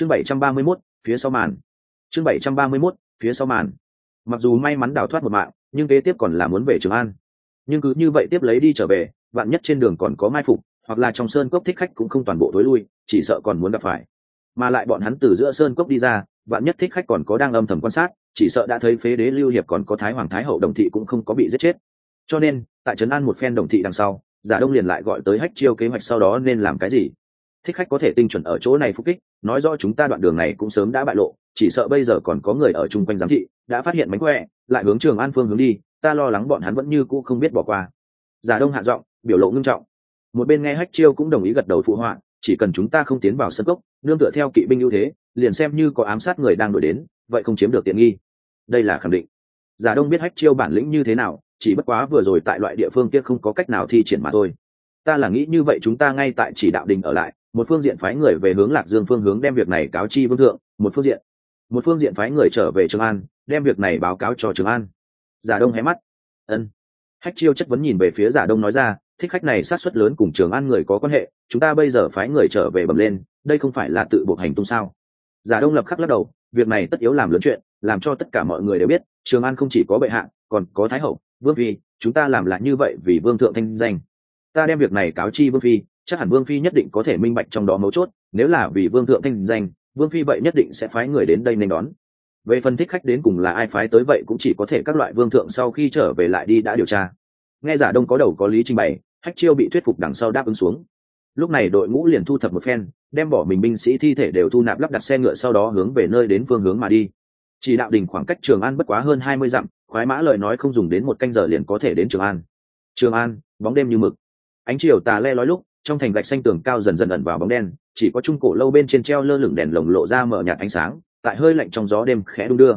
chương 731, phía sau màn. Chương 731, phía sau màn. Mặc dù may mắn đào thoát một mạng nhưng kế tiếp còn là muốn về trường an. Nhưng cứ như vậy tiếp lấy đi trở về bạn nhất trên đường còn có mai phục hoặc là trong sơn cốc thích khách cũng không toàn bộ tối lui chỉ sợ còn muốn gặp phải. Mà lại bọn hắn từ giữa sơn cốc đi ra bạn nhất thích khách còn có đang âm thầm quan sát chỉ sợ đã thấy phế đế lưu hiệp còn có thái hoàng thái hậu đồng thị cũng không có bị giết chết. Cho nên tại trấn an một phen đồng thị đằng sau giả đông liền lại gọi tới hách chiêu kế hoạch sau đó nên làm cái gì thích khách có thể tinh chuẩn ở chỗ này phục kích, nói rõ chúng ta đoạn đường này cũng sớm đã bại lộ, chỉ sợ bây giờ còn có người ở chung quanh giám thị, đã phát hiện mánh khỏe, lại hướng trường an phương hướng đi, ta lo lắng bọn hắn vẫn như cũ không biết bỏ qua. Giả đông hạ giọng, biểu lộ ngưng trọng. Một bên nghe hách chiêu cũng đồng ý gật đầu phụ họa, chỉ cần chúng ta không tiến vào sân cốc, nương tựa theo kỵ binh ưu thế, liền xem như có ám sát người đang đuổi đến, vậy không chiếm được tiện nghi. Đây là khẳng định. Giả đông biết hách chiêu bản lĩnh như thế nào, chỉ bất quá vừa rồi tại loại địa phương kia không có cách nào thi triển mà thôi. Ta là nghĩ như vậy chúng ta ngay tại chỉ đạo đình ở lại một phương diện phái người về hướng lạc dương phương hướng đem việc này cáo chi vương thượng, một phương diện. Một phương diện phái người trở về trường an, đem việc này báo cáo cho trường an. Giả đông hé mắt. Ân. Hách chiêu chất vấn nhìn về phía giả đông nói ra, thích khách này sát xuất lớn cùng trường an người có quan hệ, chúng ta bây giờ phái người trở về bầm lên, đây không phải là tự buộc hành tung sao? Giả đông lập khắc lắc đầu, việc này tất yếu làm lớn chuyện, làm cho tất cả mọi người đều biết, trường an không chỉ có bệ hạ, còn có thái hậu, vương phi, chúng ta làm lại như vậy vì vương thượng thanh danh. Ta đem việc này cáo chi vương phi chắc hẳn vương phi nhất định có thể minh bạch trong đó mấu chốt, nếu là vì vương thượng thanh danh, vương phi vậy nhất định sẽ phái người đến đây nên đón. Về phân tích khách đến cùng là ai phái tới vậy cũng chỉ có thể các loại vương thượng sau khi trở về lại đi đã điều tra. Nghe giả đông có đầu có lý trình bày, hách chiêu bị thuyết phục đằng sau đáp ứng xuống. Lúc này đội ngũ liền thu thập một phen, đem bỏ mình binh sĩ thi thể đều thu nạp lắp đặt xe ngựa sau đó hướng về nơi đến phương hướng mà đi. Chỉ đạo đình khoảng cách trường an bất quá hơn hai mươi dặm, khoái mã lời nói không dùng đến một canh giờ liền có thể đến trường an. Trường an, bóng đêm như mực. Ánh chiều tà le lói lúc trong thành gạch xanh tường cao dần dần ẩn vào bóng đen, chỉ có trung cổ lâu bên trên treo lơ lửng đèn lồng lộ ra mở nhạt ánh sáng, tại hơi lạnh trong gió đêm khẽ đung đưa.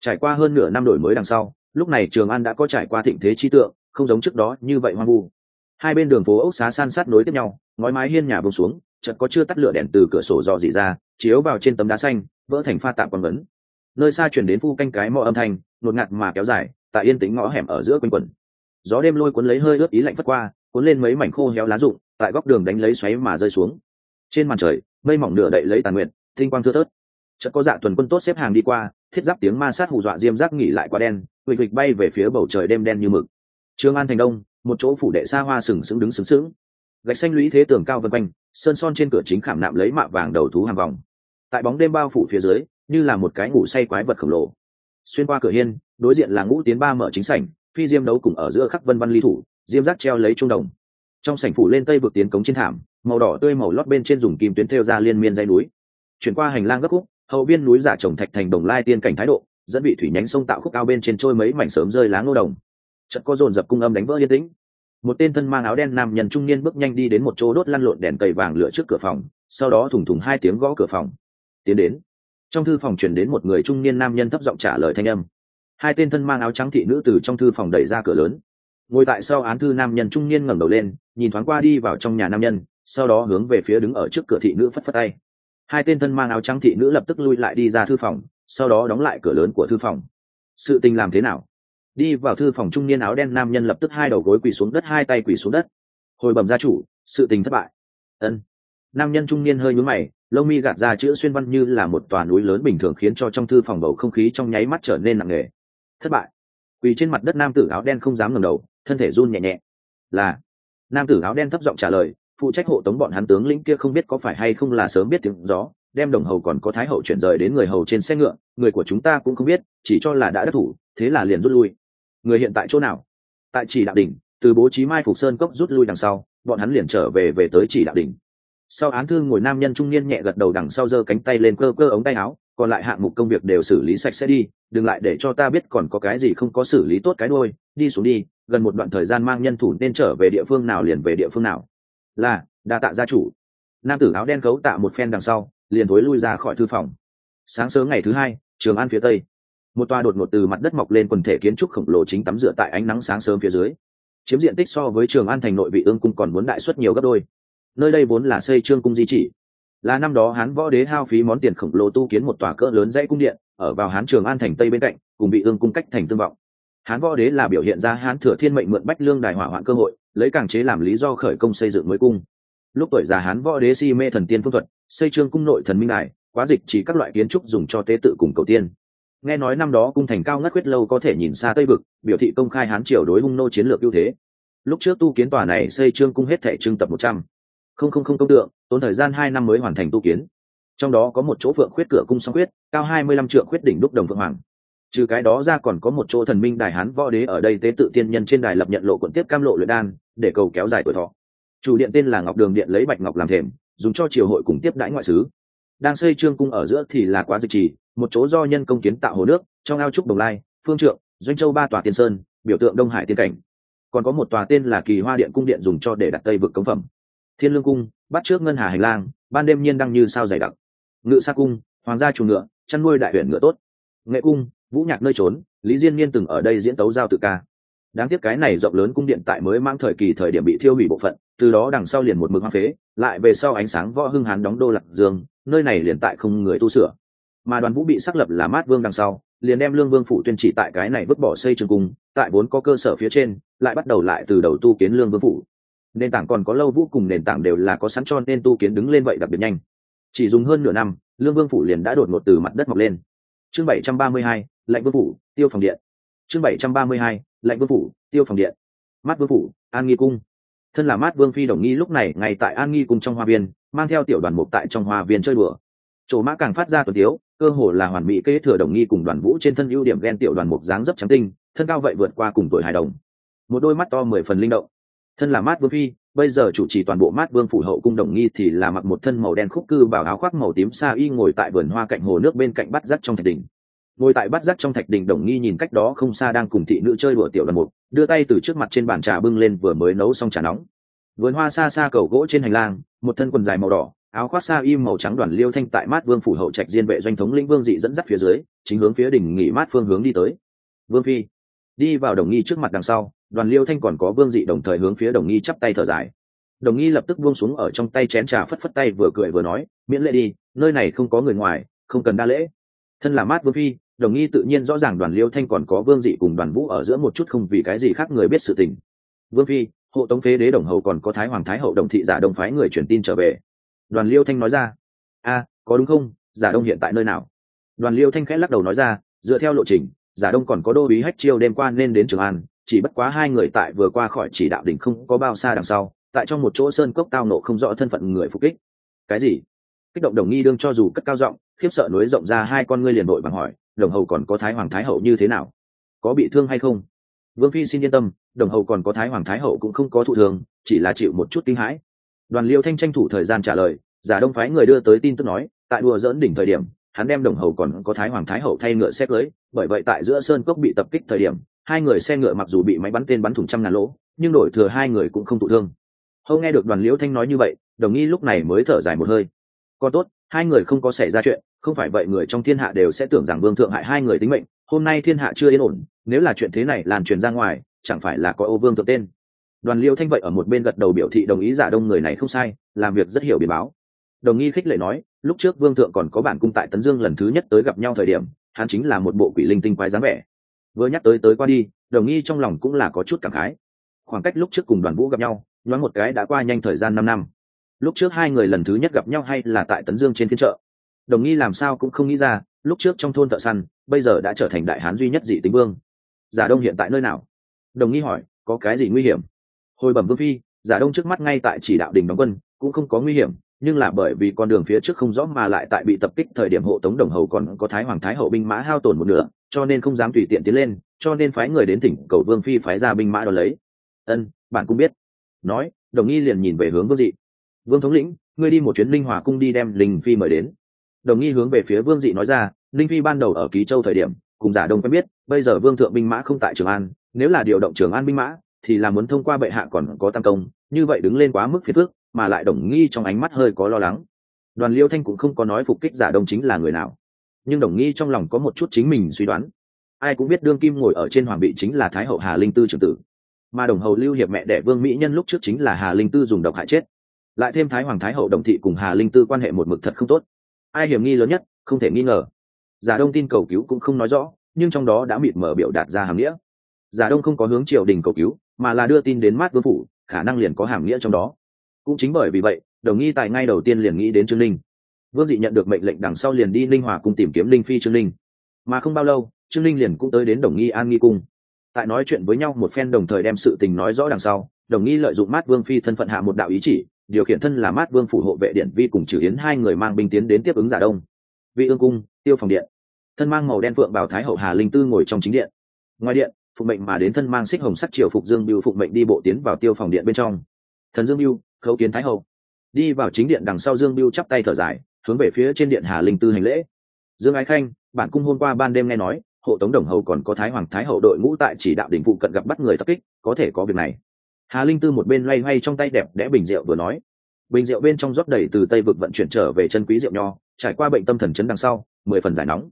Trải qua hơn nửa năm đổi mới đằng sau, lúc này trường an đã có trải qua thịnh thế chi tượng, không giống trước đó như vậy hoang vu. Hai bên đường phố ốc xá san sát nối tiếp nhau, ngói mái hiên nhà bông xuống, chợt có chưa tắt lửa đèn từ cửa sổ dò dỉ ra, chiếu vào trên tấm đá xanh, vỡ thành pha tạm quần vấn nơi xa chuyển đến phu canh cái mò âm thanh, nột ngạt mà kéo dài, tại yên tĩnh ngõ hẻm ở giữa quanh quần gió đêm lôi cuốn lấy hơi ướt ý lạnh phất qua cuốn lên mấy mảnh khô héo lá rụng, tại góc đường đánh lấy xoáy mà rơi xuống. Trên màn trời, mây mỏng nửa đậy lấy tàn nguyện thinh quang thưa thớt. Chợt có dạ tuần quân tốt xếp hàng đi qua, thiết giáp tiếng ma sát hù dọa diêm giác nghỉ lại qua đen, huỵch huỵch bay về phía bầu trời đêm đen như mực. Trương an thành đông, một chỗ phủ đệ xa hoa sừng sững đứng sừng sững. Gạch xanh lũy thế tường cao vân quanh, sơn son trên cửa chính khảm nạm lấy mạ vàng đầu thú hàng vòng. Tại bóng đêm bao phủ phía dưới, như là một cái ngủ say quái vật khổng lồ. Xuyên qua cửa hiên, đối diện là ngũ tiến ba mở chính sảnh, phi diêm đấu cùng ở giữa khắc vân văn ly thủ diêm giác treo lấy trung đồng. Trong sảnh phủ lên tây vượt tiến cống trên thảm, màu đỏ tươi màu lót bên trên dùng kim tuyến thêu ra liên miên dây núi. Chuyển qua hành lang gấp khúc, hậu biên núi giả trồng thạch thành đồng lai tiên cảnh thái độ, dẫn vị thủy nhánh sông tạo khúc cao bên trên trôi mấy mảnh sớm rơi lá ngô đồng. Chợt có dồn dập cung âm đánh vỡ yên tĩnh. Một tên thân mang áo đen nam nhân trung niên bước nhanh đi đến một chỗ đốt lăn lộn đèn cầy vàng lửa trước cửa phòng, sau đó thủng thủng hai tiếng gõ cửa phòng. Tiến đến. Trong thư phòng chuyển đến một người trung niên nam nhân thấp giọng trả lời thanh âm. Hai tên thân mang áo trắng thị nữ từ trong thư phòng đẩy ra cửa lớn ngồi tại sau án thư nam nhân trung niên ngẩng đầu lên, nhìn thoáng qua đi vào trong nhà nam nhân, sau đó hướng về phía đứng ở trước cửa thị nữ phất phất tay. Hai tên thân mang áo trắng thị nữ lập tức lui lại đi ra thư phòng, sau đó đóng lại cửa lớn của thư phòng. Sự tình làm thế nào? Đi vào thư phòng trung niên áo đen nam nhân lập tức hai đầu gối quỳ xuống đất, hai tay quỳ xuống đất. Hồi bẩm gia chủ, sự tình thất bại. Ân. Nam nhân trung niên hơi nhúm mày, lông mi gạt ra chữ xuyên văn như là một tòa núi lớn bình thường khiến cho trong thư phòng bầu không khí trong nháy mắt trở nên nặng nề. Thất bại. Quỳ trên mặt đất nam tử áo đen không dám ngẩng đầu thân thể run nhẹ nhẹ. Là, nam tử áo đen thấp giọng trả lời, phụ trách hộ tống bọn hắn tướng lĩnh kia không biết có phải hay không là sớm biết tiếng gió, đem đồng hầu còn có thái hậu chuyển rời đến người hầu trên xe ngựa, người của chúng ta cũng không biết, chỉ cho là đã đắc thủ, thế là liền rút lui. Người hiện tại chỗ nào? Tại chỉ đạo đỉnh, từ bố trí mai phục sơn cốc rút lui đằng sau, bọn hắn liền trở về về tới chỉ đạo đỉnh. Sau án thương ngồi nam nhân trung niên nhẹ gật đầu đằng sau giơ cánh tay lên cơ cơ ống tay áo còn lại hạng mục công việc đều xử lý sạch sẽ đi, đừng lại để cho ta biết còn có cái gì không có xử lý tốt cái đôi đi xuống đi, gần một đoạn thời gian mang nhân thủ nên trở về địa phương nào liền về địa phương nào. Là, đa tạ gia chủ. Nam tử áo đen cấu tạ một phen đằng sau, liền thối lui ra khỏi thư phòng. Sáng sớm ngày thứ hai, trường an phía tây. Một toa đột ngột từ mặt đất mọc lên quần thể kiến trúc khổng lồ chính tắm dựa tại ánh nắng sáng sớm phía dưới. Chiếm diện tích so với trường an thành nội vị ương cung còn muốn đại suất nhiều gấp đôi. Nơi đây vốn là xây trương cung di chỉ là năm đó hán võ đế hao phí món tiền khổng lồ tu kiến một tòa cỡ lớn dãy cung điện, ở vào hán trường an thành tây bên cạnh, cùng bị ương cung cách thành tương vọng. Hán võ đế là biểu hiện ra hán thừa thiên mệnh mượn bách lương đài hỏa hoạn cơ hội, lấy càng chế làm lý do khởi công xây dựng mới cung. Lúc tuổi già hán võ đế si mê thần tiên phương thuật, xây trương cung nội thần minh đài, quá dịch chỉ các loại kiến trúc dùng cho tế tự cùng cầu tiên. Nghe nói năm đó cung thành cao ngất quyết lâu có thể nhìn xa tây vực, biểu thị công khai hán triều đối hung nô chiến lược ưu thế. Lúc trước tu kiến tòa này xây trương cung hết thể trưng tập một trăm. Không không không công tượng tốn thời gian hai năm mới hoàn thành tu kiến. Trong đó có một chỗ phượng khuyết cửa cung song khuyết, cao hai mươi lăm trượng khuyết đỉnh đúc đồng phượng hoàng. Trừ cái đó ra còn có một chỗ thần minh đài hán võ đế ở đây tế tự tiên nhân trên đài lập nhận lộ quận tiếp cam lộ luyện đan, để cầu kéo dài tuổi thọ. Chủ điện tên là ngọc đường điện lấy bạch ngọc làm thềm, dùng cho triều hội cùng tiếp đãi ngoại sứ. Đang xây trương cung ở giữa thì là quá dịch trì, một chỗ do nhân công kiến tạo hồ nước, trong ao trúc đồng lai, phương trượng, doanh châu ba tòa tiên sơn, biểu tượng đông hải tiên cảnh. Còn có một tòa tên là kỳ hoa điện cung điện dùng cho để đặt tây vực cống phẩm. Thiên lương cung bắt trước ngân hà hành lang, ban đêm nhiên đăng như sao dày đặc. Ngự sa cung, hoàng gia chuồng ngựa, chăn nuôi đại huyện ngựa tốt. Nghệ cung, vũ nhạc nơi trốn, lý diên niên từng ở đây diễn tấu giao tự ca. Đáng tiếc cái này rộng lớn cung điện tại mới mang thời kỳ thời điểm bị thiêu hủy bộ phận, từ đó đằng sau liền một mực hoang phế, lại về sau ánh sáng võ hưng hán đóng đô lạc dương, nơi này liền tại không người tu sửa. Mà đoàn vũ bị xác lập là mát vương đằng sau, liền đem lương vương phủ tuyên chỉ tại cái này vứt bỏ xây trường cung, tại vốn có cơ sở phía trên, lại bắt đầu lại từ đầu tu kiến lương vương phủ nền tảng còn có lâu vũ cùng nền tảng đều là có sẵn cho nên tu kiến đứng lên vậy đặc biệt nhanh. Chỉ dùng hơn nửa năm, lương vương phủ liền đã đột ngột từ mặt đất mọc lên. Chương bảy trăm ba mươi hai lệnh vương phủ, tiêu phòng điện. Chương bảy trăm ba mươi hai lệnh vương phủ, tiêu phòng điện. Mát vương phủ, an nghi cung. Thân là mát vương phi đồng nghi lúc này ngay tại an nghi cung trong hoa viên, mang theo tiểu đoàn mục tại trong hoa viên chơi bừa chỗ mã càng phát ra tuần tiếu, cơ hồ là hoàn mỹ kế thừa đồng nghi cùng đoàn vũ trên thân ưu điểm ghen tiểu đoàn mục dáng dấp trắng tinh, thân cao vậy vượt qua cùng tuổi hài đồng. Một đôi mắt to mười phần linh động thân là mát vương phi, bây giờ chủ trì toàn bộ mát vương phủ hậu cung đồng nghi thì là mặc một thân màu đen khúc cư bảo áo khoác màu tím sa y ngồi tại vườn hoa cạnh hồ nước bên cạnh bắt rắt trong thạch đình ngồi tại bắt rắt trong thạch đình đồng nghi nhìn cách đó không xa đang cùng thị nữ chơi đùa tiểu đoàn mục đưa tay từ trước mặt trên bàn trà bưng lên vừa mới nấu xong trà nóng. Vườn hoa xa xa cầu gỗ trên hành lang, một thân quần dài màu đỏ, áo khoác sa y màu trắng đoàn liêu thanh tại mát vương phủ hậu trạch diên vệ doanh thống lĩnh vương dị dẫn dắt phía dưới, chính hướng phía đỉnh nghỉ mát phương hướng đi tới. Vương phi, đi vào đồng nghi trước mặt đằng sau đoàn liêu thanh còn có vương dị đồng thời hướng phía đồng nghi chắp tay thở dài. Đồng nghi lập tức buông xuống ở trong tay chén trà phất phất tay vừa cười vừa nói, miễn lễ đi, nơi này không có người ngoài, không cần đa lễ. Thân là mát vương phi, đồng nghi tự nhiên rõ ràng đoàn liêu thanh còn có vương dị cùng đoàn vũ ở giữa một chút không vì cái gì khác người biết sự tình. Vương phi, hộ tống phế đế đồng hầu còn có thái hoàng thái hậu đồng thị giả đông phái người truyền tin trở về. Đoàn liêu thanh nói ra. A, có đúng không? Giả đông hiện tại nơi nào? Đoàn liêu thanh khẽ lắc đầu nói ra. Dựa theo lộ trình, giả đông còn có đô bí hách chiêu đêm qua nên đến trường an chỉ bất quá hai người tại vừa qua khỏi chỉ đạo đỉnh không có bao xa đằng sau, tại trong một chỗ sơn cốc tao nộ không rõ thân phận người phục kích. Cái gì? Kích động đồng nghi đương cho dù cất cao giọng, khiếp sợ núi rộng ra hai con ngươi liền đội bằng hỏi, đồng hầu còn có thái hoàng thái hậu như thế nào? Có bị thương hay không? Vương phi xin yên tâm, đồng hầu còn có thái hoàng thái hậu cũng không có thụ thường chỉ là chịu một chút kinh hãi. Đoàn liêu thanh tranh thủ thời gian trả lời, giả đông phái người đưa tới tin tức nói, tại đùa dỡn đỉnh thời điểm, hắn đem đồng hầu còn có thái hoàng thái hậu thay ngựa xét lưới, bởi vậy tại giữa sơn cốc bị tập kích thời điểm hai người xe ngựa mặc dù bị máy bắn tên bắn thủng trăm ngàn lỗ, nhưng đổi thừa hai người cũng không thụ thương. Hâu nghe được đoàn liễu thanh nói như vậy, đồng nghi lúc này mới thở dài một hơi. Còn tốt, hai người không có xảy ra chuyện, không phải vậy người trong thiên hạ đều sẽ tưởng rằng vương thượng hại hai người tính mệnh, hôm nay thiên hạ chưa yên ổn, nếu là chuyện thế này lan truyền ra ngoài, chẳng phải là có ô vương thượng tên. Đoàn liễu thanh vậy ở một bên gật đầu biểu thị đồng ý giả đông người này không sai, làm việc rất hiểu biển báo. Đồng nghi khích lệ nói, lúc trước vương thượng còn có bản cung tại tấn dương lần thứ nhất tới gặp nhau thời điểm, hắn chính là một bộ quỷ linh tinh quái dáng vẻ vừa nhắc tới tới qua đi, đồng nghi trong lòng cũng là có chút cảm khái. Khoảng cách lúc trước cùng đoàn vũ gặp nhau, nhoáng một cái đã qua nhanh thời gian năm năm. Lúc trước hai người lần thứ nhất gặp nhau hay là tại tấn dương trên phiên chợ. Đồng nghi làm sao cũng không nghĩ ra, lúc trước trong thôn thợ săn, bây giờ đã trở thành đại hán duy nhất dị tính vương. Giả đông hiện tại nơi nào? Đồng nghi hỏi, có cái gì nguy hiểm? Hồi bẩm vương phi, giả đông trước mắt ngay tại chỉ đạo đình đóng quân, cũng không có nguy hiểm, nhưng là bởi vì con đường phía trước không rõ mà lại tại bị tập kích thời điểm hộ tống đồng hầu còn có thái hoàng thái hậu binh mã hao tổn một nửa cho nên không dám tùy tiện tiến lên, cho nên phái người đến tỉnh cầu vương phi phái ra binh mã đ ó lấy. Ân, bạn cũng biết. Nói, đồng nghi liền nhìn về hướng vương dị. Vương thống lĩnh, ngươi đi một chuyến linh hòa cung đi đem linh phi mời đến. Đồng nghi hướng về phía vương dị nói ra, linh phi ban đầu ở ký châu thời điểm, cùng giả đông quen biết, bây giờ vương thượng binh mã không tại trường an, nếu là điều động trường an binh mã, thì là muốn thông qua bệ hạ còn có tam công, như vậy đứng lên quá mức phiền phước mà lại đồng nghi trong ánh mắt hơi có lo lắng. Đoàn liêu thanh cũng không có nói phục kích giả đông chính là người nào nhưng đồng nghi trong lòng có một chút chính mình suy đoán. Ai cũng biết đương kim ngồi ở trên hoàng vị chính là thái hậu hà linh tư trưởng tử. Mà đồng hầu lưu hiệp mẹ đẻ vương mỹ nhân lúc trước chính là hà linh tư dùng độc hại chết. Lại thêm thái hoàng thái hậu đồng thị cùng hà linh tư quan hệ một mực thật không tốt. Ai hiểm nghi lớn nhất, không thể nghi ngờ. Giả đông tin cầu cứu cũng không nói rõ, nhưng trong đó đã mịt mở biểu đạt ra hàm nghĩa. Giả đông không có hướng triều đình cầu cứu, mà là đưa tin đến mát vương phủ, khả năng liền có hàm nghĩa trong đó. Cũng chính bởi vì vậy, đồng nghi tài ngay đầu tiên liền nghĩ đến trương linh vương dị nhận được mệnh lệnh đằng sau liền đi linh hòa cùng tìm kiếm linh phi trương linh. Mà không bao lâu, trương linh liền cũng tới đến đồng nghi an nghi cung. Tại nói chuyện với nhau một phen đồng thời đem sự tình nói rõ đằng sau, đồng nghi lợi dụng mát vương phi thân phận hạ một đạo ý chỉ, điều khiển thân là mát vương phủ hộ vệ điện vi cùng trừ yến hai người mang binh tiến đến tiếp ứng giả đông. Vị ương cung, tiêu phòng điện. Thân mang màu đen phượng bảo thái hậu hà linh tư ngồi trong chính điện. Ngoài điện phục mệnh mà đến thân mang xích hồng sắc triều phục dương biêu phục mệnh đi bộ tiến vào tiêu phòng điện bên trong. Thần dương biêu khấu kiến thái hậu. Đi vào chính điện đằng sau dương biêu chắp tay thở dài hướng về phía trên điện hà linh tư hành lễ. Dương ái khanh, bản cung hôm qua ban đêm nghe nói, hộ tống đồng hầu còn có thái hoàng, thái hậu đội ngũ tại chỉ đạo đỉnh phụ cận gặp bắt người tập kích, có thể có việc này. Hà linh tư một bên loay hoay trong tay đẹp đẽ bình rượu vừa nói. Bình rượu bên trong rót đầy từ tây vực vận chuyển trở về chân quý rượu nho, trải qua bệnh tâm thần chấn đằng sau, mười phần giải nóng.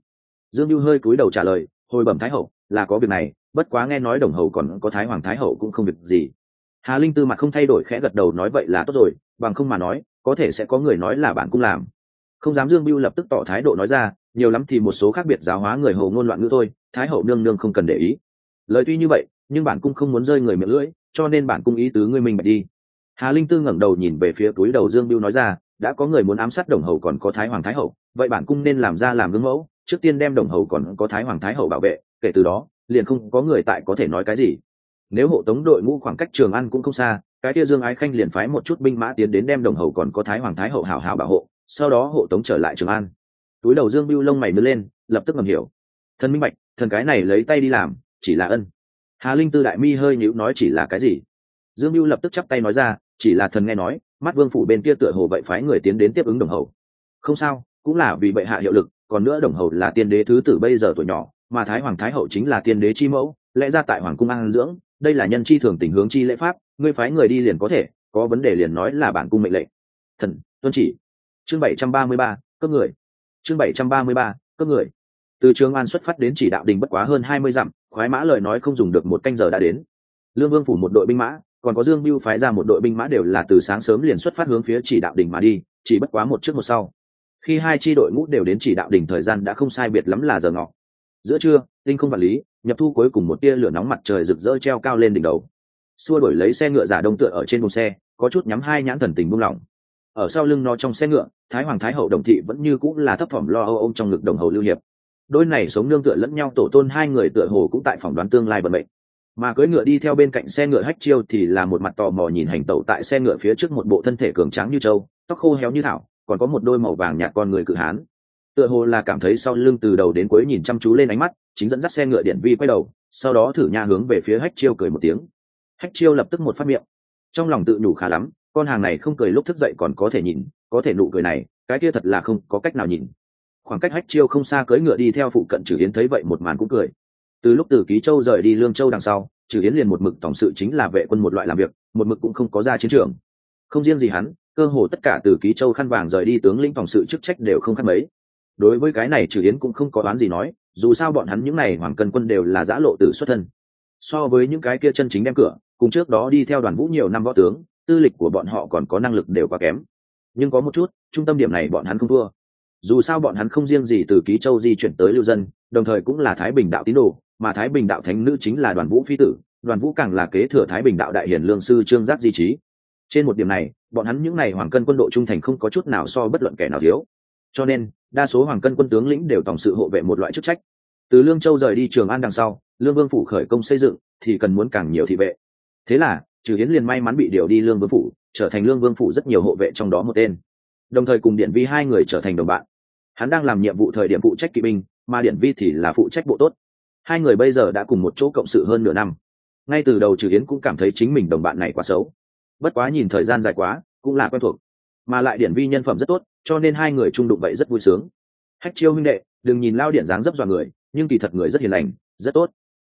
Dương lưu hơi cúi đầu trả lời, hồi bẩm thái hậu, là có việc này, bất quá nghe nói đồng hầu còn có thái hoàng, thái hậu cũng không việc gì. Hà linh tư mặt không thay đổi khẽ gật đầu nói, vậy là tốt rồi, bằng không mà nói, có thể sẽ có người nói là bạn cũng làm không dám dương biêu lập tức tỏ thái độ nói ra, nhiều lắm thì một số khác biệt giáo hóa người hầu ngôn loạn ngữ thôi, thái hậu nương nương không cần để ý. Lời tuy như vậy, nhưng bản cung không muốn rơi người miệng lưỡi, cho nên bản cung ý tứ ngươi mình bạch đi. Hà linh tư ngẩng đầu nhìn về phía túi đầu dương biêu nói ra, đã có người muốn ám sát đồng hầu còn có thái hoàng thái hậu, vậy bản cung nên làm ra làm gương mẫu, trước tiên đem đồng hầu còn có thái hoàng thái hậu bảo vệ, kể từ đó, liền không có người tại có thể nói cái gì. Nếu hộ tống đội ngũ khoảng cách trường ăn cũng không xa, cái kia dương ái khanh liền phái một chút binh mã tiến đến đem đồng hầu còn có thái hoàng thái hậu hảo hảo bảo hộ sau đó hộ tống trở lại trường an. Túi đầu dương bưu lông mày nứt lên, lập tức ngầm hiểu. Thần minh bạch, thần cái này lấy tay đi làm, chỉ là ân. Hà linh tư đại mi hơi nhíu nói chỉ là cái gì? Dương bưu lập tức chắp tay nói ra, chỉ là thần nghe nói, mắt vương phủ bên kia tựa hồ vậy phái người tiến đến tiếp ứng đồng hầu. Không sao, cũng là vì bệ hạ hiệu lực, còn nữa đồng hầu là tiên đế thứ tử bây giờ tuổi nhỏ, mà thái hoàng thái hậu chính là tiên đế chi mẫu, lẽ ra tại hoàng cung an dưỡng, đây là nhân chi thường tình hướng chi lễ pháp, ngươi phái người đi liền có thể, có vấn đề liền nói là bản cung mệnh lệnh. Thần, tuân chỉ chương bảy trăm ba mươi ba cấp người. Chương bảy trăm ba mươi ba cấp người. Từ trường an xuất phát đến chỉ đạo đình bất quá hơn hai mươi dặm, khoái mã lời nói không dùng được một canh giờ đã đến. Lương vương phủ một đội binh mã, còn có dương mưu phái ra một đội binh mã đều là từ sáng sớm liền xuất phát hướng phía chỉ đạo đình mà đi, chỉ bất quá một trước một sau. Khi hai chi đội ngũ đều đến chỉ đạo đình thời gian đã không sai biệt lắm là giờ ngọ. Giữa trưa, tinh không vật lý, nhập thu cuối cùng một tia lửa nóng mặt trời rực rỡ treo cao lên đỉnh đầu. Xua đổi lấy xe ngựa giả đông tựa ở trên đồn xe, có chút nhắm hai nhãn thần tình buông lỏng ở sau lưng nó trong xe ngựa, thái hoàng thái hậu đồng thị vẫn như cũng là thấp thỏm lo âu ôm trong ngực đồng hầu lưu hiệp. Đôi này sống nương tựa lẫn nhau, tổ tôn hai người tựa hồ cũng tại phỏng đoán tương lai bận bệnh mà cưỡi ngựa đi theo bên cạnh xe ngựa hách chiêu thì là một mặt tò mò nhìn hành tẩu tại xe ngựa phía trước một bộ thân thể cường tráng như trâu, tóc khô héo như thảo, còn có một đôi màu vàng nhạt con người cự hán. Tựa hồ là cảm thấy sau lưng từ đầu đến cuối nhìn chăm chú lên ánh mắt, chính dẫn dắt xe ngựa điện vi quay đầu, sau đó thử nha hướng về phía hách chiêu cười một tiếng. Hách chiêu lập tức một phát miệng. Trong lòng tự nhủ khá lắm con hàng này không cười lúc thức dậy còn có thể nhìn, có thể nụ cười này, cái kia thật là không có cách nào nhìn. Khoảng cách hách chiêu không xa cưỡi ngựa đi theo phụ cận trừ yến thấy vậy một màn cũng cười. Từ lúc từ ký châu rời đi lương châu đằng sau trừ yến liền một mực tổng sự chính là vệ quân một loại làm việc, một mực cũng không có ra chiến trường. Không riêng gì hắn, cơ hồ tất cả từ ký châu khăn vàng rời đi tướng lĩnh tổng sự chức trách đều không khác mấy. Đối với cái này trừ yến cũng không có đoán gì nói, dù sao bọn hắn những này hoàng cân quân đều là giã lộ tử xuất thân. So với những cái kia chân chính đem cửa, cùng trước đó đi theo đoàn vũ nhiều năm võ tướng tư lịch của bọn họ còn có năng lực đều quá kém. Nhưng có một chút, trung tâm điểm này bọn hắn không thua. Dù sao bọn hắn không riêng gì từ ký châu di chuyển tới lưu dân, đồng thời cũng là thái bình đạo tín đồ, mà thái bình đạo thánh nữ chính là đoàn vũ phi tử, đoàn vũ càng là kế thừa thái bình đạo đại hiển lương sư trương giác di trí. Trên một điểm này, bọn hắn những n à y hoàng cân quân đội trung thành không có chút nào so bất luận kẻ nào thiếu. Cho nên, đa số hoàng cân quân tướng lĩnh đều tổng sự hộ vệ một loại chức trách. Từ lương châu rời đi trường an đằng sau, lương vương phủ khởi công xây dựng, thì cần muốn càng nhiều thị vệ. Thế là trừ Yến liền may mắn bị điều đi lương vương phủ, trở thành lương vương phủ rất nhiều hộ vệ trong đó một tên. Đồng thời cùng điện vi hai người trở thành đồng bạn. Hắn đang làm nhiệm vụ thời điểm phụ trách kỵ binh, mà điện vi thì là phụ trách bộ tốt. Hai người bây giờ đã cùng một chỗ cộng sự hơn nửa năm. Ngay từ đầu trừ Yến cũng cảm thấy chính mình đồng bạn này quá xấu. Bất quá nhìn thời gian dài quá, cũng là quen thuộc. Mà lại điện vi nhân phẩm rất tốt, cho nên hai người chung đụng vậy rất vui sướng. Hách chiêu huynh đệ, đừng nhìn lao điện dáng dấp dọa người, nhưng kỳ thật người rất hiền lành, rất tốt.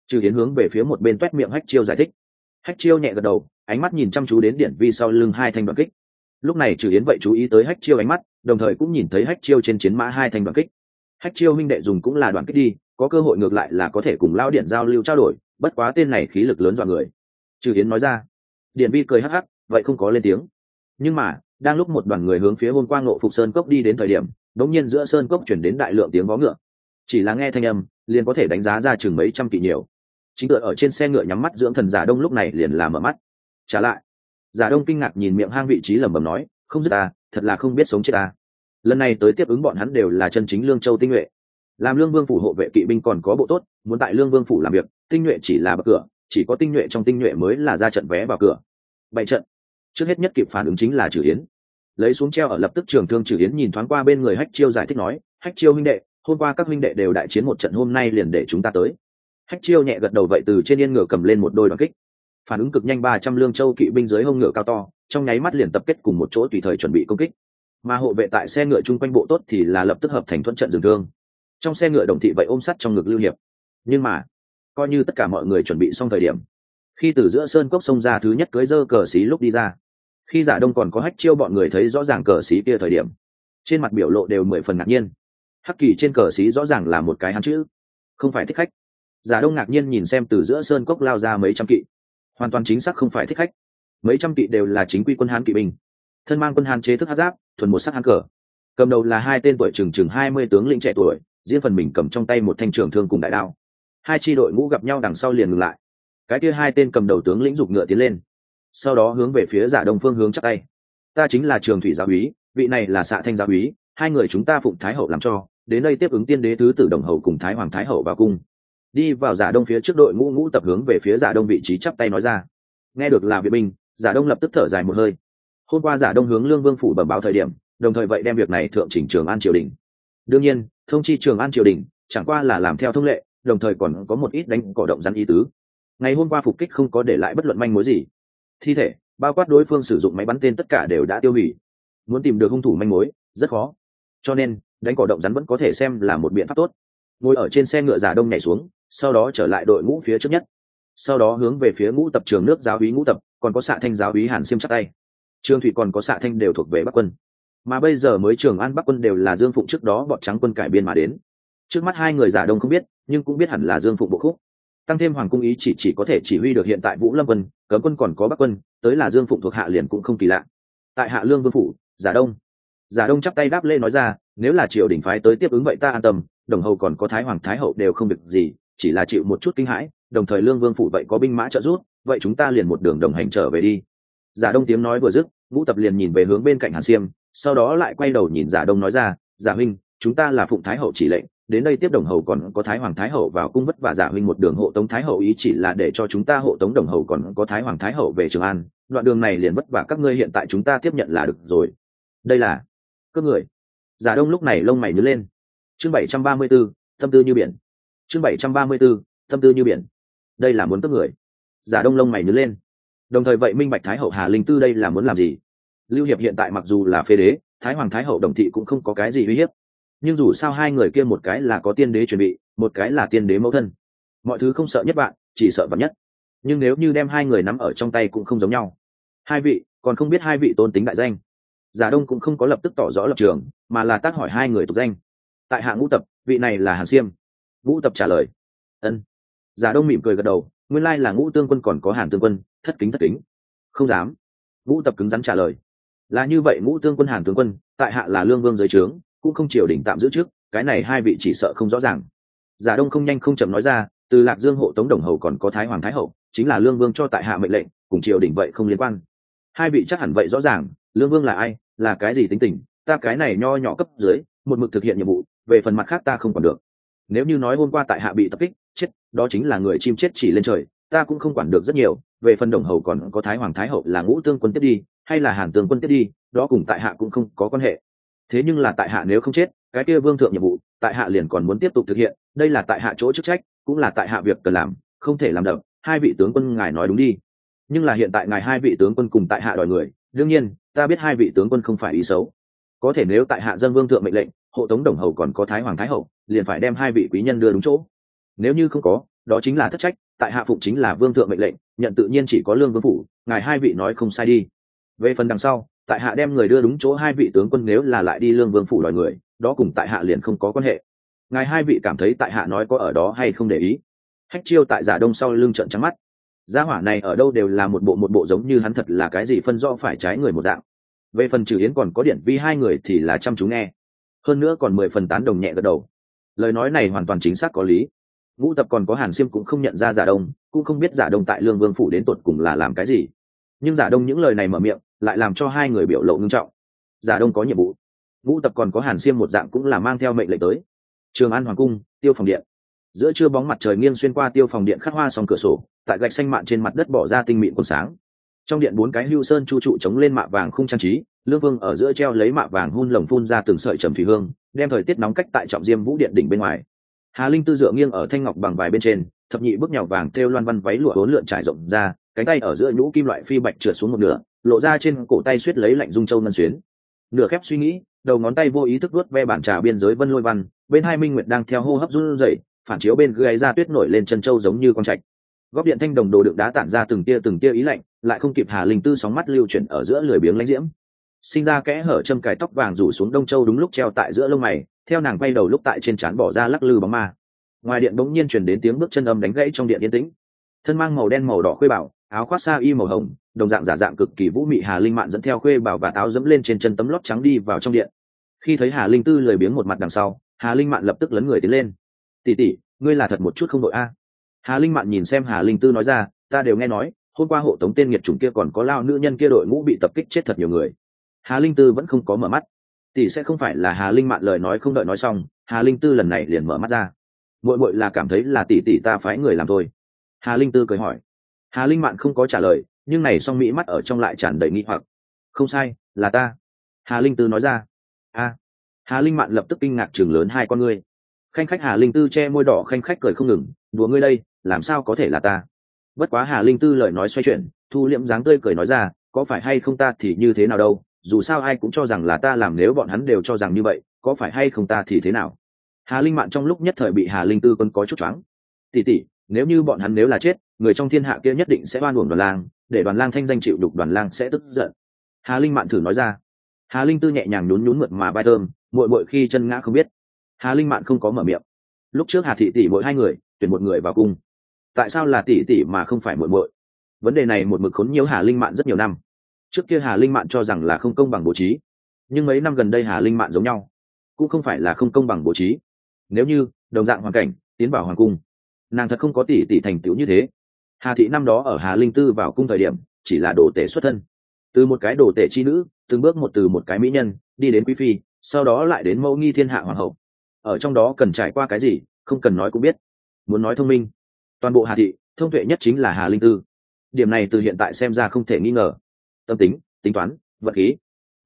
Trừ Yến hướng về phía một bên t miệng hách chiêu giải thích hách chiêu nhẹ gật đầu, ánh mắt nhìn chăm chú đến điện vi sau lưng hai thanh đoàn kích. Lúc này trừ yến vậy chú ý tới hách chiêu ánh mắt, đồng thời cũng nhìn thấy hách chiêu trên chiến mã hai thanh đoàn kích. Hách chiêu minh đệ dùng cũng là đoàn kích đi, có cơ hội ngược lại là có thể cùng lao điện giao lưu trao đổi, bất quá tên này khí lực lớn dọa người. Trừ yến nói ra. Điện vi cười hắc hắc, vậy không có lên tiếng. Nhưng mà, đang lúc một đoàn người hướng phía hôm qua ngộ phục sơn cốc đi đến thời điểm đống nhiên giữa sơn cốc chuyển đến đại lượng tiếng vó ngựa. Chỉ là nghe thanh âm, liền có thể đánh giá ra chừng mấy trăm kỷ nhiều chính tựa ở trên xe ngựa nhắm mắt dưỡng thần giả đông lúc này liền làm mở mắt. Trả lại. Giả đông kinh ngạc nhìn miệng hang vị trí lẩm bẩm nói, không dứt ta, thật là không biết sống chết ta. Lần này tới tiếp ứng bọn hắn đều là chân chính lương châu tinh nhuệ. Làm lương vương phủ hộ vệ kỵ binh còn có bộ tốt, muốn tại lương vương phủ làm việc, tinh nhuệ chỉ là bậc cửa, chỉ có tinh nhuệ trong tinh nhuệ mới là ra trận vé vào cửa. Bảy trận. Trước hết nhất kịp phản ứng chính là trừ yến. Lấy xuống treo ở lập tức trường thương trừ yến nhìn thoáng qua bên người hách chiêu giải thích nói, hách chiêu huynh đệ, hôm qua các huynh đệ đều đại chiến một trận, hôm nay liền để chúng ta tới hách chiêu nhẹ gật đầu vậy từ trên yên ngựa cầm lên một đôi đoàn kích. Phản ứng cực nhanh ba trăm lương châu kỵ binh dưới hông ngựa cao to, trong nháy mắt liền tập kết cùng một chỗ tùy thời chuẩn bị công kích. Mà hộ vệ tại xe ngựa chung quanh bộ tốt thì là lập tức hợp thành thuận trận dừng thương. Trong xe ngựa đồng thị vậy ôm sắt trong ngực lưu hiệp. Nhưng mà, coi như tất cả mọi người chuẩn bị xong thời điểm, khi từ giữa sơn cốc sông ra thứ nhất cưới dơ cờ xí lúc đi ra, khi giả đông còn có hách chiêu bọn người thấy rõ ràng cờ xí kia thời điểm, trên mặt biểu lộ đều mười phần ngạc nhiên. Hắc kỳ trên cờ xí rõ ràng là một cái hắn chữ, không phải thích khách giả đông ngạc nhiên nhìn xem từ giữa sơn cốc lao ra mấy trăm kỵ. Hoàn toàn chính xác không phải thích khách. Mấy trăm kỵ đều là chính quy quân hán kỵ binh. Thân mang quân hán chế thức hát giáp, thuần một sắc hán cờ. Cầm đầu là hai tên tuổi trừng trừng hai mươi tướng lĩnh trẻ tuổi, riêng phần mình cầm trong tay một thanh trường thương cùng đại đao. Hai tri đội ngũ gặp nhau đằng sau liền ngừng lại. Cái kia hai tên cầm đầu tướng lĩnh giục ngựa tiến lên. Sau đó hướng về phía giả đông phương hướng chắc tay. Ta chính là trường thủy giáo úy, vị này là xạ thanh giáo úy, hai người chúng ta phụng thái hậu làm cho, đến đây tiếp ứng tiên đế thứ tử đồng hậu cùng thái hoàng thái hậu vào cung đi vào giả đông phía trước đội ngũ ngũ tập hướng về phía giả đông vị trí chắp tay nói ra. Nghe được là viện binh giả đông lập tức thở dài một hơi. Hôm qua giả đông hướng lương vương phủ bẩm báo thời điểm, đồng thời vậy đem việc này thượng chỉnh trường an triều đình. Đương nhiên, thông chi trường an triều đình, chẳng qua là làm theo thông lệ, đồng thời còn có một ít đánh cỏ động rắn ý tứ. Ngày hôm qua phục kích không có để lại bất luận manh mối gì. Thi thể, bao quát đối phương sử dụng máy bắn tên tất cả đều đã tiêu hủy. Muốn tìm được hung thủ manh mối, rất khó. Cho nên, đánh cỏ động rắn vẫn có thể xem là một biện pháp tốt. Ngồi ở trên xe ngựa giả đông nhảy xuống sau đó trở lại đội ngũ phía trước nhất. Sau đó hướng về phía ngũ tập trường nước giáo hí ngũ tập, còn có xạ thanh giáo hí hàn xiêm chắc tay. Trương thủy còn có xạ thanh đều thuộc về bắc quân. Mà bây giờ mới trường an bắc quân đều là dương phụng trước đó bọn trắng quân cải biên mà đến. Trước mắt hai người giả đông không biết, nhưng cũng biết hẳn là dương phụng bộ khúc. Tăng thêm hoàng cung ý chỉ chỉ có thể chỉ huy được hiện tại vũ lâm quân, cấm quân còn có bắc quân, tới là dương phụng thuộc hạ liền cũng không kỳ lạ. Tại hạ lương vương phủ, giả đông. Giả đông chắp tay đáp lê nói ra, nếu là triều đình phái tới tiếp ứng vậy ta an tâm, đồng hầu còn có thái hoàng thái hậu đều không việc gì chỉ là chịu một chút kinh hãi đồng thời lương vương phủ vậy có binh mã trợ giúp vậy chúng ta liền một đường đồng hành trở về đi. Giả đông tiếng nói vừa dứt vũ tập liền nhìn về hướng bên cạnh hàn xiêm sau đó lại quay đầu nhìn giả đông nói ra giả huynh chúng ta là phụng thái hậu chỉ lệnh đến đây tiếp đồng hầu còn có thái hoàng thái hậu vào cung vất và giả huynh một đường hộ tống thái hậu ý chỉ là để cho chúng ta hộ tống đồng hầu còn có thái hoàng thái hậu về trường an đoạn đường này liền vất vả các ngươi hiện tại chúng ta tiếp nhận là được rồi. Đây là cơ người. Giả đông lúc này lông mày nhớ lên. Chương bảy trăm ba mươi 734, tâm tư như biển chương bảy trăm ba mươi 734, tâm tư như biển. Đây là muốn cướp người. Giả đông lông mày nhớ lên. Đồng thời vậy minh bạch thái hậu hà linh tư đây là muốn làm gì? Lưu hiệp hiện tại mặc dù là phế đế thái hoàng thái hậu đồng thị cũng không có cái gì uy hiếp. Nhưng dù sao hai người kia một cái là có tiên đế chuẩn bị một cái là tiên đế mẫu thân. Mọi thứ không sợ nhất bạn chỉ sợ vật nhất. Nhưng nếu như đem hai người nắm ở trong tay cũng không giống nhau. Hai vị còn không biết hai vị tôn tính đại danh. Giả đông cũng không có lập tức tỏ rõ lập trường mà là tác hỏi hai người tục danh. Tại hạng ngũ tập vị này là hàn siêm. Vũ tập trả lời. Ân. Giả đông mỉm cười gật đầu, nguyên lai là ngũ tương quân còn có hàn tương quân, thất kính thất kính. Không dám. Vũ tập cứng rắn trả lời. Là như vậy, ngũ tương quân, hàn tướng quân, tại hạ là lương vương giới trướng, cũng không triều đình tạm giữ trước, cái này hai vị chỉ sợ không rõ ràng. Giả đông không nhanh không chậm nói ra, từ lạc dương hộ tống đồng hầu còn có thái hoàng thái hậu, chính là lương vương cho tại hạ mệnh lệnh, cùng triều đình vậy không liên quan. Hai vị chắc hẳn vậy rõ ràng, lương vương là ai, là cái gì tính tình, ta cái này nho nhỏ cấp dưới, một mực thực hiện nhiệm vụ, về phần mặt khác ta không còn được nếu như nói hôm qua tại hạ bị tập kích, chết, đó chính là người chim chết chỉ lên trời, ta cũng không quản được rất nhiều, về phần đồng hầu còn có thái hoàng thái hậu là ngũ tương quân tiếp đi, hay là hàn tương quân tiếp đi, đó cùng tại hạ cũng không có quan hệ. Thế nhưng là tại hạ nếu không chết, cái kia vương thượng nhiệm vụ, tại hạ liền còn muốn tiếp tục thực hiện, đây là tại hạ chỗ chức trách, cũng là tại hạ việc cần làm, không thể làm đậm, hai vị tướng quân ngài nói đúng đi. Nhưng là hiện tại ngài hai vị tướng quân cùng tại hạ đòi người, đương nhiên, ta biết hai vị tướng quân không phải ý xấu. Có thể nếu tại hạ dân vương thượng mệnh lệnh, hộ tống đồng hầu còn có thái hoàng thái hậu liền phải đem hai vị quý nhân đưa đúng chỗ. Nếu như không có, đó chính là thất trách, tại hạ phụng chính là vương thượng mệnh lệnh, nhận tự nhiên chỉ có lương vương phủ, ngài hai vị nói không sai đi. Về phần đằng sau, tại hạ đem người đưa đúng chỗ hai vị tướng quân nếu là lại đi lương vương phủ đòi người, đó cùng tại hạ liền không có quan hệ. Ngài hai vị cảm thấy tại hạ nói có ở đó hay không để ý. Hách chiêu tại giả đông sau lưng trận trắng mắt. Gia hỏa này ở đâu đều là một bộ một bộ giống như hắn thật là cái gì phân do phải trái người một dạng. Về phần trừ yến còn có điển vi hai người thì là chăm chú nghe. Hơn nữa còn mười phần tán đồng nhẹ gật đầu lời nói này hoàn toàn chính xác có lý. Ngũ tập còn có hàn siêm cũng không nhận ra giả đông, cũng không biết giả đông tại lương vương phủ đến tột cùng là làm cái gì. Nhưng giả đông những lời này mở miệng, lại làm cho hai người biểu lộ ngưng trọng. Giả đông có nhiệm vụ. Ngũ tập còn có hàn xiêm một dạng cũng là mang theo mệnh lệnh tới. Trường an hoàng cung, tiêu phòng điện. Giữa trưa bóng mặt trời nghiêng xuyên qua tiêu phòng điện khắc hoa xong cửa sổ, tại gạch xanh mạn trên mặt đất bỏ ra tinh mịn còn sáng. Trong điện bốn cái hưu sơn chu trụ chống lên mạ vàng không trang trí lương vương ở giữa treo lấy mạ vàng hun lồng phun ra từng sợi trầm thủy hương, đem thời tiết nóng cách tại trọng diêm vũ điện đỉnh bên ngoài. Hà linh tư dựa nghiêng ở thanh ngọc bằng vài bên trên, thập nhị bước nhào vàng kêu loan văn váy lụa hốn lượn trải rộng ra, cánh tay ở giữa nhũ kim loại phi bạch trượt xuống một nửa, lộ ra trên cổ tay suýt lấy lạnh dung châu ngân xuyến. Nửa khép suy nghĩ, đầu ngón tay vô ý thức vuốt ve bản trà biên giới vân lôi văn, bên hai minh nguyệt đang theo hô hấp run rẩy, phản chiếu bên gáy ra tuyết nổi lên chân châu giống như con trạch. Góc điện thanh đồng đồ đựng đá tản ra từng tia từng tia ý lạnh, lại không kịp hà linh tư sóng mắt lưu chuyển ở giữa lười biếng lãnh diễm sinh ra kẽ hở châm cài tóc vàng rủ xuống đông châu đúng lúc treo tại giữa lông mày, theo nàng quay đầu lúc tại trên trán bỏ ra lắc lư bóng ma. Ngoài điện bỗng nhiên chuyển đến tiếng bước chân âm đánh gãy trong điện yên tĩnh. Thân mang màu đen màu đỏ khuê bảo, áo khoác xa y màu hồng, đồng dạng giả dạng cực kỳ vũ mị hà linh mạn dẫn theo khuê bảo và áo dẫm lên trên chân tấm lót trắng đi vào trong điện. Khi thấy hà linh tư lười biếng một mặt đằng sau, hà linh mạn lập tức lấn người tiến lên. Tỉ tỉ ngươi là thật một chút không đội a? Hà linh mạn nhìn xem hà linh tư nói ra, ta đều nghe nói, hôm qua hộ tống tên nghiệt chủng kia còn có lao nữ nhân kia đội ngũ bị tập kích chết thật nhiều người hà linh tư vẫn không có mở mắt. Tỷ sẽ không phải là hà linh mạn lời nói không đợi nói xong, hà linh tư lần này liền mở mắt ra. Mội mội là cảm thấy là tỷ tỷ ta phái người làm thôi. Hà linh tư cười hỏi. Hà linh mạn không có trả lời, nhưng này song mỹ mắt ở trong lại tràn đầy nghi hoặc. Không sai, là ta. Hà linh tư nói ra. A. Hà linh mạn lập tức kinh ngạc chừng lớn hai con ngươi. Khanh khách hà linh tư che môi đỏ khanh khách cười không ngừng. Đùa ngươi đây, làm sao có thể là ta? Bất quá hà linh tư lời nói xoay chuyển, thu liễm dáng tươi cười nói ra, có phải hay không ta thì như thế nào đâu? Dù sao ai cũng cho rằng là ta làm nếu bọn hắn đều cho rằng như vậy, có phải hay không ta thì thế nào? Hà linh mạn trong lúc nhất thời bị hà linh tư còn có chút choáng. Tỉ tỉ nếu như bọn hắn nếu là chết, người trong thiên hạ kia nhất định sẽ oan uổng đoàn lang, để đoàn lang thanh danh chịu đục đoàn lang sẽ tức giận. Hà linh mạn thử nói ra. Hà linh tư nhẹ nhàng nhún nhún mượt mà bay thơm, muội muội khi chân ngã không biết. Hà linh mạn không có mở miệng. Lúc trước hà thị tỷ mỗi hai người, tuyển một người vào cung. Tại sao là tỷ tỷ mà không phải muội muội? Vấn đề này một mực khốn nhiều hà linh mạn rất nhiều năm trước kia hà linh mạn cho rằng là không công bằng bố trí. Nhưng mấy năm gần đây hà linh mạn giống nhau. Cũng không phải là không công bằng bố trí. Nếu như, đồng dạng hoàn cảnh, tiến vào hoàng cung, nàng thật không có tỷ tỷ thành tựu như thế. Hà thị năm đó ở hà linh tư vào cung thời điểm, chỉ là đồ tể xuất thân. Từ một cái đồ tể chi nữ, từng bước một từ một cái mỹ nhân, đi đến quý phi, sau đó lại đến mẫu nghi thiên hạ hoàng hậu. Ở trong đó cần trải qua cái gì, không cần nói cũng biết. Muốn nói thông minh. Toàn bộ hà thị, thông tuệ nhất chính là hà linh tư. Điểm này từ hiện tại xem ra không thể nghi ngờ tâm tính tính toán vật khí.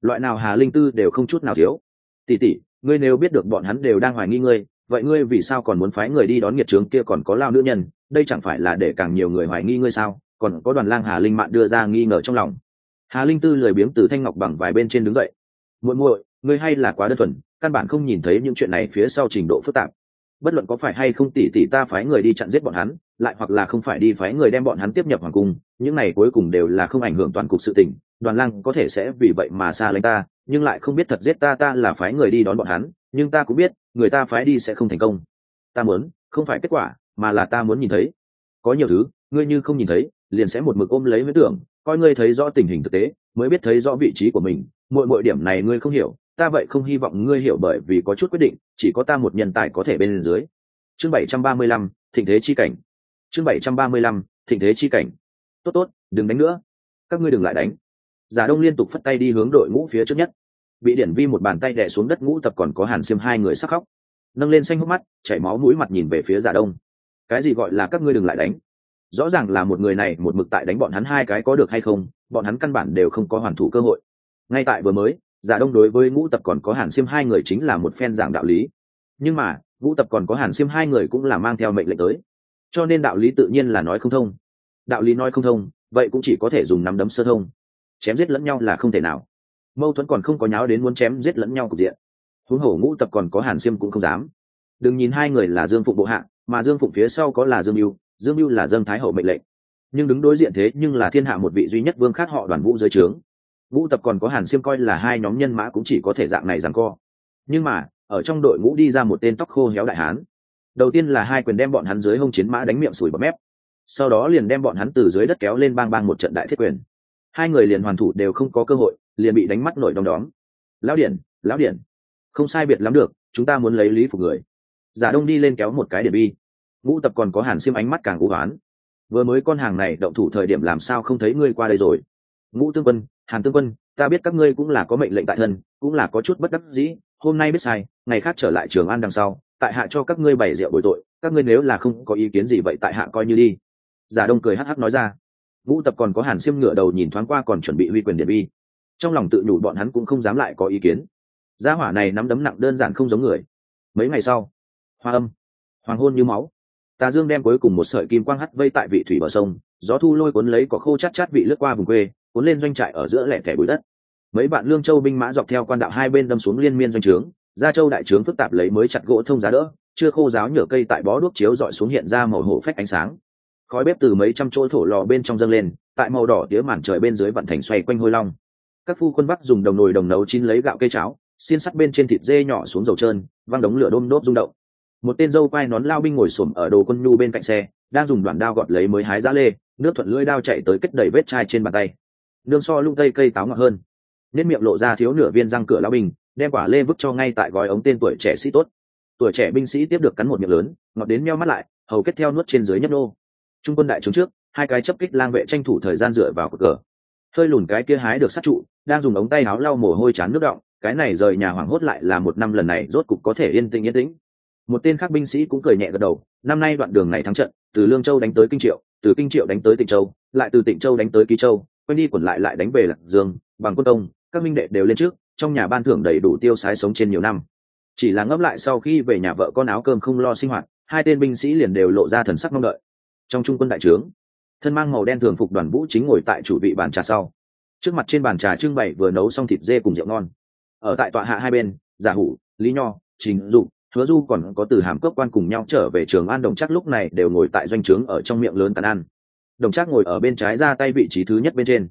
Loại nào hà linh tư đều không chút nào thiếu. Tỉ tỉ ngươi nếu biết được bọn hắn đều đang hoài nghi ngươi, vậy ngươi vì sao còn muốn phái người đi đón nghiệt trướng kia còn có lao nữ nhân? Đây chẳng phải là để càng nhiều người hoài nghi ngươi sao? Còn có đoàn lang hà linh mạn đưa ra nghi ngờ trong lòng. Hà linh tư lười biếng từ thanh ngọc bằng vài bên trên đứng dậy. Muội muội, ngươi hay là quá đơn thuần, căn bản không nhìn thấy những chuyện này phía sau trình độ phức tạp. Bất luận có phải hay không tỷ tỷ ta phái người đi chặn giết bọn hắn lại hoặc là không phải đi phái người đem bọn hắn tiếp nhập hoàng cung, những này cuối cùng đều là không ảnh hưởng toàn cục sự tình, đoàn lang có thể sẽ vì vậy mà xa lánh ta, nhưng lại không biết thật giết ta ta là phái người đi đón bọn hắn, nhưng ta cũng biết, người ta phái đi sẽ không thành công. Ta muốn, không phải kết quả, mà là ta muốn nhìn thấy. Có nhiều thứ, ngươi như không nhìn thấy, liền sẽ một mực ôm lấy với tưởng, coi ngươi thấy rõ tình hình thực tế, mới biết thấy rõ vị trí của mình. Mỗi mỗi điểm này ngươi không hiểu, ta vậy không hy vọng ngươi hiểu bởi vì có chút quyết định, chỉ có ta một nhân tài có thể bên dưới. Chương bảy trăm ba mươi lăm, thịnh thế chi cảnh chương bảy trăm ba mươi lăm, thịnh thế chi cảnh. Tốt tốt, đừng đánh nữa. Các ngươi đừng lại đánh. Giả đông liên tục phất tay đi hướng đội ngũ phía trước nhất. Bị điển vi một bàn tay đè xuống đất ngũ tập còn có hàn xiêm hai người sắc khóc. Nâng lên xanh hốc mắt, chảy máu mũi mặt nhìn về phía giả đông. Cái gì gọi là các ngươi đừng lại đánh? Rõ ràng là một người này một mực tại đánh bọn hắn hai cái có được hay không, bọn hắn căn bản đều không có hoàn thủ cơ hội. Ngay tại vừa mới giả đông đối với ngũ tập còn có hàn xiêm hai người chính là một phen giảng đạo lý. Nhưng mà, ngũ tập còn có hàn xiêm hai người cũng là mang theo mệnh lệnh tới cho nên đạo lý tự nhiên là nói không thông. Đạo lý nói không thông, vậy cũng chỉ có thể dùng nắm đấm sơ thông. Chém giết lẫn nhau là không thể nào. Mâu thuẫn còn không có nháo đến muốn chém giết lẫn nhau cục diện. Huống hổ ngũ tập còn có hàn xiêm cũng không dám. Đừng nhìn hai người là dương phụng bộ hạ, mà dương phụng phía sau có là dương mưu dương mưu là dân thái hậu mệnh lệnh. Nhưng đứng đối diện thế nhưng là thiên hạ một vị duy nhất vương khác họ đoàn vũ dưới trướng. Ngũ tập còn có hàn xiêm coi là hai nhóm nhân mã cũng chỉ có thể dạng này rằng co. Nhưng mà, ở trong đội ngũ đi ra một tên tóc khô héo đại hán đầu tiên là hai quyền đem bọn hắn dưới hông chiến mã đánh miệng sủi bọt mép. Sau đó liền đem bọn hắn từ dưới đất kéo lên bang bang một trận đại thiết quyền. Hai người liền hoàn thủ đều không có cơ hội, liền bị đánh mắt nổi đom đóm. Lão điển lão điển, không sai biệt lắm được, chúng ta muốn lấy lý phục người. Giả đông đi lên kéo một cái để bi. Ngũ tập còn có hàn xiêm ánh mắt càng cú hoán. Vừa mới con hàng này động thủ thời điểm làm sao không thấy ngươi qua đây rồi? Ngũ tương quân, hàn tương quân, ta biết các ngươi cũng là có mệnh lệnh tại thân, cũng là có chút bất đắc dĩ, hôm nay biết sai, ngày khác trở lại trường an đằng sau tại hạ cho các ngươi bày rượu bồi tội, các ngươi nếu là không có ý kiến gì vậy tại hạ coi như đi. Giả đông cười hắc hắc nói ra. Vũ tập còn có hàn xiêm ngựa đầu nhìn thoáng qua còn chuẩn bị huy quyền điện bi. trong lòng tự nhủ bọn hắn cũng không dám lại có ý kiến. Gia hỏa này nắm đấm nặng đơn giản không giống người. Mấy ngày sau, hoa âm, hoàng hôn như máu. Tà dương đem cuối cùng một sợi kim quang hắt vây tại vị thủy bờ sông, gió thu lôi cuốn lấy cỏ khô chát chát vị lướt qua vùng quê, cuốn lên doanh trại ở giữa lẻ thẻ bụi đất. Mấy bạn lương châu binh mã dọc theo quan đạo hai bên đâm xuống liên miên doanh trướng gia châu đại trướng phức tạp lấy mới chặt gỗ thông giá đỡ, chưa khô giáo nhựa cây tại bó đuốc chiếu dọi xuống hiện ra màu hổ phách ánh sáng. Khói bếp từ mấy trăm chỗ thổ lò bên trong dâng lên, tại màu đỏ tía màn trời bên dưới vận thành xoay quanh hôi long. Các phu quân bắc dùng đồng nồi đồng nấu chín lấy gạo cây cháo, xiên sắt bên trên thịt dê nhỏ xuống dầu trơn, văng đống lửa đôm đốt rung động. Một tên dâu quai nón lao binh ngồi xổm ở đồ quân nhu bên cạnh xe, đang dùng đoạn đao gọt lấy mới hái giá lê, nước thuận lưỡi đao chạy tới kết đầy vết chai trên bàn tay. Nương so lung tây cây táo ngọt hơn. Nên miệng lộ ra thiếu nửa viên răng cửa lao binh đem quả lê vứt cho ngay tại gói ống tên tuổi trẻ sĩ tốt. Tuổi trẻ binh sĩ tiếp được cắn một miệng lớn, ngọt đến meo mắt lại, hầu kết theo nuốt trên dưới nhấp nô. Trung quân đại trướng trước, hai cái chấp kích lang vệ tranh thủ thời gian dựa vào cửa cờ. Hơi lùn cái kia hái được sát trụ, đang dùng ống tay áo lau mồ hôi chán nước động cái này rời nhà hoảng hốt lại là một năm lần này rốt cục có thể yên tĩnh yên tĩnh. Một tên khác binh sĩ cũng cười nhẹ gật đầu, năm nay đoạn đường này thắng trận, từ lương châu đánh tới kinh triệu, từ kinh triệu đánh tới tịnh châu, lại từ tịnh châu đánh tới ký châu quanh đi quẩn lại lại đánh về lạc dương, bằng quân công, các minh đệ đều lên trước trong nhà ban thưởng đầy đủ tiêu sái sống trên nhiều năm. Chỉ là ngấp lại sau khi về nhà vợ con áo cơm không lo sinh hoạt, hai tên binh sĩ liền đều lộ ra thần sắc mong đợi. Trong trung quân đại trướng, thân mang màu đen thường phục đoàn vũ chính ngồi tại chủ vị bàn trà sau. Trước mặt trên bàn trà trưng bày vừa nấu xong thịt dê cùng rượu ngon. Ở tại tọa hạ hai bên, giả hủ, lý nho, trình dụ, hứa du còn có từ hàm cốc quan cùng nhau trở về trường an đồng chắc lúc này đều ngồi tại doanh trướng ở trong miệng lớn tàn ăn. Đồng chắc ngồi ở bên trái ra tay vị trí thứ nhất bên trên.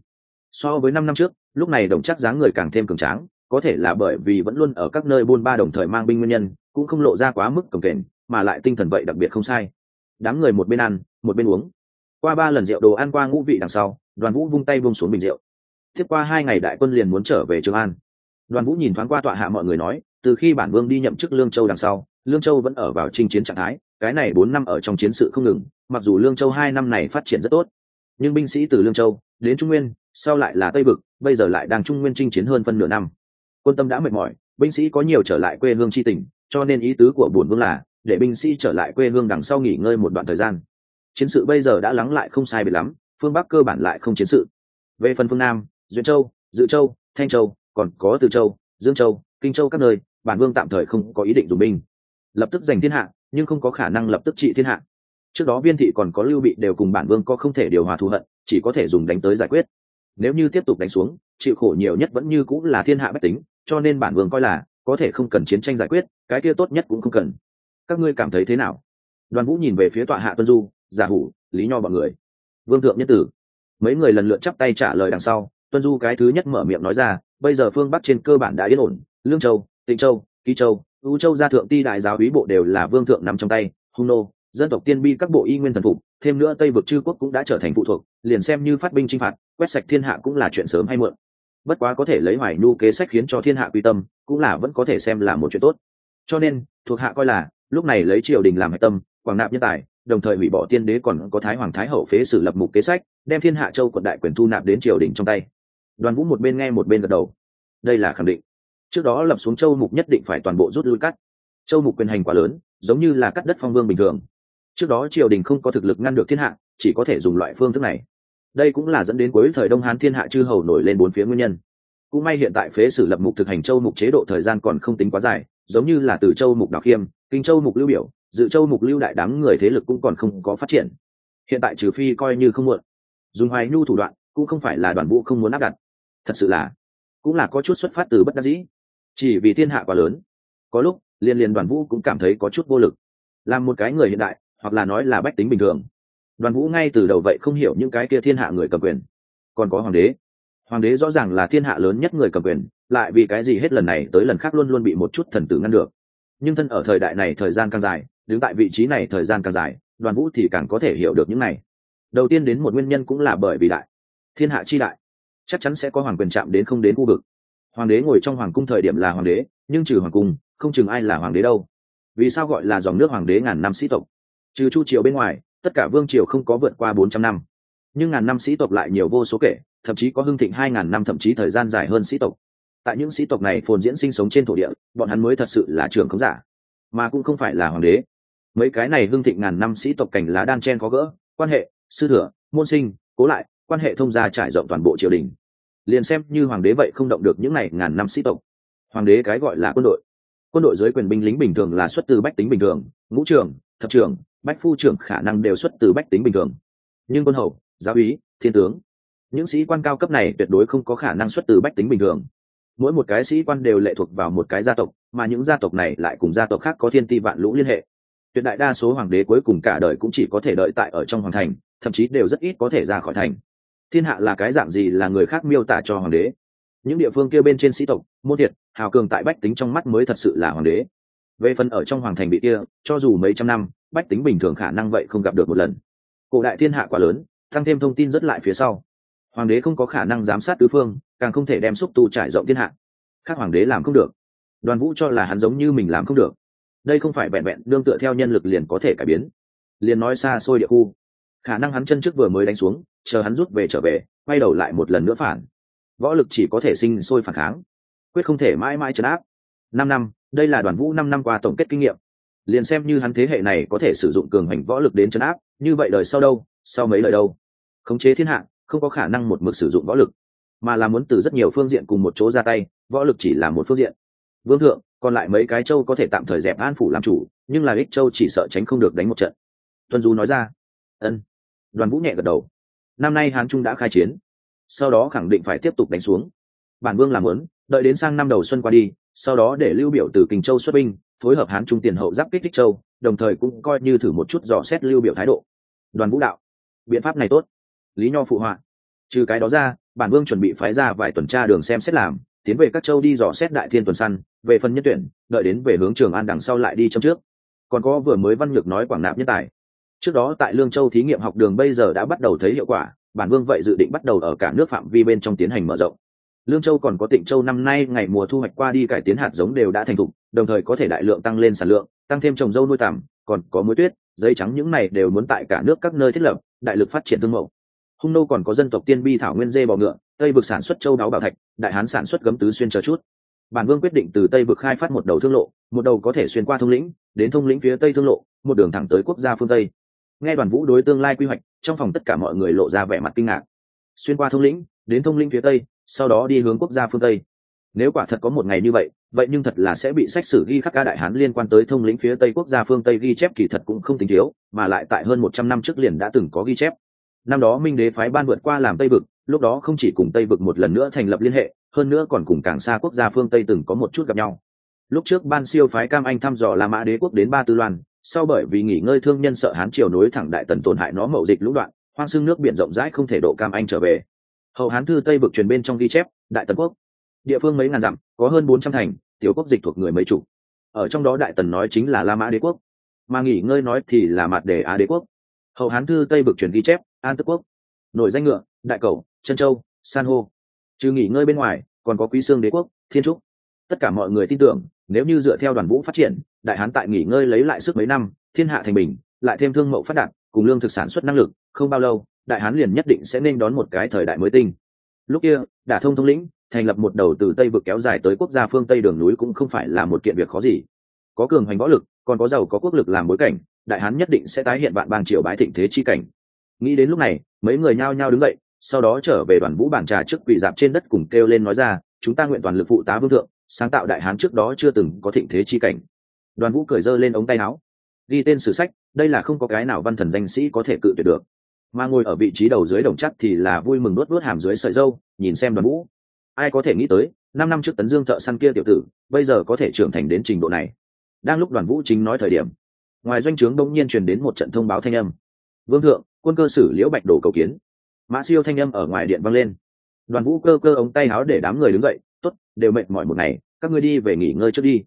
So với năm năm trước, lúc này đồng chắc dáng người càng thêm cường tráng có thể là bởi vì vẫn luôn ở các nơi buôn ba đồng thời mang binh nguyên nhân, cũng không lộ ra quá mức cồng kềnh, mà lại tinh thần vậy đặc biệt không sai. Đám người một bên ăn, một bên uống. Qua ba lần rượu đồ ăn qua ngũ vị đằng sau, đoàn vũ vung tay vung xuống bình rượu. Tiếp qua hai ngày đại quân liền muốn trở về trường an. Đoàn vũ nhìn thoáng qua tọa hạ mọi người nói, từ khi bản vương đi nhậm chức lương châu đằng sau, lương châu vẫn ở vào chinh chiến trạng thái, cái này bốn năm ở trong chiến sự không ngừng, mặc dù lương châu hai năm này phát triển rất tốt, nhưng binh sĩ từ lương châu đến trung nguyên, sau lại là tây vực, bây giờ lại đang trung nguyên chinh chiến hơn phân nửa năm quân tâm đã mệt mỏi, binh sĩ có nhiều trở lại quê hương tri tỉnh cho nên ý tứ của bổn vương là để binh sĩ trở lại quê hương đằng sau nghỉ ngơi một đoạn thời gian. Chiến sự bây giờ đã lắng lại không sai biệt lắm, phương bắc cơ bản lại không chiến sự. Về phần phương nam duyên châu, dự châu, thanh châu, còn có từ châu, dương châu, kinh châu các nơi, bản vương tạm thời không có ý định dùng binh. Lập tức giành thiên hạ, nhưng không có khả năng lập tức trị thiên hạ. Trước đó viên thị còn có lưu bị đều cùng bản vương có không thể điều hòa thù hận, chỉ có thể dùng đánh tới giải quyết. Nếu như tiếp tục đánh xuống, chịu khổ nhiều nhất vẫn như cũng là thiên hạ bách tính cho nên bản vương coi là có thể không cần chiến tranh giải quyết, cái kia tốt nhất cũng không cần. Các ngươi cảm thấy thế nào? Đoàn vũ nhìn về phía tọa hạ tuân du, giả hủ, lý nho b ọ n người. Vương thượng nhất tử. Mấy người lần lượt chắp tay trả lời đằng sau, tuân du cái thứ nhất mở miệng nói ra, bây giờ phương bắc trên cơ bản đã yên ổn, lương châu, tịnh châu, ký châu, u châu gia thượng ti đại giáo úy bộ đều là vương thượng nằm trong tay, hung nô, dân tộc tiên bi các bộ y nguyên thần phục, thêm nữa tây vực chư quốc cũng đã trở thành phụ thuộc, liền xem như phát binh chinh phạt, quét sạch thiên hạ cũng là chuyện sớm hay muộn bất quá có thể lấy hoài nhu kế sách khiến cho thiên hạ quy tâm, cũng là vẫn có thể xem là một chuyện tốt. Cho nên, thuộc hạ coi là, lúc này lấy triều đình làm hạch tâm, quảng nạp nhân tài, đồng thời hủy bỏ tiên đế còn có thái hoàng thái hậu phế sử lập mục kế sách, đem thiên hạ châu quận đại quyền thu nạp đến triều đình trong tay. Đoàn vũ một bên nghe một bên gật đầu. Đây là khẳng định. Trước đó lập xuống châu mục nhất định phải toàn bộ rút lui cắt. Châu mục quyền hành quá lớn, giống như là cắt đất phong vương bình thường. Trước đó triều đình không có thực lực ngăn được thiên hạ, chỉ có thể dùng loại phương thức này đây cũng là dẫn đến cuối thời đông hán thiên hạ chư hầu nổi lên bốn phía nguyên nhân. Cũng may hiện tại phế sử lập mục thực hành châu mục chế độ thời gian còn không tính quá dài, giống như là từ châu mục đào khiêm, kinh châu mục lưu biểu, dự châu mục lưu đại đám người thế lực cũng còn không có phát triển. Hiện tại trừ phi coi như không muộn. Dùng hoài nhu thủ đoạn, cũng không phải là đoàn vũ không muốn áp đặt. Thật sự là, cũng là có chút xuất phát từ bất đắc dĩ. Chỉ vì thiên hạ quá lớn, có lúc, liên liên đoàn vũ cũng cảm thấy có chút vô lực. Làm một cái người hiện đại, hoặc là nói là bách tính bình thường đoàn vũ ngay từ đầu vậy không hiểu những cái kia thiên hạ người cầm quyền. Còn có hoàng đế. Hoàng đế rõ ràng là thiên hạ lớn nhất người cầm quyền, lại vì cái gì hết lần này tới lần khác luôn luôn bị một chút thần tử ngăn được. Nhưng thân ở thời đại này thời gian càng dài, đứng tại vị trí này thời gian càng dài, đoàn vũ thì càng có thể hiểu được những này. Đầu tiên đến một nguyên nhân cũng là bởi vì đại. Thiên hạ chi đại. Chắc chắn sẽ có hoàng quyền chạm đến không đến khu vực. Hoàng đế ngồi trong hoàng cung thời điểm là hoàng đế, nhưng trừ hoàng cung, không chừng ai là hoàng đế đâu. Vì sao gọi là dòng nước hoàng đế ngàn năm sĩ tộc? Trừ chu triều bên ngoài tất cả vương triều không có vượt qua bốn trăm năm. Nhưng ngàn năm sĩ tộc lại nhiều vô số kể, thậm chí có hưng thịnh hai ngàn năm, thậm chí thời gian dài hơn sĩ tộc. Tại những sĩ tộc này phồn diễn sinh sống trên thổ địa, bọn hắn mới thật sự là trường không giả, mà cũng không phải là hoàng đế. Mấy cái này hưng thịnh ngàn năm sĩ tộc cảnh lá đan chen có gỡ, quan hệ, sư thừa, môn sinh, cố lại, quan hệ thông gia trải rộng toàn bộ triều đình. Liền xem như hoàng đế vậy không động được những n à y ngàn năm sĩ tộc. Hoàng đế cái gọi là quân đội. Quân đội dưới quyền binh lính bình thường là xuất từ bách tính bình thường, ngũ trưởng, thập trưởng bách phu trưởng khả năng đều xuất từ bách tính bình thường. Nhưng quân hầu, giáo úy, thiên tướng, những sĩ quan cao cấp này tuyệt đối không có khả năng xuất từ bách tính bình thường. Mỗi một cái sĩ quan đều lệ thuộc vào một cái gia tộc, mà những gia tộc này lại cùng gia tộc khác có thiên ti vạn lũ liên hệ. Tuyệt đại đa số hoàng đế cuối cùng cả đời cũng chỉ có thể đợi tại ở trong hoàng thành, thậm chí đều rất ít có thể ra khỏi thành. Thiên hạ là cái dạng gì là người khác miêu tả cho hoàng đế? Những địa phương kia bên trên sĩ tộc, môn thiệt, hào cường tại bách tính trong mắt mới thật sự là hoàng đế. Về phần ở trong hoàng thành bị kia, cho dù mấy trăm năm bách tính bình thường khả năng vậy không gặp được một lần. Cổ đại thiên hạ quá lớn, tăng thêm thông tin rất lại phía sau. Hoàng đế không có khả năng giám sát tứ phương, càng không thể đem xúc tu trải rộng thiên hạ. Khác hoàng đế làm không được. Đoàn vũ cho là hắn giống như mình làm không được. Đây không phải vẹn vẹn đương tựa theo nhân lực liền có thể cải biến. Liền nói xa xôi địa khu. Khả năng hắn chân trước vừa mới đánh xuống, chờ hắn rút về trở về, quay đầu lại một lần nữa phản. Võ lực chỉ có thể sinh sôi phản kháng. Quyết không thể mãi mãi chấn áp. Năm năm, đây là đoàn vũ năm năm qua tổng kết kinh nghiệm liền xem như hắn thế hệ này có thể sử dụng cường hành võ lực đến chấn áp, như vậy đời sau đâu, sau mấy đời đâu. Khống chế thiên hạ, không có khả năng một mực sử dụng võ lực, mà là muốn từ rất nhiều phương diện cùng một chỗ ra tay, võ lực chỉ là một phương diện. Vương thượng, còn lại mấy cái châu có thể tạm thời dẹp an phủ làm chủ, nhưng là ích châu chỉ sợ tránh không được đánh một trận. Tuân du nói ra. Ân. Đoàn vũ nhẹ gật đầu. Năm nay hán trung đã khai chiến. Sau đó khẳng định phải tiếp tục đánh xuống. Bản vương làm lớn đợi đến sang năm đầu xuân qua đi sau đó để lưu biểu từ kình châu xuất binh, phối hợp hán trung tiền hậu giáp kích thích châu, đồng thời cũng coi như thử một chút dò xét lưu biểu thái độ. Đoàn vũ đạo, biện pháp này tốt. Lý nho phụ họa. Trừ cái đó ra, bản vương chuẩn bị phái ra vài tuần tra đường xem xét làm, tiến về các châu đi dò xét đại thiên tuần săn, về phần nhân tuyển, đợi đến về hướng trường an đằng sau lại đi trong trước. Còn có vừa mới văn nhược nói quảng nạp nhân tài. Trước đó tại lương châu thí nghiệm học đường bây giờ đã bắt đầu thấy hiệu quả, bản vương vậy dự định bắt đầu ở cả nước phạm vi bên trong tiến hành mở rộng lương châu còn có tịnh châu năm nay ngày mùa thu hoạch qua đi cải tiến hạt giống đều đã thành thục, đồng thời có thể đại lượng tăng lên sản lượng, tăng thêm trồng dâu nuôi tằm, còn có muối tuyết, giấy trắng những này đều muốn tại cả nước các nơi thiết lập, đại lực phát triển thương mẫu hung nô còn có dân tộc tiên bi thảo nguyên dê bò ngựa, tây vực sản xuất châu đáo bảo thạch, đại hán sản xuất gấm tứ xuyên chờ chút. Bản vương quyết định từ tây vực khai phát một đầu thương lộ, một đầu có thể xuyên qua thông lĩnh, đến thông lĩnh phía tây thương lộ, một đường thẳng tới quốc gia phương tây. Nghe đoàn vũ đối tương lai quy hoạch, trong phòng tất cả mọi người lộ ra vẻ mặt kinh ngạc. Xuyên qua thông lĩnh, đến thông lĩnh phía tây sau đó đi hướng quốc gia phương tây. Nếu quả thật có một ngày như vậy vậy nhưng thật là sẽ bị sách sử ghi khắc ca đại hán liên quan tới thông lĩnh phía tây quốc gia phương tây ghi chép kỳ thật cũng không tính thiếu, mà lại tại hơn một trăm năm trước liền đã từng có ghi chép. Năm đó minh đế phái ban vượt qua làm tây vực, lúc đó không chỉ cùng tây vực một lần nữa thành lập liên hệ, hơn nữa còn cùng càng xa quốc gia phương tây từng có một chút gặp nhau. Lúc trước ban siêu phái cam anh thăm dò la mã đế quốc đến ba tư loan, sau bởi vì nghỉ ngơi thương nhân sợ hán triều nối thẳng đại tần tổn hại nó mậu dịch lũ đoạn, hoang xương nước biển rộng rãi không thể độ cam anh trở về hậu hán thư tây vực truyền bên trong ghi chép, đại tần quốc. Địa phương mấy ngàn dặm, có hơn bốn trăm thành, tiểu quốc dịch thuộc người mấy chủ ở trong đó đại tần nói chính là la mã đế quốc. Mà nghỉ ngơi nói thì là mặt đề á đế quốc. Hậu hán thư tây vực truyền ghi chép, an tức quốc. Nổi danh ngựa, đại cầu chân châu, san hô. Trừ nghỉ ngơi bên ngoài, còn có quý xương đế quốc, thiên trúc. Tất cả mọi người tin tưởng, nếu như dựa theo đoàn vũ phát triển, đại hán tại nghỉ ngơi lấy lại sức mấy năm, thiên hạ thành bình, lại thêm thương mậu phát đạt, cùng lương thực sản xuất năng lực, không bao lâu đại hán liền nhất định sẽ nên đón một cái thời đại mới tinh. Lúc kia, đả thông thông lĩnh, thành lập một đầu từ tây vực kéo dài tới quốc gia phương tây đường núi cũng không phải là một kiện việc khó gì. Có cường hoành võ lực, còn có giàu có quốc lực làm bối cảnh, đại hán nhất định sẽ tái hiện vạn bang triều bái thịnh thế chi cảnh. Nghĩ đến lúc này, mấy người nhao nhao đứng dậy, sau đó trở về đoàn vũ bản trà trước quỷ dạp trên đất cùng kêu lên nói ra, chúng ta nguyện toàn lực phụ tá vương thượng, sáng tạo đại hán trước đó chưa từng có thịnh thế chi cảnh. Đoàn vũ cười dơ lên ống tay áo. Ghi tên sử sách, đây là không có cái nào văn thần danh sĩ có thể cự tuyệt được mà ngồi ở vị trí đầu dưới đồng chắc thì là vui mừng nuốt nuốt hàm dưới sợi dâu, nhìn xem đoàn vũ. Ai có thể nghĩ tới, năm năm trước tấn dương thợ săn kia tiểu tử, bây giờ có thể trưởng thành đến trình độ này. Đang lúc đoàn vũ chính nói thời điểm, ngoài doanh trướng đông nhiên truyền đến một trận thông báo thanh âm. Vương thượng, quân cơ sử liễu bạch đổ cầu kiến. Mã siêu thanh âm ở ngoài điện vang lên. Đoàn vũ cơ cơ ống tay áo để đám người đứng dậy t ố t đều mệt mỏi một ngày, các ngươi đi về nghỉ ngơi trước đi.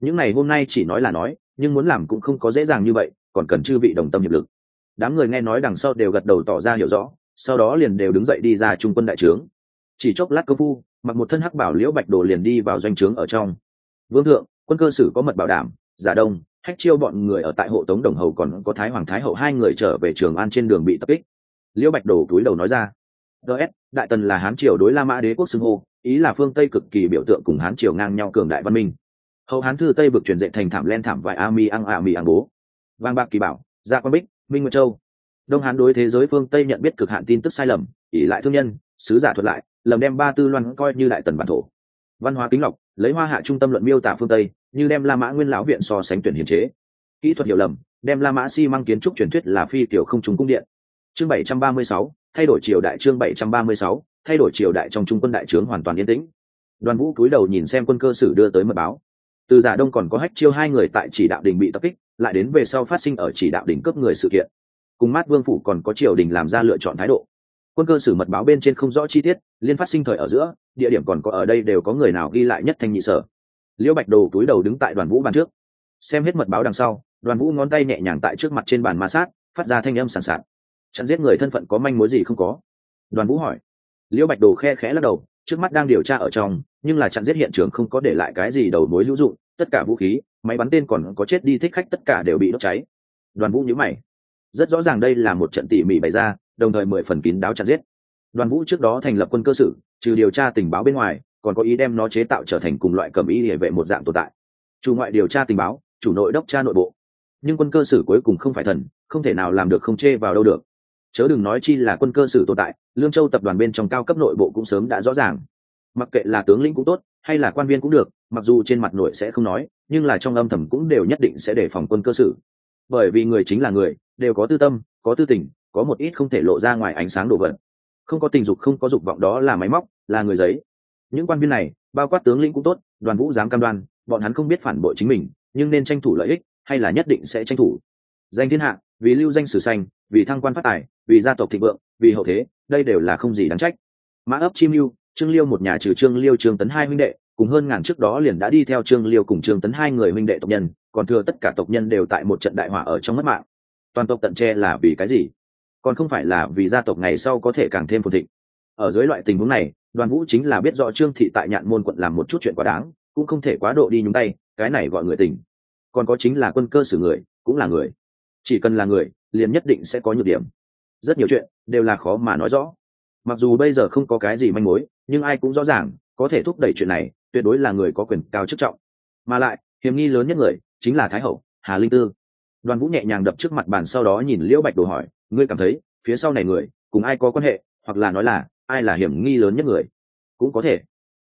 Những ngày hôm nay chỉ nói là nói, nhưng muốn làm cũng không có dễ dàng như vậy, còn cần chư vị đồng tâm hiệp lực đám người nghe nói đằng sau đều gật đầu tỏ ra hiểu rõ, sau đó liền đều đứng dậy đi ra trung quân đại trướng. Chỉ chốc lát cơ phu, mặc một thân hắc bảo liễu bạch đồ liền đi vào doanh trướng ở trong. Vương thượng, quân cơ sử có mật bảo đảm, giả đông, hách chiêu bọn người ở tại hộ tống đồng hầu còn có thái hoàng thái hậu hai người trở về trường an trên đường bị tập kích. Liễu bạch đổ túi đầu nói ra ts đại tần là hán triều đối la mã đế quốc xưng hô, ý là phương tây cực kỳ biểu tượng cùng hán triều ngang nhau cường đại văn minh. Hậu hán thư tây vực truyền dạy thành thảm len thảm vải a mi ăn a mi ăn bố. Vang bạc kỳ bảo, gia quan bích minh nguyệt châu đông hán đối thế giới phương tây nhận biết cực hạn tin tức sai lầm ỉ lại thương nhân sứ giả thuật lại lầm đem ba tư loan coi như đại tần bản thổ văn hóa kính lọc lấy hoa hạ trung tâm luận miêu tả phương tây như đem la mã nguyên lão viện so sánh tuyển hiến chế kỹ thuật hiểu lầm đem la mã xi mang kiến trúc truyền thuyết là phi tiểu không trùng cung điện chương 736, thay đổi triều đại chương 736, thay đổi triều đại trong trung quân đại trướng hoàn toàn yên tĩnh đoàn vũ cúi đầu nhìn xem quân cơ sử đưa tới mật báo từ giả đông còn có hách chiêu hai người tại chỉ đạo đình bị tập kích, lại đến về sau phát sinh ở chỉ đạo đình cướp người sự kiện. Cùng mát vương phủ còn có triều đình làm ra lựa chọn thái độ. Quân cơ sử mật báo bên trên không rõ chi tiết, liên phát sinh thời ở giữa, địa điểm còn có ở đây đều có người nào ghi lại nhất thanh nhị sở. Liễu bạch đồ túi đầu đứng tại đoàn vũ bàn trước. Xem hết mật báo đằng sau, đoàn vũ ngón tay nhẹ nhàng tại trước mặt trên bàn ma sát, phát ra thanh âm sàn sạt. Chặn giết người thân phận có manh mối gì không có? Đoàn vũ hỏi. Liễu bạch đồ khe khẽ lắc đầu trước mắt đang điều tra ở trong, nhưng là chặn giết hiện trường không có để lại cái gì đầu mối hữu dụng, tất cả vũ khí, máy bắn tên còn có chết đi thích khách tất cả đều bị đốt cháy. Đoàn vũ nhữ mày. Rất rõ ràng đây là một trận tỉ mỉ bày ra, đồng thời mười phần kín đáo chặn giết. Đoàn vũ trước đó thành lập quân cơ sử, trừ điều tra tình báo bên ngoài, còn có ý đem nó chế tạo trở thành cùng loại cầm ý địa vệ một dạng tồn tại. Chủ ngoại điều tra tình báo, chủ nội đốc tra nội bộ. Nhưng quân cơ sử cuối cùng không phải thần, không thể nào làm được không chê vào đâu được chớ đừng nói chi là quân cơ sử tồn tại, lương châu tập đoàn bên trong cao cấp nội bộ cũng sớm đã rõ ràng. Mặc kệ là tướng lĩnh cũng tốt, hay là quan viên cũng được, mặc dù trên mặt nội sẽ không nói, nhưng là trong âm thầm cũng đều nhất định sẽ đề phòng quân cơ sử. Bởi vì người chính là người, đều có tư tâm, có tư tình, có một ít không thể lộ ra ngoài ánh sáng đồ vật. Không có tình dục, không có dục vọng đó là máy móc, là người giấy. Những quan viên này, bao quát tướng lĩnh cũng tốt, đoàn vũ dám cam đoan, bọn hắn không biết phản bội chính mình, nhưng nên tranh thủ lợi ích, hay là nhất định sẽ tranh thủ. Danh thiên hạ, vì lưu danh sử xanh vì thăng quan phát tài, vì gia tộc thịnh vượng, vì hậu thế, đây đều là không gì đáng trách. Mã ấp chim lưu, trương liêu một nhà trừ trương liêu, trương tấn hai huynh đệ, cùng hơn ngàn trước đó liền đã đi theo trương liêu cùng trương tấn hai người huynh đệ tộc nhân, còn thừa tất cả tộc nhân đều tại một trận đại hỏa ở trong mất mạng. Toàn tộc tận tre là vì cái gì? Còn không phải là vì gia tộc ngày sau có thể càng thêm phồn thịnh. Ở dưới loại tình huống này, đoàn vũ chính là biết rõ trương thị tại nhạn môn quận làm một chút chuyện quá đáng, cũng không thể quá độ đi nhúng tay, cái này gọi người tình. Còn có chính là quân cơ xử người, cũng là người. Chỉ cần là người liền nhất định sẽ có nhược điểm. Rất nhiều chuyện đều là khó mà nói rõ. Mặc dù bây giờ không có cái gì manh mối, nhưng ai cũng rõ ràng, có thể thúc đẩy chuyện này, tuyệt đối là người có quyền cao chức trọng. Mà lại, hiểm nghi lớn nhất người chính là thái hậu, hà linh tư. Đoàn vũ nhẹ nhàng đập trước mặt bàn sau đó nhìn liễu bạch đồ hỏi, ngươi cảm thấy, phía sau này người, cùng ai có quan hệ, hoặc là nói là, ai là hiểm nghi lớn nhất người? Cũng có thể.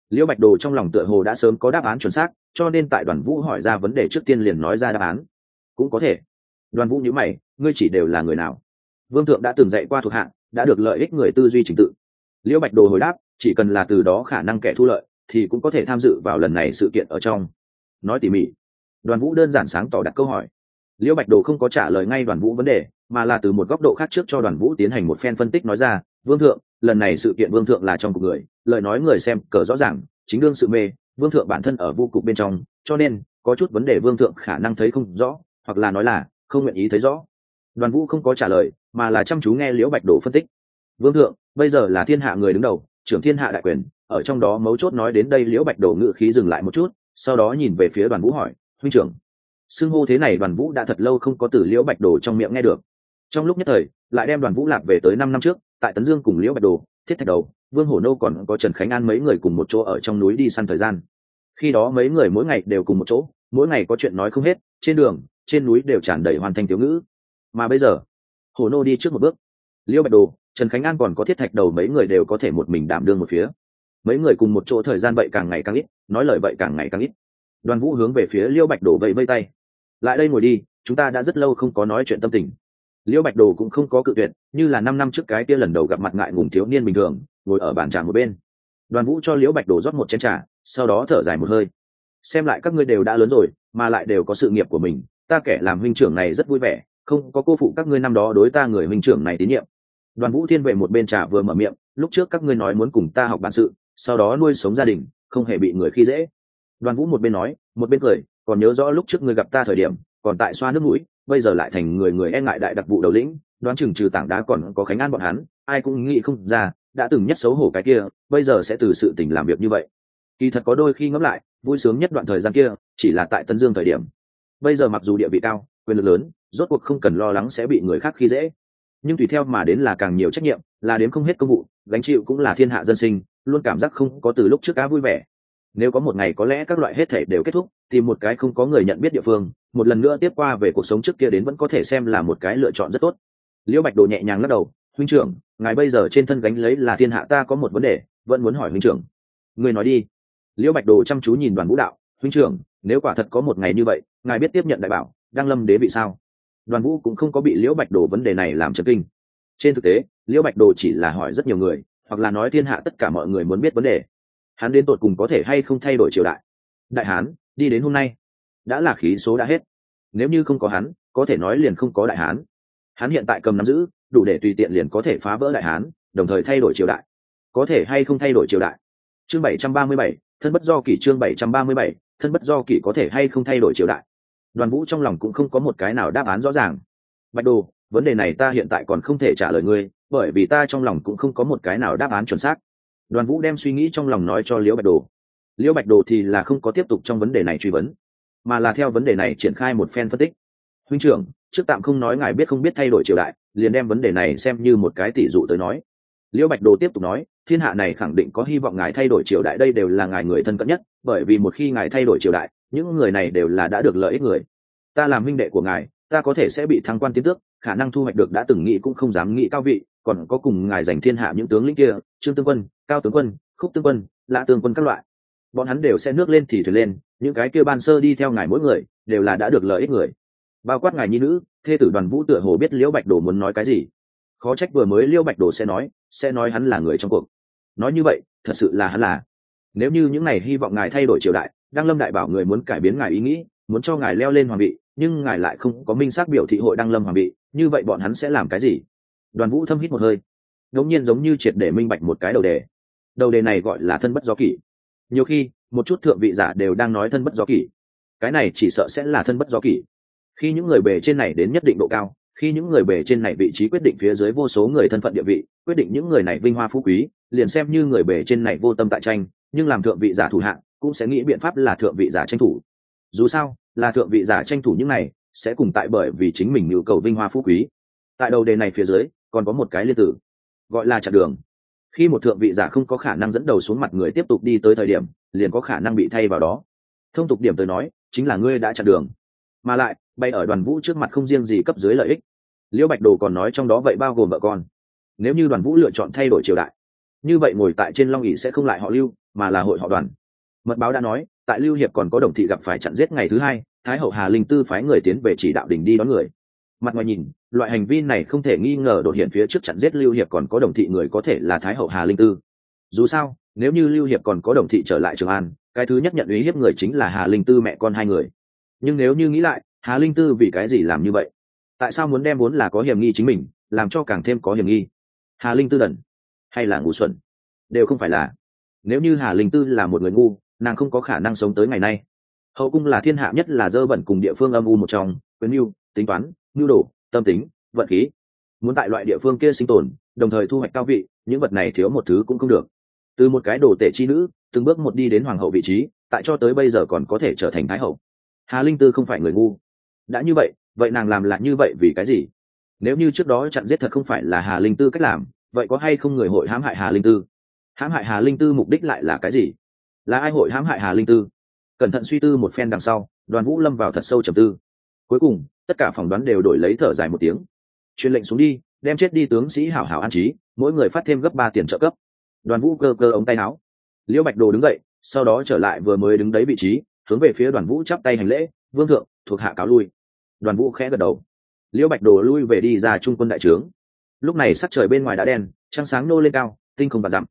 Liễu bạch đồ trong lòng tựa hồ đã sớm có đáp án chuẩn xác, cho nên tại đoàn vũ hỏi ra vấn đề trước tiên liền nói ra đáp án. Cũng có thể đoàn vũ nhữ mày, ngươi chỉ đều là người nào? Vương thượng đã từng dạy qua thuộc hạng, đã được lợi ích người tư duy trình tự. Liễu bạch đồ hồi đáp, chỉ cần là từ đó khả năng kẻ thu lợi, thì cũng có thể tham dự vào lần này sự kiện ở trong. Nói tỉ mỉ. Đoàn vũ đơn giản sáng tỏ đặt câu hỏi. Liễu bạch đồ không có trả lời ngay đoàn vũ vấn đề, mà là từ một góc độ khác trước cho đoàn vũ tiến hành một phen phân tích nói ra, vương thượng, lần này sự kiện vương thượng là trong cuộc người, lời nói người xem cờ rõ ràng, chính đương sự mê, vương thượng bản thân ở vô cục bên trong, cho nên có chút vấn đề vương thượng khả năng thấy không rõ, hoặc là nói là không nguyện ý thấy rõ. Đoàn vũ không có trả lời, mà là chăm chú nghe liễu bạch đồ phân tích. Vương thượng, bây giờ là thiên hạ người đứng đầu, trưởng thiên hạ đại quyền, ở trong đó mấu chốt nói đến đây liễu bạch đồ ngự khí dừng lại một chút, sau đó nhìn về phía đoàn vũ hỏi, huynh trưởng, xưng hô thế này đoàn vũ đã thật lâu không có từ liễu bạch đồ trong miệng nghe được. Trong lúc nhất thời, lại đem đoàn vũ lạc về tới năm năm trước, tại tấn dương cùng liễu bạch đồ, thiết thạch đầu, vương hổ nô còn có trần khánh an mấy người cùng một chỗ ở trong núi đi săn thời gian. Khi đó mấy người mỗi ngày đều cùng một chỗ, mỗi ngày có chuyện nói không hết trên đường, trên núi đều tràn đầy hoàn thành thiếu ngữ. Mà bây giờ, hồ nô đi trước một bước. Liêu bạch đồ, trần khánh an còn có thiết thạch đầu mấy người đều có thể một mình đảm đương một phía. Mấy người cùng một chỗ thời gian vậy càng ngày càng ít, nói lời vậy càng ngày càng ít. Đoàn vũ hướng về phía Liêu bạch đồ vẫy vây tay. Lại đây ngồi đi, chúng ta đã rất lâu không có nói chuyện tâm tình. Liêu bạch đồ cũng không có cự tuyệt, như là năm năm trước cái kia lần đầu gặp mặt ngại ngùng thiếu niên bình thường, ngồi ở bàn trà một bên. Đoàn vũ cho liễu bạch đồ rót một chén trà, sau đó thở dài một hơi. Xem lại các ngươi đều đã lớn rồi mà lại đều có sự nghiệp của mình. Ta kẻ làm huynh trưởng này rất vui vẻ, không có cô phụ các ngươi năm đó đối ta người huynh trưởng này tín nhiệm. Đoàn vũ thiên vệ một bên trà vừa mở miệng, lúc trước các ngươi nói muốn cùng ta học bản sự, sau đó nuôi sống gia đình, không hề bị người khi dễ. Đoàn vũ một bên nói, một bên cười, còn nhớ rõ lúc trước ngươi gặp ta thời điểm, còn tại xoa nước mũi, bây giờ lại thành người người e ngại đại đặc vụ đầu lĩnh, đoán chừng trừ tảng đá còn có khánh an bọn hắn, ai cũng nghĩ không ra, đã từng nhất xấu hổ cái kia, bây giờ sẽ từ sự tình làm việc như vậy. Kỳ thật có đôi khi ngẫm lại, vui sướng nhất đoạn thời gian kia chỉ là tại tân dương thời điểm. Bây giờ mặc dù địa vị cao, quyền lực lớn, rốt cuộc không cần lo lắng sẽ bị người khác khi dễ. Nhưng tùy theo mà đến là càng nhiều trách nhiệm, là đến không hết công vụ, gánh chịu cũng là thiên hạ dân sinh, luôn cảm giác không có từ lúc trước cá vui vẻ. Nếu có một ngày có lẽ các loại hết thể đều kết thúc tìm một cái không có người nhận biết địa phương, một lần nữa tiếp qua về cuộc sống trước kia đến vẫn có thể xem là một cái lựa chọn rất tốt. Liễu bạch đồ nhẹ nhàng lắc đầu, huynh trưởng, ngài bây giờ trên thân gánh lấy là thiên hạ ta có một vấn đề, vẫn muốn hỏi huynh trưởng. Người nói đi. Liễu bạch đồ chăm chú nhìn đoàn vũ đạo, huynh trưởng nếu quả thật có một ngày như vậy, ngài biết tiếp nhận đại bảo đang lâm đế vị sao? Đoàn vũ cũng không có bị liễu bạch đồ vấn đề này làm chấn kinh. Trên thực tế, liễu bạch đồ chỉ là hỏi rất nhiều người, hoặc là nói thiên hạ tất cả mọi người muốn biết vấn đề. Hắn đến tột cùng có thể hay không thay đổi triều đại? Đại hán, đi đến hôm nay, đã là khí số đã hết. Nếu như không có hắn, có thể nói liền không có đại hán. Hắn hiện tại cầm nắm giữ, đủ để tùy tiện liền có thể phá vỡ đại hán, đồng thời thay đổi triều đại. Có thể hay không thay đổi triều đại? Chương bảy trăm ba mươi bảy, thân bất do kỷ chương bảy trăm ba mươi bảy thân bất do kỷ có thể hay không thay đổi triều đại. Đoàn vũ trong lòng cũng không có một cái nào đáp án rõ ràng. Bạch đồ, vấn đề này ta hiện tại còn không thể trả lời ngươi, bởi vì ta trong lòng cũng không có một cái nào đáp án chuẩn xác. Đoàn vũ đem suy nghĩ trong lòng nói cho liễu bạch đồ. Liễu bạch đồ thì là không có tiếp tục trong vấn đề này truy vấn, mà là theo vấn đề này triển khai một phen phân tích. Huynh trưởng, trước tạm không nói ngài biết không biết thay đổi triều đại, liền đem vấn đề này xem như một cái tỷ dụ tới nói. Liễu bạch đồ tiếp tục nói thiên hạ này khẳng định có hy vọng ngài thay đổi triều đại, đây đều là ngài người thân cận nhất, bởi vì một khi ngài thay đổi triều đại, những người này đều là đã được lợi ích người. Ta làm minh đệ của ngài, ta có thể sẽ bị thăng quan tiến tước, khả năng thu hoạch được đã từng nghĩ cũng không dám nghĩ cao vị, còn có cùng ngài giành thiên hạ những tướng lĩnh kia, trương tương quân, cao tướng quân, khúc tương quân lạ tương quân các loại. Bọn hắn đều sẽ nước lên thì thuyền lên, những cái kia ban sơ đi theo ngài mỗi người, đều là đã được lợi ích người. Bao quát ngài nhi nữ, thê tử đoàn vũ tựa hồ biết liễu bạch đồ muốn nói cái gì. Khó trách vừa mới liễu bạch đồ sẽ nói sẽ nói hắn là người trong cuộc nói như vậy, thật sự là hắn là. Nếu như những ngày hy vọng ngài thay đổi triều đại, đăng lâm đại bảo người muốn cải biến ngài ý nghĩ, muốn cho ngài leo lên hoàng vị, nhưng ngài lại không có minh xác biểu thị hội đăng lâm hoàng vị, như vậy bọn hắn sẽ làm cái gì? Đoàn vũ thâm hít một hơi. Ngẫu nhiên giống như triệt để minh bạch một cái đầu đề. Đầu đề này gọi là thân bất do kỷ. Nhiều khi, một chút thượng vị giả đều đang nói thân bất do kỷ. Cái này chỉ sợ sẽ là thân bất do kỷ. Khi những người bề trên này đến nhất định độ cao, khi những người bề trên này vị trí quyết định phía dưới vô số người thân phận địa vị, quyết định những người này vinh hoa phú quý liền xem như người bề trên này vô tâm tại tranh, nhưng làm thượng vị giả thủ hạng, cũng sẽ nghĩ biện pháp là thượng vị giả tranh thủ. Dù sao, là thượng vị giả tranh thủ những này, sẽ cùng tại bởi vì chính mình nhu cầu vinh hoa phú quý. Tại đầu đề này phía dưới, còn có một cái liên tử, gọi là chặn đường. Khi một thượng vị giả không có khả năng dẫn đầu xuống mặt người tiếp tục đi tới thời điểm, liền có khả năng bị thay vào đó. Thông tục điểm tới nói, chính là ngươi đã chặn đường. Mà lại, bay ở đoàn vũ trước mặt không riêng gì cấp dưới lợi ích. Liễu bạch đồ còn nói trong đó vậy bao gồm vợ con. Nếu như đoàn vũ lựa chọn thay đổi triều đại như vậy ngồi tại trên long ỉ sẽ không lại họ lưu, mà là hội họ đoàn. Mật báo đã nói, tại lưu hiệp còn có đồng thị gặp phải chặn giết ngày thứ hai, thái hậu hà linh tư phái người tiến về chỉ đạo đình đi đón người. Mặt ngoài nhìn, loại hành vi này không thể nghi ngờ đột hiện phía trước chặn giết lưu hiệp còn có đồng thị người có thể là thái hậu hà linh tư. Dù sao, nếu như lưu hiệp còn có đồng thị trở lại trường an, cái thứ nhất nhận ý hiếp người chính là hà linh tư mẹ con hai người. Nhưng nếu như nghĩ lại, hà linh tư vì cái gì làm như vậy? Tại sao muốn đem vốn là có hiểm nghi chính mình, làm cho càng thêm có hiểm nghi? Hà linh tư đần hay là ngu xuẩn? Đều không phải là. Nếu như hà linh tư là một người ngu, nàng không có khả năng sống tới ngày nay. Hậu cung là thiên hạ nhất là dơ bẩn cùng địa phương âm u một trong, quyến mưu, tính toán, mưu đồ, tâm tính, vận khí. Muốn tại loại địa phương kia sinh tồn, đồng thời thu hoạch cao vị, những vật này thiếu một thứ cũng không được. Từ một cái đồ tể chi nữ, từng bước một đi đến hoàng hậu vị trí, tại cho tới bây giờ còn có thể trở thành thái hậu. Hà linh tư không phải người ngu. Đã như vậy vậy nàng làm lại như vậy vì cái gì? Nếu như trước đó chặn giết thật không phải là hà linh tư cách làm vậy có hay không người hội hãm hại hà linh tư? Hãm hại hà linh tư mục đích lại là cái gì? Là ai hội hãm hại hà linh tư? Cẩn thận suy tư một phen đằng sau, đoàn vũ lâm vào thật sâu trầm tư. Cuối cùng, tất cả phỏng đoán đều đổi lấy thở dài một tiếng. Truyền lệnh xuống đi, đem chết đi tướng sĩ hảo hảo an trí, mỗi người phát thêm gấp ba tiền trợ cấp. Đoàn vũ cơ cơ ống tay áo. Liễu bạch đồ đứng dậy, sau đó trở lại vừa mới đứng đấy vị trí, hướng về phía đoàn vũ chắp tay hành lễ, vương thượng, thuộc hạ cáo lui. Đoàn vũ khẽ gật đầu. Liễu bạch đồ lui về đi ra trung quân đại trướng lúc này sắc trời bên ngoài đã đen, trăng sáng nô lên cao, tinh không và dặm.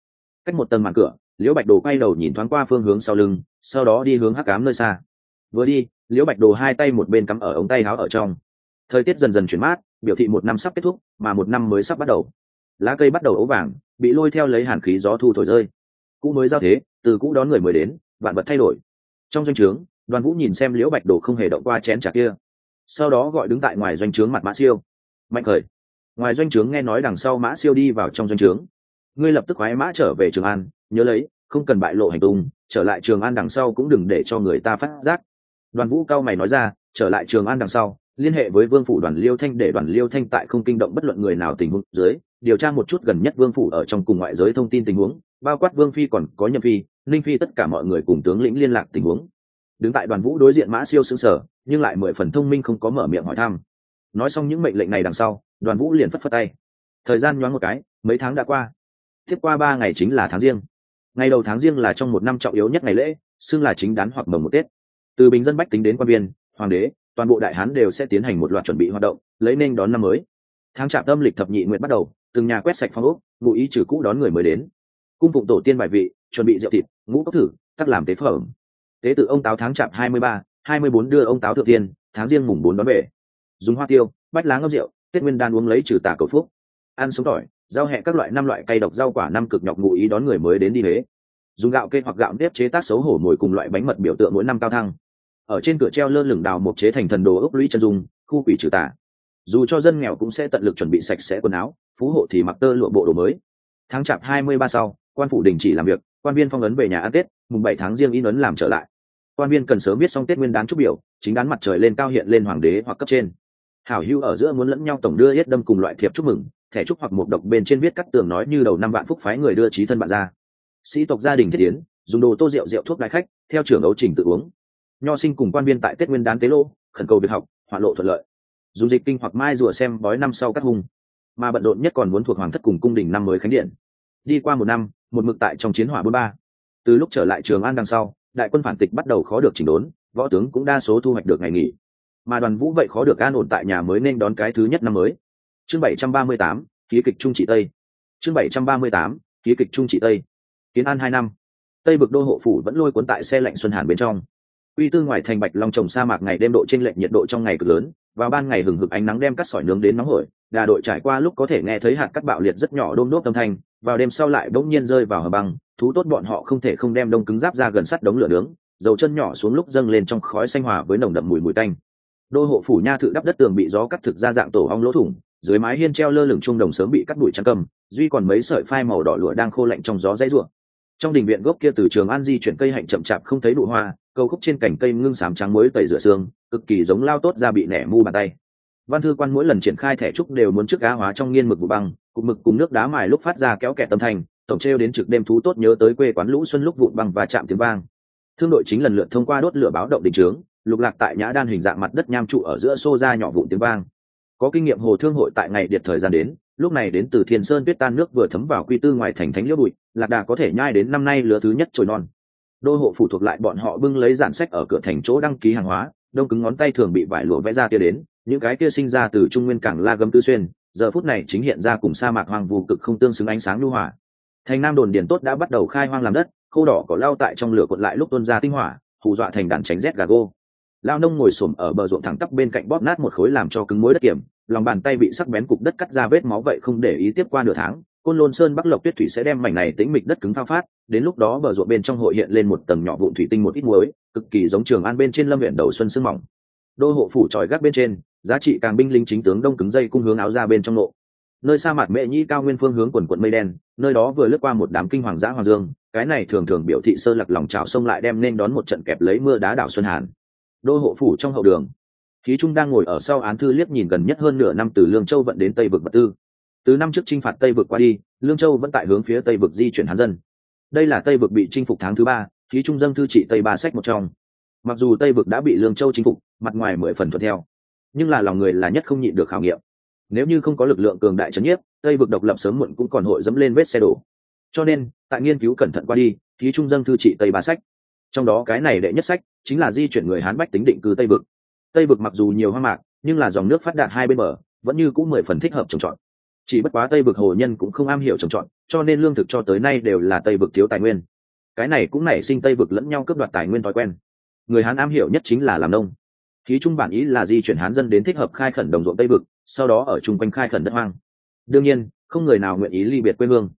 Cách một tầng màn cửa, liễu bạch đồ quay đầu nhìn thoáng qua phương hướng sau lưng, sau đó đi hướng hắc cám nơi xa. Vừa đi, liễu bạch đồ hai tay một bên cắm ở ống tay áo ở trong. Thời tiết dần dần chuyển mát, biểu thị một năm sắp kết thúc, mà một năm mới sắp bắt đầu. Lá cây bắt đầu ấu vàng, bị lôi theo lấy hàn khí gió thu thổi rơi. Cũ mới giao thế, từ cũ đón người mới đến, vạn vật thay đổi. Trong doanh trướng, đoàn vũ nhìn xem liễu bạch đồ không hề động qua chén trà kia. Sau đó gọi đứng tại ngoài doanh trướng mặt mã siêu. Mạnh khởi ngoài doanh trướng nghe nói đằng sau mã siêu đi vào trong doanh trướng. Ngươi lập tức khoái mã trở về trường an, nhớ lấy, không cần bại lộ hành tung, trở lại trường an đằng sau cũng đừng để cho người ta phát giác. Đoàn vũ cao mày nói ra, trở lại trường an đằng sau, liên hệ với vương phủ đoàn liêu thanh để đoàn liêu thanh tại không kinh động bất luận người nào tình huống dưới, điều tra một chút gần nhất vương phủ ở trong cùng ngoại giới thông tin tình huống, bao quát vương phi còn có nhậm phi, ninh phi tất cả mọi người cùng tướng lĩnh liên lạc tình huống. Đứng tại đoàn vũ đối diện mã siêu xứng sở nhưng lại mười phần thông minh không có mở miệng hỏi thăm. Nói xong những mệnh lệnh này đằng sau đoàn vũ liền phất phất tay. Thời gian nhoáng một cái, mấy tháng đã qua. Tiếp qua ba ngày chính là tháng riêng. Ngày đầu tháng riêng là trong một năm trọng yếu nhất ngày lễ, xưng là chính đán hoặc mồng một tết. Từ bình dân bách tính đến quan viên, hoàng đế, toàn bộ đại hán đều sẽ tiến hành một loạt chuẩn bị hoạt động, lấy nên đón năm mới. Tháng chạp âm lịch thập nhị nguyện bắt đầu, từng nhà quét sạch phong ốc, ngụ ý trừ cũ đón người mới đến. Cung phụng tổ tiên bài vị, chuẩn bị rượu thịt, ngũ cốc thử, tắc làm tế phẩm. Tế tự ông táo tháng chạp hai mươi ba, hai mươi bốn đưa ông táo thượng tiên tháng riêng mùng bốn đón về. Dùng hoa tiêu, bách lá ngâm rượu tết nguyên đan uống lấy trừ tà cầu phúc. Ăn sống tỏi, rau hẹ các loại năm loại cây độc rau quả năm cực nhọc ngụ ý đón người mới đến đi huế dùng gạo kê hoặc gạo nếp chế tác xấu hổ mồi cùng loại bánh mật biểu tượng mỗi năm cao thăng. Ở trên cửa treo lơ lửng đào một chế thành thần đồ ốc lũy chân dung, khu quỷ trừ tà. Dù cho dân nghèo cũng sẽ tận lực chuẩn bị sạch sẽ quần áo, phú hộ thì mặc tơ lụa bộ đồ mới. Tháng chạp hai mươi ba sau, quan phủ đình chỉ làm việc, quan viên phong ấn về nhà ăn tết, mùng bảy tháng riêng in ấn làm trở lại. Quan viên cần sớm viết xong tết nguyên đán chúc biểu, chính đán mặt trời lên cao hiện lên hoàng đế hoặc cấp trên hảo hưu ở giữa muốn lẫn nhau tổng đưa yết đâm cùng loại thiệp chúc mừng, thẻ chúc hoặc một độc bên trên viết cắt tường nói như đầu năm vạn phúc phái người đưa trí thân bạn ra. Sĩ tộc gia đình thiết yến, dùng đồ tô rượu rượu thuốc đại khách, theo trưởng ấu trình tự uống. Nho sinh cùng quan viên tại tết nguyên đán tế lô, khẩn cầu việc học, hoạn lộ thuận lợi. Dùng dịch kinh hoặc mai rùa xem bói năm sau cắt hung. Mà bận rộn nhất còn muốn thuộc hoàng thất cùng cung đình năm mới khánh điện. Đi qua một năm, một mực tại trong chiến hỏa bốn ba. Từ lúc trở lại trường an đằng sau, đại quân phản tịch bắt đầu khó được chỉnh đốn, võ tướng cũng đa số thu hoạch được ngày nghỉ mà đoàn vũ vậy khó được an ổn tại nhà mới nên đón cái thứ nhất năm mới. Chương bảy trăm ba mươi tám, ký kịch trung trị tây. Chương bảy trăm ba mươi tám, ký kịch trung trị tây. Kiến an hai năm. Tây vực đô hộ phủ vẫn lôi cuốn tại xe lạnh xuân hàn bên trong. Uy tư ngoài thành bạch long trồng sa mạc ngày đêm độ trên lệnh nhiệt độ trong ngày cực lớn, vào ban ngày hừng hực ánh nắng đem cắt sỏi nướng đến nóng hổi, đà đội trải qua lúc có thể nghe thấy hạt cắt bạo liệt rất nhỏ đôm đốt âm thanh, vào đêm sau lại bỗng nhiên rơi vào hầm băng, thú tốt bọn họ không thể không đem đông cứng giáp ra gần sắt đống lửa nướng, dầu chân nhỏ xuống lúc dâng lên trong khói xanh hòa với nồng đậm mùi mùi tanh đô hộ phủ nha thự đắp đất tường bị gió cắt thực ra dạng tổ ong lỗ thủng, dưới mái hiên treo lơ lửng trung đồng sớm bị cắt bụi trắng cầm, duy còn mấy sợi phai màu đỏ lụa đang khô lạnh trong gió dãy ruộng trong đình viện gốc kia từ trường an di chuyển cây hạnh chậm chạp không thấy nụ hoa, câu khúc trên cành cây ngưng sám trắng mới tẩy rửa xương, cực kỳ giống lao tốt ra bị nẻ mu bàn tay. Văn thư quan mỗi lần triển khai thẻ trúc đều muốn trước cá hóa trong nghiên mực vụ băng, cục mực cùng nước đá mài lúc phát ra kéo kẹt tâm thành tổng trêu đến trực đêm thú tốt nhớ tới quê quán lũ xuân lúc vụn băng và chạm tiếng vang. Thương đội chính lần lượt thông qua đốt lửa báo động đình trướng lục lạc tại nhã đan hình dạng mặt đất nham trụ ở giữa xô ra nhỏ vụn tiếng vang. Có kinh nghiệm hồ thương hội tại ngày điệt thời gian đến, lúc này đến từ thiên sơn tuyết tan nước vừa thấm vào quy tư ngoài thành thánh liễu bụi, lạc đà có thể nhai đến năm nay lứa thứ nhất trồi non. Đô hộ phụ thuộc lại bọn họ bưng lấy giản sách ở cửa thành chỗ đăng ký hàng hóa, đông cứng ngón tay thường bị vải lụa vẽ ra kia đến, những cái kia sinh ra từ trung nguyên cảng la gấm tư xuyên, giờ phút này chính hiện ra cùng sa mạc hoang vu cực không tương xứng ánh sáng lưu hỏa thành nam đồn điền tốt đã bắt đầu khai hoang làm đất, khô đỏ có lao tại trong lửa cuộn lại lúc tuôn ra tinh hỏa, hù dọa thành đàn tránh rét gà gô lao nông ngồi xổm ở bờ ruộng thẳng tắp bên cạnh bóp nát một khối làm cho cứng mối đất kiểm lòng bàn tay bị sắc bén cục đất cắt ra vết máu vậy không để ý tiếp qua nửa tháng, côn lôn sơn bắc lộc tuyết thủy sẽ đem mảnh này tĩnh mịch đất cứng phao phát, đến lúc đó bờ ruộng bên trong hội hiện lên một tầng nhỏ vụn thủy tinh một ít muối, cực kỳ giống trường an bên trên lâm huyện đầu xuân sương mỏng. Đô hộ phủ tròi gác bên trên, giá trị càng binh lính chính tướng đông cứng dây cung hướng áo ra bên trong nộ nơi sa mạc mẹ nhĩ cao nguyên phương hướng quần quận mây đen, nơi đó vừa lướt qua một đám kinh hoàng giã hoàng dương, cái này thường thường biểu thị sơ lặc lòng trào sông lại đem nên đón một trận kẹp lấy mưa đá đảo xuân hàn đô hộ phủ trong hậu đường. Khí trung đang ngồi ở sau án thư liếc nhìn gần nhất hơn nửa năm từ lương châu vận đến tây vực vật tư. Từ năm trước chinh phạt tây vực qua đi, lương châu vẫn tại hướng phía tây vực di chuyển hán dân. Đây là tây vực bị chinh phục tháng thứ ba, khí trung dân thư trị tây ba sách một trong. Mặc dù tây vực đã bị lương châu chinh phục, mặt ngoài mười phần thuận theo, nhưng là lòng người là nhất không nhịn được khảo nghiệm. Nếu như không có lực lượng cường đại trấn nhiếp, tây vực độc lập sớm muộn cũng còn hội dẫm lên vết xe đổ. Cho nên, tại nghiên cứu cẩn thận qua đi, khí trung dân thư trị tây ba sách. Trong đó cái này đệ nhất sách chính là di chuyển người hán bách tính định cư tây vực. Tây vực mặc dù nhiều hoang mạc, nhưng là dòng nước phát đạt hai bên bờ, vẫn như cũng mười phần thích hợp trồng trọt. Chỉ bất quá tây vực hồ nhân cũng không am hiểu trồng trọt, cho nên lương thực cho tới nay đều là tây vực thiếu tài nguyên. Cái này cũng nảy sinh tây vực lẫn nhau cướp đoạt tài nguyên thói quen. Người hán am hiểu nhất chính là làm nông. Khí trung bản ý là di chuyển hán dân đến thích hợp khai khẩn đồng ruộng tây vực, sau đó ở chung quanh khai khẩn đất hoang. Đương nhiên, không người nào nguyện ý ly biệt quê hương.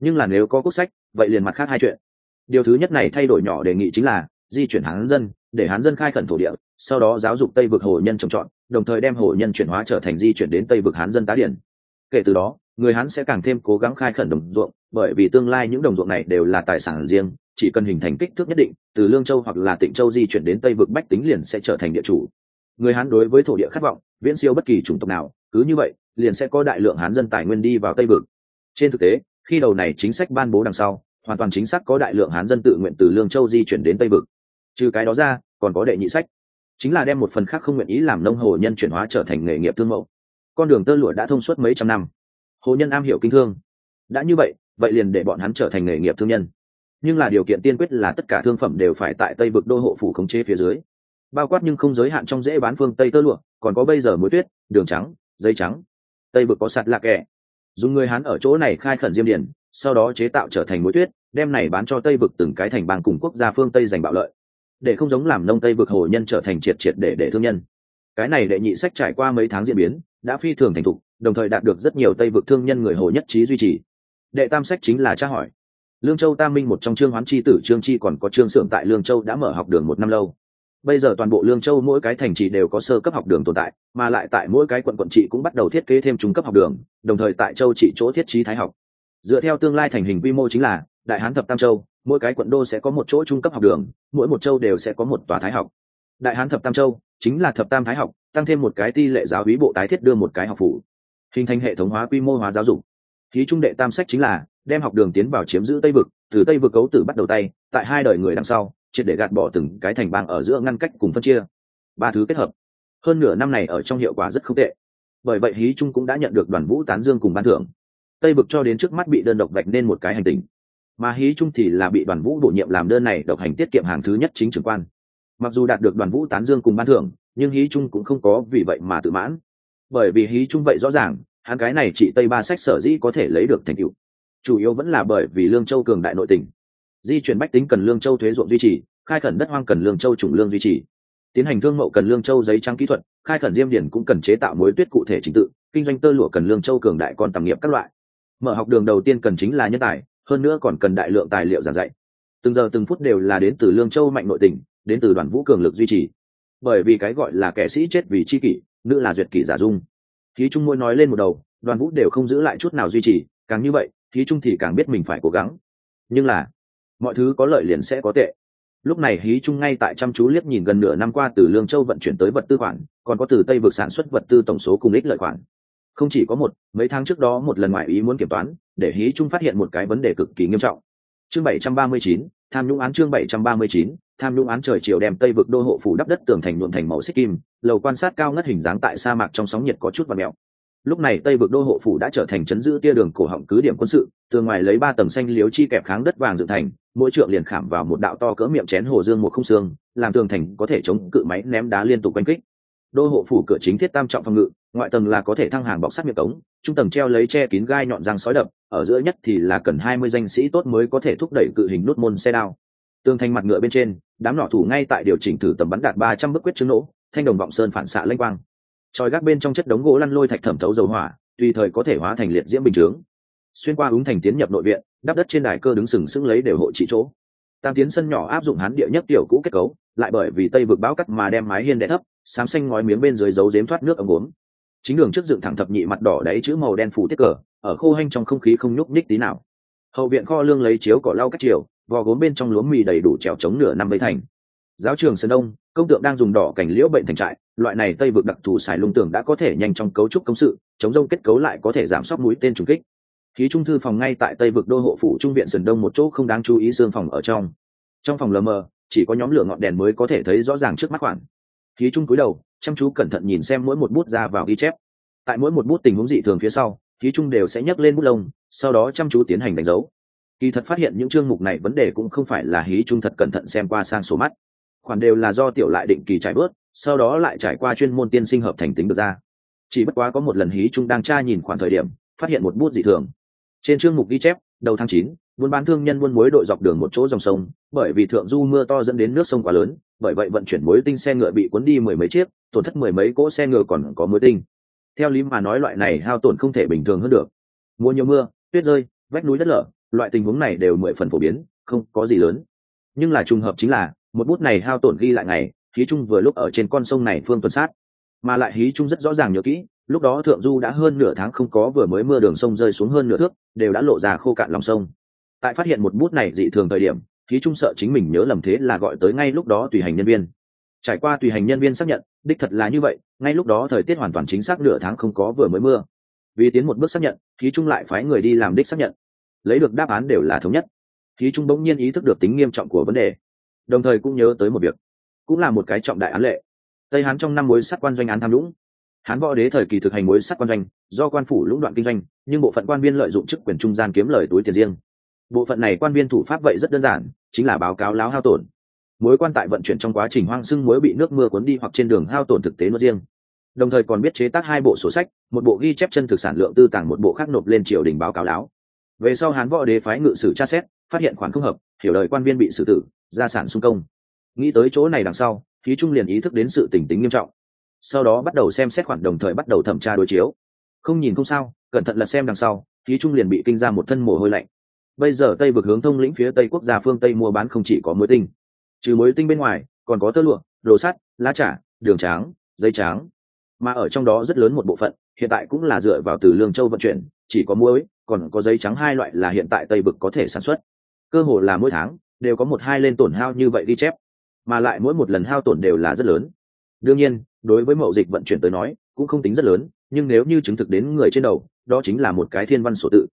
Nhưng là nếu có quốc sách, vậy liền mặt khác hai chuyện. Điều thứ nhất này thay đổi nhỏ đề nghị chính là di chuyển hán dân, để hán dân khai khẩn thổ địa, sau đó giáo dục tây vực hồ nhân trồng trọt, đồng thời đem hồ nhân chuyển hóa trở thành di chuyển đến tây vực hán dân tá điển. Kể từ đó, người hán sẽ càng thêm cố gắng khai khẩn đồng ruộng, bởi vì tương lai những đồng ruộng này đều là tài sản riêng, chỉ cần hình thành kích thước nhất định, từ lương châu hoặc là tịnh châu di chuyển đến tây vực bách tính liền sẽ trở thành địa chủ. Người hán đối với thổ địa khát vọng, viễn siêu bất kỳ chủng tộc nào, cứ như vậy, liền sẽ có đại lượng hán dân tài nguyên đi vào tây vực. Trên thực tế, khi đầu này chính sách ban bố đằng sau, hoàn toàn chính xác có đại lượng hán dân tự nguyện từ lương châu di chuyển đến tây vực trừ cái đó ra, còn có đệ nhị sách. Chính là đem một phần khác không nguyện ý làm nông hồ nhân chuyển hóa trở thành nghề nghiệp thương mẫu. Con đường tơ lụa đã thông suốt mấy trăm năm. Hồ nhân am hiểu kinh thương. Đã như vậy vậy liền để bọn hắn trở thành nghề nghiệp thương nhân. Nhưng là điều kiện tiên quyết là tất cả thương phẩm đều phải tại tây vực đô hộ phủ khống chế phía dưới. Bao quát nhưng không giới hạn trong dễ bán phương tây tơ lụa, còn có bây giờ muối tuyết, đường trắng, giấy trắng. Tây vực có sạt lạc kẹ dùng người hán ở chỗ này khai khẩn diêm điển sau đó chế tạo trở thành muối tuyết, đem này bán cho tây vực từng cái thành bang cùng quốc gia phương tây giành bạo lợi để không giống làm nông tây vực hồ nhân trở thành triệt triệt để để thương nhân. Cái này đệ nhị sách trải qua mấy tháng diễn biến, đã phi thường thành thục, đồng thời đạt được rất nhiều tây vực thương nhân người hồ nhất trí duy trì. Đệ tam sách chính là tra hỏi. Lương châu tam minh một trong trương hoán chi tử trương chi còn có trương xưởng tại lương châu đã mở học đường một năm lâu. Bây giờ toàn bộ lương châu mỗi cái thành trì đều có sơ cấp học đường tồn tại, mà lại tại mỗi cái quận quận trị cũng bắt đầu thiết kế thêm trung cấp học đường, đồng thời tại châu trị chỗ thiết trí thái học. Dựa theo tương lai thành hình quy mô chính là đại hán thập tam châu mỗi cái quận đô sẽ có một chỗ trung cấp học đường, mỗi một châu đều sẽ có một tòa thái học. Đại hán thập tam châu chính là thập tam thái học, tăng thêm một cái ti lệ giáo hí bộ tái thiết đưa một cái học phủ, hình thành hệ thống hóa quy mô hóa giáo dục. Ký trung đệ tam sách chính là đem học đường tiến vào chiếm giữ tây vực, từ tây vực cấu tử bắt đầu tay, tại hai đời người đằng sau, triệt để gạt bỏ từng cái thành bang ở giữa ngăn cách cùng phân chia. Ba thứ kết hợp. Hơn nửa năm này ở trong hiệu quả rất không tệ. Bởi vậy hí trung cũng đã nhận được đoàn vũ tán dương cùng ban thưởng. Tây vực cho đến trước mắt bị đơn độc vạch nên một cái hành tình mà hí trung thì là bị đoàn vũ bổ nhiệm làm đơn này độc hành tiết kiệm hàng thứ nhất chính trưởng quan. Mặc dù đạt được đoàn vũ tán dương cùng ban thưởng, nhưng hí trung cũng không có vì vậy mà tự mãn. Bởi vì hí trung vậy rõ ràng, hắn cái này chỉ tây ba sách sở dĩ có thể lấy được thành tựu. Chủ yếu vẫn là bởi vì lương châu cường đại nội tỉnh di chuyển bách tính cần lương châu thuế ruộng duy trì, khai khẩn đất hoang cần lương châu chủng lương duy trì. Tiến hành thương mậu cần lương châu giấy trắng kỹ thuật, khai khẩn diêm điển cũng cần chế tạo mối tuyết cụ thể trình tự, kinh doanh tơ lụa cần lương châu cường đại còn tầm nghiệp các loại. Mở học đường đầu tiên cần chính là nhân tài hơn nữa còn cần đại lượng tài liệu giảng dạy. Từng giờ từng phút đều là đến từ lương châu mạnh nội tình, đến từ đoàn vũ cường lực duy trì. Bởi vì cái gọi là kẻ sĩ chết vì chi kỷ, nữ là duyệt kỷ giả dung. Khí trung môi nói lên một đầu, đoàn vũ đều không giữ lại chút nào duy trì, càng như vậy khí trung thì càng biết mình phải cố gắng. Nhưng là, mọi thứ có lợi liền sẽ có tệ. Lúc này hí trung ngay tại chăm chú liếc nhìn gần nửa năm qua từ lương châu vận chuyển tới vật tư khoản, còn có từ tây vực sản xuất vật tư tổng số cùng ích lợi khoản không chỉ có một mấy tháng trước đó một lần ngoại ý muốn kiểm toán để hí trung phát hiện một cái vấn đề cực kỳ nghiêm trọng. Chương 739, tham nhũng án chương 739, tham nhũng án trời chiều đem tây vực đô hộ phủ đắp đất tường thành nhuộn thành màu xích kim lầu quan sát cao ngất hình dáng tại sa mạc trong sóng nhiệt có chút và mẹo. Lúc này tây vực đô hộ phủ đã trở thành chấn giữ tia đường cổ họng cứ điểm quân sự từ ngoài lấy ba tầng xanh liếu chi kẹp kháng đất vàng dựng thành mỗi trượng liền khảm vào một đạo to cỡ miệng chén hồ dương một không xương làm tường thành có thể chống cự máy ném đá liên tục quanh kích. Đô hộ phủ cửa chính thiết tam trọng phòng ngự ngoại tầng là có thể thăng hàng bọc sắt miệng cống, trung tầng treo lấy che kín gai nhọn răng sói đập, ở giữa nhất thì là cần hai mươi danh sĩ tốt mới có thể thúc đẩy cự hình nút môn xe đao. Tường thành mặt ngựa bên trên, đám nỏ thủ ngay tại điều chỉnh thử tầm bắn đạt ba trăm bức quyết chứng nổ, thanh đồng vọng sơn phản xạ lênh quang. Tròi gác bên trong chất đống gỗ lăn lôi thạch thẩm thấu dầu hỏa, tùy thời có thể hóa thành liệt diễm bình chướng. Xuyên qua ứng thành tiến nhập nội viện, đắp đất trên đài cơ đứng sừng sững lấy đều hộ trị chỗ. Tam tiến sân nhỏ áp dụng hán địa nhất tiểu cũ kết cấu, lại bởi vì tây vực bão cắt mà đem mái hiên đẻ thấp sám xanh ngói miếng bên dưới giấu dếm thoát nước ống gốm chính đường trước dựng thẳng thập nhị mặt đỏ đáy chữ màu đen phủ tiết cờ, ở khô hanh trong không khí không nhúc nhích tí nào. Hậu viện kho lương lấy chiếu cỏ lau các chiều vò gốm bên trong lúa mì đầy đủ trèo chống nửa năm mấy thành. Giáo trường sơn đông, công tượng đang dùng đỏ cảnh liễu bệnh thành trại, loại này tây vực đặc thù xài lung tưởng đã có thể nhanh trong cấu trúc công sự, chống rông kết cấu lại có thể giảm sốc mũi tên trùng kích. Khí trung thư phòng ngay tại tây vực đô hộ phủ trung viện sườn đông một chỗ không đáng chú ý xương phòng ở trong. Trong phòng lờ mờ, chỉ có nhóm lửa ngọn đèn mới có thể thấy rõ ràng trước mắt khoản khí trung cúi đầu, chăm chú cẩn thận nhìn xem mỗi một bút ra vào ghi chép. Tại mỗi một bút tình huống dị thường phía sau, khí trung đều sẽ nhấc lên bút lông, sau đó chăm chú tiến hành đánh dấu. Kỳ thật phát hiện những chương mục này vấn đề cũng không phải là hí trung thật cẩn thận xem qua sang số mắt. Khoản đều là do tiểu lại định kỳ trải bớt, sau đó lại trải qua chuyên môn tiên sinh hợp thành tính được ra. Chỉ bất quá có một lần hí trung đang tra nhìn khoản thời điểm, phát hiện một bút dị thường. Trên chương mục ghi chép, đầu tháng chín, buôn bán thương nhân buôn muối đội dọc đường một chỗ dòng sông, bởi vì thượng du mưa to dẫn đến nước sông quá lớn bởi vậy vận chuyển mối tinh xe ngựa bị cuốn đi mười mấy chiếc, tổn thất mười mấy cỗ xe ngựa còn có mối tinh. Theo lý mà nói loại này hao tổn không thể bình thường hơn được. Mùa nhiều mưa, tuyết rơi, vách núi đất lở, loại tình huống này đều mười phần phổ biến, không có gì lớn. Nhưng là trùng hợp chính là, một bút này hao tổn ghi lại ngày, hí trung vừa lúc ở trên con sông này phương tuần sát. Mà lại hí trung rất rõ ràng nhớ kỹ, lúc đó thượng du đã hơn nửa tháng không có vừa mới mưa đường sông rơi xuống hơn nửa thước, đều đã lộ ra khô cạn lòng sông. Tại phát hiện một bút này dị thường thời điểm hí trung sợ chính mình nhớ lầm thế là gọi tới ngay lúc đó tùy hành nhân viên. Trải qua tùy hành nhân viên xác nhận, đích thật là như vậy, ngay lúc đó thời tiết hoàn toàn chính xác nửa tháng không có vừa mới mưa. Vì tiến một bước xác nhận, khí trung lại phái người đi làm đích xác nhận. Lấy được đáp án đều là thống nhất. Khí trung bỗng nhiên ý thức được tính nghiêm trọng của vấn đề, đồng thời cũng nhớ tới một việc, cũng là một cái trọng đại án lệ. Tây hán trong năm mối sắt quan doanh án tham lũng hán võ đế thời kỳ thực hành mối sắt quan doanh, do quan phủ lũng đoạn kinh doanh, nhưng bộ phận quan viên lợi dụng chức quyền trung gian kiếm lời túi tiền riêng. Bộ phận này quan viên thủ pháp vậy rất đơn giản chính là báo cáo láo hao tổn. Mối quan tại vận chuyển trong quá trình hoang sưng muối bị nước mưa cuốn đi hoặc trên đường hao tổn thực tế nói riêng. Đồng thời còn biết chế tác hai bộ sổ sách, một bộ ghi chép chân thực sản lượng tư tàng một bộ khác nộp lên triều đình báo cáo láo. Về sau hán võ đế phái ngự sử tra xét, phát hiện khoản không hợp, hiểu đời quan viên bị xử tử, gia sản sung công. Nghĩ tới chỗ này đằng sau khí trung liền ý thức đến sự tỉnh tính nghiêm trọng. Sau đó bắt đầu xem xét khoản đồng thời bắt đầu thẩm tra đối chiếu. Không nhìn không sao, cẩn thận lật xem đằng sau khí trung liền bị kinh ra một thân mồ hôi lạnh bây giờ tây vực hướng thông lĩnh phía tây quốc gia phương tây mua bán không chỉ có muối tinh, trừ muối tinh bên ngoài, còn có tơ lụa, đồ sắt, lá trà, đường tráng dây tráng. Mà ở trong đó rất lớn một bộ phận, hiện tại cũng là dựa vào từ lương châu vận chuyển, chỉ có muối, còn có giấy trắng hai loại là hiện tại tây vực có thể sản xuất. Cơ hồ là mỗi tháng, đều có một hai lên tổn hao như vậy đi chép, mà lại mỗi một lần hao tổn đều là rất lớn. Đương nhiên, đối với mậu dịch vận chuyển tới nói, cũng không tính rất lớn, nhưng nếu như chứng thực đến người trên đầu, đó chính là một cái thiên văn sổ tự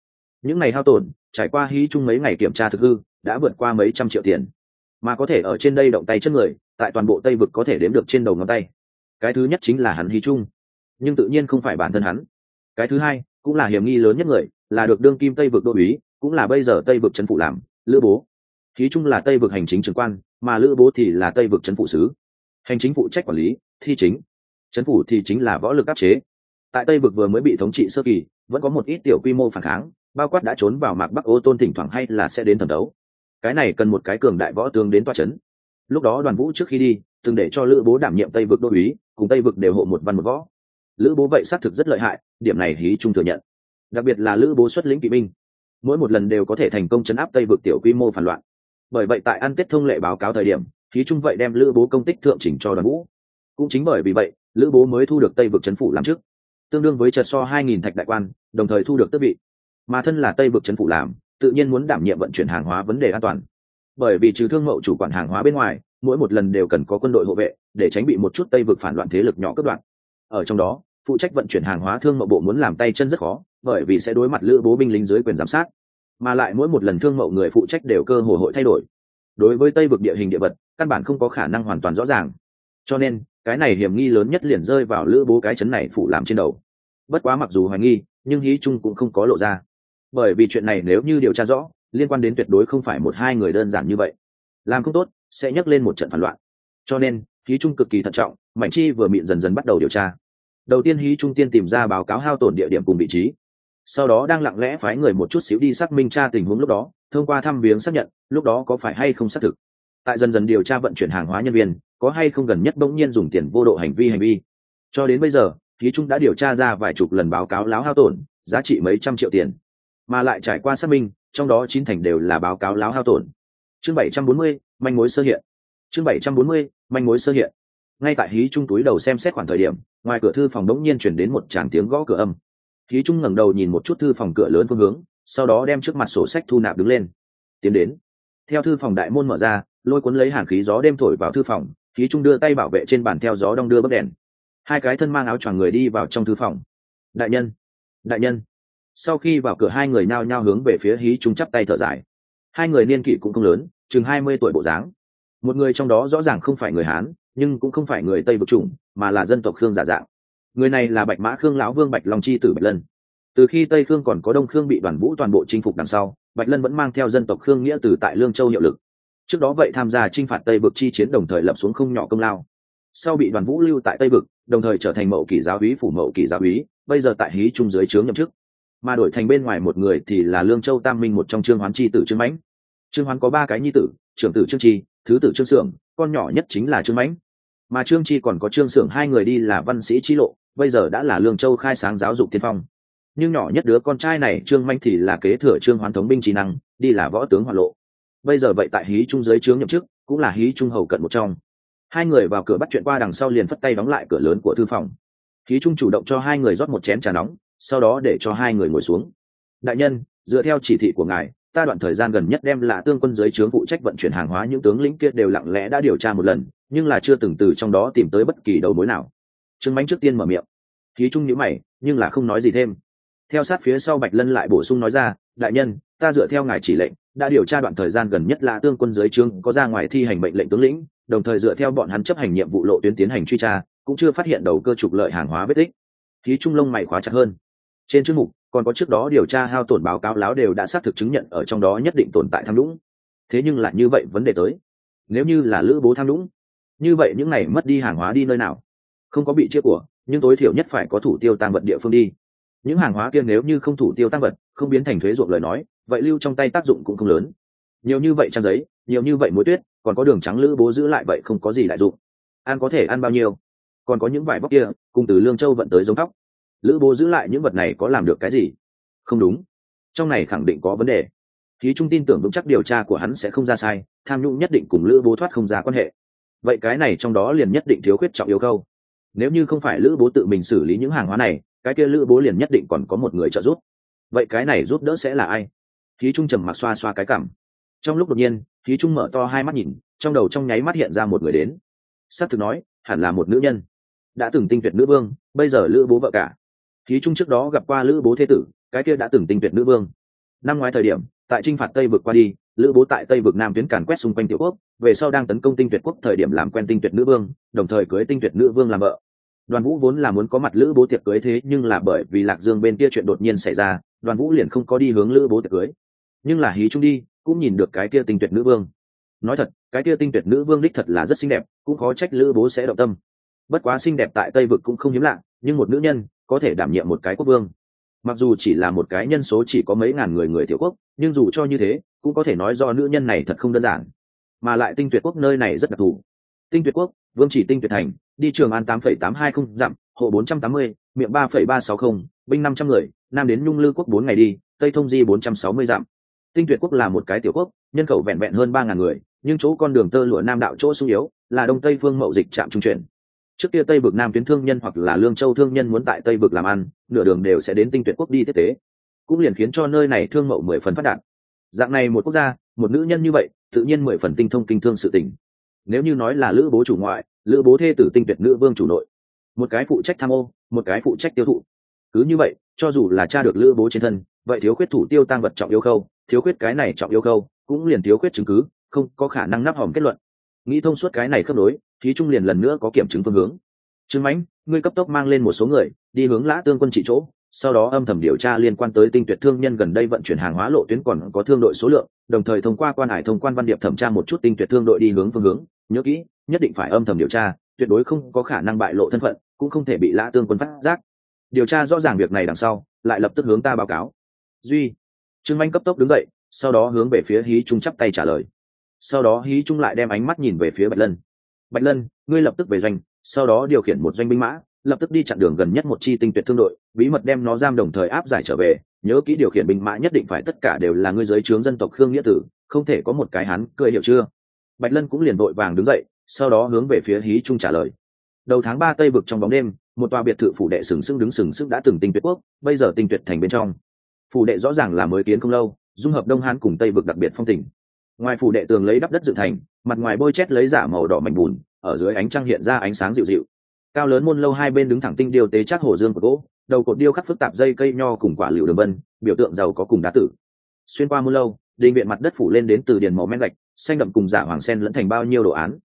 những ngày hao tổn, trải qua hí chung mấy ngày kiểm tra thực hư, đã vượt qua mấy trăm triệu tiền. Mà có thể ở trên đây động tay chân người, tại toàn bộ tây vực có thể đếm được trên đầu ngón tay. Cái thứ nhất chính là hắn hí chung. Nhưng tự nhiên không phải bản thân hắn. Cái thứ hai, cũng là hiểm nghi lớn nhất người, là được đương kim tây vực đô uý cũng là bây giờ tây vực trấn phụ làm, lữ bố. Hí chung là tây vực hành chính trưởng quan, mà lữ bố thì là tây vực trấn phụ sứ. Hành chính phụ trách quản lý, thi chính. Trấn phủ thì chính là võ lực áp chế. Tại tây vực vừa mới bị thống trị sơ kỳ, vẫn có một ít tiểu quy mô phản kháng bao quát đã trốn vào mạc bắc ô tôn thỉnh thoảng hay là sẽ đến thẩm đấu. Cái này cần một cái cường đại võ tướng đến toa c h ấ n lúc đó đoàn vũ trước khi đi, từng để cho lữ bố đảm nhiệm tây vực đô uý, cùng tây vực đều hộ một văn một võ. Lữ bố vậy xác thực rất lợi hại, điểm này hí trung thừa nhận. Đặc biệt là lữ bố xuất lĩnh kỵ binh, mỗi một lần đều có thể thành công chấn áp tây vực tiểu quy mô phản loạn. Bởi vậy tại ăn tết thông lệ báo cáo thời điểm, hí trung vậy đem lữ bố công tích thượng chỉnh cho đoàn vũ. Cũng chính bởi vì vậy, lữ bố mới thu được tây vực c phủ làm trước tương đương với trật so hai nghìn thạch đại quan, đồng thời thu được tước vị mà thân là tây vực c phủ làm, tự nhiên muốn đảm nhiệm vận chuyển hàng hóa vấn đề an toàn. Bởi vì trừ thương mậu chủ quản hàng hóa bên ngoài, mỗi một lần đều cần có quân đội hộ vệ, để tránh bị một chút tây vực phản loạn thế lực nhỏ cướp đoạn ở trong đó, phụ trách vận chuyển hàng hóa thương mậu bộ muốn làm tay chân rất khó, bởi vì sẽ đối mặt lữ bố binh lính dưới quyền giám sát. Mà lại mỗi một lần thương mậu người phụ trách đều cơ hồ hội thay đổi. Đối với tây vực địa hình địa vật, căn bản không có khả năng hoàn toàn rõ ràng. Cho nên, cái này hiểm nghi lớn nhất liền rơi vào lữ bố cái chấn này phụ làm trên đầu. Bất quá mặc dù hoài nghi, nhưng hí trung cũng không có lộ ra bởi vì chuyện này nếu như điều tra rõ, liên quan đến tuyệt đối không phải một hai người đơn giản như vậy. Làm không tốt, sẽ nhắc lên một trận phản loạn. Cho nên, hí trung cực kỳ thận trọng, mạnh chi vừa mịn dần dần bắt đầu điều tra. Đầu tiên hí trung tiên tìm ra báo cáo hao tổn địa điểm cùng vị trí. Sau đó đang lặng lẽ phái người một chút xíu đi xác minh tra tình huống lúc đó, thông qua thăm viếng xác nhận, lúc đó có phải hay không xác thực. Tại dần dần điều tra vận chuyển hàng hóa nhân viên, có hay không gần nhất bỗng nhiên dùng tiền vô độ hành vi hành vi. Cho đến bây giờ, hí trung đã điều tra ra vài chục lần báo cáo láo hao tổn, giá trị mấy trăm triệu tiền mà lại trải qua xác minh, trong đó chín thành đều là báo cáo láo hao tổn. Chương bảy trăm bốn mươi, manh mối sơ hiện. Chương bảy trăm bốn mươi, manh mối sơ hiện. Ngay tại hí trung túi đầu xem xét khoảng thời điểm, ngoài cửa thư phòng đống nhiên chuyển đến một tràng tiếng gõ cửa âm. Hí trung ngẩng đầu nhìn một chút thư phòng cửa lớn phương hướng, sau đó đem trước mặt sổ sách thu nạp đứng lên. Tiến đến. Theo thư phòng đại môn mở ra, lôi cuốn lấy hàn khí gió đêm thổi vào thư phòng, hí trung đưa tay bảo vệ trên bàn theo gió đong đưa bấc đèn. Hai cái thân mang áo choàng người đi vào trong thư phòng. Đại nhân. Đại nhân sau khi vào cửa, hai người nao nhao hướng về phía hí chúng chắp tay thở dài. Hai người niên kỷ cũng không lớn, chừng hai mươi tuổi bộ dáng. Một người trong đó rõ ràng không phải người hán, nhưng cũng không phải người tây vực chủng, mà là dân tộc khương giả dạng. Người này là bạch mã khương lão vương bạch long chi tử bạch lân. Từ khi tây khương còn có đông khương bị đoàn vũ toàn bộ chinh phục đằng sau, bạch lân vẫn mang theo dân tộc khương nghĩa từ tại lương châu hiệu lực. Trước đó vậy tham gia chinh phạt tây vực chi chiến đồng thời lập xuống không nhỏ công lao. Sau bị đoàn vũ lưu tại tây vực, đồng thời trở thành mậu kỷ giáo úy, phủ mậu kỷ giáo úy, bây giờ tại hí trung dưới trướng nhậm chức mà đổi thành bên ngoài một người thì là lương châu tam minh một trong trương hoán chi tử trương mãnh. Trương hoán có ba cái nhi tử, trưởng tử trương chi, thứ tử trương sưởng, con nhỏ nhất chính là trương mãnh. Mà trương chi còn có trương sưởng hai người đi là văn sĩ chi lộ, bây giờ đã là lương châu khai sáng giáo dục tiên phong. Nhưng nhỏ nhất đứa con trai này trương mãnh thì là kế thừa trương hoán thống binh trí năng, đi là võ tướng hoàn lộ. Bây giờ vậy tại hí trung giới trướng nhậm chức, cũng là hí trung hầu cận một trong. Hai người vào cửa bắt chuyện qua đằng sau liền phất tay đóng lại cửa lớn của thư phòng. Hí trung chủ động cho hai người rót một chén trà nóng sau đó để cho hai người ngồi xuống. Đại nhân, dựa theo chỉ thị của ngài, ta đoạn thời gian gần nhất đem là tương quân dưới trướng phụ trách vận chuyển hàng hóa những tướng lĩnh kia đều lặng lẽ đã điều tra một lần, nhưng là chưa từng từ trong đó tìm tới bất kỳ đầu mối nào. Trương mánh trước tiên mở miệng. Khí trung nhữ mày, nhưng là không nói gì thêm. Theo sát phía sau bạch lân lại bổ sung nói ra, đại nhân, ta dựa theo ngài chỉ lệnh, đã điều tra đoạn thời gian gần nhất là tương quân dưới trướng có ra ngoài thi hành mệnh lệnh tướng lĩnh, đồng thời dựa theo bọn hắn chấp hành nhiệm vụ lộ tuyến tiến hành truy tra, cũng chưa phát hiện đầu cơ trục lợi hàng hóa vết tích. Khí trung lông mày khóa chặt hơn trên chương mục, còn có trước đó điều tra hao tổn báo cáo láo đều đã xác thực chứng nhận ở trong đó nhất định tồn tại tham nhũng. Thế nhưng lại như vậy vấn đề tới. Nếu như là lữ bố tham nhũng, như vậy những này mất đi hàng hóa đi nơi nào? Không có bị chia của, nhưng tối thiểu nhất phải có thủ tiêu tăng vật địa phương đi. Những hàng hóa kia nếu như không thủ tiêu tăng vật, không biến thành thuế ruộng lời nói, vậy lưu trong tay tác dụng cũng không lớn. Nhiều như vậy trang giấy, nhiều như vậy muối tuyết, còn có đường trắng lữ bố giữ lại vậy không có gì đại dụng. Ăn có thể ăn bao nhiêu? Còn có những vải bóc kia, cùng từ lương châu vận tới giống tóc lữ bố giữ lại những vật này có làm được cái gì? Không đúng. Trong này khẳng định có vấn đề. Khí trung tin tưởng vững chắc điều tra của hắn sẽ không ra sai, tham nhũng nhất định cùng lữ bố thoát không ra quan hệ. Vậy cái này trong đó liền nhất định thiếu khuyết trọng yêu câu nếu như không phải lữ bố tự mình xử lý những hàng hóa này, cái kia lữ bố liền nhất định còn có một người trợ giúp. Vậy cái này giúp đỡ sẽ là ai? Khí trung trầm mặc xoa xoa cái cảm. Trong lúc đột nhiên khí trung mở to hai mắt nhìn, trong đầu trong nháy mắt hiện ra một người đến. S á c thực nói, hẳn là một nữ nhân. Đã từng tinh tuyệt nữ vương, bây giờ lữ bố vợ cả khí trung trước đó gặp qua lữ bố thế tử, cái kia đã từng tinh tuyệt nữ vương. Năm ngoái thời điểm, tại t r i n h phạt tây vực qua đi, lữ bố tại tây vực nam tuyến càn quét xung quanh tiểu quốc, về sau đang tấn công tinh tuyệt quốc thời điểm làm quen tinh tuyệt nữ vương, đồng thời cưới tinh tuyệt nữ vương làm vợ. Đoàn vũ vốn là muốn có mặt lữ bố tiệc cưới thế, nhưng là bởi vì lạc dương bên kia chuyện đột nhiên xảy ra, đoàn vũ liền không có đi hướng lữ bố tiệc cưới. Nhưng là hí trung đi, cũng nhìn được cái kia tinh tuyệt nữ vương. Nói thật, cái kia tinh tuyệt nữ vương đích thật là rất xinh đẹp, cũng khó trách lữ bố sẽ động tâm. Bất quá xinh đẹp tại tây vực cũng không hiếm lạ, nhưng một nữ nhân có thể đảm nhiệm một cái quốc vương. Mặc dù chỉ là một cái nhân số chỉ có mấy ngàn người người tiểu quốc, nhưng dù cho như thế, cũng có thể nói do nữ nhân này thật không đơn giản. Mà lại tinh tuyệt quốc nơi này rất đặc thù. Tinh tuyệt quốc, vương chỉ tinh tuyệt thành, đi trường an tám phẩy tám hai không, dặm, hộ bốn trăm tám mươi, miệng ba phẩy ba sáu không, binh năm trăm người, nam đến nhung lư quốc bốn ngày đi, tây thông di bốn trăm sáu mươi, dặm. Tinh tuyệt quốc là một cái tiểu quốc, nhân khẩu vẹn vẹn hơn ba ngàn người, nhưng chỗ con đường tơ lụa nam đạo chỗ sung yếu, là đông tây phương mậu dịch trạm trung chuyển trước kia tây vực nam tuyến thương nhân hoặc là lương châu thương nhân muốn tại tây vực làm ăn, nửa đường đều sẽ đến tinh tuyệt quốc đi tiếp tế. Cũng liền khiến cho nơi này thương mậu mười phần phát đạt. Dạng này một quốc gia, một nữ nhân như vậy, tự nhiên mười phần tinh thông kinh thương sự tình. Nếu như nói là lữ bố chủ ngoại, lữ bố thê tử tinh tuyệt nữ vương chủ nội, một cái phụ trách tham ô, một cái phụ trách tiêu thụ. Cứ như vậy, cho dù là cha được lữ bố trên thân, vậy thiếu khuyết thủ tiêu tăng vật trọng yêu khâu, thiếu khuyết cái này trọng yêu khâu, cũng liền thiếu khuyết chứng cứ, không có khả năng nắp hòm kết luận. Nghĩ thông suốt cái này khớp nối thí trung liền lần nữa có kiểm chứng phương hướng. Trương mãnh, ngươi cấp tốc mang lên một số người, đi hướng lã tương quân trị chỗ, sau đó âm thầm điều tra liên quan tới tinh tuyệt thương nhân gần đây vận chuyển hàng hóa lộ tuyến còn có thương đội số lượng, đồng thời thông qua quan hải thông quan văn điệp thẩm tra một chút tinh tuyệt thương đội đi hướng phương hướng, nhớ kỹ, nhất định phải âm thầm điều tra, tuyệt đối không có khả năng bại lộ thân phận, cũng không thể bị lã tương quân phát giác. Điều tra rõ ràng việc này đằng sau, lại lập tức hướng ta báo cáo. Duy, trương Anh cấp tốc đứng dậy, sau đó hướng về phía hí trung chắp tay trả lời. Sau đó hí trung lại đem ánh mắt nhìn về phía bạch lân bạch lân, ngươi lập tức về doanh, sau đó điều khiển một doanh binh mã, lập tức đi chặn đường gần nhất một chi tinh tuyệt thương đội, bí mật đem nó giam đồng thời áp giải trở về. Nhớ kỹ điều khiển binh mã nhất định phải tất cả đều là ngươi giới trướng dân tộc khương nghĩa tử, không thể có một cái hắn, cười hiểu chưa? Bạch lân cũng liền vội vàng đứng dậy, sau đó hướng về phía hí trung trả lời. Đầu tháng ba tây vực trong bóng đêm, một tòa biệt thự phủ đệ sừng sững đứng sừng sững đã từng tinh tuyệt quốc, bây giờ tinh tuyệt thành bên trong. Phủ đệ rõ ràng là mới kiến không lâu, dung hợp đông hán cùng tây vực đặc biệt phong tình ngoài phủ đệ tường lấy đắp đất dựng thành, mặt ngoài bôi chét lấy giả màu đỏ mảnh bùn, ở dưới ánh trăng hiện ra ánh sáng dịu dịu. Cao lớn môn lâu hai bên đứng thẳng tinh điêu tế chắc hồ dương của gỗ, đầu cột điêu khắc phức tạp dây cây nho cùng quả liệu đường vân, biểu tượng giàu có cùng đá tử. Xuyên qua môn lâu, đình viện mặt đất phủ lên đến từ điền màu men gạch, xanh đậm cùng giả hoàng sen lẫn thành bao nhiêu đồ án.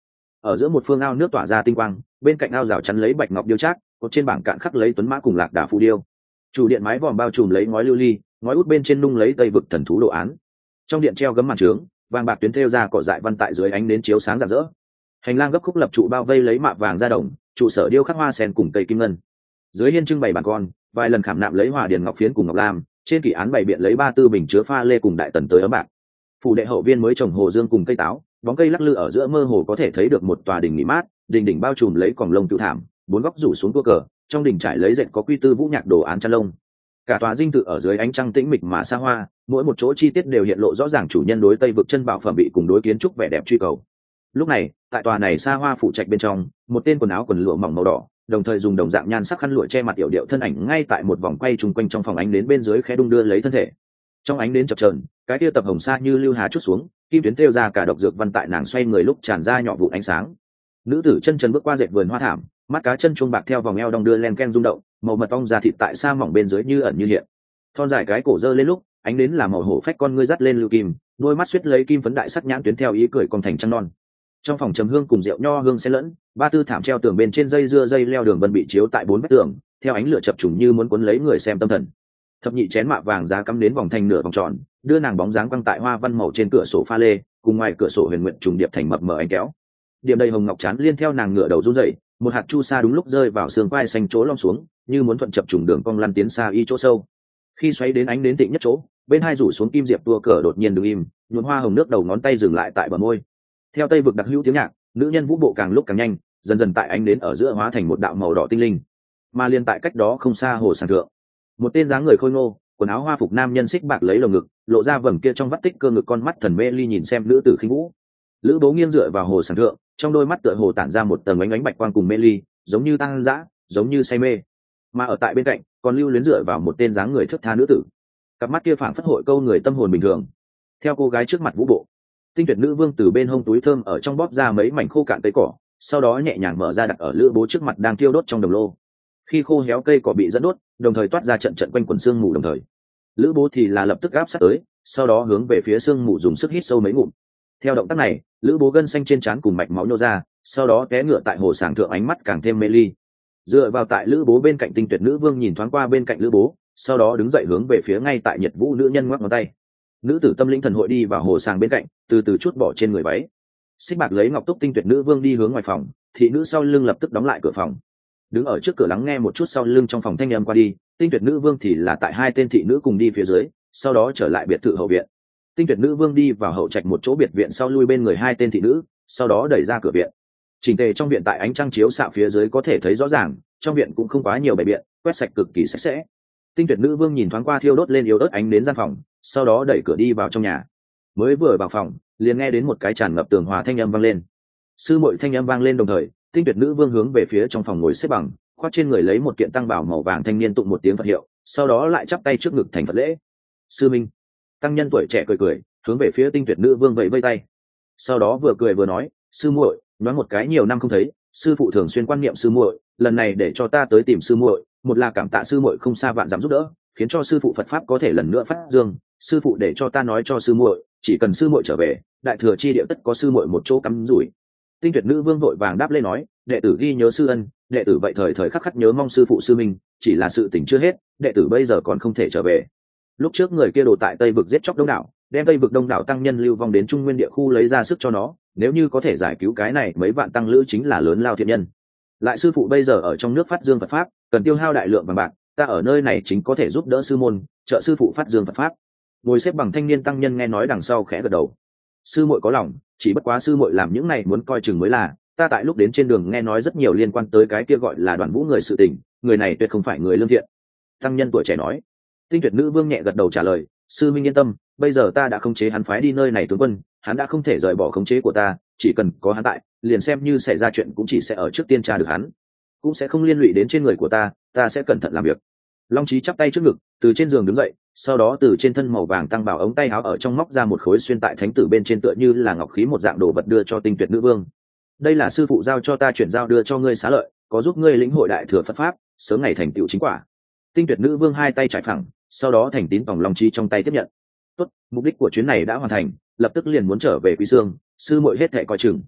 Ở giữa một phương ao nước tỏa ra tinh quang, bên cạnh ao rào chắn lấy bạch ngọc điêu trác, cột trên bảng cạn khắc lấy tuấn mã cùng lạc đà phù điêu. Chủ điện mái vòm bao trùm lấy ngói lưu ly, ngói út bên trên nung lấy tây vực thần thú đồ án. Trong điện treo gấm màn trướng vàng bạc tuyến thêu ra cỏ dại văn tại dưới ánh đến chiếu sáng rạng rỡ. Hành lang gấp khúc lập trụ bao vây lấy mạ vàng ra đồng, trụ sở điêu khắc hoa sen cùng cây kim ngân. Dưới hiên trưng bày bàn con, vài lần khảm nạm lấy hòa điền ngọc phiến cùng ngọc lam, trên kỷ án bày biện lấy ba tư bình chứa pha lê cùng đại tần tới ấm bạc. Phủ đệ hậu viên mới trồng hồ dương cùng cây táo, bóng cây lắc lư ở giữa mơ hồ có thể thấy được một tòa đình nghỉ mát đình đỉnh bao trùm lấy còng lông tự thảm, bốn góc rủ xuống tua cờ, trong đỉnh trải lấy dệt có quy tư vũ nhạc đồ án chăn lông. Cả tòa dinh tự ở dưới ánh trăng tĩnh mịch mà xa hoa mỗi một chỗ chi tiết đều hiện lộ rõ ràng chủ nhân đối tây vực chân bảo phẩm bị cùng đối kiến trúc vẻ đẹp truy cầu. Lúc này, tại tòa này xa hoa phụ trạch bên trong, một tên quần áo quần lụa mỏng màu đỏ, đồng thời dùng đồng dạng nhan sắc khăn lụa che mặt yểu điệu thân ảnh ngay tại một vòng quay chung quanh trong phòng ánh đến bên dưới khe đung đưa lấy thân thể. Trong ánh đến chập trờn cái tia tập hồng sa như lưu hà chút xuống, kim tuyến thêu ra cả độc dược văn tại nàng xoay người lúc tràn ra nhỏ vụ ánh sáng. Nữ tử chân chân bước qua dệt vườn hoa thảm, mắt cá chân chuông bạc theo vòng eo đong đưa len ken rung động, màu mật ong ra thịt tại xa mỏng bên dưới như ẩn như hiện. Thon dài cái cổ dơ lên lúc ánh đến là màu hổ phách con ngươi dắt lên lưu kim, đôi mắt suýt lấy kim phấn đại sắc nhãn tuyến theo ý cười còn thành trăng non. Trong phòng trầm hương cùng rượu nho hương xen lẫn, ba tư thảm treo tường bên trên dây dưa dây leo đường vân bị chiếu tại bốn vách tường, theo ánh lửa chập trùng như muốn cuốn lấy người xem tâm thần. Thập nhị chén mạ vàng giá cắm đến vòng thành nửa vòng tròn, đưa nàng bóng dáng quăng tại hoa văn màu trên cửa sổ pha lê, cùng ngoài cửa sổ huyền nguyện trùng điệp thành mập mờ ánh kéo. Điểm đầy hồng ngọc chán liên theo nàng ngựa đầu run dậy một hạt chu sa đúng lúc rơi vào xương quai xanh chỗ lom xuống, như muốn thuận chập trùng đường cong lăn tiến xa y chỗ sâu. Khi xoáy đến ánh đến tịnh nhất chỗ bên hai rủ xuống kim diệp tua cờ đột nhiên đứng im, nhuộm hoa hồng nước đầu ngón tay dừng lại tại bờ môi. Theo tây vực đặc hữu tiếng nhạc, nữ nhân vũ bộ càng lúc càng nhanh, dần dần tại ánh đến ở giữa hóa thành một đạo màu đỏ tinh linh. Mà liên tại cách đó không xa hồ sàn thượng, một tên dáng người khôi ngô, quần áo hoa phục nam nhân xích bạc lấy lồng ngực, lộ ra vầng kia trong vắt tích cơ ngực con mắt thần mê ly nhìn xem nữ tử khinh vũ. Lữ bố nghiêng dựa vào hồ sàn thượng, trong đôi mắt tựa hồ tản ra một tầng ánh ánh bạch quang cùng mê ly, giống như tăng dã giống như say mê. Mà ở tại bên cạnh, còn lưu luyến dựa vào một tên dáng người thất tha nữ tử cặp mắt kia phảng phất hội câu người tâm hồn bình thường. Theo cô gái trước mặt vũ bộ, tinh tuyệt nữ vương từ bên hông túi thơm ở trong bóp ra mấy mảnh khô cạn cây cỏ, sau đó nhẹ nhàng mở ra đặt ở lữ bố trước mặt đang tiêu đốt trong đồng lô. Khi khô héo cây cỏ bị dẫn đốt, đồng thời toát ra trận trận quanh quần xương mù đồng thời. Lữ bố thì là lập tức gáp sát tới, sau đó hướng về phía xương mù dùng sức hít sâu mấy ngụm. Theo động tác này, lữ bố gân xanh trên trán cùng mạch máu nhô ra, sau đó té ngựa tại hồ sàng thượng ánh mắt càng thêm mê ly. Dựa vào tại lữ bố bên cạnh tinh tuyệt nữ vương nhìn thoáng qua bên cạnh lữ bố sau đó đứng dậy hướng về phía ngay tại nhật vũ nữ nhân ngoắc ngón tay. Nữ tử tâm linh thần hội đi vào hồ sàng bên cạnh, từ từ chút bỏ trên người váy. Xích bạc lấy ngọc túc tinh tuyệt nữ vương đi hướng ngoài phòng, thị nữ sau lưng lập tức đóng lại cửa phòng. Đứng ở trước cửa lắng nghe một chút sau lưng trong phòng thanh âm qua đi, tinh tuyệt nữ vương thì là tại hai tên thị nữ cùng đi phía dưới, sau đó trở lại biệt thự hậu viện. Tinh tuyệt nữ vương đi vào hậu trạch một chỗ biệt viện sau lui bên người hai tên thị nữ, sau đó đẩy ra cửa viện. Chỉnh tề trong viện tại ánh trăng chiếu xạ phía dưới có thể thấy rõ ràng, trong viện cũng không quá nhiều bày biện, quét sạch cực kỳ sạch sẽ tinh tuyệt nữ vương nhìn thoáng qua thiêu đốt lên yếu ớt ánh đến gian phòng, sau đó đẩy cửa đi vào trong nhà. Mới vừa vào phòng, liền nghe đến một cái tràn ngập tường hòa thanh âm vang lên. Sư mội thanh âm vang lên đồng thời, tinh tuyệt nữ vương hướng về phía trong phòng ngồi xếp bằng, khoác trên người lấy một kiện tăng bảo màu vàng thanh niên tụng một tiếng phật hiệu, sau đó lại chắp tay trước ngực thành phật lễ. Sư minh. Tăng nhân tuổi trẻ cười cười, hướng về phía tinh tuyệt nữ vương vẫy vây tay. Sau đó vừa cười vừa nói, sư muội nói một cái nhiều năm không thấy, sư phụ thường xuyên quan niệm sư muội, lần này để cho ta tới tìm sư muội một là cảm tạ sư muội không xa vạn dám giúp đỡ, khiến cho sư phụ phật pháp có thể lần nữa phát dương. Sư phụ để cho ta nói cho sư muội, chỉ cần sư muội trở về, đại thừa chi địa tất có sư muội một chỗ cắm rủi. Tinh tuyệt nữ vương vội vàng đáp lên nói, đệ tử ghi nhớ sư ân, đệ tử vậy thời thời khắc khắc nhớ mong sư phụ sư minh, chỉ là sự tình chưa hết, đệ tử bây giờ còn không thể trở về. Lúc trước người kia đồ tại tây vực giết chóc đông đảo, đem tây vực đông đảo tăng nhân lưu vong đến trung nguyên địa khu lấy ra sức cho nó, nếu như có thể giải cứu cái này, mấy vạn tăng lữ chính là lớn lao thiện nhân. Lại sư phụ bây giờ ở trong nước phát dương phật pháp cần tiêu hao đại lượng bằng bạc, ta ở nơi này chính có thể giúp đỡ sư môn, trợ sư phụ phát dương phật pháp. Ngồi xếp bằng thanh niên tăng nhân nghe nói đằng sau khẽ gật đầu. Sư muội có lòng, chỉ bất quá sư muội làm những này muốn coi chừng mới là, ta tại lúc đến trên đường nghe nói rất nhiều liên quan tới cái kia gọi là đoàn vũ người sự tình, người này tuyệt không phải người lương thiện. Tăng nhân tuổi trẻ nói. Tinh tuyệt nữ vương nhẹ gật đầu trả lời, sư minh yên tâm, bây giờ ta đã khống chế hắn phái đi nơi này tướng quân, hắn đã không thể rời bỏ khống chế của ta, chỉ cần có hắn tại, liền xem như xảy ra chuyện cũng chỉ sẽ ở trước tiên tra được hắn cũng sẽ không liên lụy đến trên người của ta ta sẽ cẩn thận làm việc. Long trí chắp tay trước ngực, từ trên giường đứng dậy, sau đó từ trên thân màu vàng tăng bảo ống tay áo ở trong móc ra một khối xuyên tại thánh tử bên trên tựa như là ngọc khí một dạng đồ vật đưa cho tinh tuyệt nữ vương. Đây là sư phụ giao cho ta chuyển giao đưa cho ngươi xá lợi, có giúp ngươi lĩnh hội đại thừa phật pháp, sớm ngày thành tựu chính quả. Tinh tuyệt nữ vương hai tay trải phẳng, sau đó thành tín vòng long trí trong tay tiếp nhận. Tốt, mục đích của chuyến này đã hoàn thành, lập tức liền muốn trở về quý sương sư muội hết thệ coi chừng.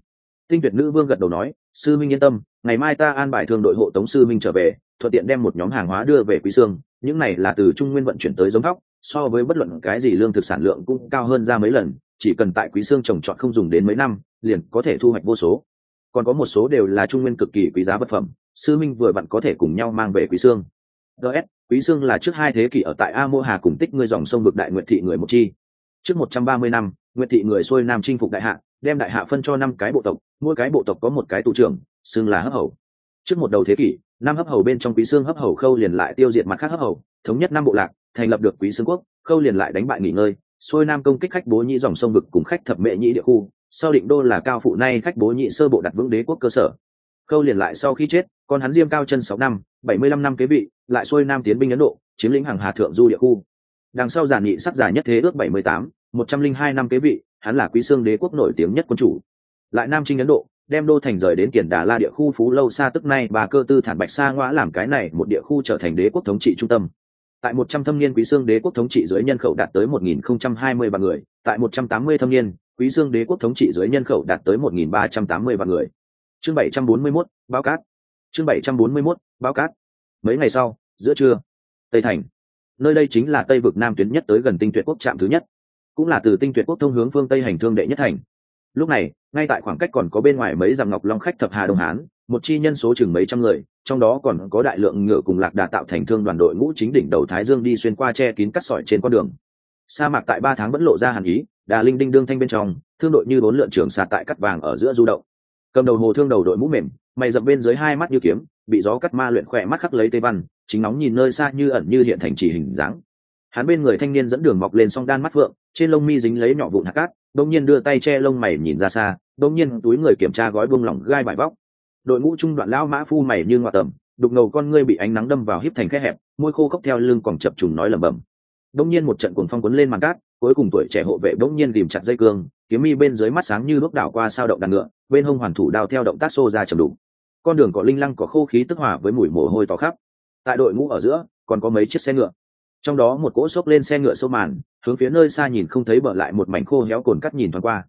Tinh tuyệt nữ vương gật đầu nói, sư minh yên tâm ngày mai ta an bài thương đội hộ tống sư minh trở về, thuận tiện đem một nhóm hàng hóa đưa về quý sương, những này là từ trung nguyên vận chuyển tới giống thóc, so với bất luận cái gì lương thực sản lượng cũng cao hơn ra mấy lần, chỉ cần tại quý sương trồng trọt không dùng đến mấy năm, liền có thể thu hoạch vô số. Còn có một số đều là trung nguyên cực kỳ quý giá vật phẩm, sư minh vừa vặn có thể cùng nhau mang về quý sương. Gs quý sương là trước hai thế kỷ ở tại a mô hà cùng tích ngươi dòng sông vực đại nguyện thị người một chi. Trước một trăm ba mươi năm nguyện thị người xuôi nam chinh phục đại hạ, đem đại hạ phân cho năm cái bộ tộc, mỗi cái bộ tộc có một cái tù trưởng xương là hấp hầu. Trước một đầu thế kỷ, năm hấp hầu bên trong quý xương hấp hầu khâu liền lại tiêu diệt mặt khác hấp hầu, thống nhất năm bộ lạc, thành lập được quý xương quốc, khâu liền lại đánh bại nghỉ ngơi, xuôi nam công kích khách bố nhĩ dòng sông vực cùng khách thập mệ nhĩ địa khu, sau định đô là cao phụ nay khách bố nhị sơ bộ đặt vững đế quốc cơ sở. Khâu liền lại sau khi chết còn hắn diêm cao chân sáu năm, bảy mươi lăm năm kế vị, lại xuôi nam tiến binh ấn độ, chiếm lĩnh hàng hà thượng du địa khu. Đằng sau giản nghị sắc dài nhất thế ước bảy mươi tám, một trăm linh hai năm kế vị, hắn là quý xương đế quốc nổi tiếng nhất quân chủ. Lại nam trinh ấn độ đem đô thành rời đến kiển đà la địa khu phú lâu xa tức nay bà cơ tư thản bạch sa ngoã làm cái này một địa khu trở thành đế quốc thống trị trung tâm. Tại một trăm thâm niên quý xương đế quốc thống trị dưới nhân khẩu đạt tới một nghìn không trăm hai mươi vạn người tại một trăm tám mươi thâm niên quý xương đế quốc thống trị dưới nhân khẩu đạt tới một nghìn ba trăm tám mươi vạn người. Chương bảy trăm bốn mươi 741, báo cát. Chương bảy trăm bốn mươi 741, báo cát. Mấy ngày sau giữa trưa tây thành. Nơi đây chính là tây vực nam tuyến nhất tới gần tinh tuyệt quốc trạm thứ nhất. Cũng là từ tinh tuyệt quốc thông hướng phương tây hành thương đệ nhất thành lúc này, ngay tại khoảng cách còn có bên ngoài mấy dặm ngọc long khách thập hà đông hán, một chi nhân số chừng mấy trăm người, trong đó còn có đại lượng ngựa cùng lạc đà tạo thành thương đoàn đội ngũ chính đỉnh đầu thái dương đi xuyên qua che kín cắt sỏi trên con đường. Sa mạc tại ba tháng vẫn lộ ra hàn ý, đà linh đinh đương thanh bên trong, thương đội như bốn lượn trường xà tại cắt vàng ở giữa du động. Cầm đầu hồ thương đầu đội mũ mềm, mày dập bên dưới hai mắt như kiếm, bị gió cắt ma luyện khỏe mắt khắc lấy tây văn, chính nóng nhìn nơi xa như ẩn như hiện thành chỉ hình dáng. Hắn bên người thanh niên dẫn đường mọc lên song đan mắt phượng, trên lông mi dính lấy nhỏ vụn hạt cát đông nhiên đưa tay che lông mày nhìn ra xa đông nhiên túi người kiểm tra gói buông lỏng gai bài vóc. Đội ngũ trung đoạn lão mã phu mày như ngoại tầm đục ngầu con ngươi bị ánh nắng đâm vào híp thành khe hẹp, môi khô khốc theo lưng còn chập trùng nói lẩm bẩm. Đông nhiên một trận cuồng phong cuốn lên màn cát, cuối cùng tuổi trẻ hộ vệ đông nhiên tìm chặt dây cương, kiếm mi bên dưới mắt sáng như lúc đảo qua sao động đàn ngựa, bên hông hoàn thủ đao theo động tác xô ra chầm đủ. Con đường có linh lăng có khô khí tức hòa với mùi mồ hôi tỏ khắp. Tại đội ngũ ở giữa, còn có mấy chiếc xe ngựa trong đó một cỗ xốc lên xe ngựa sâu màn, hướng phía nơi xa nhìn không thấy bờ lại một mảnh khô héo cồn cắt nhìn thoáng qua.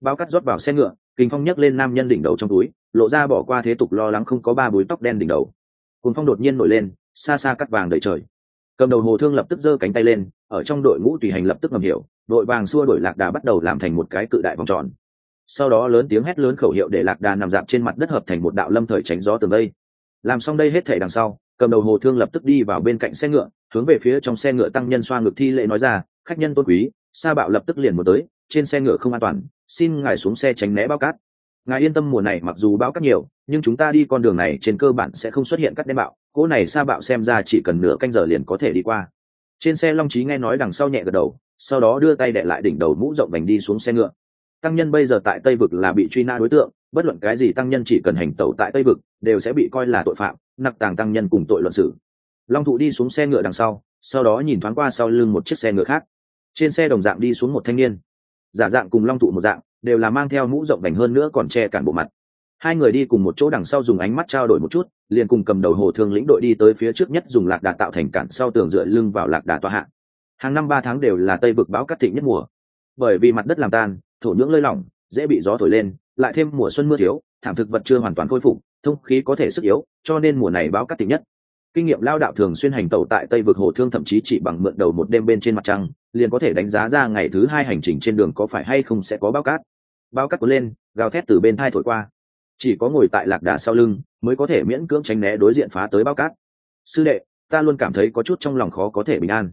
Bao cắt rót vào xe ngựa, kinh phong nhấc lên nam nhân đỉnh đầu trong túi, lộ ra bỏ qua thế tục lo lắng không có ba búi tóc đen đỉnh đầu. Cồn phong đột nhiên nổi lên, xa xa cắt vàng đầy trời. Cầm đầu hồ thương lập tức giơ cánh tay lên, ở trong đội ngũ tùy hành lập tức ngầm hiểu, đội vàng xua đổi lạc đà bắt đầu làm thành một cái cự đại vòng tròn. Sau đó lớn tiếng hét lớn khẩu hiệu để lạc đà nằm dạp trên mặt đất hợp thành một đạo lâm thời tránh gió tường đây. Làm xong đây hết thể đằng sau cầm đầu hồ thương lập tức đi vào bên cạnh xe ngựa, hướng về phía trong xe ngựa tăng nhân xoa ngực thi lễ nói ra, khách nhân tôn quý, sa bạo lập tức liền một tới, trên xe ngựa không an toàn, xin ngài xuống xe tránh né bao cát. Ngài yên tâm mùa này mặc dù bão cát nhiều, nhưng chúng ta đi con đường này trên cơ bản sẽ không xuất hiện cắt đen bạo, cỗ này sa bạo xem ra chỉ cần nửa canh giờ liền có thể đi qua. Trên xe long trí nghe nói đằng sau nhẹ gật đầu, sau đó đưa tay đệ lại đỉnh đầu mũ rộng vành đi xuống xe ngựa. Tăng nhân bây giờ tại tây vực là bị truy nã đối tượng, bất luận cái gì tăng nhân chỉ cần hành tẩu tại tây vực, đều sẽ bị coi là tội phạm nặc tàng tăng nhân cùng tội luận sự long thụ đi xuống xe ngựa đằng sau sau đó nhìn thoáng qua sau lưng một chiếc xe ngựa khác. Trên xe đồng dạng đi xuống một thanh niên. Giả dạng cùng long thụ một dạng, đều là mang theo mũ rộng vành hơn nữa còn che cản bộ mặt. Hai người đi cùng một chỗ đằng sau dùng ánh mắt trao đổi một chút, liền cùng cầm đầu hồ thương lĩnh đội đi tới phía trước nhất dùng lạc đà tạo thành cản sau tường dựa lưng vào lạc đà tòa hạ. Hàng năm ba tháng đều là tây vực bão cắt thịnh nhất mùa. Bởi vì mặt đất làm tan, thổ nhưỡng lơi lỏng, dễ bị gió thổi lên, lại thêm mùa xuân mưa thiếu, thảm thực vật chưa hoàn toàn khôi phục thông khí có thể sức yếu, cho nên mùa này báo cắt tịnh nhất. Kinh nghiệm lao đạo thường xuyên hành tẩu tại tây vực hồ thương thậm chí chỉ bằng mượn đầu một đêm bên trên mặt trăng, liền có thể đánh giá ra ngày thứ hai hành trình trên đường có phải hay không sẽ có bao cát. Bao cát cuốn lên, gào thét từ bên thai thổi qua. Chỉ có ngồi tại lạc đà sau lưng mới có thể miễn cưỡng tránh né đối diện phá tới bao cát. Sư đệ, ta luôn cảm thấy có chút trong lòng khó có thể bình an.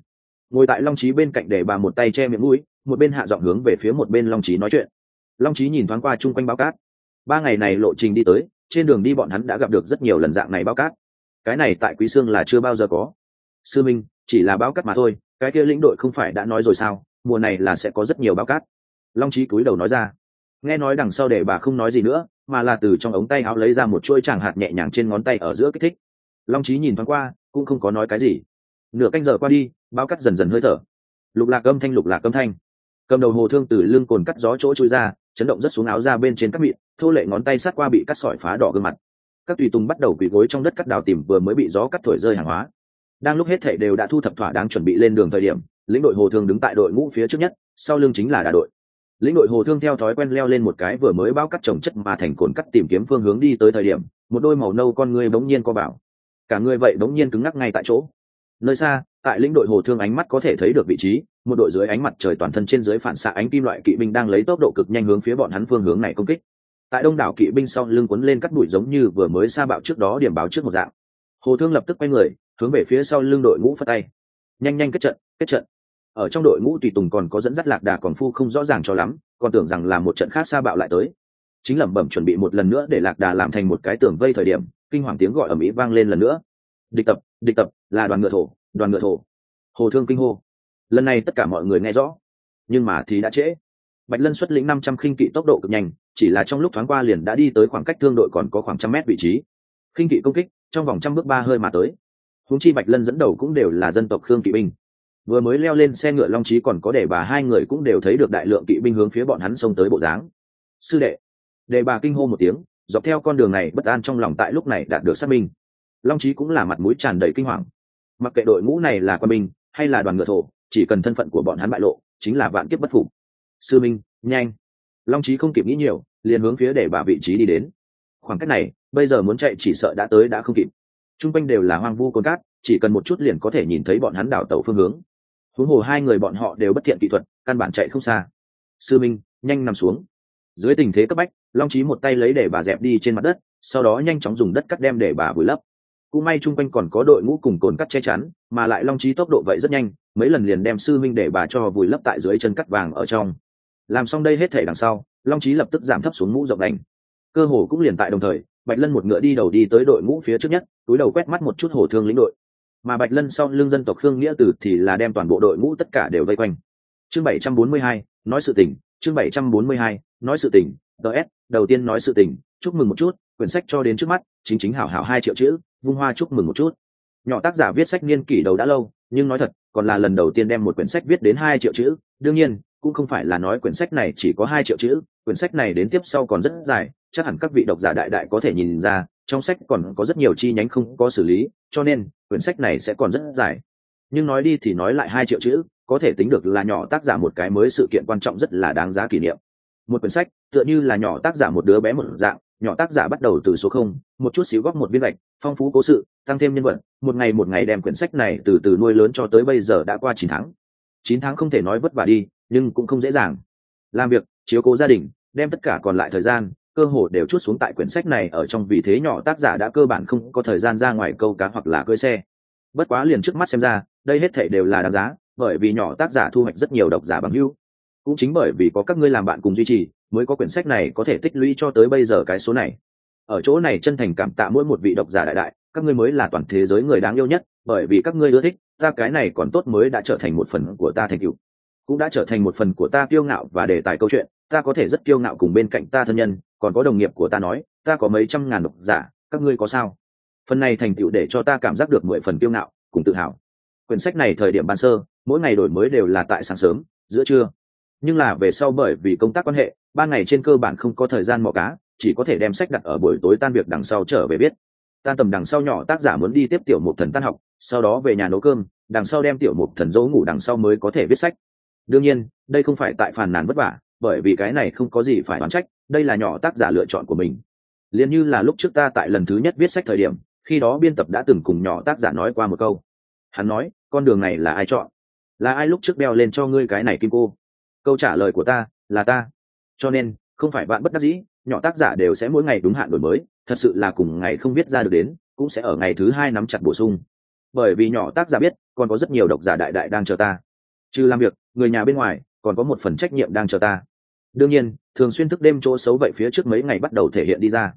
Ngồi tại long trí bên cạnh để bà một tay che miệng mũi, một bên hạ giọng hướng về phía một bên long trí nói chuyện. Long trí nhìn thoáng qua chung quanh bao cát. Ba ngày này lộ trình đi tới trên đường đi bọn hắn đã gặp được rất nhiều lần dạng này bao cát. Cái này tại quý sương là chưa bao giờ có. Sư minh, chỉ là bao cát mà thôi, cái kia lĩnh đội không phải đã nói rồi sao? Mùa này là sẽ có rất nhiều bao cát. Long trí cúi đầu nói ra. Nghe nói đằng sau để bà không nói gì nữa, mà là từ trong ống tay áo lấy ra một chuôi chẳng hạt nhẹ nhàng trên ngón tay ở giữa kích thích. Long trí nhìn thoáng qua, cũng không có nói cái gì. Nửa canh giờ qua đi, bao cắt dần dần hơi thở. Lục lạc âm thanh, lục lạc âm thanh. Cầm đầu hồ thương từ lưng cồn cắt gió chỗ trôi ra, chấn động rất xuống áo ra bên trên các miệng thô lệ ngón tay sát qua bị cắt sỏi phá đỏ gương mặt. Các tùy tùng bắt đầu quỳ gối trong đất cắt đào tìm vừa mới bị gió cắt thổi rơi hàng hóa. Đang lúc hết thệ đều đã thu thập thỏa đáng chuẩn bị lên đường thời điểm, lĩnh đội hồ thương đứng tại đội ngũ phía trước nhất, sau lưng chính là đà đội. Lĩnh đội hồ thương theo thói quen leo lên một cái vừa mới bao cắt trồng chất mà thành cồn cắt tìm kiếm phương hướng đi tới thời điểm, một đôi màu nâu con người bỗng nhiên co bảo. Cả người vậy bỗng nhiên cứng ngắc ngay tại chỗ. Nơi xa, tại lĩnh đội hồ thương ánh mắt có thể thấy được vị trí, một đội dưới ánh mặt trời toàn thân trên dưới phản xạ ánh kim loại kỵ binh đang lấy tốc độ cực nhanh hướng phía bọn hắn phương hướng này công kích tại đông đảo kỵ binh sau lưng quấn lên cắt đuổi giống như vừa mới xa bạo trước đó điểm báo trước một dạng. Hồ thương lập tức quay người, hướng về phía sau lưng đội ngũ phất tay. Nhanh nhanh kết trận kết trận. Ở trong đội ngũ tùy tùng còn có dẫn dắt lạc đà còn phu không rõ ràng cho lắm, còn tưởng rằng là một trận khác xa bạo lại tới. Chính lẩm bẩm chuẩn bị một lần nữa để lạc đà làm thành một cái tường vây thời điểm, kinh hoàng tiếng gọi ở mỹ vang lên lần nữa. Địch tập địch tập, là đoàn ngựa thổ, đoàn ngựa thổ. Hồ thương kinh hô. Lần này tất cả mọi người nghe rõ. Nhưng mà thì đã trễ. Bạch lân xuất lĩnh năm trăm khinh kỵ tốc độ cực nhanh chỉ là trong lúc thoáng qua liền đã đi tới khoảng cách thương đội còn có khoảng trăm mét vị trí. Khinh kỵ công kích, trong vòng trăm bước ba hơi mà tới. Húng chi bạch lân dẫn đầu cũng đều là dân tộc khương kỵ binh. Vừa mới leo lên xe ngựa long trí còn có để bà hai người cũng đều thấy được đại lượng kỵ binh hướng phía bọn hắn xông tới bộ dáng. Sư đệ. Để bà kinh hô một tiếng, dọc theo con đường này bất an trong lòng tại lúc này đạt được xác minh. Long trí cũng là mặt mũi tràn đầy kinh hoàng. Mặc kệ đội ngũ này là quân binh hay là đoàn ngựa thổ, chỉ cần thân phận của bọn hắn bại lộ, chính là vạn kiếp bất phục. Sư minh, nhanh long trí không kịp nghĩ nhiều, liền hướng phía để bà vị trí đi đến. Khoảng cách này, bây giờ muốn chạy chỉ sợ đã tới đã không kịp. T r u n g quanh đều là hoang vu cồn cát, chỉ cần một chút liền có thể nhìn thấy bọn hắn đảo tàu phương hướng. Huống hồ hai người bọn họ đều bất thiện kỹ thuật, căn bản chạy không xa. Sư minh, nhanh nằm xuống. Dưới tình thế cấp bách, long trí một tay lấy để bà dẹp đi trên mặt đất, sau đó nhanh chóng dùng đất cắt đem để bà vùi lấp. Cũng may chung quanh còn có đội ngũ cùng cồn cắt che chắn, mà lại long trí tốc độ vậy rất nhanh, mấy lần liền đem sư minh để bà cho vùi lấp tại dưới chân cắt vàng ở trong làm xong đây hết thể đằng sau, long trí lập tức giảm thấp xuống mũ rộng đành. Cơ hồ cũng liền tại đồng thời, bạch lân một ngựa đi đầu đi tới đội ngũ phía trước nhất, túi đầu quét mắt một chút hổ thương lĩnh đội. Mà bạch lân sau lưng dân tộc khương nghĩa tử thì là đem toàn bộ đội ngũ tất cả đều vây quanh. Chương bảy trăm bốn mươi hai, nói sự tình, chương bảy trăm bốn mươi hai, nói sự tình ts đầu tiên nói sự tình, chúc mừng một chút, quyển sách cho đến trước mắt, chính chính hảo hảo hai triệu chữ, vung hoa chúc mừng một chút. Nhỏ tác giả viết sách niên kỷ đầu đã lâu, nhưng nói thật, còn là lần đầu tiên đem một quyển sách viết đến hai triệu chữ, đương nhiên cũng không phải là nói quyển sách này chỉ có hai triệu chữ, quyển sách này đến tiếp sau còn rất dài, chắc hẳn các vị độc giả đại đại có thể nhìn ra, trong sách còn có rất nhiều chi nhánh không có xử lý, cho nên, quyển sách này sẽ còn rất dài. Nhưng nói đi thì nói lại hai triệu chữ, có thể tính được là nhỏ tác giả một cái mới sự kiện quan trọng rất là đáng giá kỷ niệm. Một quyển sách, tựa như là nhỏ tác giả một đứa bé một dạng, nhỏ tác giả bắt đầu từ số không, một chút xíu góp một viên gạch, phong phú cố sự, tăng thêm nhân vật, một ngày một ngày đem quyển sách này từ từ nuôi lớn cho tới bây giờ đã qua chín tháng. Chín tháng không thể nói vất vả đi nhưng cũng không dễ dàng. Làm việc, chiếu cố gia đình, đem tất cả còn lại thời gian, cơ hồ đều chút xuống tại quyển sách này ở trong vì thế nhỏ tác giả đã cơ bản không có thời gian ra ngoài câu cá hoặc là cưỡi xe. Bất quá liền trước mắt xem ra, đây hết thảy đều là đáng giá, bởi vì nhỏ tác giả thu hoạch rất nhiều độc giả bằng hữu. Cũng chính bởi vì có các ngươi làm bạn cùng duy trì, mới có quyển sách này có thể tích lũy cho tới bây giờ cái số này. Ở chỗ này chân thành cảm tạ mỗi một vị độc giả đại đại, các ngươi mới là toàn thế giới người đáng yêu nhất, bởi vì các ngươi ưa thích, ta cái này còn tốt mới đã trở thành một phần của ta thành tựu cũng đã trở thành một phần của ta kiêu ngạo và đề tài câu chuyện. Ta có thể rất kiêu ngạo cùng bên cạnh ta thân nhân, còn có đồng nghiệp của ta nói, ta có mấy trăm ngàn độc giả, các ngươi có sao? Phần này thành tựu để cho ta cảm giác được mười phần kiêu ngạo, cùng tự hào. Quyển sách này thời điểm ban sơ, mỗi ngày đổi mới đều là tại sáng sớm, giữa trưa. Nhưng là về sau bởi vì công tác quan hệ ban ngày trên cơ bản không có thời gian mò cá, chỉ có thể đem sách đặt ở buổi tối tan việc đằng sau trở về biết tan tầm đằng sau nhỏ tác giả muốn đi tiếp tiểu một thần tan học, sau đó về nhà nấu cơm, đằng sau đem tiểu một thần dỗ ngủ đằng sau mới có thể viết sách đương nhiên, đây không phải tại phàn nàn vất vả, bởi vì cái này không có gì phải đoán trách, đây là nhỏ tác giả lựa chọn của mình. Liền như là lúc trước ta tại lần thứ nhất viết sách thời điểm, khi đó biên tập đã từng cùng nhỏ tác giả nói qua một câu. Hắn nói, con đường này là ai chọn? Là ai lúc trước đeo lên cho ngươi cái này kim cô? Câu trả lời của ta là ta. Cho nên, không phải bạn bất đắc dĩ, nhỏ tác giả đều sẽ mỗi ngày đúng hạn đổi mới, thật sự là cùng ngày không viết ra được đến, cũng sẽ ở ngày thứ hai nắm chặt bổ sung. Bởi vì nhỏ tác giả biết, còn có rất nhiều độc giả đại đại đang chờ ta trừ làm việc, người nhà bên ngoài, còn có một phần trách nhiệm đang chờ ta. Đương nhiên, thường xuyên thức đêm chỗ xấu vậy phía trước mấy ngày bắt đầu thể hiện đi ra.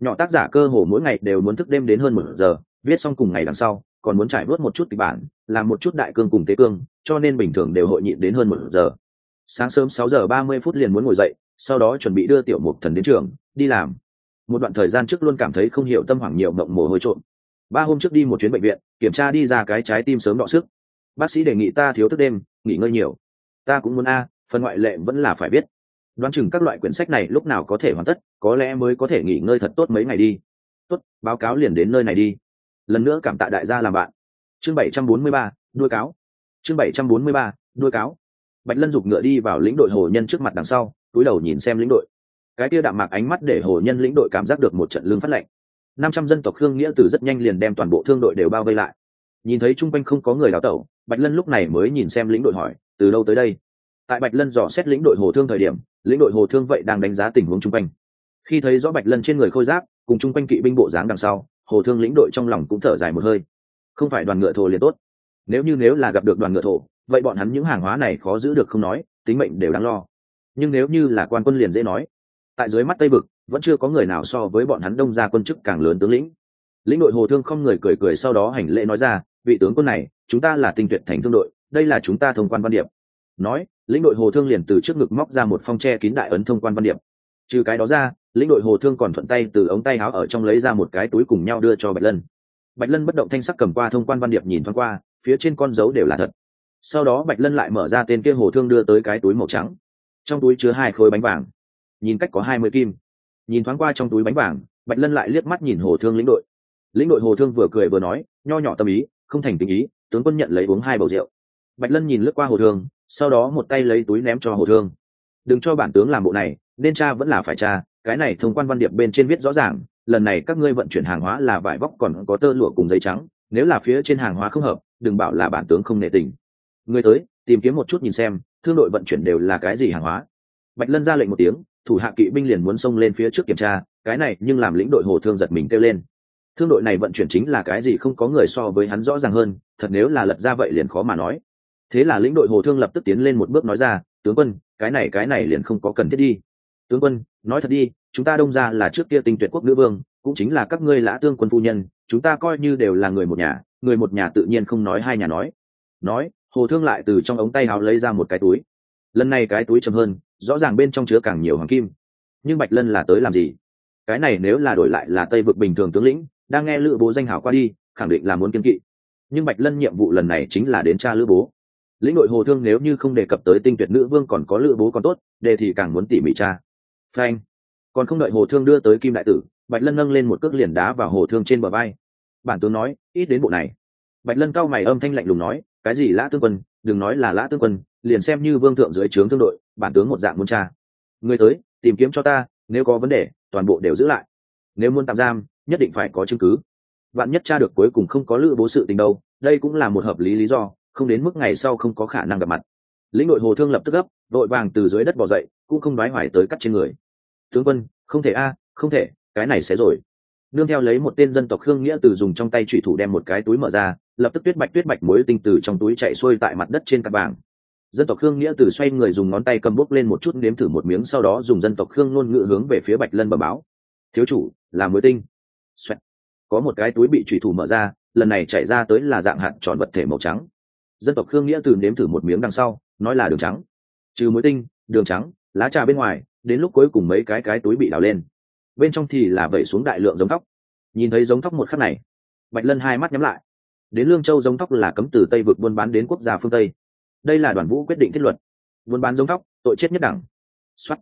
Nhỏ tác giả cơ hồ mỗi ngày đều muốn thức đêm đến hơn một giờ, viết xong cùng ngày đằng sau, còn muốn trải bớt một chút kịch bản, làm một chút đại cương cùng tế cương, cho nên bình thường đều hội nhịn đến hơn một giờ. Sáng sớm sáu giờ ba mươi phút liền muốn ngồi dậy, sau đó chuẩn bị đưa tiểu mục thần đến trường, đi làm. Một đoạn thời gian trước luôn cảm thấy không hiểu tâm hoảng nhiều mộng mồ hôi trộn ba hôm trước đi một chuyến bệnh viện, kiểm tra đi ra cái trái tim sớm đọ sức. Bác sĩ đề nghị ta thiếu thức đêm nghỉ ngơi nhiều. Ta cũng muốn a, phần ngoại lệ vẫn là phải biết. Đoán chừng các loại quyển sách này lúc nào có thể hoàn tất, có lẽ mới có thể nghỉ ngơi thật tốt mấy ngày đi. Tốt, báo cáo liền đến nơi này đi. Lần nữa cảm tạ đại gia làm bạn. Chương bảy trăm bốn mươi ba, đuôi cáo. Chương bảy trăm bốn mươi ba, đuôi cáo. Bạch lân giục ngựa đi vào lĩnh đội hồ nhân trước mặt đằng sau, túi đầu nhìn xem lĩnh đội. Cái kia đạm mạc ánh mắt để hồ nhân lĩnh đội cảm giác được một trận lương phát lệnh. Năm trăm dân tộc khương nghĩa từ rất nhanh liền đem toàn bộ thương đội đều bao vây lại nhìn thấy chung quanh không có người đào tẩu, bạch lân lúc này mới nhìn xem lĩnh đội hỏi, từ lâu tới đây? Tại bạch lân dò xét lĩnh đội hồ thương thời điểm, lĩnh đội hồ thương vậy đang đánh giá tình huống chung quanh. Khi thấy rõ bạch lân trên người khôi giáp, cùng chung quanh kỵ binh bộ dáng đằng sau, hồ thương lĩnh đội trong lòng cũng thở dài một hơi. Không phải đoàn ngựa thổ liền tốt. Nếu như nếu là gặp được đoàn ngựa thổ, vậy bọn hắn những hàng hóa này khó giữ được không nói, tính mệnh đều đáng lo. Nhưng nếu như là quan quân liền dễ nói. Tại dưới mắt tây vực, vẫn chưa có người nào so với bọn hắn đông ra quân chức càng lớn tướng lĩnh. Lĩnh đội hồ thương không người cười cười sau đó hành lễ nói ra vị tướng quân này, chúng ta là tinh tuyệt thành thương đội, đây là chúng ta thông quan văn điệp. Nói, lĩnh đội hồ thương liền từ trước ngực móc ra một phong tre kín đại ấn thông quan văn điệp. Trừ cái đó ra, lĩnh đội hồ thương còn thuận tay từ ống tay áo ở trong lấy ra một cái túi cùng nhau đưa cho bạch lân. Bạch lân bất động thanh sắc cầm qua thông quan văn điệp nhìn thoáng qua, phía trên con dấu đều là thật. Sau đó bạch lân lại mở ra tên kia hồ thương đưa tới cái túi màu trắng. Trong túi chứa hai khối bánh vàng. Nhìn cách có hai mươi kim. Nhìn thoáng qua trong túi bánh vàng, bạch lân lại liếc mắt nhìn hồ thương lĩnh đội. Lĩnh đội hồ thương vừa cười vừa nói, nho nhỏ tâm ý không thành tình ý, tướng quân nhận lấy uống hai bầu rượu. Bạch lân nhìn lướt qua hồ thương, sau đó một tay lấy túi ném cho hồ thương. Đừng cho bản tướng làm bộ này, nên cha vẫn là phải cha, cái này thông quan văn điệp bên trên viết rõ ràng, lần này các ngươi vận chuyển hàng hóa là vải vóc còn có tơ lụa cùng giấy trắng, nếu là phía trên hàng hóa không hợp, đừng bảo là bản tướng không nệ tình. Người tới, tìm kiếm một chút nhìn xem, thương đội vận chuyển đều là cái gì hàng hóa. Bạch lân ra lệnh một tiếng, thủ hạ kỵ binh liền muốn xông lên phía trước kiểm tra, cái này nhưng làm lĩnh đội hồ thương giật mình kêu lên thương đội này vận chuyển chính là cái gì không có người so với hắn rõ ràng hơn, thật nếu là lật ra vậy liền khó mà nói. Thế là lĩnh đội hồ thương lập tức tiến lên một bước nói ra, tướng quân, cái này cái này liền không có cần thiết đi. Tướng quân, nói thật đi, chúng ta đông ra là trước kia tinh tuyệt quốc nữ vương, cũng chính là các ngươi lã tương quân phu nhân, chúng ta coi như đều là người một nhà, người một nhà tự nhiên không nói hai nhà nói. Nói, hồ thương lại từ trong ống tay áo lấy ra một cái túi. Lần này cái túi chầm hơn, rõ ràng bên trong chứa càng nhiều hoàng kim. Nhưng bạch lân là tới làm gì? Cái này nếu là đổi lại là tây vực bình thường tướng lĩnh đang nghe lữ bố danh hảo qua đi, khẳng định là muốn kiên kỵ. Nhưng bạch lân nhiệm vụ lần này chính là đến cha lữ bố. Lĩnh đội hồ thương nếu như không đề cập tới tinh tuyệt nữ vương còn có lữ bố còn tốt, đề thì càng muốn tỉ mỉ cha frank còn không đợi hồ thương đưa tới kim đại tử, bạch lân nâng lên một cước liền đá vào hồ thương trên bờ vai. Bản tướng nói, ít đến bộ này. Bạch lân cao mày âm thanh lạnh lùng nói, cái gì lã tương quân, đừng nói là lã tương quân, liền xem như vương thượng dưới trướng thương đội, bản tướng một dạng muốn cha người tới, tìm kiếm cho ta, nếu có vấn đề, toàn bộ đều giữ lại. Nếu muốn tạm giam nhất định phải có chứng cứ. Bạn nhất cha được cuối cùng không có lữ bố sự tình đâu, đây cũng là một hợp lý lý do, không đến mức ngày sau không có khả năng gặp mặt. Lĩnh đội hồ thương lập tức gấp, đội vàng từ dưới đất bỏ dậy, cũng không nói hoài tới cắt trên người. Tướng quân, không thể a, không thể, cái này sẽ rồi. Nương theo lấy một tên dân tộc khương nghĩa từ dùng trong tay trụy thủ đem một cái túi mở ra, lập tức tuyết bạch tuyết bạch mối tinh từ trong túi chạy xuôi tại mặt đất trên cặp bảng dân tộc khương nghĩa từ xoay người dùng ngón tay cầm bút lên một chút nếm thử một miếng, sau đó dùng dân tộc khương ngôn ngữ hướng về phía bạch lân bờ báo. Thiếu chủ, là mối tinh. Xoẹt. có một cái túi bị trụy thủ mở ra, lần này chảy ra tới là dạng hạt tròn vật thể màu trắng. Dân tộc khương nghĩa từ nếm thử một miếng đằng sau, nói là đường trắng. Trừ muối tinh, đường trắng, lá trà bên ngoài, đến lúc cuối cùng mấy cái cái túi bị đào lên. Bên trong thì là vẩy xuống đại lượng giống tóc nhìn thấy giống tóc một khắc này, bạch lân hai mắt nhắm lại. Đến lương châu giống tóc là cấm từ tây vực buôn bán đến quốc gia phương tây. Đây là đoàn vũ quyết định thiết luật. Buôn bán giống tóc tội chết nhất đẳng. Xuất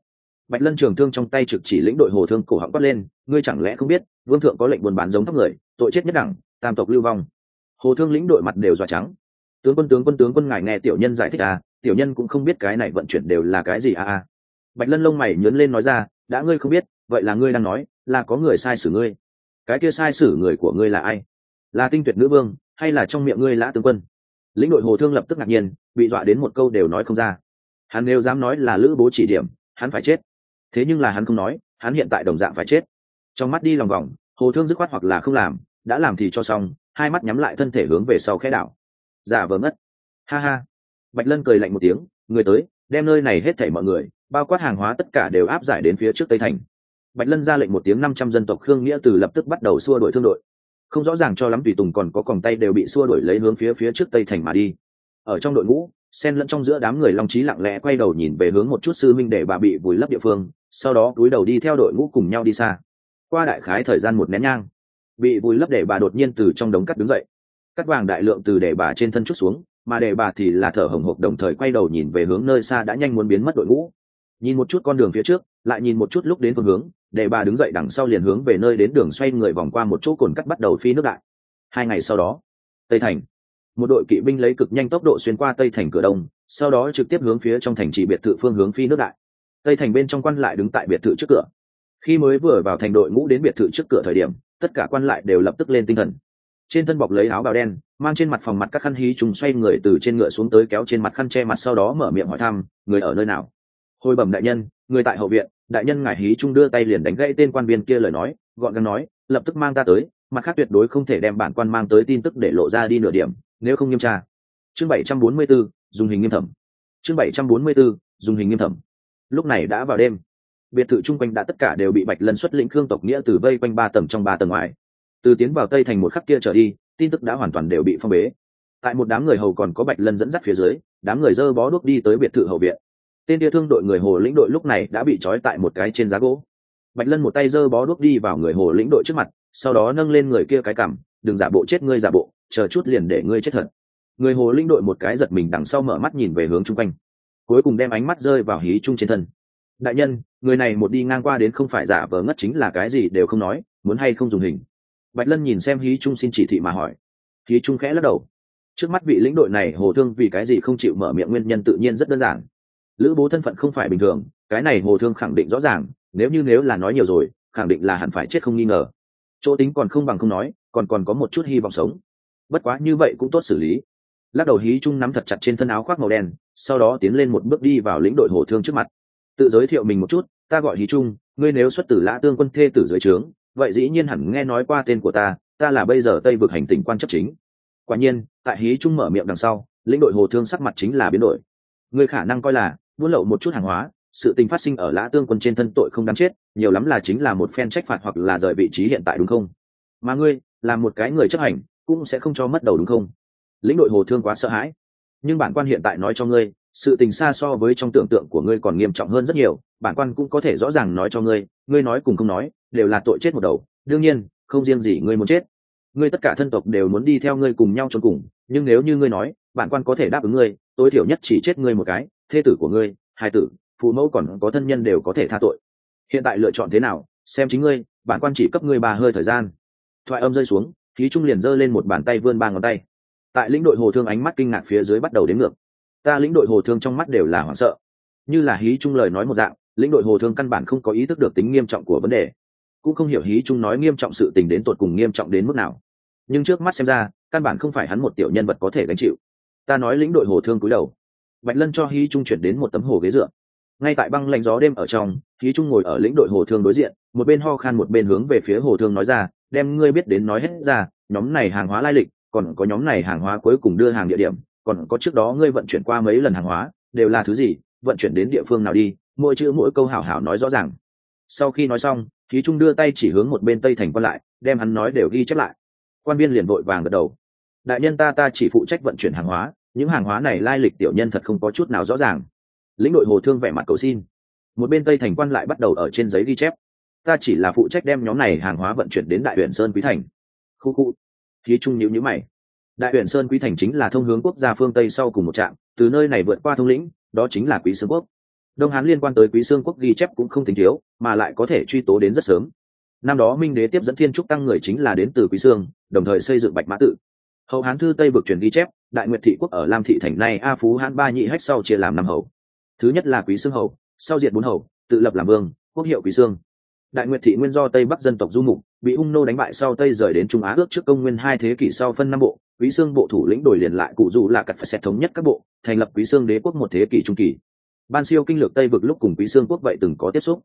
bạch lân trường thương trong tay trực chỉ lĩnh đội hồ thương cổ họng quát lên, ngươi chẳng lẽ không biết, vương thượng có lệnh buôn bán giống thấp người, tội chết nhất đẳng, tam tộc lưu vong. Hồ thương lĩnh đội mặt đều dọa trắng. Tướng quân tướng quân tướng quân ngài nghe tiểu nhân giải thích à tiểu nhân cũng không biết cái này vận chuyển đều là cái gì à à. Bạch lân lông mày nhớn lên nói ra, đã ngươi không biết, vậy là ngươi đang nói, là có người sai xử ngươi. Cái kia sai xử người của ngươi là ai? Là tinh tuyệt nữ vương, hay là trong miệng ngươi lã tướng quân? Lĩnh đội hồ thương lập tức ngạc nhiên, bị dọa đến một câu đều nói không ra. Hắn nếu dám nói là lữ bố chỉ điểm, hắn phải chết thế nhưng là hắn không nói, hắn hiện tại đồng dạng phải chết. Trong mắt đi lòng vòng, hồ thương dứt khoát hoặc là không làm, đã làm thì cho xong, hai mắt nhắm lại thân thể hướng về sau khẽ đảo. Giả vờ ngất. Ha ha. Bạch lân cười lạnh một tiếng, người tới, đem nơi này hết thảy mọi người, bao quát hàng hóa tất cả đều áp giải đến phía trước tây thành. Bạch lân ra lệnh một tiếng năm trăm dân tộc khương nghĩa từ lập tức bắt đầu xua đuổi thương đội. Không rõ ràng cho lắm tùy tùng còn có còng tay đều bị xua đuổi lấy hướng phía phía trước tây thành mà đi. Ở trong đội ngũ sen lẫn trong giữa đám người long trí lặng lẽ quay đầu nhìn về hướng một chút sư minh để bà bị vùi lấp địa phương, sau đó cúi đầu đi theo đội ngũ cùng nhau đi xa. Qua đại khái thời gian một nén nhang, bị vùi lấp để bà đột nhiên từ trong đống cắt đứng dậy. Cắt vàng đại lượng từ để bà trên thân chút xuống, mà để bà thì là thở hồng hộc đồng thời quay đầu nhìn về hướng nơi xa đã nhanh muốn biến mất đội ngũ. Nhìn một chút con đường phía trước, lại nhìn một chút lúc đến phương hướng, để bà đứng dậy đằng sau liền hướng về nơi đến đường xoay người vòng qua một chỗ cồn cắt bắt đầu phi nước đại. Hai ngày sau đó, tây thành một đội kỵ binh lấy cực nhanh tốc độ xuyên qua tây thành cửa đông, sau đó trực tiếp hướng phía trong thành trì biệt thự phương hướng phi nước đại. Tây thành bên trong quan lại đứng tại biệt thự trước cửa. Khi mới vừa vào thành đội ngũ đến biệt thự trước cửa thời điểm, tất cả quan lại đều lập tức lên tinh thần. Trên thân bọc lấy áo bào đen, mang trên mặt phòng mặt các khăn hí trùng xoay người từ trên ngựa xuống tới kéo trên mặt khăn che mặt sau đó mở miệng hỏi thăm, người ở nơi nào? Hồi bẩm đại nhân, người tại hậu viện. Đại nhân ngài hí trung đưa tay liền đánh gãy tên quan viên kia lời nói, gọn gàng nói, lập tức mang ta tới, mặt khác tuyệt đối không thể đem bản quan mang tới tin tức để lộ ra đi nửa điểm nếu không nghiêm tra. Chương bảy trăm bốn mươi 744, dùng hình nghiêm thẩm. Chương bảy trăm bốn mươi 744, dùng hình nghiêm thẩm. Lúc này đã vào đêm. Biệt thự chung quanh đã tất cả đều bị bạch lân xuất lĩnh khương tộc nghĩa từ vây quanh ba tầng trong ba tầng ngoài. Từ tiến vào tây thành một khắc kia trở đi tin tức đã hoàn toàn đều bị phong bế. Tại một đám người hầu còn có bạch lân dẫn dắt phía dưới đám người dơ bó đuốc đi tới biệt thự hậu viện. Tên tia thương đội người hồ lĩnh đội lúc này đã bị trói tại một cái trên giá gỗ. Bạch lân một tay dơ bó đuốc đi vào người hồ lĩnh đội trước mặt sau đó nâng lên người kia cái cằm đừng giả bộ chết ngươi giả bộ chờ chút liền để ngươi chết thật. Người hồ linh đội một cái giật mình đằng sau mở mắt nhìn về hướng chung quanh. Cuối cùng đem ánh mắt rơi vào hí trung trên thân. Đại nhân, người này một đi ngang qua đến không phải giả vờ ngất chính là cái gì đều không nói, muốn hay không dùng hình. Bạch lân nhìn xem hí trung xin chỉ thị mà hỏi. Hí trung khẽ lắc đầu. Trước mắt vị lĩnh đội này hồ thương vì cái gì không chịu mở miệng nguyên nhân tự nhiên rất đơn giản. Lữ bố thân phận không phải bình thường, cái này hồ thương khẳng định rõ ràng, nếu như nếu là nói nhiều rồi, khẳng định là hẳn phải chết không nghi ngờ. Chỗ tính còn không bằng không nói, còn còn có một chút hy vọng sống bất quá như vậy cũng tốt xử lý. Lắc đầu hí trung nắm thật chặt trên thân áo khoác màu đen, sau đó tiến lên một bước đi vào lĩnh đội hồ thương trước mặt. Tự giới thiệu mình một chút, ta gọi hí trung ngươi nếu xuất từ lã tương quân thê tử dưới trướng, vậy dĩ nhiên hẳn nghe nói qua tên của ta ta là bây giờ tây vực hành tỉnh quan chấp chính. Quả nhiên, tại hí trung mở miệng đằng sau, lĩnh đội hồ thương sắc mặt chính là biến đổi. Ngươi khả năng coi là, buôn lậu một chút hàng hóa, sự tình phát sinh ở lã tương quân trên thân tội không đáng chết, nhiều lắm là chính là một phen trách phạt hoặc là rời vị trí hiện tại đúng không? Mà ngươi, là một cái người chấp hành cũng sẽ không cho mất đầu đúng không? Lĩnh đội hồ thương quá sợ hãi. Nhưng bản quan hiện tại nói cho ngươi, sự tình xa so với trong tưởng tượng của ngươi còn nghiêm trọng hơn rất nhiều, bản quan cũng có thể rõ ràng nói cho ngươi ngươi nói cùng không nói, đều là tội chết một đầu. Đương nhiên, không riêng gì ngươi muốn chết. Ngươi tất cả thân tộc đều muốn đi theo ngươi cùng nhau trốn cùng, nhưng nếu như ngươi nói, bản quan có thể đáp ứng ngươi, tối thiểu nhất chỉ chết ngươi một cái, thê tử của ngươi, hai tử, phụ mẫu còn có thân nhân đều có thể tha tội. Hiện tại lựa chọn thế nào, xem chính ngươi, bản quan chỉ cấp ngươi bà hơi thời gian. Thoại âm rơi xuống khí trung liền giơ lên một bàn tay vươn ba ngón tay. Tại lĩnh đội hồ thương ánh mắt kinh ngạc phía dưới bắt đầu đến ngược. Ta lĩnh đội hồ thương trong mắt đều là hoảng sợ. Như là hí trung lời nói một dạng, lĩnh đội hồ thương căn bản không có ý thức được tính nghiêm trọng của vấn đề. Cũng không hiểu hí trung nói nghiêm trọng sự tình đến tột cùng nghiêm trọng đến mức nào. Nhưng trước mắt xem ra, căn bản không phải hắn một tiểu nhân vật có thể gánh chịu. Ta nói lĩnh đội hồ thương cúi đầu. Bạch lân cho hí trung chuyển đến một tấm hồ ghế dựa ngay tại băng lạnh gió đêm ở trong khí trung ngồi ở lĩnh đội hồ thương đối diện, một bên ho khan một bên hướng về phía hồ thương nói ra, đem ngươi biết đến nói hết ra, nhóm này hàng hóa lai lịch, còn có nhóm này hàng hóa cuối cùng đưa hàng địa điểm, còn có trước đó ngươi vận chuyển qua mấy lần hàng hóa, đều là thứ gì, vận chuyển đến địa phương nào đi, mỗi chữ mỗi câu hảo hảo nói rõ ràng. Sau khi nói xong khí trung đưa tay chỉ hướng một bên tây thành quan lại, đem hắn nói đều ghi chép lại. Quan viên liền vội vàng gật đầu. Đại nhân ta ta chỉ phụ trách vận chuyển hàng hóa, những hàng hóa này lai lịch tiểu nhân thật không có chút nào rõ ràng lĩnh đội hồ thương vẻ mặt cầu xin. Một bên tây thành quan lại bắt đầu ở trên giấy ghi chép. Ta chỉ là phụ trách đem nhóm này hàng hóa vận chuyển đến đại huyện sơn quý thành. Khu khu. Khí trung nhữ nhữ mày. Đại huyện sơn quý thành chính là thông hướng quốc gia phương tây sau cùng một trạm, từ nơi này vượt qua thông lĩnh, đó chính là quý xương quốc. Đông hán liên quan tới quý xương quốc ghi chép cũng không tính thiếu, mà lại có thể truy tố đến rất sớm. Năm đó minh đế tiếp dẫn thiên trúc tăng người chính là đến từ quý xương đồng thời xây dựng bạch mã tự. Hậu hán thư tây vực truyền ghi chép, đại nguyệt thị quốc ở lam thị thành này a phú hán ba nhị hách sau chia làm năm hầu thứ nhất là quý xương hầu, sau diệt bốn hầu, tự lập làm vương, quốc hiệu quý xương đại nguyệt thị nguyên do tây bắc dân tộc du mục, bị ung nô đánh bại sau tây rời đến trung á ước trước công nguyên hai thế kỷ sau phân năm bộ, quý xương bộ thủ lĩnh đổi liền lại cụ dù là cặt phải xét thống nhất các bộ, thành lập quý xương đế quốc một thế kỷ trung kỳ. Ban siêu kinh lược tây vực lúc cùng quý xương quốc vậy từng có tiếp xúc.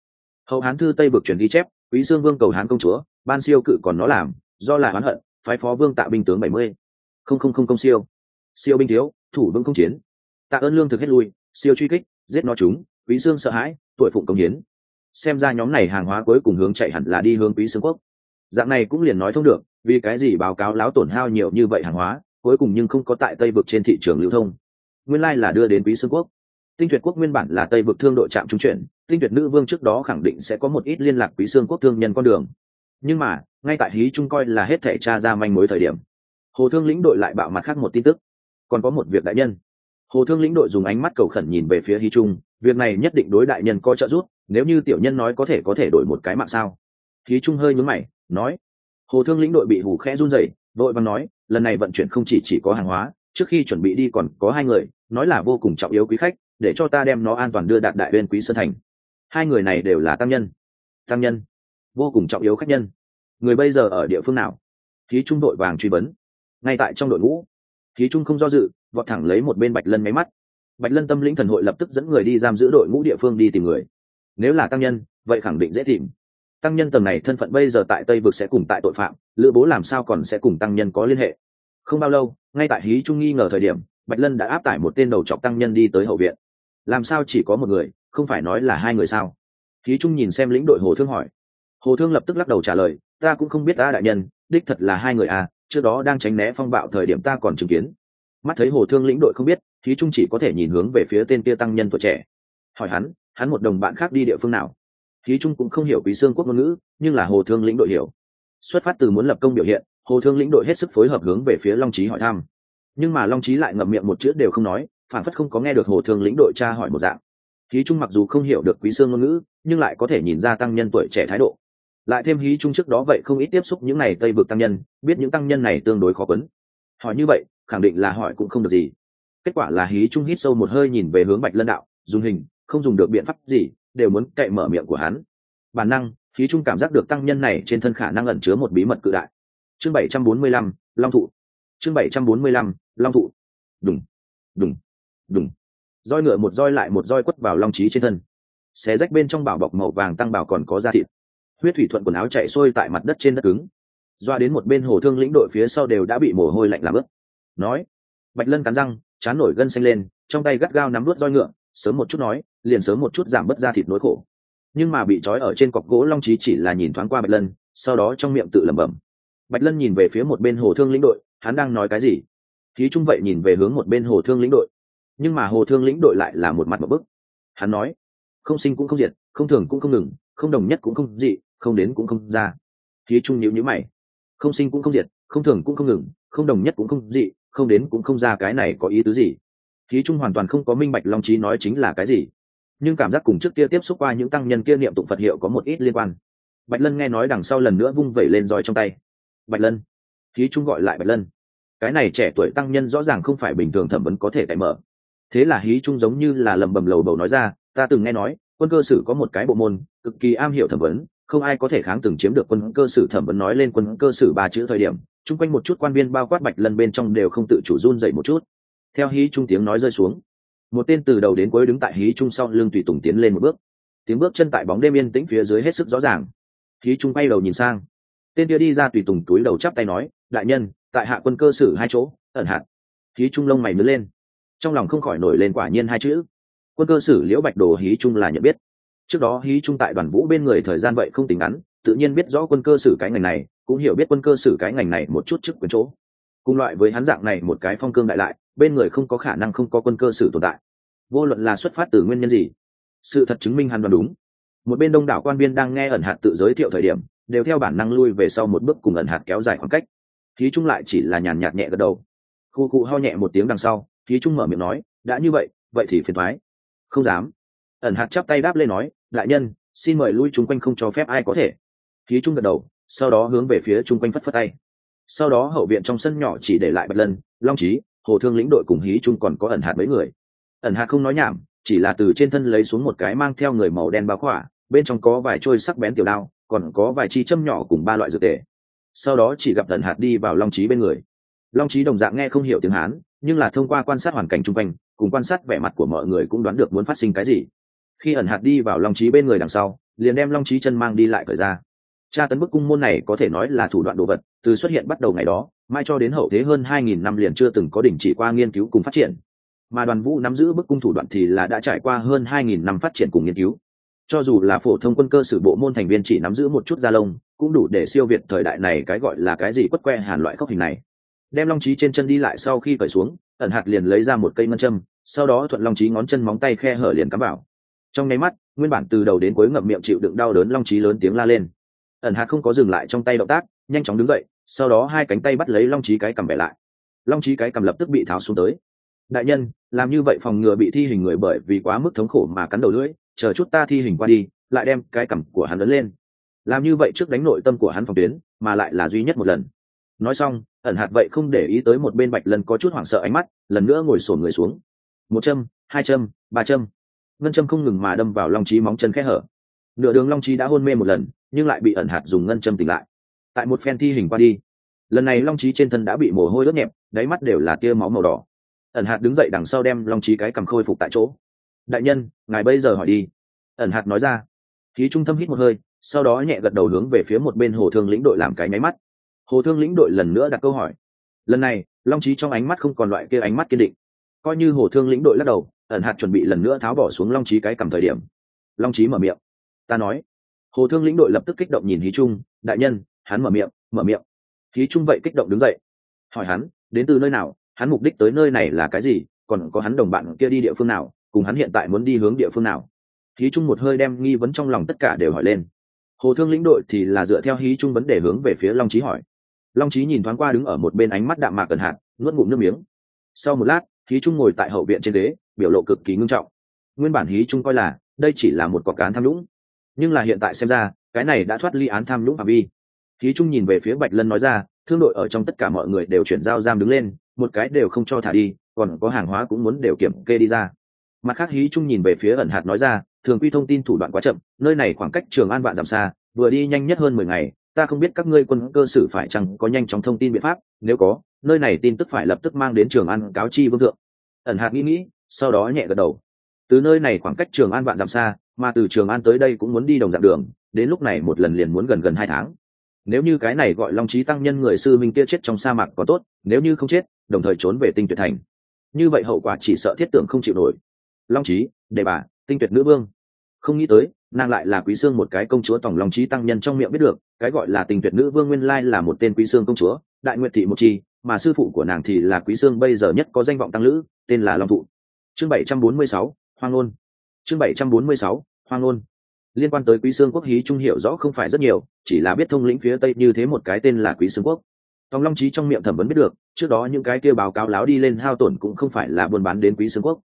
Hậu hán thư tây vực truyền ghi chép, quý xương vương cầu hán công chúa, ban siêu cự còn nó làm, do là oán hận, phái phó vương tạ binh tướng bảy mươi. Không không không công siêu. Siêu binh thiếu, thủ vương không chiến. Tạ ơn lương thực hết lui, siêu truy kích giết nó chúng, quý xương sợ hãi, tuổi phụng công hiến. Xem ra nhóm này hàng hóa cuối cùng hướng chạy hẳn là đi hướng quý xương quốc. Dạng này cũng liền nói thông được, vì cái gì báo cáo láo tổn hao nhiều như vậy hàng hóa, cuối cùng nhưng không có tại tây vực trên thị trường lưu thông. Nguyên lai là đưa đến quý xương quốc. Tinh tuyệt quốc nguyên bản là tây vực thương đội trạm trung chuyển, tinh tuyệt nữ vương trước đó khẳng định sẽ có một ít liên lạc quý xương quốc thương nhân con đường. Nhưng mà, ngay tại hí trung coi là hết thể tra ra manh mối thời điểm, hồ thương lĩnh đội lại bạo mặt khác một tin tức. Còn có một việc đại nhân hồ thương lĩnh đội dùng ánh mắt cầu khẩn nhìn về phía hí trung, việc này nhất định đối đại nhân có trợ giúp, nếu như tiểu nhân nói có thể có thể đổi một cái mạng sao? Hí trung hơi nhún mày, nói. Hồ thương lĩnh đội bị hủ khẽ run rẩy, đội văn nói, lần này vận chuyển không chỉ chỉ có hàng hóa, trước khi chuẩn bị đi còn có hai người, nói là vô cùng trọng yếu quý khách, để cho ta đem nó an toàn đưa đạt đại bên quý sơn thành. Hai người này đều là tăng nhân. Tăng nhân. Vô cùng trọng yếu khách nhân. Người bây giờ ở địa phương nào? Khí trung đội vàng truy vấn. Ngay tại trong đội ngũ khí trung không do dự, vọt thẳng lấy một bên bạch lân máy mắt. Bạch lân tâm lĩnh thần hội lập tức dẫn người đi giam giữ đội ngũ địa phương đi tìm người. Nếu là tăng nhân, vậy khẳng định dễ tìm. Tăng nhân tầng này thân phận bây giờ tại tây vực sẽ cùng tại tội phạm, lữ bố làm sao còn sẽ cùng tăng nhân có liên hệ? Không bao lâu, ngay tại hí trung nghi ngờ thời điểm, bạch lân đã áp tải một tên đầu chọc tăng nhân đi tới hậu viện. Làm sao chỉ có một người, không phải nói là hai người sao? Hí trung nhìn xem lĩnh đội hồ thương hỏi. Hồ thương lập tức lắc đầu trả lời, ta cũng không biết ta đại nhân, đích thật là hai người à trước đó đang tránh né phong bạo thời điểm ta còn chứng kiến. Mắt thấy hồ thương lĩnh đội không biết thí trung chỉ có thể nhìn hướng về phía tên kia tăng nhân tuổi trẻ. Hỏi hắn hắn một đồng bạn khác đi địa phương nào? Khí Trung cũng không hiểu Quý Xương quốc ngôn ngữ, nhưng là Hồ Thương lĩnh đội hiểu. Xuất phát từ muốn lập công biểu hiện, Hồ Thương lĩnh đội hết sức phối hợp hướng về phía Long trí hỏi thăm. nhưng mà long trí lại ngậm miệng một chữ đều không nói phản phất không có nghe được hồ thương lĩnh đội cha hỏi một dạng. Thí trung mặc dù không hiểu được quý xương ngôn ngữ nhưng lại có thể nhìn ra tăng nhân tuổi trẻ thái độ lại thêm hí trung trước đó vậy không ít tiếp xúc những này tây vực tăng nhân, biết những tăng nhân này tương đối khó quấn. Hỏi như vậy, khẳng định là hỏi cũng không được gì. Kết quả là hí trung hít sâu một hơi nhìn về hướng bạch lân đạo, dùng hình, không dùng được biện pháp gì, đều muốn cậy mở miệng của hắn. Bản năng, hí trung cảm giác được tăng nhân này trên thân khả năng ẩn chứa một bí mật cự đại. Chương bảy trăm bốn mươi lăm, long thụ. Chương bảy trăm bốn mươi lăm, long thụ. Đùng đùng đùng. Roi ngựa một roi lại một roi quất vào long trí trên thân. Xé rách bên trong bảo bọc màu vàng tăng bảo còn có da thịt huyết thủy thuận quần áo chạy sôi tại mặt đất trên đất cứng. Doa đến một bên hồ thương lĩnh đội phía sau đều đã bị mồ hôi lạnh làm ướt. Nói, bạch lân cắn răng, chán nổi gân xanh lên, trong tay gắt gao nắm vớt roi ngựa, sớm một chút nói, liền sớm một chút giảm bớt ra thịt nỗi khổ. Nhưng mà bị trói ở trên cọc gỗ long trí chỉ là nhìn thoáng qua bạch lân, sau đó trong miệng tự lẩm bẩm. Bạch lân nhìn về phía một bên hồ thương lĩnh đội, hắn đang nói cái gì? Khí trung vậy nhìn về hướng một bên hồ thương lĩnh đội. Nhưng mà hồ thương lĩnh đội lại là một mặt một bức. Hắn nói, không sinh cũng không diệt, không thường cũng không ngừng, không đồng nhất cũng không dị không đến cũng không ra. Khí trung nhíu nhíu mày. Không sinh cũng không diệt, không thường cũng không ngừng, không đồng nhất cũng không dị, không đến cũng không ra cái này có ý tứ gì. Khí trung hoàn toàn không có minh bạch long trí nói chính là cái gì. Nhưng cảm giác cùng trước kia tiếp xúc qua những tăng nhân kia niệm tụng phật hiệu có một ít liên quan. Bạch lân nghe nói đằng sau lần nữa vung vẩy lên roi trong tay. Bạch lân. Khí trung gọi lại bạch lân. Cái này trẻ tuổi tăng nhân rõ ràng không phải bình thường thẩm vấn có thể cải mở. Thế là hí trung giống như là lầm bầm lầu bầu nói ra, ta từng nghe nói, quân cơ sử có một cái bộ môn, cực kỳ am hiểu thẩm vấn không ai có thể kháng từng chiếm được quân cơ sử thẩm vấn nói lên quân cơ sử ba chữ thời điểm, chung quanh một chút quan viên bao quát bạch lần bên trong đều không tự chủ run dậy một chút. Theo hí trung tiếng nói rơi xuống, một tên từ đầu đến cuối đứng tại hí trung sau lưng tùy tùng tiến lên một bước. Tiếng bước chân tại bóng đêm yên tĩnh phía dưới hết sức rõ ràng. Hí trung quay đầu nhìn sang, tên kia đi ra tùy tùng túi đầu chắp tay nói, đại nhân, tại hạ quân cơ sử hai chỗ, ẩn hạt. Hí trung lông mày mới lên, trong lòng không khỏi nổi lên quả nhiên hai chữ. Quân cơ sử liễu bạch đồ hí trung là nhận biết trước đó hí trung tại đoàn vũ bên người thời gian vậy không tính ngắn, tự nhiên biết rõ quân cơ sử cái ngành này, cũng hiểu biết quân cơ sử cái ngành này một chút trước quyền chỗ. Cùng loại với hắn dạng này một cái phong cương đại lại, bên người không có khả năng không có quân cơ sử tồn tại. Vô luận là xuất phát từ nguyên nhân gì, sự thật chứng minh hắn đoán đúng. Một bên đông đảo quan viên đang nghe ẩn hạt tự giới thiệu thời điểm, đều theo bản năng lui về sau một bước cùng ẩn hạt kéo dài khoảng cách. Khí trung lại chỉ là nhàn nhạt nhẹ gật đầu. Khu cụ ho nhẹ một tiếng đằng sau khí trung mở miệng nói, đã như vậy vậy thì phiền thoái không dám. Ẩn hạt chắp tay đáp lên nói đại nhân, xin mời lui chung quanh không cho phép ai có thể. Khí trung gật đầu, sau đó hướng về phía chung quanh phất phất tay. Sau đó hậu viện trong sân nhỏ chỉ để lại bạch lân, long trí hồ thương lĩnh đội cùng hí trung còn có ẩn hạt mấy người. Ẩn hạt không nói nhảm, chỉ là từ trên thân lấy xuống một cái mang theo người màu đen bao khỏa, bên trong có vài trôi sắc bén tiểu đao, còn có vài chi châm nhỏ cùng ba loại dược tề. Sau đó chỉ gặp ẩn hạt đi vào long trí bên người. Long trí đồng dạng nghe không hiểu tiếng hán, nhưng là thông qua quan sát hoàn cảnh chung quanh, cùng quan sát vẻ mặt của mọi người cũng đoán được muốn phát sinh cái gì khi ẩn hạt đi vào long trí bên người đằng sau, liền đem long trí chân mang đi lại cởi ra. Tra tấn bức cung môn này có thể nói là thủ đoạn đồ vật, từ xuất hiện bắt đầu ngày đó, mai cho đến hậu thế hơn 2.000 năm liền chưa từng có đỉnh chỉ qua nghiên cứu cùng phát triển. Mà đoàn vũ nắm giữ bức cung thủ đoạn thì là đã trải qua hơn 2.000 năm phát triển cùng nghiên cứu. Cho dù là phổ thông quân cơ sử bộ môn thành viên chỉ nắm giữ một chút da lông, cũng đủ để siêu việt thời đại này cái gọi là cái gì quất que hàn loại khốc hình này. Đem long trí trên chân đi lại sau khi cởi xuống, ẩn hạt liền lấy ra một cây ngân châm, sau đó thuận long trí ngón chân móng tay khe hở liền cắm vào trong nháy mắt, nguyên bản từ đầu đến cuối ngậm miệng chịu đựng đau đớn long trí lớn tiếng la lên. Ẩn hạt không có dừng lại trong tay động tác, nhanh chóng đứng dậy, sau đó hai cánh tay bắt lấy long trí cái cầm bẻ lại. Long trí cái cầm lập tức bị tháo xuống tới. Đại nhân, làm như vậy phòng ngừa bị thi hình người bởi vì quá mức thống khổ mà cắn đầu lưỡi, chờ chút ta thi hình qua đi, lại đem cái cầm của hắn lớn lên. Làm như vậy trước đánh nội tâm của hắn phòng tuyến, mà lại là duy nhất một lần. Nói xong, ẩn hạt vậy không để ý tới một bên bạch lần có chút hoảng sợ ánh mắt, lần nữa ngồi sổn người xuống. Một châm, hai châm, ba châm ngân châm không ngừng mà đâm vào long trí móng chân khẽ hở. Nửa đường long trí đã hôn mê một lần, nhưng lại bị ẩn hạt dùng ngân châm tỉnh lại. Tại một phen thi hình qua đi, lần này long trí trên thân đã bị mồ hôi đốt nhẹp, đáy mắt đều là tia máu màu đỏ. Ẩn hạt đứng dậy đằng sau đem long trí cái cầm khôi phục tại chỗ. Đại nhân, ngài bây giờ hỏi đi. Ẩn hạt nói ra. Khí trung tâm hít một hơi, sau đó nhẹ gật đầu hướng về phía một bên hồ thương lĩnh đội làm cái máy mắt. Hồ thương lĩnh đội lần nữa đặt câu hỏi. Lần này, long trí trong ánh mắt không còn loại kia ánh mắt kiên định. Coi như hồ thương lĩnh đội lắc đầu ẩn hạt chuẩn bị lần nữa tháo bỏ xuống long trí cái cầm thời điểm. Long trí mở miệng. Ta nói. Hồ thương lĩnh đội lập tức kích động nhìn hí trung. Đại nhân, hắn mở miệng mở miệng. Hí trung vậy kích động đứng dậy. Hỏi hắn, đến từ nơi nào? Hắn mục đích tới nơi này là cái gì? Còn có hắn đồng bạn kia đi địa phương nào? Cùng hắn hiện tại muốn đi hướng địa phương nào? Hí trung một hơi đem nghi vấn trong lòng tất cả đều hỏi lên. Hồ thương lĩnh đội thì là dựa theo hí trung vấn đề hướng về phía long trí hỏi. Long trí nhìn thoáng qua đứng ở một bên ánh mắt đạm mạc cần hạt, nuốt ngụm nước miếng. Sau một lát, hí trung ngồi tại hậu viện trên đế biểu lộ cực kỳ ngưng trọng. Nguyên bản hí trung coi là, đây chỉ là một quả cán tham nhũng. Nhưng là hiện tại xem ra, cái này đã thoát ly án tham nhũng phạm vi. Hí trung nhìn về phía bạch lân nói ra, thương đội ở trong tất cả mọi người đều chuyển giao giam đứng lên, một cái đều không cho thả đi, còn có hàng hóa cũng muốn đều kiểm kê đi ra. Mặt khác hí trung nhìn về phía ẩn hạt nói ra, thường quy thông tin thủ đoạn quá chậm, nơi này khoảng cách trường an vạn dặm xa, vừa đi nhanh nhất hơn mười ngày, ta không biết các ngươi quân cơ sử phải chăng có nhanh chóng thông tin biện pháp, nếu có, nơi này tin tức phải lập tức mang đến trường an cáo chi vương thượng. Ẩn hạt nghĩ nghĩ sau đó nhẹ gật đầu. Từ nơi này khoảng cách trường an vạn dặm xa, mà từ trường an tới đây cũng muốn đi đồng dạng đường, đến lúc này một lần liền muốn gần gần hai tháng. Nếu như cái này gọi long trí tăng nhân người sư minh kia chết trong sa mạc có tốt, nếu như không chết, đồng thời trốn về tinh tuyệt thành. Như vậy hậu quả chỉ sợ thiết tưởng không chịu nổi. Long trí đề bà, tinh tuyệt nữ vương. Không nghĩ tới, nàng lại là quý sương một cái công chúa tổng long trí tăng nhân trong miệng biết được, cái gọi là tinh tuyệt nữ vương nguyên lai là một tên quý sương công chúa, đại nguyệt thị một chi, mà sư phụ của nàng thì là quý sương bây giờ nhất có danh vọng tăng lữ, tên là long thụ chương bảy trăm bốn mươi sáu, hoang ngôn. Chương bảy trăm bốn mươi sáu, hoang ngôn. Liên quan tới quý sương quốc hí trung hiểu rõ không phải rất nhiều, chỉ là biết thông lĩnh phía tây như thế một cái tên là quý sương quốc. Tòng long trí trong miệng thẩm vấn biết được, trước đó những cái kia báo cáo láo đi lên hao tổn cũng không phải là buôn bán đến quý sương quốc.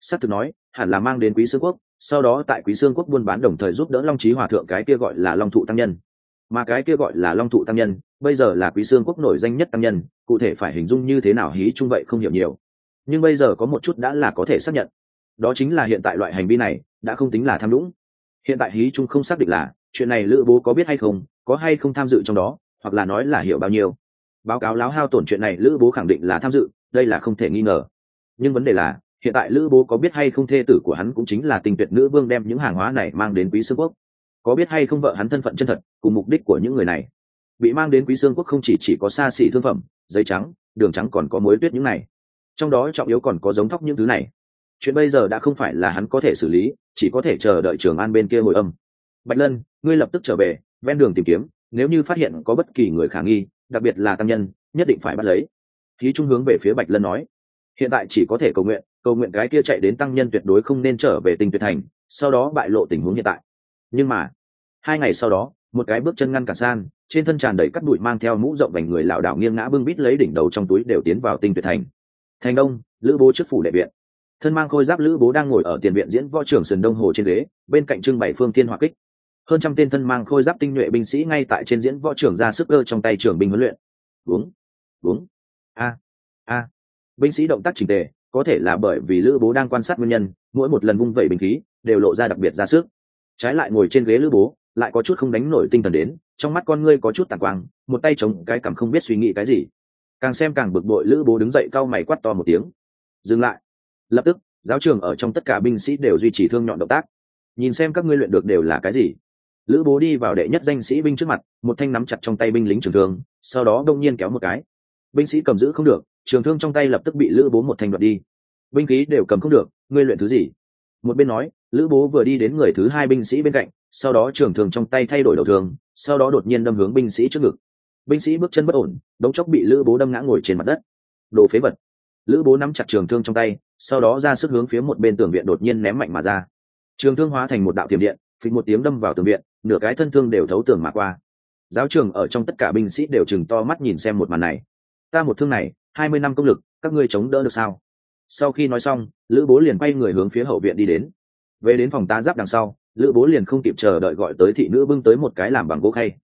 S á c thực nói, hẳn là mang đến quý sương quốc, sau đó tại quý sương quốc buôn bán đồng thời giúp đỡ long trí hòa thượng cái kia gọi là long thụ tăng nhân. Mà cái kia gọi là long thụ tăng nhân, bây giờ là quý sương quốc nổi danh nhất tăng nhân, cụ thể phải hình dung như thế nào hí Trung vậy không hiểu nhiều nhưng bây giờ có một chút đã là có thể xác nhận. Đó chính là hiện tại loại hành vi này đã không tính là tham lũng hiện tại hí trung không xác định là chuyện này lữ bố có biết hay không, có hay không tham dự trong đó, hoặc là nói là hiểu bao nhiêu. Báo cáo láo hao tổn chuyện này lữ bố khẳng định là tham dự, đây là không thể nghi ngờ. Nhưng vấn đề là, hiện tại lữ bố có biết hay không thê tử của hắn cũng chính là tình tuyệt nữ vương đem những hàng hóa này mang đến quý xương quốc. Có biết hay không vợ hắn thân phận chân thật, cùng mục đích của những người này. Bị mang đến quý xương quốc không chỉ chỉ có xa xỉ thương phẩm, giấy trắng, đường trắng còn có mối tuyết những này trong đó trọng yếu còn có giống thóc những thứ này. Chuyện bây giờ đã không phải là hắn có thể xử lý, chỉ có thể chờ đợi trường an bên kia hồi âm. Bạch lân, ngươi lập tức trở về, ven đường tìm kiếm, nếu như phát hiện có bất kỳ người khả nghi, đặc biệt là tăng nhân, nhất định phải bắt lấy. Khí trung hướng về phía bạch lân nói, hiện tại chỉ có thể cầu nguyện cầu nguyện cái kia chạy đến tăng nhân tuyệt đối không nên trở về tình tuyệt thành, sau đó bại lộ tình huống hiện tại. Nhưng mà, hai ngày sau đó, một cái bước chân ngăn cả san, trên thân tràn đầy cắt bụi mang theo mũ rộng vành người lảo đảo nghiêng ngã bưng bít lấy đỉnh đầu trong túi đều tiến vào tinh tuyệt thành thành đông, lữ bố trước phủ đệ viện. Thân mang khôi giáp lữ bố đang ngồi ở tiền viện diễn võ trưởng sườn đông hồ trên ghế, bên cạnh trưng bày phương thiên hòa kích. Hơn trăm tên thân mang khôi giáp tinh nhuệ binh sĩ ngay tại trên diễn võ trưởng ra sức cơ trong tay trường binh huấn luyện. Uống uống, a a. Binh sĩ động tác trình tề, có thể là bởi vì lữ bố đang quan sát nguyên nhân, mỗi một lần vung vẩy binh khí, đều lộ ra đặc biệt ra sức. Trái lại ngồi trên ghế lữ bố, lại có chút không đánh nổi tinh thần đến, trong mắt con ngươi có chút tàn quang, một tay chống cái cảm không biết suy nghĩ cái gì càng xem càng bực bội lữ bố đứng dậy cau mày quát to một tiếng. Dừng lại. Lập tức, giáo trường ở trong tất cả binh sĩ đều duy trì thương nhọn động tác. Nhìn xem các ngươi luyện được đều là cái gì. Lữ bố đi vào đệ nhất danh sĩ binh trước mặt, một thanh nắm chặt trong tay binh lính trường thương, sau đó đông nhiên kéo một cái. Binh sĩ cầm giữ không được, trường thương trong tay lập tức bị lữ bố một thanh đoạt đi. Binh khí đều cầm không được, ngươi luyện thứ gì? Một bên nói, lữ bố vừa đi đến người thứ hai binh sĩ bên cạnh, sau đó trường thương trong tay thay đổi đầu thường sau đó đột nhiên đâm hướng binh sĩ trước ngực binh sĩ bước chân bất ổn, đống chốc bị lữ bố đâm ngã ngồi trên mặt đất. Đồ phế vật. Lữ bố nắm chặt trường thương trong tay, sau đó ra sức hướng phía một bên tường viện đột nhiên ném mạnh mà ra. Trường thương hóa thành một đạo tiềm điện, phịch một tiếng đâm vào tường viện, nửa cái thân thương đều thấu tường mà qua. Giáo trường ở trong tất cả binh sĩ đều chừng to mắt nhìn xem một màn này. Ta một thương này, hai mươi năm công lực, các ngươi chống đỡ được sao? Sau khi nói xong, lữ bố liền quay người hướng phía hậu viện đi đến. Về đến phòng tá giáp đằng sau, lữ bố liền không kịp chờ đợi gọi tới thị nữ bưng tới một cái làm bằng gỗ khay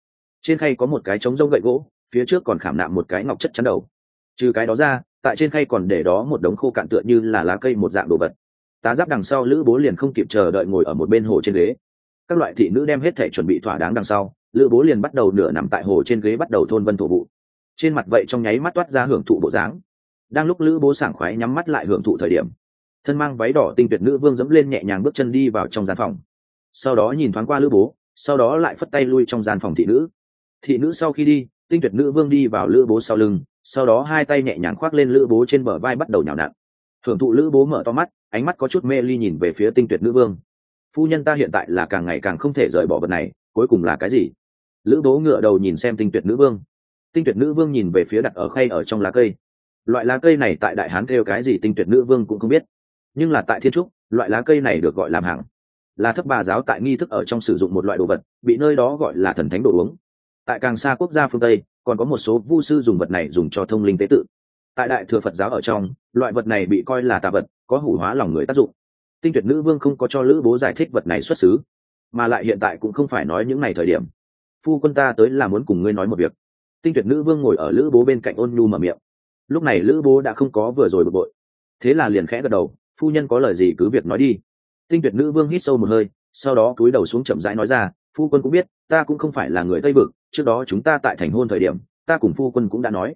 trên khay có một cái trống rông gậy gỗ, phía trước còn khảm nạm một cái ngọc chất chắn đầu. Trừ cái đó ra, tại trên khay còn để đó một đống khô cạn tựa như là lá cây một dạng đồ vật. Tá giáp đằng sau lữ bố liền không kịp chờ đợi ngồi ở một bên hồ trên ghế. Các loại thị nữ đem hết thể chuẩn bị thỏa đáng đằng sau, lữ bố liền bắt đầu nửa nằm tại hồ trên ghế bắt đầu thôn vân thổ vụ. Trên mặt vậy trong nháy mắt toát ra hưởng thụ bộ dáng. Đang lúc lữ bố sảng khoái nhắm mắt lại hưởng thụ thời điểm, thân mang váy đỏ tinh tuyệt nữ vương dẫm lên nhẹ nhàng bước chân đi vào trong gian phòng. Sau đó nhìn thoáng qua lữ bố, sau đó lại phất tay lui trong gian phòng thị nữ thị nữ sau khi đi, tinh tuyệt nữ vương đi vào lữ bố sau lưng, sau đó hai tay nhẹ nhàng khoác lên lữ bố trên bờ vai bắt đầu nhào nặn. Thưởng thụ lữ bố mở to mắt, ánh mắt có chút mê ly nhìn về phía tinh tuyệt nữ vương. Phu nhân ta hiện tại là càng ngày càng không thể rời bỏ vật này, cuối cùng là cái gì? Lữ bố ngựa đầu nhìn xem tinh tuyệt nữ vương. Tinh tuyệt nữ vương nhìn về phía đặt ở khay ở trong lá cây. Loại lá cây này tại đại hán kêu cái gì tinh tuyệt nữ vương cũng không biết. Nhưng là tại thiên trúc, loại lá cây này được gọi làm hàng là thấp bà giáo tại nghi thức ở trong sử dụng một loại đồ vật, bị nơi đó gọi là thần thánh đồ uống tại càng xa quốc gia phương tây, còn có một số vu sư dùng vật này dùng cho thông linh tế tự. Tại đại thừa phật giáo ở trong, loại vật này bị coi là tà vật, có hủ hóa lòng người tác dụng. Tinh tuyệt nữ vương không có cho lữ bố giải thích vật này xuất xứ, mà lại hiện tại cũng không phải nói những ngày thời điểm. Phu quân ta tới là muốn cùng ngươi nói một việc. Tinh tuyệt nữ vương ngồi ở lữ bố bên cạnh ôn nhu mở miệng. Lúc này lữ bố đã không có vừa rồi bực bội. Thế là liền khẽ gật đầu, phu nhân có lời gì cứ việc nói đi. Tinh tuyệt nữ vương hít sâu một hơi, sau đó cúi đầu xuống chậm rãi nói ra phu quân cũng biết, ta cũng không phải là người tây vực, trước đó chúng ta tại thành hôn thời điểm, ta cùng phu quân cũng đã nói.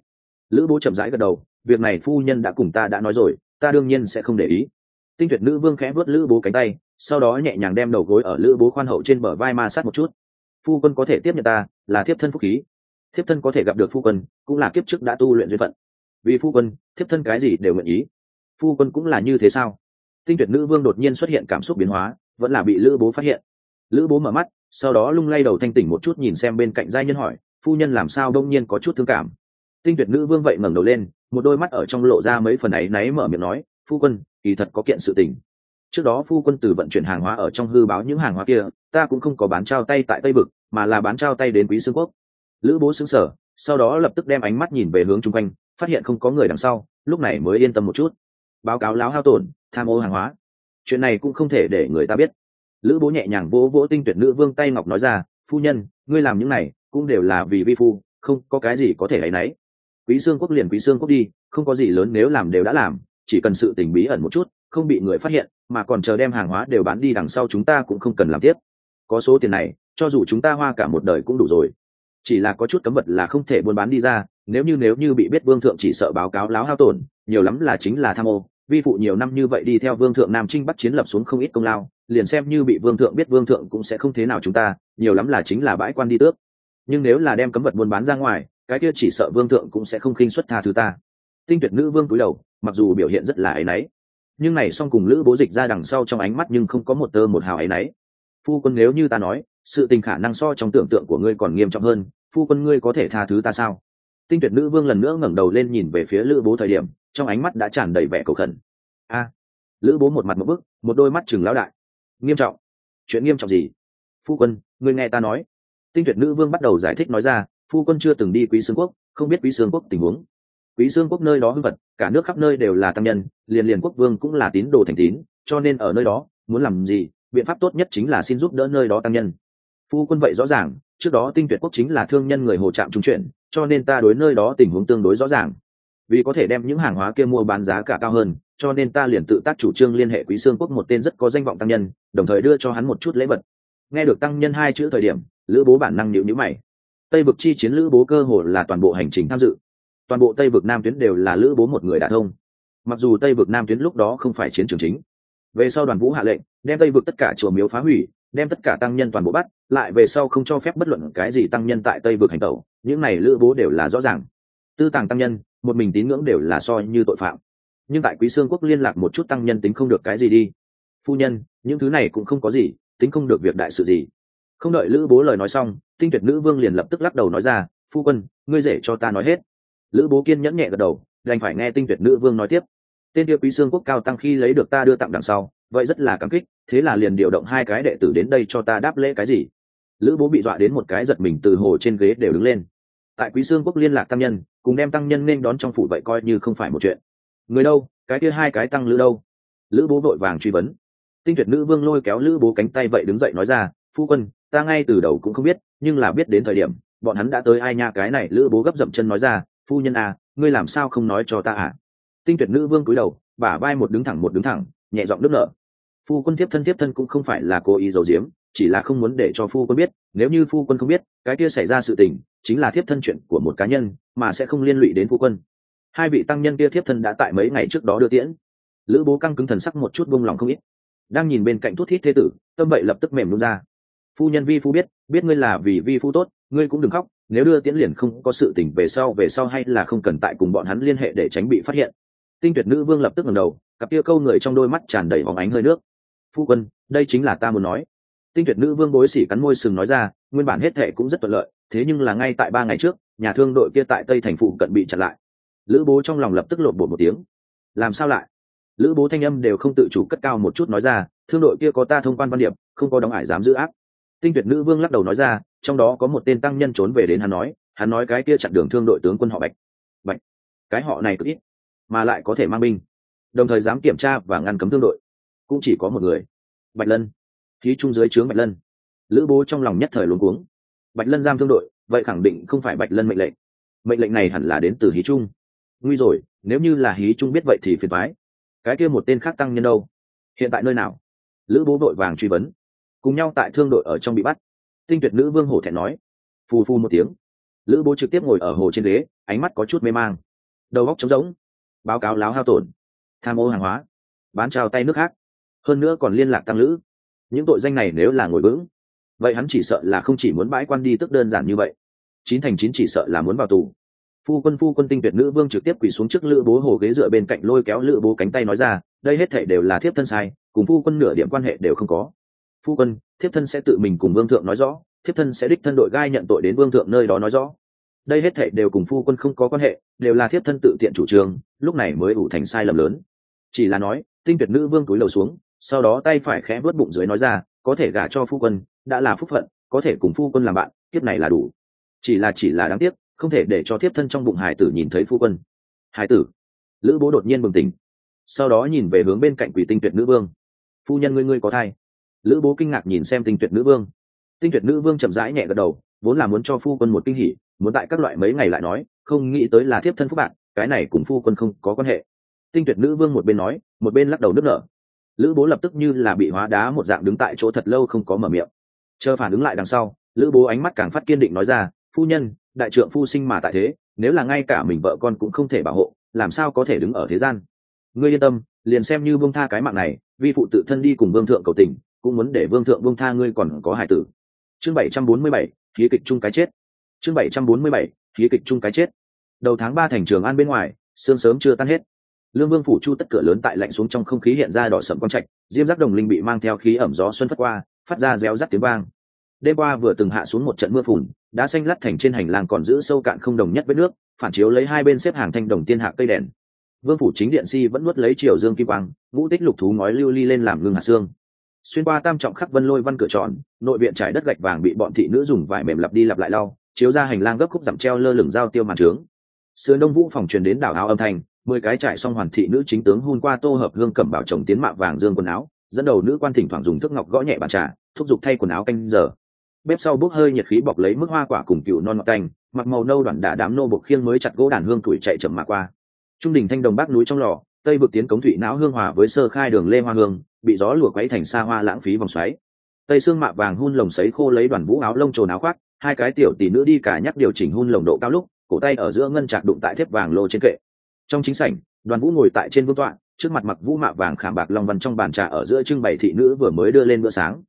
Lữ bố chậm rãi gật đầu, việc này phu nhân đã cùng ta đã nói rồi, ta đương nhiên sẽ không để ý. Tinh tuyệt nữ vương khẽ vớt lữ bố cánh tay, sau đó nhẹ nhàng đem đầu gối ở lữ bố khoan hậu trên bờ vai ma sát một chút. Phu quân có thể tiếp nhận ta, là thiếp thân phúc khí. Thiếp thân có thể gặp được phu quân, cũng là kiếp trước đã tu luyện duyên phận. Vì phu quân, thiếp thân cái gì đều nguyện ý. Phu quân cũng là như thế sao? Tinh tuyệt nữ vương đột nhiên xuất hiện cảm xúc biến hóa, vẫn là bị lữ bố phát hiện. Lữ bố mở mắt sau đó lung lay đầu thanh tỉnh một chút nhìn xem bên cạnh giai nhân hỏi, phu nhân làm sao đông nhiên có chút thương cảm? Tinh tuyệt nữ vương vậy ngẩng đầu lên, một đôi mắt ở trong lộ ra mấy phần ấy náy mở miệng nói, phu quân, kỳ thật có kiện sự tình. Trước đó phu quân từ vận chuyển hàng hóa ở trong hư báo những hàng hóa kia, ta cũng không có bán trao tay tại tây bực mà là bán trao tay đến quý xương quốc. Lữ bố xứng sở sau đó lập tức đem ánh mắt nhìn về hướng chung quanh, phát hiện không có người đằng sau, lúc này mới yên tâm một chút. Báo cáo láo hao tổn, tham ô hàng hóa. Chuyện này cũng không thể để người ta biết lữ bố nhẹ nhàng vỗ vỗ tinh tuyệt nữ vương tay ngọc nói ra, phu nhân, ngươi làm những này cũng đều là vì vi phu, không có cái gì có thể lấy nấy. Quý xương quốc liền quý xương quốc đi, không có gì lớn nếu làm đều đã làm, chỉ cần sự tình bí ẩn một chút, không bị người phát hiện, mà còn chờ đem hàng hóa đều bán đi đằng sau chúng ta cũng không cần làm tiếp. Có số tiền này, cho dù chúng ta hoa cả một đời cũng đủ rồi. Chỉ là có chút cấm vật là không thể buôn bán đi ra, nếu như nếu như bị biết vương thượng chỉ sợ báo cáo láo hao tổn, nhiều lắm là chính là tham ô. Vi phụ nhiều năm như vậy đi theo vương thượng nam trinh bắt chiến lập xuống không ít công lao liền xem như bị vương thượng biết vương thượng cũng sẽ không thế nào chúng ta, nhiều lắm là chính là bãi quan đi tước. Nhưng nếu là đem cấm vật buôn bán ra ngoài, cái kia chỉ sợ vương thượng cũng sẽ không khinh xuất tha thứ ta. Tinh tuyệt nữ vương cúi đầu, mặc dù biểu hiện rất là áy náy, nhưng này song cùng lữ bố dịch ra đằng sau trong ánh mắt nhưng không có một tơ một hào áy náy. Phu quân nếu như ta nói, sự tình khả năng so trong tưởng tượng của ngươi còn nghiêm trọng hơn, phu quân ngươi có thể tha thứ ta sao? Tinh tuyệt nữ vương lần nữa ngẩng đầu lên nhìn về phía lữ bố thời điểm, trong ánh mắt đã tràn đầy vẻ cầu khẩn. A! Lữ bố một mặt một bức, một đôi mắt chừng lão đại nghiêm trọng. Chuyện nghiêm trọng gì? Phu quân, người nghe ta nói. Tinh tuyệt nữ vương bắt đầu giải thích nói ra, phu quân chưa từng đi quý xương quốc, không biết quý xương quốc tình huống. Quý xương quốc nơi đó hưng vật cả nước khắp nơi đều là tăng nhân, liền liền quốc vương cũng là tín đồ thành tín, cho nên ở nơi đó, muốn làm gì, biện pháp tốt nhất chính là xin giúp đỡ nơi đó tăng nhân. Phu quân vậy rõ ràng, trước đó tinh tuyệt quốc chính là thương nhân người hồ trạm trung chuyển, cho nên ta đối nơi đó tình huống tương đối rõ ràng vì có thể đem những hàng hóa kia mua bán giá cả cao hơn, cho nên ta liền tự tác chủ trương liên hệ quý xương quốc một tên rất có danh vọng tăng nhân, đồng thời đưa cho hắn một chút lễ vật. Nghe được tăng nhân hai chữ thời điểm, lữ bố bản năng nhịu nhữ mày. Tây vực chi chiến lữ bố cơ hồ là toàn bộ hành trình tham dự. Toàn bộ tây vực nam tuyến đều là lữ bố một người đả thông. Mặc dù tây vực nam tuyến lúc đó không phải chiến trường chính. Về sau đoàn vũ hạ lệnh, đem tây vực tất cả chùa miếu phá hủy, đem tất cả tăng nhân toàn bộ bắt, lại về sau không cho phép bất luận cái gì tăng nhân tại tây vực hành tẩu. Những này lữ bố đều là rõ ràng. Tư tàng tăng nhân một mình tín ngưỡng đều là so như tội phạm. Nhưng tại quý sương quốc liên lạc một chút tăng nhân tính không được cái gì đi. Phu nhân, những thứ này cũng không có gì, tính không được việc đại sự gì. Không đợi lữ bố lời nói xong, tinh tuyệt nữ vương liền lập tức lắc đầu nói ra, phu quân, ngươi dễ cho ta nói hết. Lữ bố kiên nhẫn nhẹ gật đầu, đành phải nghe tinh tuyệt nữ vương nói tiếp. Tên tiêu quý sương quốc cao tăng khi lấy được ta đưa tặng đằng sau, vậy rất là cảm kích, thế là liền điều động hai cái đệ tử đến đây cho ta đáp lễ cái gì. Lữ bố bị dọa đến một cái giật mình từ hồ trên ghế đều đứng lên tại quý xương quốc liên lạc tăng nhân, cùng đem tăng nhân nên đón trong phủ vậy coi như không phải một chuyện. Người đâu, cái kia hai cái tăng lữ đâu? Lữ bố vội vàng truy vấn. Tinh tuyệt nữ vương lôi kéo lữ bố cánh tay vậy đứng dậy nói ra, phu quân, ta ngay từ đầu cũng không biết, nhưng là biết đến thời điểm, bọn hắn đã tới ai nha? Cái này lữ bố gấp dậm chân nói ra, phu nhân à ngươi làm sao không nói cho ta à? Tinh tuyệt nữ vương cúi đầu, bả vai một đứng thẳng một đứng thẳng, nhẹ giọng nước nở. Phu quân tiếp thân tiếp thân cũng không phải là cố ý giấu giếm chỉ là không muốn để cho phu quân biết, nếu như phu quân không biết, cái kia xảy ra sự tình chính là thiếp thân chuyện của một cá nhân mà sẽ không liên lụy đến phu quân. Hai vị tăng nhân kia thiếp thân đã tại mấy ngày trước đó đưa tiễn. Lữ bố căng cứng thần sắc một chút bông lòng không ít. Đang nhìn bên cạnh thuốc thít thế tử, tâm vậy lập tức mềm luôn ra. Phu nhân vi phu biết biết ngươi là vì vi phu tốt, ngươi cũng đừng khóc, nếu đưa tiễn liền không có sự tỉnh về sau về sau hay là không cần tại cùng bọn hắn liên hệ để tránh bị phát hiện. Tinh tuyệt nữ vương lập tức ngẩng đầu, cặp kia câu người trong đôi mắt tràn đầy vòng ánh hơi nước. Phu quân, đây chính là ta muốn nói tinh tuyệt nữ vương bối xỉ cắn môi sừng nói ra, nguyên bản hết thệ cũng rất thuận lợi, thế nhưng là ngay tại ba ngày trước, nhà thương đội kia tại tây thành phụ cận bị chặn lại. Lữ bố trong lòng lập tức lột bột một tiếng. Làm sao lại? Lữ bố thanh âm đều không tự chủ cất cao một chút nói ra, thương đội kia có ta thông quan văn điệp không có đóng ải dám giữ áp. Tinh tuyệt nữ vương lắc đầu nói ra, trong đó có một tên tăng nhân trốn về đến hắn nói hắn nói cái kia chặn đường thương đội tướng quân họ bạch. Bạch? Cái họ này cứ ít, mà lại có thể mang binh. Đồng thời dám kiểm tra và ngăn cấm thương đội. Cũng chỉ có một người. Bạch lân khí trung dưới trướng bạch lân. Lữ bố trong lòng nhất thời luống cuống. Bạch lân giam thương đội, vậy khẳng định không phải bạch lân mệnh lệnh. Mệnh lệnh này hẳn là đến từ hí trung. Nguy rồi, nếu như là hí trung biết vậy thì phiền thoái cái kia một tên khác tăng nhân đâu? Hiện tại nơi nào? Lữ bố vội vàng truy vấn. Cùng nhau tại thương đội ở trong bị bắt. Tinh tuyệt nữ vương hổ thẹn nói. Phù phu một tiếng. Lữ bố trực tiếp ngồi ở hồ trên ghế, ánh mắt có chút mê mang. Đầu góc trống rỗng. Báo cáo láo hao tổn. Tham ô hàng hóa. Bán trao tay nước khác. Hơn nữa còn liên lạc tăng lữ những tội danh này nếu là ngồi vững, vậy hắn chỉ sợ là không chỉ muốn bãi quan đi tức đơn giản như vậy. Chín thành chín chỉ sợ là muốn vào tù. Phu quân phu quân tinh tuyệt nữ vương trực tiếp quỳ xuống trước lữ bố hồ ghế dựa bên cạnh lôi kéo lữ bố cánh tay nói ra, đây hết thể đều là thiếp thân sai, cùng phu quân nửa điểm quan hệ đều không có. Phu quân, thiếp thân sẽ tự mình cùng vương thượng nói rõ, thiếp thân sẽ đích thân đội gai nhận tội đến vương thượng nơi đó nói rõ. Đây hết thể đều cùng phu quân không có quan hệ, đều là thiếp thân tự tiện chủ trương, lúc này mới ủ thành sai lầm lớn. Chỉ là nói, tinh tuyệt nữ vương túi lầu xuống sau đó tay phải khẽ vớt bụng dưới nói ra, có thể gả cho phu quân, đã là phúc phận, có thể cùng phu quân làm bạn, kiếp này là đủ. Chỉ là chỉ là đáng tiếc, không thể để cho thiếp thân trong bụng hải tử nhìn thấy phu quân. Hải tử. Lữ bố đột nhiên bừng tỉnh. Sau đó nhìn về hướng bên cạnh quỷ tinh tuyệt nữ vương. Phu nhân ngươi ngươi có thai? Lữ bố kinh ngạc nhìn xem tinh tuyệt nữ vương. Tinh tuyệt nữ vương chậm rãi nhẹ gật đầu, vốn là muốn cho phu quân một kinh hỉ, muốn tại các loại mấy ngày lại nói, không nghĩ tới là thiếp thân phúc bạn, cái này cùng phu quân không có quan hệ. Tinh tuyệt nữ vương một bên nói, một bên lắc đầu nước nở lữ bố lập tức như là bị hóa đá một dạng đứng tại chỗ thật lâu không có mở miệng. Chờ phản ứng lại đằng sau, lữ bố ánh mắt càng phát kiên định nói ra, phu nhân, đại trượng phu sinh mà tại thế, nếu là ngay cả mình vợ con cũng không thể bảo hộ, làm sao có thể đứng ở thế gian? Ngươi yên tâm, liền xem như vương tha cái mạng này, vi phụ tự thân đi cùng vương thượng cầu tình, cũng muốn để vương thượng vương tha ngươi còn có hải tử. Chương bảy trăm bốn mươi bảy, khí kịch chung cái chết. Chương bảy trăm bốn mươi bảy, khí kịch chung cái chết. Đầu tháng ba thành trường an bên ngoài, sương sớm chưa tan hết lương vương phủ chu tất cửa lớn tại lạnh xuống trong không khí hiện ra đỏ sậm quang trạch, diêm giác đồng linh bị mang theo khí ẩm gió xuân phất qua, phát ra réo rắt tiếng vang. Đêm qua vừa từng hạ xuống một trận mưa phùn đã xanh lắt thành trên hành lang còn giữ sâu cạn không đồng nhất với nước, phản chiếu lấy hai bên xếp hàng thanh đồng tiên hạ cây đèn. Vương phủ chính điện si vẫn nuốt lấy triều dương kim quang, ngũ tích lục thú ngói lưu ly lên làm ngưng hạ xương. Xuyên qua tam trọng khắc vân lôi văn cửa tròn, nội viện trải đất gạch vàng bị bọn thị nữ dùng vải mềm lặp đi lặp lại lau, chiếu ra hành lang gấp khúc giảm treo lơ lửng giao tiêu màn trướng. Sườn đông vũ phòng truyền đến đảo áo âm thanh mười cái trải xong hoàn thị nữ chính tướng hôn qua tô hợp hương cẩm bảo chồng tiến mạ vàng dương quần áo, dẫn đầu nữ quan thỉnh thoảng dùng thức ngọc gõ nhẹ bàn trà, thúc giục thay quần áo canh giờ. Bếp sau bốc hơi nhiệt khí bọc lấy mức hoa quả cùng cựu non ngọt canh mặc màu nâu đoạn đả đám nô bộc khiêng mới chặt gỗ đàn hương tuổi chạy chậm mạ qua. Trung đình thanh đồng bác núi trong lò, tây vực tiến cống thủy não hương hòa với sơ khai đường lê hoa hương, bị gió lùa quấy thành xa hoa lãng phí vòng xoáy. Tây xương mạ vàng hun lồng sấy khô lấy đoàn vũ áo lông trồn áo khoác, hai cái tiểu tỷ nữ đi cả nhắc điều chỉnh hun lồng độ cao lúc, cổ tay ở giữa ngân chặt đụng tại thép vàng lô trên kệ trong chính sảnh, đoàn vũ ngồi tại trên vương tọa, trước mặt mặc vũ mạ vàng khảm bạc long văn trong bàn trà ở giữa trưng bày thị nữ vừa mới đưa lên bữa sáng.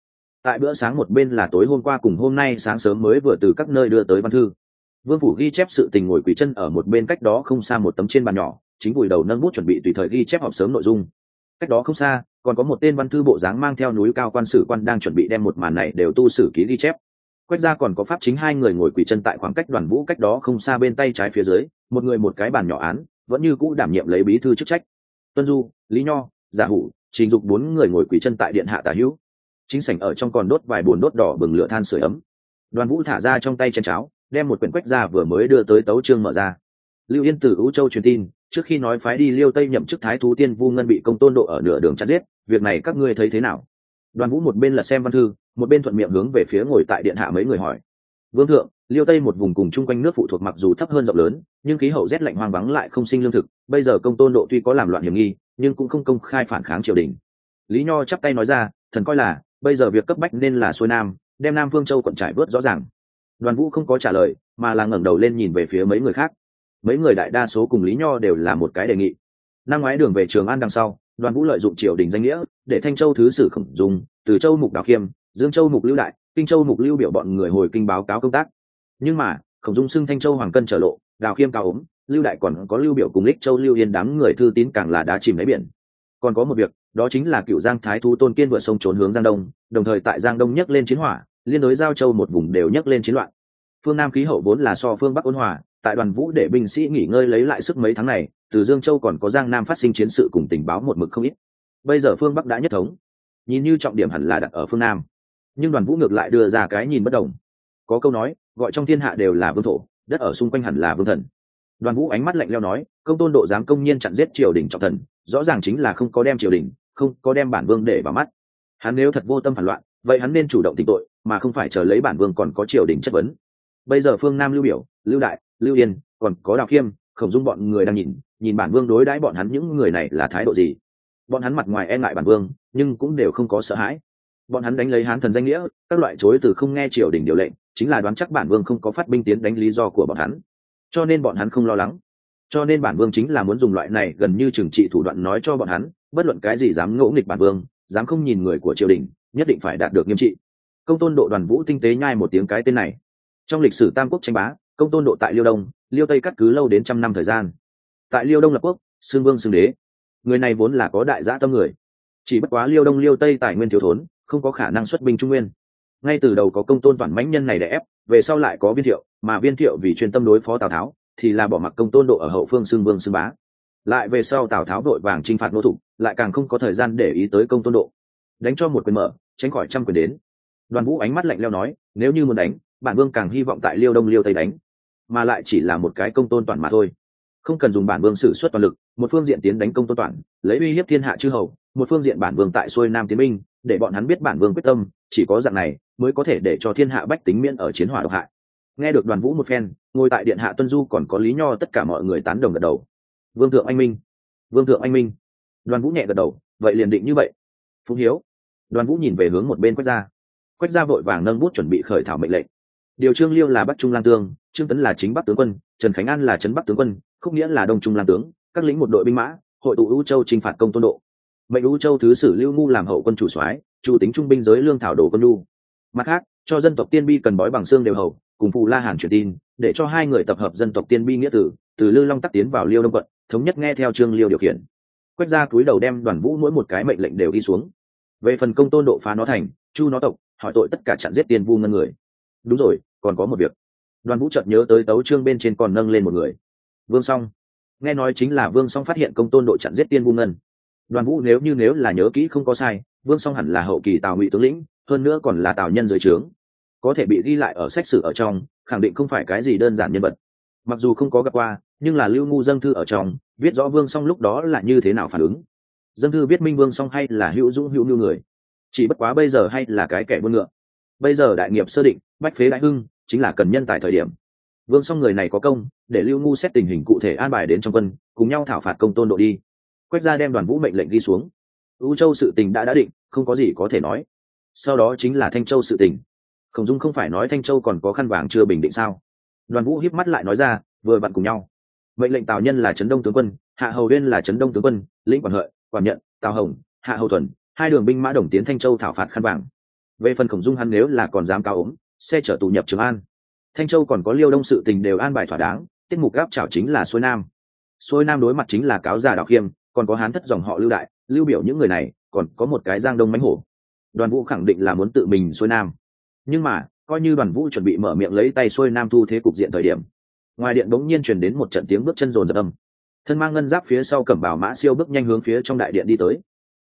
Tại bữa sáng một bên là tối hôm qua cùng hôm nay sáng sớm mới vừa từ các nơi đưa tới văn thư. Vương phủ ghi chép sự tình ngồi quỳ chân ở một bên cách đó không xa một tấm trên bàn nhỏ, chính vùi đầu nâng bút chuẩn bị tùy thời ghi chép họp sớm nội dung. Cách đó không xa, còn có một tên văn thư bộ dáng mang theo núi cao quan sử quan đang chuẩn bị đem một màn này đều tu sử ký ghi chép. Quét ra còn có pháp chính hai người ngồi quỳ chân tại khoảng cách đoàn vũ cách đó không xa bên tay trái phía dưới, một người một cái bàn nhỏ án vẫn như cũ đảm nhiệm lấy bí thư chức trách. Tuân du, lý nho, giả hủ, trình dục bốn người ngồi quỳ chân tại điện hạ tả hữu. Chính sảnh ở trong còn đốt vài bồn đốt đỏ bừng lửa than sửa ấm. Đoàn vũ thả ra trong tay chén cháo, đem một quyển quách ra vừa mới đưa tới tấu trương mở ra. Lưu yên Tử ưu châu truyền tin, trước khi nói phái đi liêu tây nhậm chức thái thú tiên vu ngân bị công tôn độ ở nửa đường chặt giết, việc này các ngươi thấy thế nào? Đoàn vũ một bên là xem văn thư, một bên thuận miệng hướng về phía ngồi tại điện hạ mấy người hỏi. Vương thượng liêu tây một vùng cùng chung quanh nước phụ thuộc mặc dù thấp hơn rộng lớn, nhưng khí hậu rét lạnh hoang vắng lại không sinh lương thực. Bây giờ công tôn độ tuy có làm loạn hiểm nghi, nhưng cũng không công khai phản kháng triều đình. Lý nho chắp tay nói ra, thần coi là, bây giờ việc cấp bách nên là xuôi nam, đem nam phương châu quận trải bớt rõ ràng. Đoàn vũ không có trả lời, mà là ngẩng đầu lên nhìn về phía mấy người khác. Mấy người đại đa số cùng lý nho đều là một cái đề nghị. Năm ngoái đường về trường an đằng sau, đoàn vũ lợi dụng triều đình danh nghĩa, để thanh châu thứ sử khổng dùng, từ châu mục đào khiêm, dương châu mục lưu đại, kinh châu mục lưu biểu bọn người hồi kinh báo cáo công tác nhưng mà, khổng dung xưng thanh châu hoàng cân trở lộ, đào khiêm cao ốm, lưu đại còn có lưu biểu cùng lích châu lưu yên đám người thư tín càng là đá chìm lấy biển. Còn có một việc, đó chính là cựu giang thái thú tôn kiên vượt sông trốn hướng giang đông, đồng thời tại giang đông nhấc lên chiến hỏa, liên đối giao châu một vùng đều nhấc lên chiến loạn. Phương nam khí hậu vốn là so phương bắc ôn hòa, tại đoàn vũ để binh sĩ nghỉ ngơi lấy lại sức mấy tháng này, từ dương châu còn có giang nam phát sinh chiến sự cùng tình báo một mực không ít. Bây giờ phương bắc đã nhất thống. Nhìn như trọng điểm hẳn là đặt ở phương nam. Nhưng đoàn vũ ngược lại đưa ra cái nhìn bất đồng. Có câu nói gọi trong thiên hạ đều là vương thổ, đất ở xung quanh hẳn là vương thần. Đoàn vũ ánh mắt lạnh leo nói, công tôn độ dám công nhiên chặn giết triều đình trọng thần, rõ ràng chính là không có đem triều đình, không có đem bản vương để vào mắt. Hắn nếu thật vô tâm phản loạn, vậy hắn nên chủ động tịnh tội, mà không phải chờ lấy bản vương còn có triều đình chất vấn. Bây giờ phương nam lưu biểu, lưu đại, lưu yên, còn có đào khiêm, khổng dung bọn người đang nhìn nhìn bản vương đối đãi bọn hắn những người này là thái độ gì? Bọn hắn mặt ngoài e ngại bản vương, nhưng cũng đều không có sợ hãi. Bọn hắn đánh lấy hán thần danh nghĩa, các loại chối từ không nghe triều đình điều lệnh chính là đoán chắc bản vương không có phát binh tiến đánh lý do của bọn hắn. Cho nên bọn hắn không lo lắng. Cho nên bản vương chính là muốn dùng loại này gần như trừng trị thủ đoạn nói cho bọn hắn, bất luận cái gì dám ngỗ nghịch bản vương, dám không nhìn người của triều đình, nhất định phải đạt được nghiêm trị. Công tôn độ đoàn vũ tinh tế nhai một tiếng cái tên này. Trong lịch sử tam quốc tranh bá, công tôn độ tại liêu đông, liêu tây cắt cứ lâu đến trăm năm thời gian. Tại liêu đông lập quốc xương vương xương đế. Người này vốn là có đại giã tâm người. Chỉ bất quá liêu đông, liêu tây tài nguyên thiếu thốn, không có khả năng xuất binh trung nguyên ngay từ đầu có công tôn toàn mãnh nhân này để ép, về sau lại có viên thiệu, mà viên thiệu vì chuyên tâm đối phó tào tháo, thì là bỏ mặc công tôn độ ở hậu phương xưng vương xưng bá. Lại về sau tào tháo đội vàng t r i n h phạt nô thủ lại càng không có thời gian để ý tới công tôn độ. Đánh cho một quyền mở, tránh khỏi trăm quyền đến. Đoàn vũ ánh mắt lạnh leo nói, nếu như muốn đánh, bản vương càng hy vọng tại liêu đông liêu tây đánh. Mà lại chỉ là một cái công tôn toàn mà thôi. Không cần dùng bản vương xử suất toàn lực, một phương diện tiến đánh công tôn toàn, lấy uy hiếp thiên hạ chư hầu, một phương diện bản vương tại xuôi nam tiến binh để bọn hắn biết bản vương quyết tâm, chỉ có dạng này mới có thể để cho thiên hạ bách tính miễn ở chiến hỏa độc hại. Nghe được đoàn vũ một phen, ngồi tại điện hạ tuân du còn có lý nho tất cả mọi người tán đồng gật đầu. Vương thượng anh minh, vương thượng anh minh. Đoàn vũ nhẹ gật đầu, vậy liền định như vậy. Phú hiếu, đoàn vũ nhìn về hướng một bên quách gia. Quách gia vội vàng nâng bút chuẩn bị khởi thảo mệnh lệnh. Điều trương liêu là bắc trung lang tương trương tấn là chính bắc tướng quân, trần khánh an là trấn bắc tướng quân, khúc nghĩa là đông trung lang tướng, các lính một đội binh mã, hội tụ u châu chinh phạt công tôn độ mệnh u châu thứ sử lưu ngu làm hậu quân chủ soái, chủ tính trung binh giới lương thảo đồ quân lu mặt khác, cho dân tộc tiên bi cần bói bằng xương đều hầu, cùng phù la hàn truyền tin, để cho hai người tập hợp dân tộc tiên bi nghĩa tử, từ lư long tắc tiến vào liêu đông quận, thống nhất nghe theo trương liêu điều khiển. Quét ra túi đầu đem đoàn vũ mỗi một cái mệnh lệnh đều đi xuống. Về phần công tôn độ phá nó thành, chu nó tộc, hỏi tội tất cả chặn giết tiền vu ngân người. Đúng rồi, còn có một việc. Đoàn vũ chợt nhớ tới tấu trương bên trên còn nâng lên một người. Vương song. Nghe nói chính là vương song phát hiện công tôn độ chặn giết tiên vu ngân đoàn vũ nếu như nếu là nhớ kỹ không có sai, vương song hẳn là hậu kỳ tào ngụy tướng lĩnh, hơn nữa còn là tào nhân dưới trướng. Có thể bị ghi lại ở sách sử ở trong, khẳng định không phải cái gì đơn giản nhân vật. Mặc dù không có gặp qua, nhưng là lưu ngu dân thư ở trong, viết rõ vương song lúc đó là như thế nào phản ứng. Dân thư viết minh vương song hay là hữu dũng hữu nhu người? Chỉ bất quá bây giờ hay là cái kẻ buôn ngựa. Bây giờ đại nghiệp sơ định, bách phế đại hưng, chính là cần nhân tại thời điểm. Vương song người này có công, để lưu ngu xét tình hình cụ thể an bài đến trong quân, cùng nhau thảo phạt công tôn độ đi quét ra đem đoàn vũ mệnh lệnh đi xuống. U châu sự tình đã đã định, không có gì có thể nói. Sau đó chính là thanh châu sự tình. Khổng dung không phải nói thanh châu còn có khăn vàng chưa bình định sao? Đoàn vũ hiếp mắt lại nói ra, vừa vặn cùng nhau. Mệnh lệnh tào nhân là trấn đông tướng quân, hạ hầu uyên là trấn đông tướng quân, lĩnh quản hợi, quản nhận, tào hồng, hạ hầu thuần, hai đường binh mã đồng tiến thanh châu thảo phạt khăn vàng. Về phần khổng dung hắn nếu là còn dám cao ốm, xe chở tù nhập trường an. Thanh châu còn có liêu đông sự tình đều an bài thỏa đáng, tiết mục gáp chảo chính là xuôi nam. Xuôi nam đối mặt chính là cáo già đạo khiêm còn có hán thất dòng họ lưu đại, lưu biểu những người này, còn có một cái giang đông mánh hổ. Đoàn vũ khẳng định là muốn tự mình xuôi nam. Nhưng mà, coi như đoàn vũ chuẩn bị mở miệng lấy tay xuôi nam thu thế cục diện thời điểm, ngoài điện bỗng nhiên truyền đến một trận tiếng bước chân rồn rập âm. Thân mang ngân giáp phía sau cầm bảo mã siêu bước nhanh hướng phía trong đại điện đi tới.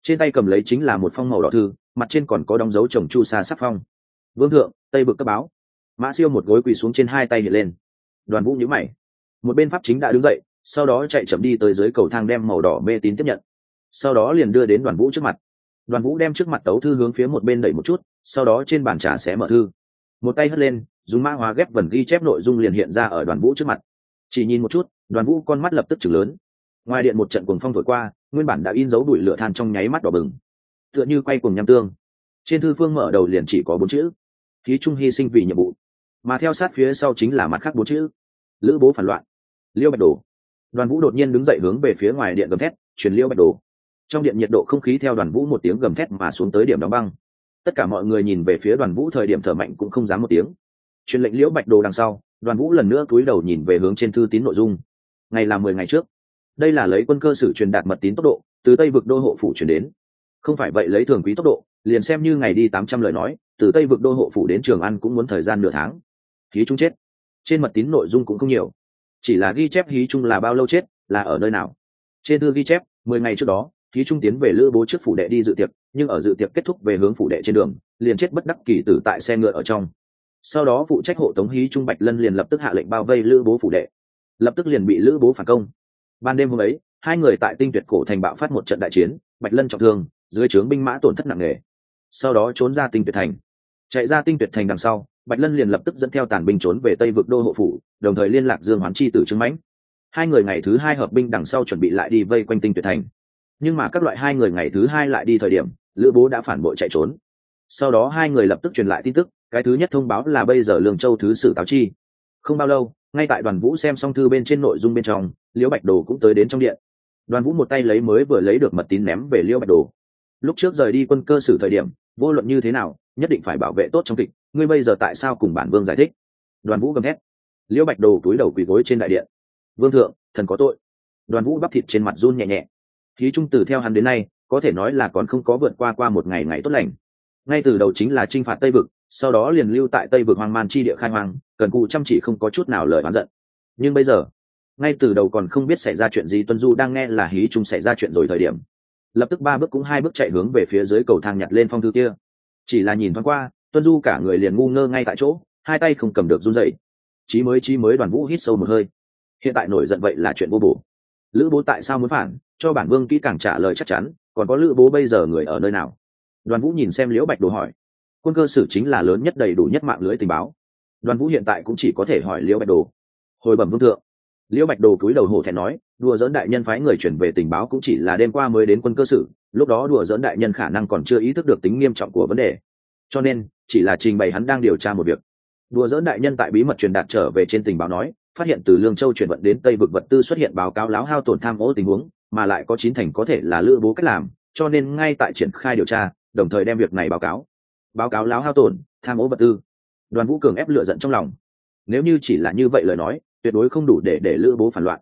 Trên tay cầm lấy chính là một phong màu đỏ thư, mặt trên còn có đóng dấu chồng chu sa sắc phong. Vương thượng, tây bực cấp báo. Mã siêu một gối quỳ xuống trên hai tay hiện lên. Đoàn vũ nhíu mày. Một bên pháp chính đã đứng dậy sau đó chạy chậm đi tới dưới cầu thang đem màu đỏ mê tín tiếp nhận. Sau đó liền đưa đến đoàn vũ trước mặt. Đoàn vũ đem trước mặt tấu thư hướng phía một bên đẩy một chút, sau đó trên bàn trà sẽ mở thư. Một tay hất lên, dùng mã hóa ghép vần ghi chép nội dung liền hiện ra ở đoàn vũ trước mặt. Chỉ nhìn một chút, đoàn vũ con mắt lập tức chừng lớn. Ngoài điện một trận cuồng phong thổi qua, nguyên bản đã in dấu đuổi lửa than trong nháy mắt đỏ bừng. Tựa như quay cuồng nham tương. Trên thư phương mở đầu liền chỉ có bốn chữ. Khí trung hy sinh vì nhiệm vụ. Mà theo sát phía sau chính là mặt khác bốn chữ. Lữ bố phản loạn. Liêu bạch đồ đoàn vũ đột nhiên đứng dậy hướng về phía ngoài điện gầm thét, truyền liêu bạch đồ. Trong điện nhiệt độ không khí theo đoàn vũ một tiếng gầm thét mà xuống tới điểm đóng băng. Tất cả mọi người nhìn về phía đoàn vũ thời điểm thở mạnh cũng không dám một tiếng. Truyền lệnh liễu bạch đồ đằng sau, đoàn vũ lần nữa cúi đầu nhìn về hướng trên thư tín nội dung. Ngày là mười ngày trước. Đây là lấy quân cơ sử truyền đạt mật tín tốc độ, từ tây vực đô hộ phủ chuyển đến. Không phải vậy lấy thường quý tốc độ, liền xem như ngày đi tám trăm lời nói, từ tây vực đô hộ phủ đến trường ăn cũng muốn thời gian nửa tháng. Hí chúng chết. Trên mật tín nội dung cũng không nhiều chỉ là ghi chép hí trung là bao lâu chết, là ở nơi nào? Trên thư ghi chép, mười ngày trước đó, hí trung tiến về lữ bố trước phủ đệ đi dự tiệc, nhưng ở dự tiệc kết thúc về hướng phủ đệ trên đường, liền chết bất đắc kỳ tử tại xe ngựa ở trong. Sau đó phụ trách hộ tống hí trung bạch lân liền lập tức hạ lệnh bao vây lữ bố phủ đệ. Lập tức liền bị lữ bố phản công. Ban đêm hôm ấy, hai người tại tinh tuyệt cổ thành bạo phát một trận đại chiến, bạch lân trọng thương, dưới trướng binh mã tổn thất nặng nề. Sau đó trốn ra tinh tuyệt thành. Chạy ra tinh tuyệt thành đằng sau bạch lân liền lập tức dẫn theo tàn binh trốn về tây vực đô hộ phủ, đồng thời liên lạc dương hoán chi Tử trương mãnh. Hai người ngày thứ hai hợp binh đằng sau chuẩn bị lại đi vây quanh tinh tuyệt thành. Nhưng mà các loại hai người ngày thứ hai lại đi thời điểm, lữ bố đã phản bội chạy trốn. Sau đó hai người lập tức truyền lại tin tức, cái thứ nhất thông báo là bây giờ lương châu thứ sử táo chi. Không bao lâu, ngay tại đoàn vũ xem xong thư bên trên nội dung bên trong, liễu bạch đồ cũng tới đến trong điện. Đoàn vũ một tay lấy mới vừa lấy được mật tín ném về liễu bạch đồ. Lúc trước rời đi quân cơ sử thời điểm, vô luận như thế nào, nhất định phải bảo vệ tốt trong kịch ngươi bây giờ tại sao cùng bản vương giải thích? Đoàn vũ gầm hét liễu bạch đồ túi đầu quỳ gối trên đại điện. Vương thượng, thần có tội. Đoàn vũ bắp thịt trên mặt run nhẹ nhẹ. Khí trung từ theo hắn đến nay, có thể nói là còn không có vượt qua qua một ngày ngày tốt lành. Ngay từ đầu chính là t r i n h phạt tây vực, sau đó liền lưu tại tây vực hoang man chi địa khai hoang, cần cù chăm chỉ không có chút nào lời oán giận. Nhưng bây giờ, ngay từ đầu còn không biết xảy ra chuyện gì, tuân du đang nghe là hí trung xảy ra chuyện rồi thời điểm. Lập tức ba bước cũng hai bước chạy hướng về phía dưới cầu thang nhặt lên phong thư kia. Chỉ là nhìn thoáng qua tuân du cả người liền ngu ngơ ngay tại chỗ, hai tay không cầm được run dậy chí mới chí mới đoàn vũ hít sâu một hơi. Hiện tại nổi giận vậy là chuyện vô bổ. Lữ bố tại sao muốn phản? Cho bản vương kỹ càng trả lời chắc chắn, còn có lữ bố bây giờ người ở nơi nào? Đoàn vũ nhìn xem liễu bạch đồ hỏi. Quân cơ sử chính là lớn nhất đầy đủ nhất mạng lưới tình báo. Đoàn vũ hiện tại cũng chỉ có thể hỏi liễu bạch đồ. Hồi bẩm vương thượng. Liễu bạch đồ cúi đầu hổ thẹn nói, đùa dỡn đại nhân phái người chuyển về tình báo cũng chỉ là đêm qua mới đến quân cơ sử lúc đó đùa dỡn đại nhân khả năng còn chưa ý thức được tính nghiêm trọng của vấn đề cho nên, chỉ là trình bày hắn đang điều tra một việc. Đùa dỡn đại nhân tại bí mật truyền đạt trở về trên tình báo nói, phát hiện từ lương châu chuyển vận đến tây vực vật tư xuất hiện báo cáo láo hao tổn tham ô tình huống, mà lại có chín thành có thể là lữ bố cách làm, cho nên ngay tại triển khai điều tra, đồng thời đem việc này báo cáo. Báo cáo láo hao tổn, tham ô vật tư. Đoàn vũ cường ép lựa giận trong lòng. Nếu như chỉ là như vậy lời nói, tuyệt đối không đủ để để lữ bố phản loạn.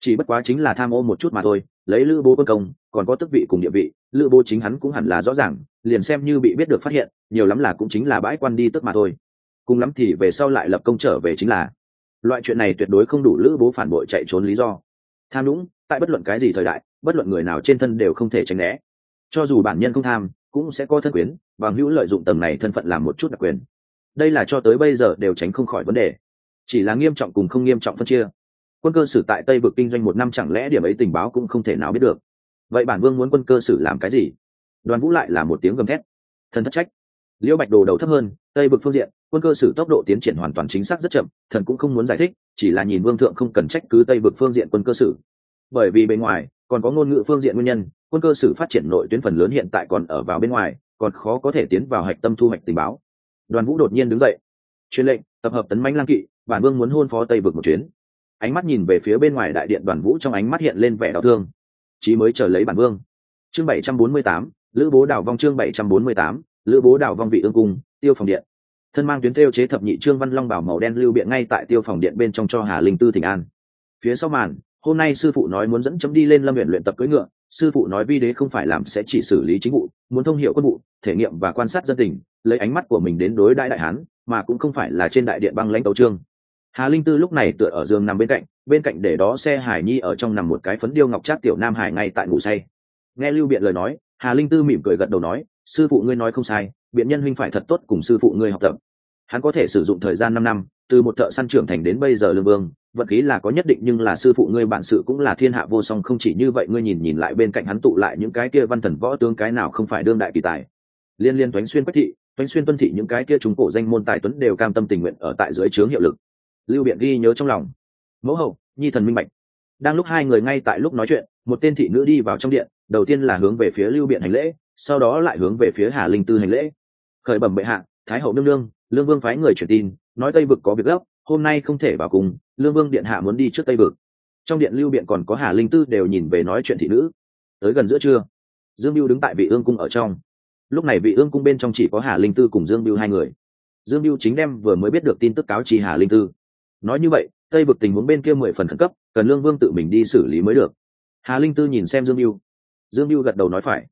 Chỉ bất quá chính là tham ô một chút mà thôi, lấy lữ bố quân công, còn có tức vị cùng địa vị, lữ bố chính hắn cũng hẳn là rõ ràng liền xem như bị biết được phát hiện nhiều lắm là cũng chính là bãi quan đi tức mà thôi. Cùng lắm thì về sau lại lập công trở về chính là. Loại chuyện này tuyệt đối không đủ lữ bố phản bội chạy trốn lý do. Tham đúng, tại bất luận cái gì thời đại bất luận người nào trên thân đều không thể tránh né. Cho dù bản nhân không tham cũng sẽ có thân quyến và hữu lợi dụng tầng này thân phận làm một chút đặc quyền. Đây là cho tới bây giờ đều tránh không khỏi vấn đề. Chỉ là nghiêm trọng cùng không nghiêm trọng phân chia. Quân cơ sử tại tây vực kinh doanh một năm chẳng lẽ điểm ấy tình báo cũng không thể nào biết được. Vậy bản vương muốn quân cơ sử làm cái gì? Đoàn vũ lại là một tiếng gầm thét. Thần thất trách. Liễu bạch đồ đầu thấp hơn, tây bực phương diện, quân cơ sử tốc độ tiến triển hoàn toàn chính xác rất chậm, thần cũng không muốn giải thích, chỉ là nhìn vương thượng không cần trách cứ tây bực phương diện quân cơ sử. Bởi vì bên ngoài, còn có ngôn ngữ phương diện nguyên nhân, quân cơ sử phát triển nội tuyến phần lớn hiện tại còn ở vào bên ngoài, còn khó có thể tiến vào hạch tâm thu hoạch tình báo. Đoàn vũ đột nhiên đứng dậy. Truyền lệnh, tập hợp tấn mãnh lang kỵ, bản vương muốn hôn phó tây vực một chuyến. Ánh mắt nhìn về phía bên ngoài đại điện đoàn vũ trong ánh mắt hiện lên vẻ đau thương. Chí mới chờ lấy bản vương. Chương bảy trăm bốn mươi tám lữ bố đảo vong chương bảy trăm bốn mươi tám, lữ bố đảo vong vị ương cung, tiêu phòng điện. Thân mang tuyến theo chế thập nhị trương văn long bảo màu đen lưu biện ngay tại tiêu phòng điện bên trong cho hà linh tư thỉnh an. Phía sau màn, hôm nay sư phụ nói muốn dẫn chấm đi lên lâm huyện luyện tập cưỡi ngựa, sư phụ nói vi đế không phải làm sẽ chỉ xử lý chính vụ, muốn thông hiệu quân vụ, thể nghiệm và quan sát dân tình, lấy ánh mắt của mình đến đối đại đại hán, mà cũng không phải là trên đại điện băng lãnh tấu trương. Hà linh tư lúc này tựa ở giường nằm bên cạnh bên cạnh để đó xe hải nhi ở trong nằm một cái phấn điêu ngọc trát tiểu nam hải ngay tại ngủ say. Nghe lưu biện lời nói hà linh tư mỉm cười gật đầu nói, sư phụ ngươi nói không sai, biện nhân huynh phải thật tốt cùng sư phụ ngươi học tập. Hắn có thể sử dụng thời gian năm năm, từ một thợ săn trưởng thành đến bây giờ lương vương vận khí là có nhất định nhưng là sư phụ ngươi bản sự cũng là thiên hạ vô song, không chỉ như vậy ngươi nhìn nhìn lại bên cạnh hắn tụ lại những cái kia văn thần võ tướng cái nào không phải đương đại kỳ tài. Liên liên toánh xuyên quách thị toánh xuyên tuân thị những cái kia chúng cổ danh môn tài tuấn đều cam tâm tình nguyện ở tại dưới trướng hiệu lực. Lưu biện ghi nhớ trong lòng. Mẫu hậu, nhi thần minh bạch. Đang lúc hai người ngay tại lúc nói chuyện, một tên thị nữ đi vào trong điện đầu tiên là hướng về phía lưu biện hành lễ, sau đó lại hướng về phía hà linh tư hành lễ. Khởi bẩm bệ hạ, thái hậu nương nương, lương vương phái người truyền tin, nói tây vực có việc gấp, hôm nay không thể vào cùng, lương vương điện hạ muốn đi trước tây vực. Trong điện lưu biện còn có hà linh tư đều nhìn về nói chuyện thị nữ. Tới gần giữa trưa, dương biêu đứng tại vị ương cung ở trong. Lúc này vị ương cung bên trong chỉ có hà linh tư cùng dương biêu hai người. Dương biêu chính đem vừa mới biết được tin tức cáo trì hà linh tư. Nói như vậy, tây vực tình huống bên kia mười phần khẩn cấp, cần lương vương tự mình đi xử lý mới được. Hà linh tư nhìn xem dương biêu dương biêu gật đầu nói phải.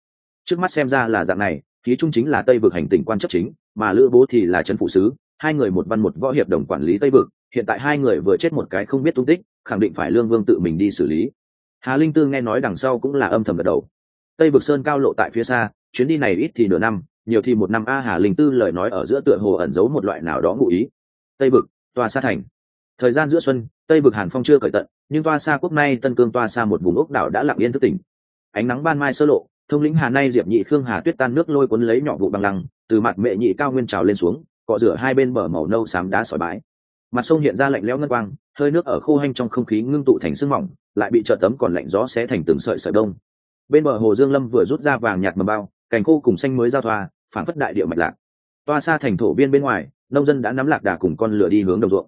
Trước mắt xem ra là dạng này, ký trung chính là tây vực hành tỉnh quan chấp chính, mà lữ bố thì là trấn phụ sứ, hai người một văn một võ hiệp đồng quản lý tây vực, hiện tại hai người vừa chết một cái không biết tung tích, khẳng định phải lương vương tự mình đi xử lý. Hà linh tư nghe nói đằng sau cũng là âm thầm gật đầu. Tây vực sơn cao lộ tại phía xa, chuyến đi này ít thì nửa năm, nhiều thì một năm. A hà linh tư lời nói ở giữa tựa hồ ẩn giấu một loại nào đó ngụ ý. Tây vực, tòa sa thành. Thời gian giữa xuân, tây vực hàn phong chưa cởi tận, nhưng toa xa quốc nay tân cương toa xa một vùng ốc đảo đã lặng yên thức tỉnh ánh nắng ban mai sơ lộ, thông lĩnh hà nay diệp nhị khương hà tuyết tan nước lôi cuốn lấy nhỏ vụ bằng lăng, từ mặt mẹ nhị cao nguyên trào lên xuống, cọ rửa hai bên bờ màu nâu xám đá sỏi bãi. Mặt sông hiện ra lạnh lẽo ngân quang, hơi nước ở khô hanh trong không khí ngưng tụ thành sương mỏng, lại bị trợ tấm còn lạnh gió xé thành từng sợi sợi đông. Bên bờ hồ dương lâm vừa rút ra vàng nhạt mờ bao, cành khô cùng xanh mới giao thoa phản phất đại địa mạch lạc. Toa xa thành thổ viên bên ngoài, nông dân đã nắm lạc đà cùng con lửa đi hướng đồng ruộng.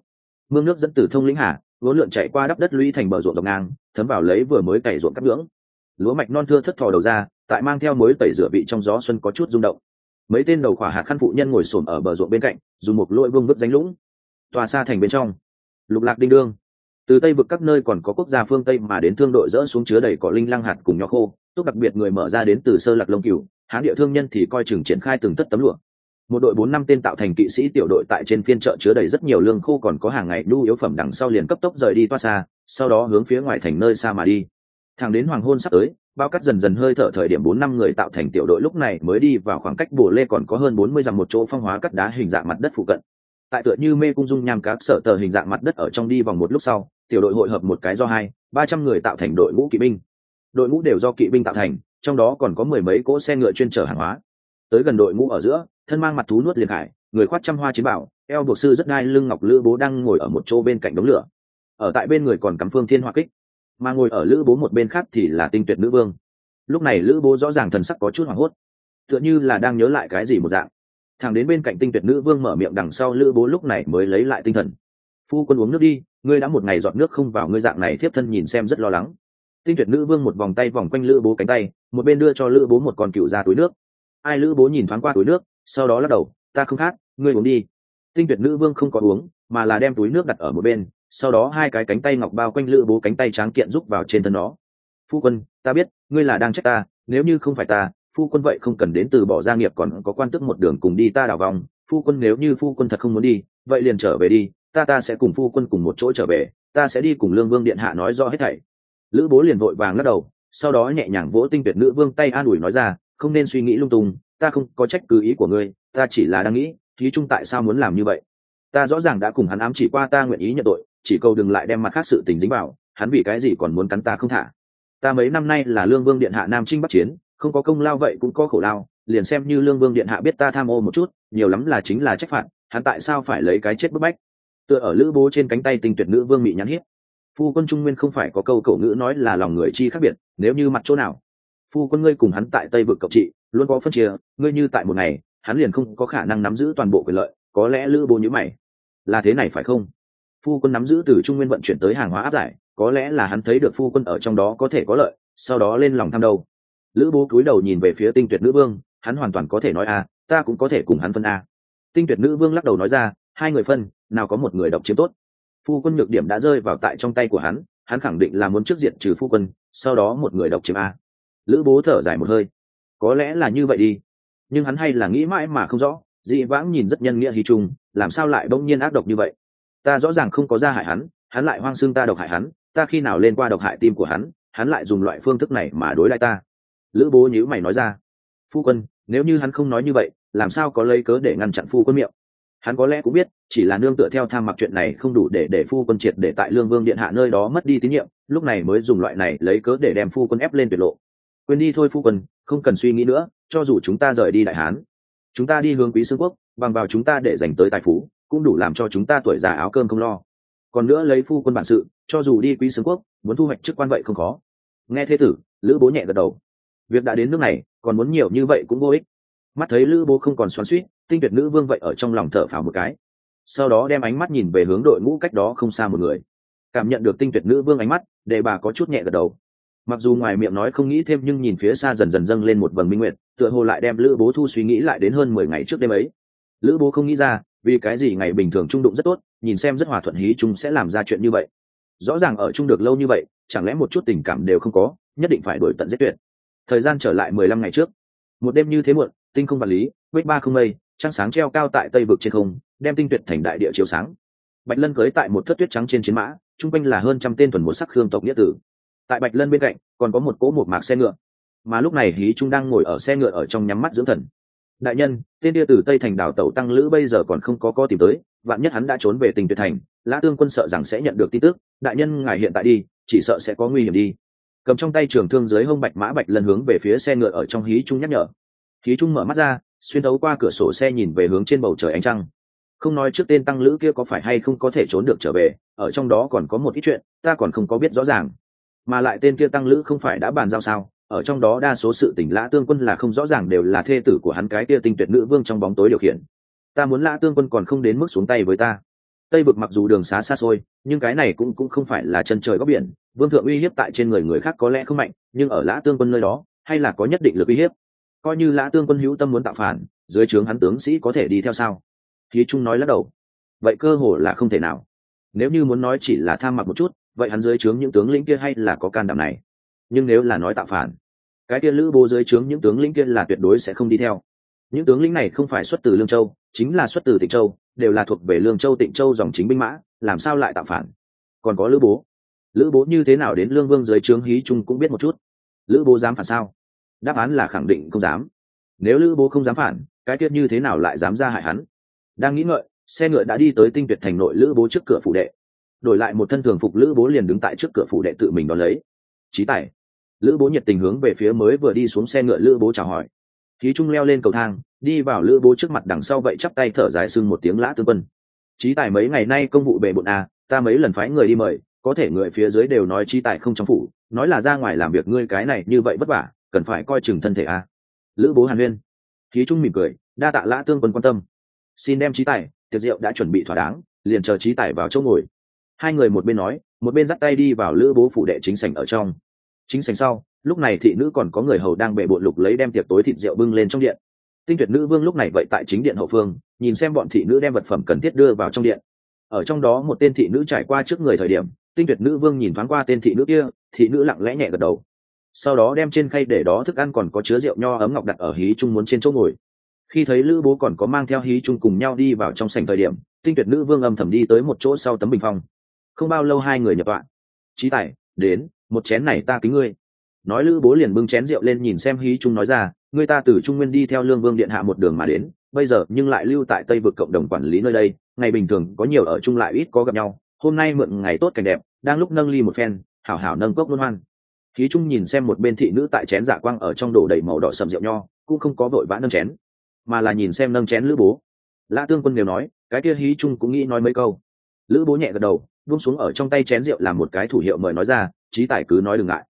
Mương nước dẫn từ thông lĩnh hà, vốn lượn chạy qua đắp đất lũy thành bờ ruộng dọc ngang, thấm vào lấy vừa mới cày ruộng cắt ngưỡng lúa mạch non thưa thất thò đầu ra, tại mang theo mối tẩy rửa vị trong gió xuân có chút rung động. Mấy tên đầu khỏa hạt khăn phụ nhân ngồi xổm ở bờ ruộng bên cạnh, dùng một lỗi vương vứt ránh lũng. Tòa xa thành bên trong, lục lạc đinh đương. Từ tây vực các nơi còn có quốc gia phương tây mà đến thương đội dỡ xuống chứa đầy cỏ linh lăng hạt cùng nhỏ khô, túc đặc biệt người mở ra đến từ sơ lạc lông cửu hán địa thương nhân thì coi chừng triển khai từng tất tấm lụa. Một đội bốn năm tên tạo thành kỵ sĩ tiểu đội tại trên phiên chợ chứa đầy rất nhiều lương khô còn có hàng ngày nhu yếu phẩm đằng sau liền cấp tốc rời đi toa xa, sau đó hướng phía ngoài thành nơi xa mà đi thẳng đến hoàng hôn sắp tới, bao cắt dần dần hơi thở thời điểm bốn năm người tạo thành tiểu đội lúc này mới đi vào khoảng cách bồ lê còn có hơn bốn mươi dặm một chỗ phong hóa cắt đá hình dạng mặt đất phụ cận. Tại tựa như mê cung dung nham các sở tờ hình dạng mặt đất ở trong đi vòng một lúc sau, tiểu đội hội hợp một cái do hai, ba trăm người tạo thành đội ngũ kỵ binh. Đội ngũ đều do kỵ binh tạo thành, trong đó còn có mười mấy cỗ xe ngựa chuyên chở hàng hóa. Tới gần đội ngũ ở giữa, thân mang mặt thú nuốt liền hải người khoát trăm hoa chiến bảo eo buộc sư rất đai lưng ngọc lữ bố đang ngồi ở một chỗ bên cạnh đống lửa. Ở tại bên người còn cắm phương thiên hoa kích mà ngồi ở lữ bố một bên khác thì là tinh tuyệt nữ vương. Lúc này lữ bố rõ ràng thần sắc có chút hoảng hốt, tựa như là đang nhớ lại cái gì một dạng. Thằng đến bên cạnh tinh tuyệt nữ vương mở miệng đằng sau lữ bố lúc này mới lấy lại tinh thần. Phu quân uống nước đi, ngươi đã một ngày dọn nước không vào ngươi dạng này thiếp thân nhìn xem rất lo lắng. Tinh tuyệt nữ vương một vòng tay vòng quanh lữ bố cánh tay, một bên đưa cho lữ bố một con cựu ra túi nước. Ai lữ bố nhìn thoáng qua túi nước, sau đó lắc đầu, ta không khát, ngươi uống đi. Tinh tuyệt nữ vương không có uống, mà là đem túi nước đặt ở một bên sau đó hai cái cánh tay ngọc bao quanh lữ bố cánh tay tráng kiện rúc vào trên thân nó. Phu quân, ta biết, ngươi là đang trách ta, nếu như không phải ta, phu quân vậy không cần đến từ bỏ gia nghiệp còn có quan tức một đường cùng đi ta đảo vòng. Phu quân nếu như phu quân thật không muốn đi, vậy liền trở về đi, ta ta sẽ cùng phu quân cùng một chỗ trở về, ta sẽ đi cùng lương vương điện hạ nói do hết thảy. Lữ bố liền vội vàng lắc đầu, sau đó nhẹ nhàng vỗ tinh tuyệt nữ vương tay an ủi nói ra, không nên suy nghĩ lung tung, ta không có trách cứ ý của ngươi, ta chỉ là đang nghĩ, thí trung tại sao muốn làm như vậy. Ta rõ ràng đã cùng hắn ám chỉ qua, ta nguyện ý nhận tội chỉ cầu đừng lại đem mặt khác sự tình dính vào, hắn vì cái gì còn muốn cắn ta không thả? Ta mấy năm nay là lương vương điện hạ nam trinh bắc chiến, không có công lao vậy cũng có khổ lao, liền xem như lương vương điện hạ biết ta tham ô một chút, nhiều lắm là chính là trách phạt, hắn tại sao phải lấy cái chết bức bách? Tựa ở lữ bố trên cánh tay tinh tuyệt nữ vương bị nhắn hiếp. Phu quân trung nguyên không phải có câu cổ ngữ nói là lòng người chi khác biệt, nếu như mặt chỗ nào. Phu quân ngươi cùng hắn tại tây vực cộng trị, luôn có phân chia, ngươi như tại một ngày, hắn liền không có khả năng nắm giữ toàn bộ quyền lợi, có lẽ lữ bố nhữ mày. Là thế này phải không? Phu quân nắm giữ từ trung nguyên vận chuyển tới hàng hóa áp giải, có lẽ là hắn thấy được phu quân ở trong đó có thể có lợi, sau đó lên lòng tham đâu. Lữ bố cúi đầu nhìn về phía tinh tuyệt nữ vương, hắn hoàn toàn có thể nói a ta cũng có thể cùng hắn phân a. Tinh tuyệt nữ vương lắc đầu nói ra, hai người phân, nào có một người độc chiếm tốt. Phu quân nhược điểm đã rơi vào tại trong tay của hắn hắn khẳng định là muốn trước diện trừ phu quân, sau đó một người độc chiếm a. Lữ bố thở dài một hơi. Có lẽ là như vậy đi. Nhưng hắn hay là nghĩ mãi mà không rõ, dị vãng nhìn rất nhân nghĩa hy trung làm sao lại bỗng nhiên ác độc như vậy? Ta rõ ràng không có ra hại hắn hắn lại hoang xương ta độc hại hắn, ta khi nào lên qua độc hại tim của hắn hắn lại dùng loại phương thức này mà đối lại ta. Lữ bố nhữ mày nói ra, phu quân, nếu như hắn không nói như vậy, làm sao có lấy cớ để ngăn chặn phu quân miệng? Hắn có lẽ cũng biết, chỉ là nương tựa theo tham mặc chuyện này không đủ để để phu quân triệt để tại lương vương điện hạ nơi đó mất đi tín nhiệm, lúc này mới dùng loại này lấy cớ để đem phu quân ép lên tuyệt lộ. Quên đi thôi phu quân, không cần suy nghĩ nữa, cho dù chúng ta rời đi đại hán, chúng ta đi hướng quý xương quốc, bằng vào chúng ta để dành tới tài phú cũng đủ làm cho chúng ta tuổi già áo cơm không lo. Còn nữa lấy phu quân bản sự, cho dù đi quý xương quốc, muốn thu hoạch chức quan vậy không khó. Nghe thế tử, lữ bố nhẹ gật đầu. Việc đã đến nước này, còn muốn nhiều như vậy cũng vô ích. Mắt thấy lữ bố không còn xoắn suýt tinh tuyệt nữ vương vậy ở trong lòng thở phào một cái. Sau đó đem ánh mắt nhìn về hướng đội ngũ cách đó không xa một người. Cảm nhận được tinh tuyệt nữ vương ánh mắt để bà có chút nhẹ gật đầu. Mặc dù ngoài miệng nói không nghĩ thêm nhưng nhìn phía xa dần dần dâng lên một vầng minh nguyệt, tựa hồ lại đem lữ bố thu suy nghĩ lại đến hơn mười ngày trước đêm ấy. Lữ bố không nghĩ ra vì cái gì ngày bình thường trung đụng rất tốt, nhìn xem rất hòa thuận hí chúng sẽ làm ra chuyện như vậy. Rõ ràng ở chung được lâu như vậy, chẳng lẽ một chút tình cảm đều không có, nhất định phải đổi tận giết tuyệt. Thời gian trở lại mười lăm ngày trước. Một đêm như thế muộn, tinh không vật lý vết ba không mây, trăng sáng treo cao tại tây vực trên không, đem tinh tuyệt thành đại địa chiếu sáng. Bạch lân cưới tại một thất tuyết trắng trên chiến mã, chung quanh là hơn trăm tên thuần một sắc khương tộc nghĩa tử. Tại bạch lân bên cạnh, còn có một cỗ một mạc xe ngựa. Mà lúc này hí trung đang ngồi ở xe ngựa ở trong nhắm mắt dưỡng thần đại nhân tên địa từ tây thành đảo tẩu tăng lữ bây giờ còn không có co tìm tới, vạn nhất hắn đã trốn về tình tuyệt thành, lã tương quân sợ rằng sẽ nhận được tin tức. Đại nhân, ngài hiện tại đi, chỉ sợ sẽ có nguy hiểm đi. Cầm trong tay trường thương dưới hông bạch mã bạch lần hướng về phía xe ngựa ở trong hí trung nhắc nhở. Hí trung mở mắt ra, xuyên tấu qua cửa sổ xe nhìn về hướng trên bầu trời ánh trăng. Không nói trước tên tăng lữ kia có phải hay không có thể trốn được trở về, ở trong đó còn có một ít chuyện, ta còn không có biết rõ ràng. Mà lại tên kia tăng lữ không phải đã bàn giao sao? Ở trong đó đa số sự tỉnh lã tương quân là không rõ ràng đều là thê tử của hắn cái kia tinh tuyệt nữ vương trong bóng tối điều khiển. Ta muốn lã tương quân còn không đến mức xuống tay với ta. Tây vực mặc dù đường xá xa xôi, nhưng cái này cũng cũng không phải là chân trời góc biển. Vương thượng uy hiếp tại trên người người khác có lẽ không mạnh, nhưng ở lã tương quân nơi đó, hay là có nhất định lực uy hiếp. Coi như lã tương quân hữu tâm muốn tạo phản, dưới trướng hắn tướng sĩ có thể đi theo sao? Khí trung nói lắc đầu, vậy cơ hồ là không thể nào. Nếu như muốn nói chỉ là tham mặc một chút, vậy hắn dưới trướng những tướng lĩnh kia hay là có can đảm này? Nhưng nếu là nói tạo phản, cái kia lữ bố dưới trướng những tướng lĩnh kia là tuyệt đối sẽ không đi theo. Những tướng lĩnh này không phải xuất từ lương châu, chính là xuất từ tịnh châu, đều là thuộc về lương châu tịnh châu dòng chính binh mã, làm sao lại tạo phản? Còn có lữ bố. Lữ bố như thế nào đến lương vương dưới trướng hí trung cũng biết một chút. Lữ bố dám phản sao? Đáp án là khẳng định không dám. Nếu lữ bố không dám phản, cái tiết như thế nào lại dám ra hại hắn? Đang nghĩ ngợi, xe ngựa đã đi tới tinh tuyệt thành nội lữ bố trước cửa phủ đệ. Đổi lại một thân thường phục lữ bố liền đứng tại trước cửa phủ đệ tự mình đón lấy. Trí tài lữ bố nhiệt tình hướng về phía mới vừa đi xuống xe ngựa lữ bố chào hỏi. Khí trung leo lên cầu thang, đi vào lữ bố trước mặt đằng sau vậy chắp tay thở dài sưng một tiếng lã tương quân. Trí tài mấy ngày nay công vụ bề bộn à ta mấy lần phái người đi mời, có thể người phía dưới đều nói trí tài không trong phủ, nói là ra ngoài làm việc ngươi cái này như vậy vất vả, cần phải coi chừng thân thể à. Lữ bố hàn huyên. Khí trung mỉm cười, đa tạ lã tương quân quan tâm. Xin đem trí tài, tiệc rượu đã chuẩn bị thỏa đáng, liền chờ trí tài vào chỗ ngồi. Hai người một bên nói, một bên dắt tay đi vào lữ bố phủ đệ chính sảnh ở trong chính sảnh sau, lúc này thị nữ còn có người hầu đang bệ bộn lục lấy đem tiệc tối thịt rượu bưng lên trong điện. Tinh tuyệt nữ vương lúc này vậy tại chính điện hậu phương, nhìn xem bọn thị nữ đem vật phẩm cần thiết đưa vào trong điện. Ở trong đó một tên thị nữ trải qua trước người thời điểm, tinh tuyệt nữ vương nhìn thoáng qua tên thị nữ kia, thị nữ lặng lẽ nhẹ gật đầu. Sau đó đem trên khay để đó thức ăn còn có chứa rượu nho ấm ngọc đặt ở hí trung muốn trên chỗ ngồi. Khi thấy lữ bố còn có mang theo hí trung cùng nhau đi vào trong sảnh thời điểm, tinh tuyệt nữ vương âm thầm đi tới một chỗ sau tấm bình phong. Không bao lâu hai người nhập tọa. Trí tài, đến một chén này ta kính ngươi. Nói lữ bố liền bưng chén rượu lên nhìn xem hí trung nói ra, ngươi ta từ trung nguyên đi theo lương vương điện hạ một đường mà đến, bây giờ nhưng lại lưu tại tây vực cộng đồng quản lý nơi đây, ngày bình thường có nhiều ở chung lại ít có gặp nhau, hôm nay mượn ngày tốt cảnh đẹp, đang lúc nâng ly một phen, hảo hảo nâng cốc luôn hoan. Khí trung nhìn xem một bên thị nữ tại chén giả quang ở trong đổ đầy màu đỏ sầm rượu nho, cũng không có vội vã nâng chén, mà là nhìn xem nâng chén lữ bố. Lã tương quân đều nói, cái kia hí trung cũng nghĩ nói mấy câu. Lữ bố nhẹ gật đầu, buông xuống ở trong tay chén rượu làm một cái thủ hiệu mời nói ra trí tài cứ nói đừng ngại.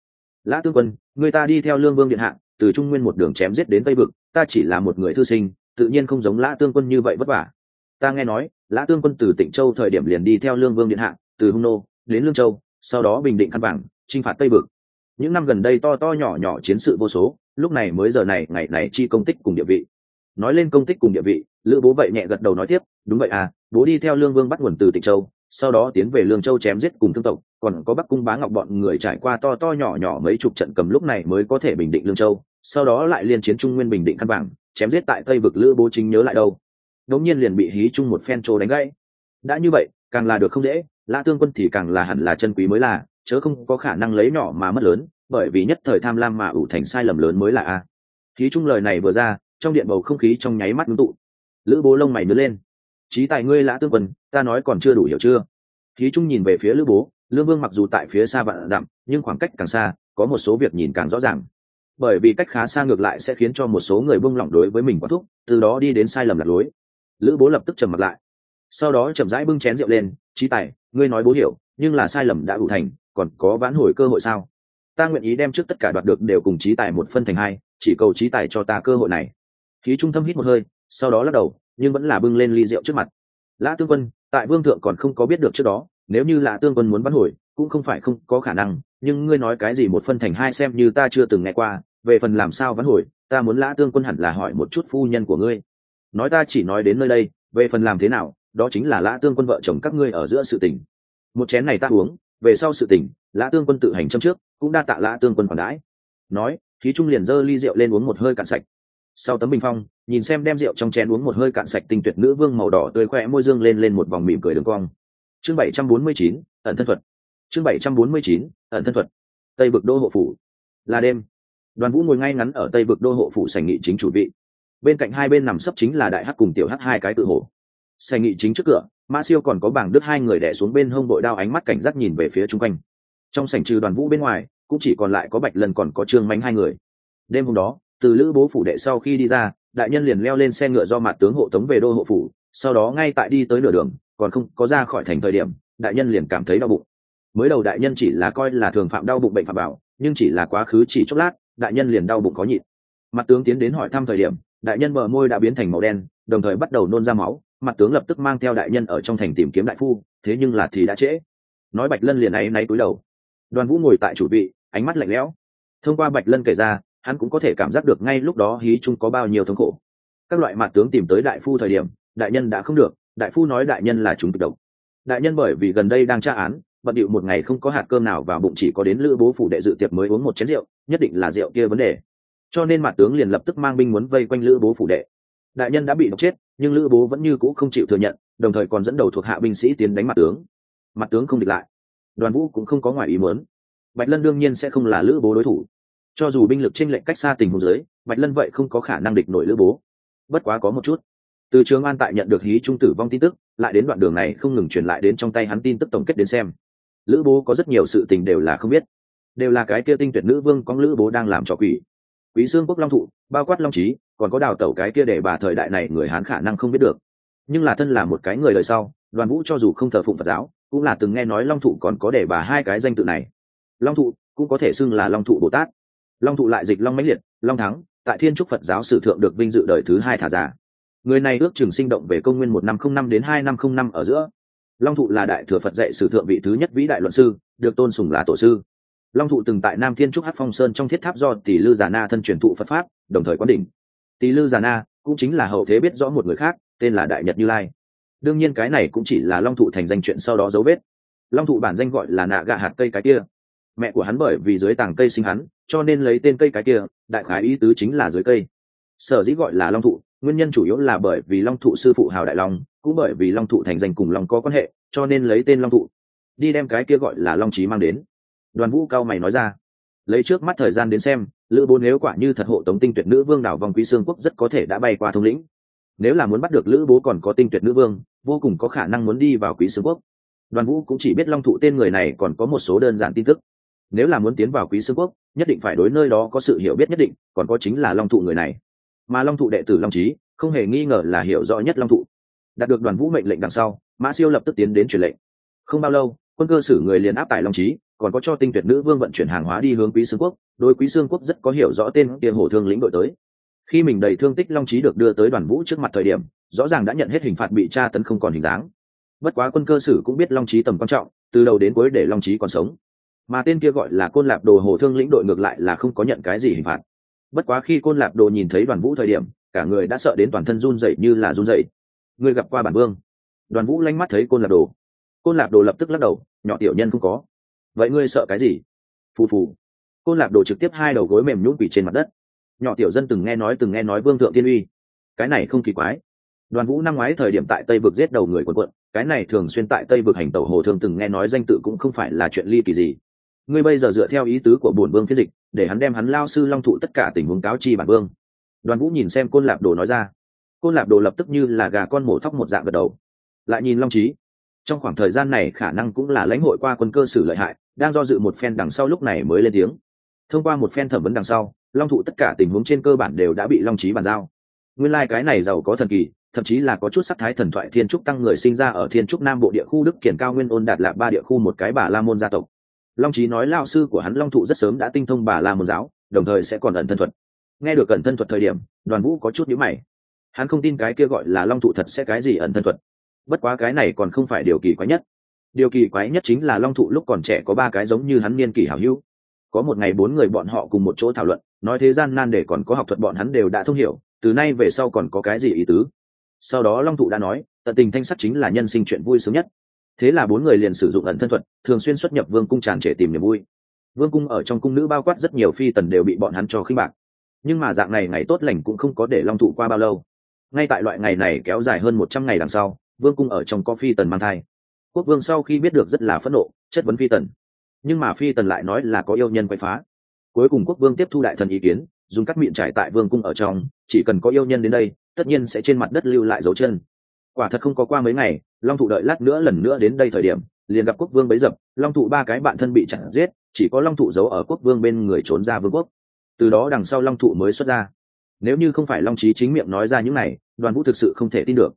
Lã tương quân người ta đi theo lương vương điện hạ từ trung nguyên một đường chém giết đến tây vực ta chỉ là một người thư sinh tự nhiên không giống lã tương quân như vậy vất vả. Ta nghe nói lã tương quân từ tịnh châu thời điểm liền đi theo lương vương điện hạ từ hung nô đến lương châu sau đó bình định khăn bảng, chinh phạt tây vực. Những năm gần đây to to nhỏ nhỏ chiến sự vô số lúc này mới giờ này ngày này chi công tích cùng địa vị. Nói lên công tích cùng địa vị lữ bố vậy nhẹ gật đầu nói tiếp đúng vậy à bố đi theo lương vương bắt nguồn từ tịnh châu sau đó tiến về lương châu chém giết cùng thương tộc còn có bắc cung bá ngọc bọn người trải qua to to nhỏ nhỏ mấy chục trận cầm lúc này mới có thể bình định lương châu, sau đó lại liên chiến trung nguyên bình định căn bản chém giết tại tây vực lữ bố chính nhớ lại đâu. Đống nhiên liền bị hí chung một phen trô đánh gãy. Đã như vậy, càng là được không dễ, lã tương quân thì càng là hẳn là chân quý mới là, chớ không có khả năng lấy nhỏ mà mất lớn, bởi vì nhất thời tham lam mà ủ thành sai lầm lớn mới là a. Hí trung lời này vừa ra, trong điện bầu không khí trong nháy mắt ngưng tụ. Lữ bố lông mày nứa lên. Trí tài ngươi, lã tương quân, ta nói còn chưa đủ hiểu chưa? Hí trung nhìn về phía lữ bố lương vương mặc dù tại phía xa vạn dặm, nhưng khoảng cách càng xa, có một số việc nhìn càng rõ ràng. Bởi vì cách khá xa ngược lại sẽ khiến cho một số người buông lỏng đối với mình quá thúc, từ đó đi đến sai lầm lạc lối. Lữ bố lập tức trầm mặt lại. Sau đó chậm rãi bưng chén rượu lên trí tài, ngươi nói bố hiểu, nhưng là sai lầm đã đủ thành, còn có vãn hồi cơ hội sao? Ta nguyện ý đem trước tất cả đoạt được đều cùng trí tài một phân thành hai, chỉ cầu trí tài cho ta cơ hội này. Khí trung tâm hít một hơi, sau đó lắc đầu, nhưng vẫn là bưng lên ly rượu trước mặt. Lã tương quân, tại vương thượng còn không có biết được trước đó nếu như lã tương quân muốn vãn hồi, cũng không phải không có khả năng, nhưng ngươi nói cái gì một phân thành hai xem như ta chưa từng nghe qua, về phần làm sao vãn hồi, ta muốn lã tương quân hẳn là hỏi một chút phu nhân của ngươi. Nói ta chỉ nói đến nơi đây, về phần làm thế nào, đó chính là lã tương quân vợ chồng các ngươi ở giữa sự tình. Một chén này ta uống, về sau sự tình, lã tương quân tự hành châm trước, cũng đa tạ lã tương quân còn đãi. Nói, khí trung liền giơ ly rượu lên uống một hơi cạn sạch. Sau tấm bình phong, nhìn xem đem rượu trong chén uống một hơi cạn sạch tinh tuyệt nữ vương màu đỏ tươi khoe môi dương lên lên một vòng mỉm cười đường cong chương bảy trăm bốn mươi chín, ẩn thân thuật. Chương bảy trăm bốn mươi chín, ẩn thân thuật. Tây vực đô hộ phủ. Là đêm. Đoàn vũ ngồi ngay ngắn ở tây vực đô hộ phủ sảnh nghị chính chủ vị. Bên cạnh hai bên nằm sấp chính là đại hắc cùng tiểu hắc hai cái tự hổ. Sảnh nghị chính trước cửa mã siêu còn có bảng đức hai người đẻ xuống bên hông đội đao ánh mắt cảnh giác nhìn về phía chung quanh. Trong sảnh trừ đoàn vũ bên ngoài, cũng chỉ còn lại có bạch lần còn có trương mánh hai người. Đêm hôm đó, từ lữ bố phủ đệ sau khi đi ra, đại nhân liền leo lên xe ngựa do mặt tướng hộ tống về đô hộ phủ, sau đó ngay tại đi tới nửa đường còn không có ra khỏi thành thời điểm, đại nhân liền cảm thấy đau bụng. Mới đầu đại nhân chỉ là coi là thường phạm đau bụng bệnh phạm bảo nhưng chỉ là quá khứ chỉ chốc lát, đại nhân liền đau bụng có nhịn. Mặt tướng tiến đến hỏi thăm thời điểm, đại nhân bờ môi đã biến thành màu đen, đồng thời bắt đầu nôn ra máu, mặt tướng lập tức mang theo đại nhân ở trong thành tìm kiếm đại phu, thế nhưng là thì đã trễ. Nói bạch lân liền áy náy túi đầu. Đoàn vũ ngồi tại chủ vị, ánh mắt lạnh lẽo. Thông qua bạch lân kể ra, hắn cũng có thể cảm giác được ngay lúc đó hí trung có bao nhiêu thống khổ. Các loại mặt tướng tìm tới đại phu thời điểm, đại nhân đã không được đại phu nói đại nhân là chúng kịch độc. Đại nhân bởi vì gần đây đang tra án, bận điệu một ngày không có hạt cơm nào vào bụng chỉ có đến lữ bố phủ đệ dự tiệc mới uống một chén rượu, nhất định là rượu kia vấn đề. Cho nên mặt tướng liền lập tức mang binh muốn vây quanh lữ bố phủ đệ. Đại nhân đã bị độc chết, nhưng lữ bố vẫn như c ũ không chịu thừa nhận, đồng thời còn dẫn đầu thuộc hạ binh sĩ tiến đánh mặt tướng. Mặt tướng không địch lại. Đoàn vũ cũng không có ngoài ý muốn. Bạch lân đương nhiên sẽ không là lữ bố đối thủ. Cho dù binh lực t r ê n lệnh cách xa tình huống giới bạch lân vậy không có khả năng địch nổi lữ bố. Bất quá có một chút từ trường an tại nhận được hí trung tử vong tin tức, lại đến đoạn đường này không ngừng truyền lại đến trong tay hắn tin tức tổng kết đến xem. Lữ bố có rất nhiều sự tình đều là không biết. Đều là cái kia tinh tuyệt nữ vương có lữ bố đang làm trò quỷ. Quý xương quốc long thụ, bao quát long trí còn có đào tẩu cái kia để bà thời đại này người hán khả năng không biết được. Nhưng là thân là một cái người đời sau, đoàn vũ cho dù không thờ phụng phật giáo, cũng là từng nghe nói long thụ còn có để bà hai cái danh tự này. Long thụ cũng có thể xưng là long thụ bồ tát. Long thụ lại dịch long mãnh liệt, long thắng, tại thiên trúc phật giáo sử thượng được vinh dự đời thứ hai thả giả người này ước chừng sinh động về công nguyên một năm không năm đến hai năm không năm ở giữa. Long thụ là đại thừa phật dạy sử thượng vị thứ nhất vĩ đại luận sư, được tôn sùng là tổ sư. Long thụ từng tại nam thiên trúc hát phong sơn trong thiết tháp do tỷ lư già na thân truyền thụ phật pháp, đồng thời quán đỉnh. Tỷ lư già na cũng chính là hậu thế biết rõ một người khác, tên là đại nhật như lai. Đương nhiên cái này cũng chỉ là long thụ thành danh chuyện sau đó dấu vết. Long thụ bản danh gọi là nạ gạ hạt cây cái kia. Mẹ của hắn bởi vì dưới tàng cây sinh hắn, cho nên lấy tên cây cái kia, đại khái ý tứ chính là dưới cây. Sở dĩ gọi là long thụ nguyên nhân chủ yếu là bởi vì long thụ sư phụ hào đại long, cũng bởi vì long thụ thành danh cùng long có quan hệ, cho nên lấy tên long thụ. Đi đem cái kia gọi là long trí mang đến. Đoàn vũ cao mày nói ra. Lấy trước mắt thời gian đến xem, lữ bố nếu quả như thật hộ tống tinh tuyệt nữ vương đảo vòng quý Sương quốc rất có thể đã bay qua thông lĩnh. Nếu là muốn bắt được lữ bố còn có tinh tuyệt nữ vương, vô cùng có khả năng muốn đi vào quý Sương quốc. Đoàn vũ cũng chỉ biết long thụ tên người này còn có một số đơn giản tin tức. Nếu là muốn tiến vào quý Sương quốc, nhất định phải đối nơi đó có sự hiểu biết nhất định, còn có chính là long thụ người này mà long thụ đệ tử long trí không hề nghi ngờ là hiểu rõ nhất long thụ. Đạt được đoàn vũ mệnh lệnh đằng sau, mã siêu lập tức tiến đến truyền lệnh. Không bao lâu, quân cơ sử người liền áp tải long trí còn có cho tinh tuyệt nữ vương vận chuyển hàng hóa đi hướng quý xương quốc, Đôi quý xương quốc rất có hiểu rõ tên kia hổ thương lĩnh đội tới. Khi mình đầy thương tích long trí được đưa tới đoàn vũ trước mặt thời điểm, rõ ràng đã nhận hết hình phạt bị tra tấn không còn hình dáng. Bất quá quân cơ sử cũng biết long trí tầm quan trọng, từ đầu đến cuối để long trí còn sống. Mà tên kia gọi là côn lạp đồ hồ thương lĩnh đội ngược lại là không có nhận cái gì hình phạt bất quá khi côn lạp đồ nhìn thấy đoàn vũ thời điểm, cả người đã sợ đến toàn thân run dậy như là run dậy người gặp qua bản vương. Đoàn vũ lanh mắt thấy côn lạp đồ. Côn lạp đồ lập tức lắc đầu, nhỏ tiểu nhân không có. Vậy ngươi sợ cái gì? Phù phù. Côn lạp đồ trực tiếp hai đầu gối mềm nhũng quỷ trên mặt đất. Nhỏ tiểu dân từng nghe nói, từng nghe nói vương thượng tiên uy. Cái này không kỳ quái. Đoàn vũ năm ngoái thời điểm tại tây vực giết đầu người quần quận, cái này thường xuyên tại tây vực hành tẩu hồ thường từng nghe nói danh tự cũng không phải là chuyện ly kỳ gì ngươi bây giờ dựa theo ý tứ của bổn vương phiên dịch, để hắn đem hắn lao sư long thụ tất cả tình huống cáo chi bản vương. Đoàn vũ nhìn xem côn lạp đồ nói ra. Côn lạp đồ lập tức như là gà con mổ thóc một dạng gật đầu. Lại nhìn long trí trong khoảng thời gian này khả năng cũng là lãnh hội qua quân cơ sử lợi hại, đang do dự một phen đằng sau lúc này mới lên tiếng. Thông qua một phen thẩm vấn đằng sau, long thụ tất cả tình huống trên cơ bản đều đã bị long trí bàn giao. Nguyên lai、like、cái này giàu có thần kỳ, thậm chí là có chút sắc thái thần thoại thiên trúc tăng người sinh ra ở thiên trúc nam bộ địa khu đức kiển cao nguyên ôn đạt lạc ba địa khu một cái bà la môn gia tộc long trí nói lao sư của hắn long thụ rất sớm đã tinh thông bà la môn giáo, đồng thời sẽ còn ẩn thân thuật. Nghe được ẩn thân thuật thời điểm, đoàn vũ có chút nhữ mày. Hắn không tin cái kia gọi là long thụ thật sẽ cái gì ẩn thân thuật. Bất quá cái này còn không phải điều kỳ quái nhất. Điều kỳ quái nhất chính là long thụ lúc còn trẻ có ba cái giống như hắn niên kỷ hảo hữu. Có một ngày bốn người bọn họ cùng một chỗ thảo luận, nói thế gian nan để còn có học thuật bọn hắn đều đã thông hiểu, từ nay về sau còn có cái gì ý tứ? Sau đó long thụ đã nói, tận tình thanh sắc chính là nhân sinh chuyện vui sướng nhất thế là bốn người liền sử dụng ẩn thân thuật, thường xuyên xuất nhập vương cung tràn trề tìm niềm vui. Vương cung ở trong cung nữ bao quát rất nhiều phi tần đều bị bọn hắn cho khinh bạc. Nhưng mà dạng này ngày tốt lành cũng không có để long thụ qua bao lâu. Ngay tại loại ngày này kéo dài hơn một trăm ngày đằng sau, vương cung ở trong có phi tần mang thai. Quốc vương sau khi biết được rất là phẫn nộ, chất vấn phi tần. Nhưng mà phi tần lại nói là có yêu nhân quay phá. Cuối cùng quốc vương tiếp thu đại thần ý kiến, dùng cắt miệng trải tại vương cung ở trong, chỉ cần có yêu nhân đến đây, tất nhiên sẽ trên mặt đất lưu lại dấu chân. Quả thật không có qua mấy ngày long thụ đợi lát nữa lần nữa đến đây thời điểm, liền gặp quốc vương bấy dập, long thụ ba cái bạn thân bị chặn giết, chỉ có long thụ giấu ở quốc vương bên người trốn ra vương quốc. Từ đó đằng sau long thụ mới xuất ra. Nếu như không phải long trí chính miệng nói ra những này, đoàn vũ thực sự không thể tin được.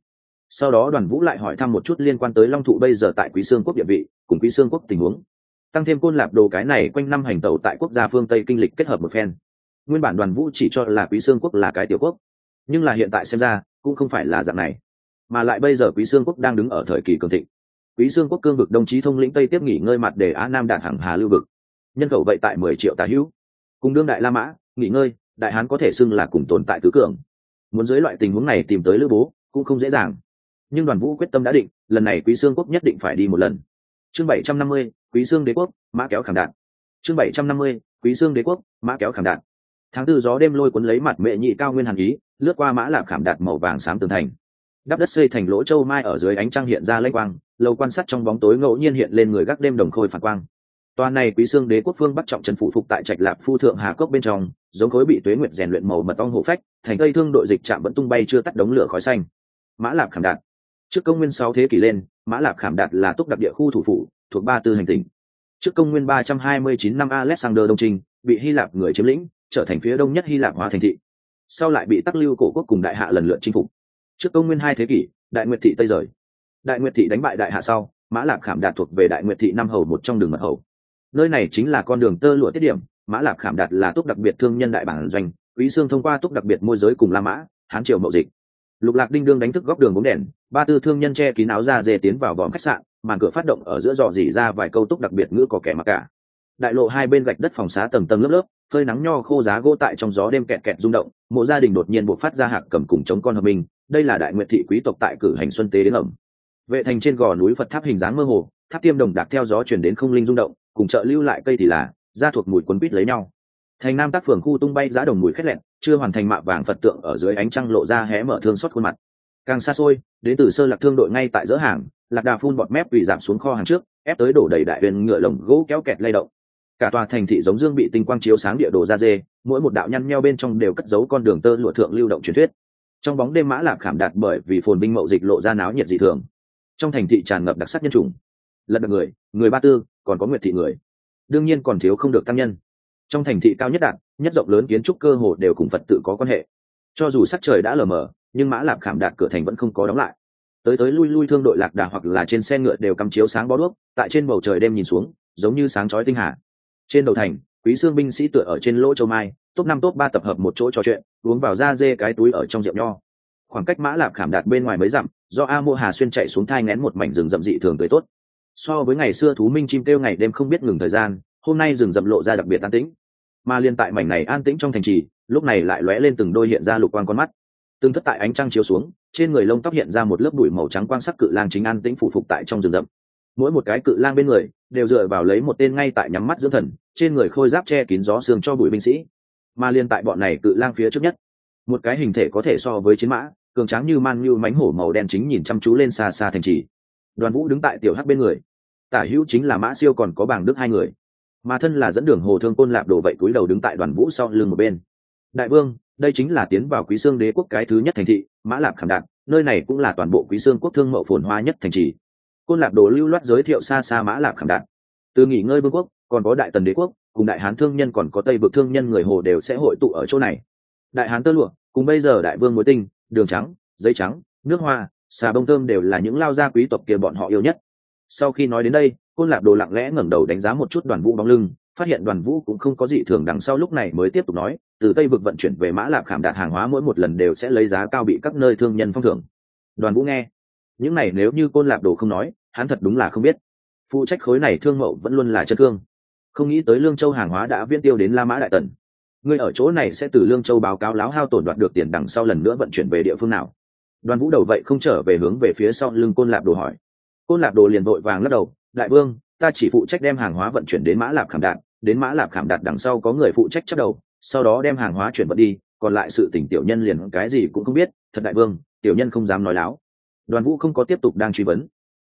Sau đó đoàn vũ lại hỏi thăm một chút liên quan tới long thụ bây giờ tại quý sương quốc địa vị, cùng quý sương quốc tình huống. Tăng thêm côn lạp đồ cái này quanh năm hành tẩu tại quốc gia phương tây kinh lịch kết hợp một phen. Nguyên bản đoàn vũ chỉ cho là quý sương quốc là cái tiểu quốc. Nhưng là hiện tại xem ra, cũng không phải là dạng này mà lại bây giờ quý xương quốc đang đứng ở thời kỳ cường thịnh. Quý xương quốc cương vực đồng chí thông lĩnh tây tiếp nghỉ ngơi mặt để á nam đạt hàng hà lưu vực. Nhân khẩu vậy tại mười triệu tà hữu. Cùng đương đại la mã, nghỉ ngơi, đại hán có thể xưng là cùng tồn tại tứ cường. Muốn dưới loại tình huống này tìm tới lữ bố, cũng không dễ dàng. Nhưng đoàn vũ quyết tâm đã định, lần này quý xương quốc nhất định phải đi một lần. Chương bảy trăm năm mươi, quý xương đế quốc, mã kéo khảm đạn. Chương bảy trăm năm mươi, quý xương đế quốc, mã kéo khảm đạn. Tháng tư gió đêm lôi cuốn lấy mặt mẹ nhị cao nguyên hàn ý, lướt qua mã lạp khảm đạt màu vàng xám tường thành đắp đất xây thành lỗ châu mai ở dưới ánh trăng hiện ra lênh quang, lâu quan sát trong bóng tối ngẫu nhiên hiện lên người gác đêm đồng khôi phản quang. Toàn này quý xương đế quốc phương bắt trọng trần phụ phục tại trạch lạp phu thượng hà cốc bên trong, giống khối bị tuế nguyệt rèn luyện màu mật ong hộ phách, thành cây thương đội dịch chạm vẫn tung bay chưa tắt đống lửa khói xanh. Mã lạp khảm đạt. Trước công nguyên sáu thế kỷ lên, mã lạp khảm đạt là túc đặc địa khu thủ phủ, thuộc ba tư hành tỉnh. Trước công nguyên ba trăm hai mươi chín năm alexander đông trinh, bị hy lạp người chiếm lĩnh, trở thành phía đông nhất hy lạp hóa thành thị. Sau lại bị tắc lưu cổ quốc cùng đại hạ lần lượt chinh phục trước công nguyên hai thế kỷ, đại nguyệt thị tây rời. Đại nguyệt thị đánh bại đại hạ sau, mã lạp khảm đạt thuộc về đại nguyệt thị năm hầu một trong đường mật hầu. Nơi này chính là con đường tơ lụa tiết điểm, mã lạp khảm đạt là túc đặc biệt thương nhân đại bản doanh, quý sương thông qua túc đặc biệt môi giới cùng la mã, hán triều mậu dịch. Lục lạc đinh đương đánh thức góc đường bóng đèn, ba tư thương nhân che kín áo ra dê tiến vào vòm khách sạn, màn cửa phát động ở giữa dò dỉ ra vài câu túc đặc biệt ngữ có kẻ mặc cả. Đại lộ hai bên gạch đất phòng xá tầng tầng lớp lớp, phơi nắng nho khô giá gỗ tại trong gió đêm kẹt kẹt rung động, mộ gia đình đột nhiên buộc phát ra hạc cầm cùng chống con hợp mình đây là đại nguyện thị quý tộc tại cử hành xuân tế đến ẩm. Vệ thành trên gò núi phật tháp hình dáng mơ hồ, tháp tiêm đồng đạc theo gió chuyển đến không linh rung động, cùng chợ lưu lại cây thì là ra thuộc mùi quấn bít lấy nhau. Thành nam tác phường khu tung bay giá đồng mùi khét lẹn, chưa hoàn thành mạ vàng phật tượng ở dưới ánh trăng lộ ra hé mở thương xót khuôn mặt. Càng xa xôi, đến từ sơ lạc thương đội ngay tại giữa hàng, lạc đà phun bọt mép vì giảm xuống kho hàng trước, ép tới đổ đầy đại huyền ngựa lồng gỗ kéo kẹt lay động. Cả tòa thành thị giống dương bị tinh quang chiếu sáng địa đồ ra dê, mỗi một đạo nhăn nheo bên trong đều cất giấu con đường tơ lụa thượng lưu động truyền thuyết trong bóng đêm mã lạc khảm đạt bởi vì phồn binh mậu dịch lộ ra náo nhiệt dị thường. Trong thành thị tràn ngập đặc sắc nhân chủng. Lật đặc người người ba tư, còn có nguyệt thị người. Đương nhiên còn thiếu không được tăng nhân. Trong thành thị cao nhất đạt, nhất rộng lớn kiến trúc cơ hồ đều cùng phật tự có quan hệ. Cho dù sắc trời đã lờ mờ, nhưng mã lạc khảm đạt cửa thành vẫn không có đóng lại. Tới tới lui lui thương đội lạc đà hoặc là trên xe ngựa đều cắm chiếu sáng bó đuốc, tại trên bầu trời đêm nhìn xuống, giống như sáng chói tinh hà. Trên đầu thành, quý xương binh sĩ tựa ở trên lỗ châu mai top năm, top ba tập hợp một chỗ trò chuyện, uống vào da dê cái túi ở trong rượu nho. Khoảng cách mã lạp khảm đạt bên ngoài mấy dặm, do a mô hà xuyên chạy xuống thai ngén một mảnh rừng rậm dị thường tới tốt. So với ngày xưa thú minh chim kêu ngày đêm không biết ngừng thời gian, hôm nay rừng rậm lộ ra đặc biệt an tĩnh. Mà liên tại mảnh này an tĩnh trong thành trì, lúc này lại lóe lên từng đôi hiện ra lục quang con mắt. Từng thất tại ánh trăng chiếu xuống, trên người lông tóc hiện ra một lớp bụi màu trắng quan sắc cự lang chính an tĩnh phụ phục tại trong rừng rậm. Mỗi một cái cự lang bên người, đều dựa vào lấy một tên ngay tại nhắm mắt dưỡng thần, trên người khôi giáp che kín gió xương cho bụi binh sĩ mà liên tại bọn này cự lang phía trước nhất. Một cái hình thể có thể so với chiến mã, cường tráng như man như mánh hổ màu đen chính nhìn chăm chú lên xa xa thành trì. Đoàn vũ đứng tại tiểu hắc bên người. Tả hữu chính là mã siêu còn có bảng đức hai người. Mà thân là dẫn đường hồ thương côn lạp đổ vậy cúi đầu đứng tại đoàn vũ sau lưng một bên. Đại vương, đây chính là tiến vào quý xương đế quốc cái thứ nhất thành thị, mã lạp khảm đạn, nơi này cũng là toàn bộ quý xương quốc thương mậu phồn hoa nhất thành trì. Côn lạp đồ lưu loát giới thiệu xa xa mã lạp khảm đạn. Từ nghỉ ngơi vương quốc, còn có đại tần đế quốc cùng đại hán thương nhân còn có tây vực thương nhân người hồ đều sẽ hội tụ ở chỗ này. Đại hán tơ lụa, cùng bây giờ đại vương mối tinh, đường trắng, giấy trắng, nước hoa, xà bông thơm đều là những lao gia quý tộc kia bọn họ yêu nhất. Sau khi nói đến đây, côn lạp đồ lặng lẽ ngẩng đầu đánh giá một chút đoàn vũ bóng lưng, phát hiện đoàn vũ cũng không có gì thường đằng sau lúc này mới tiếp tục nói, từ tây vực vận chuyển về mã lạp khảm đạt hàng hóa mỗi một lần đều sẽ lấy giá cao bị các nơi thương nhân phong thưởng. Đoàn vũ nghe, những này nếu như côn lạp đồ không nói, hắn thật đúng là không biết. Phụ trách khối này thương mậu vẫn luôn là chân cương không nghĩ tới lương châu hàng hóa đã viễn tiêu đến la mã đại tần ngươi ở chỗ này sẽ từ lương châu báo cáo láo hao tổn đoạt được tiền đằng sau lần nữa vận chuyển về địa phương nào đoàn vũ đầu vậy không trở về hướng về phía sau lưng côn lạp đồ hỏi côn lạp đồ liền vội vàng lắc đầu đại vương ta chỉ phụ trách đem hàng hóa vận chuyển đến mã lạp khảm đạt đến mã lạp khảm đạt đằng sau có người phụ trách chấp đầu sau đó đem hàng hóa chuyển vận đi còn lại sự tỉnh tiểu nhân liền cái gì cũng không biết thật đại vương tiểu nhân không dám nói láo đoàn vũ không có tiếp tục đang truy vấn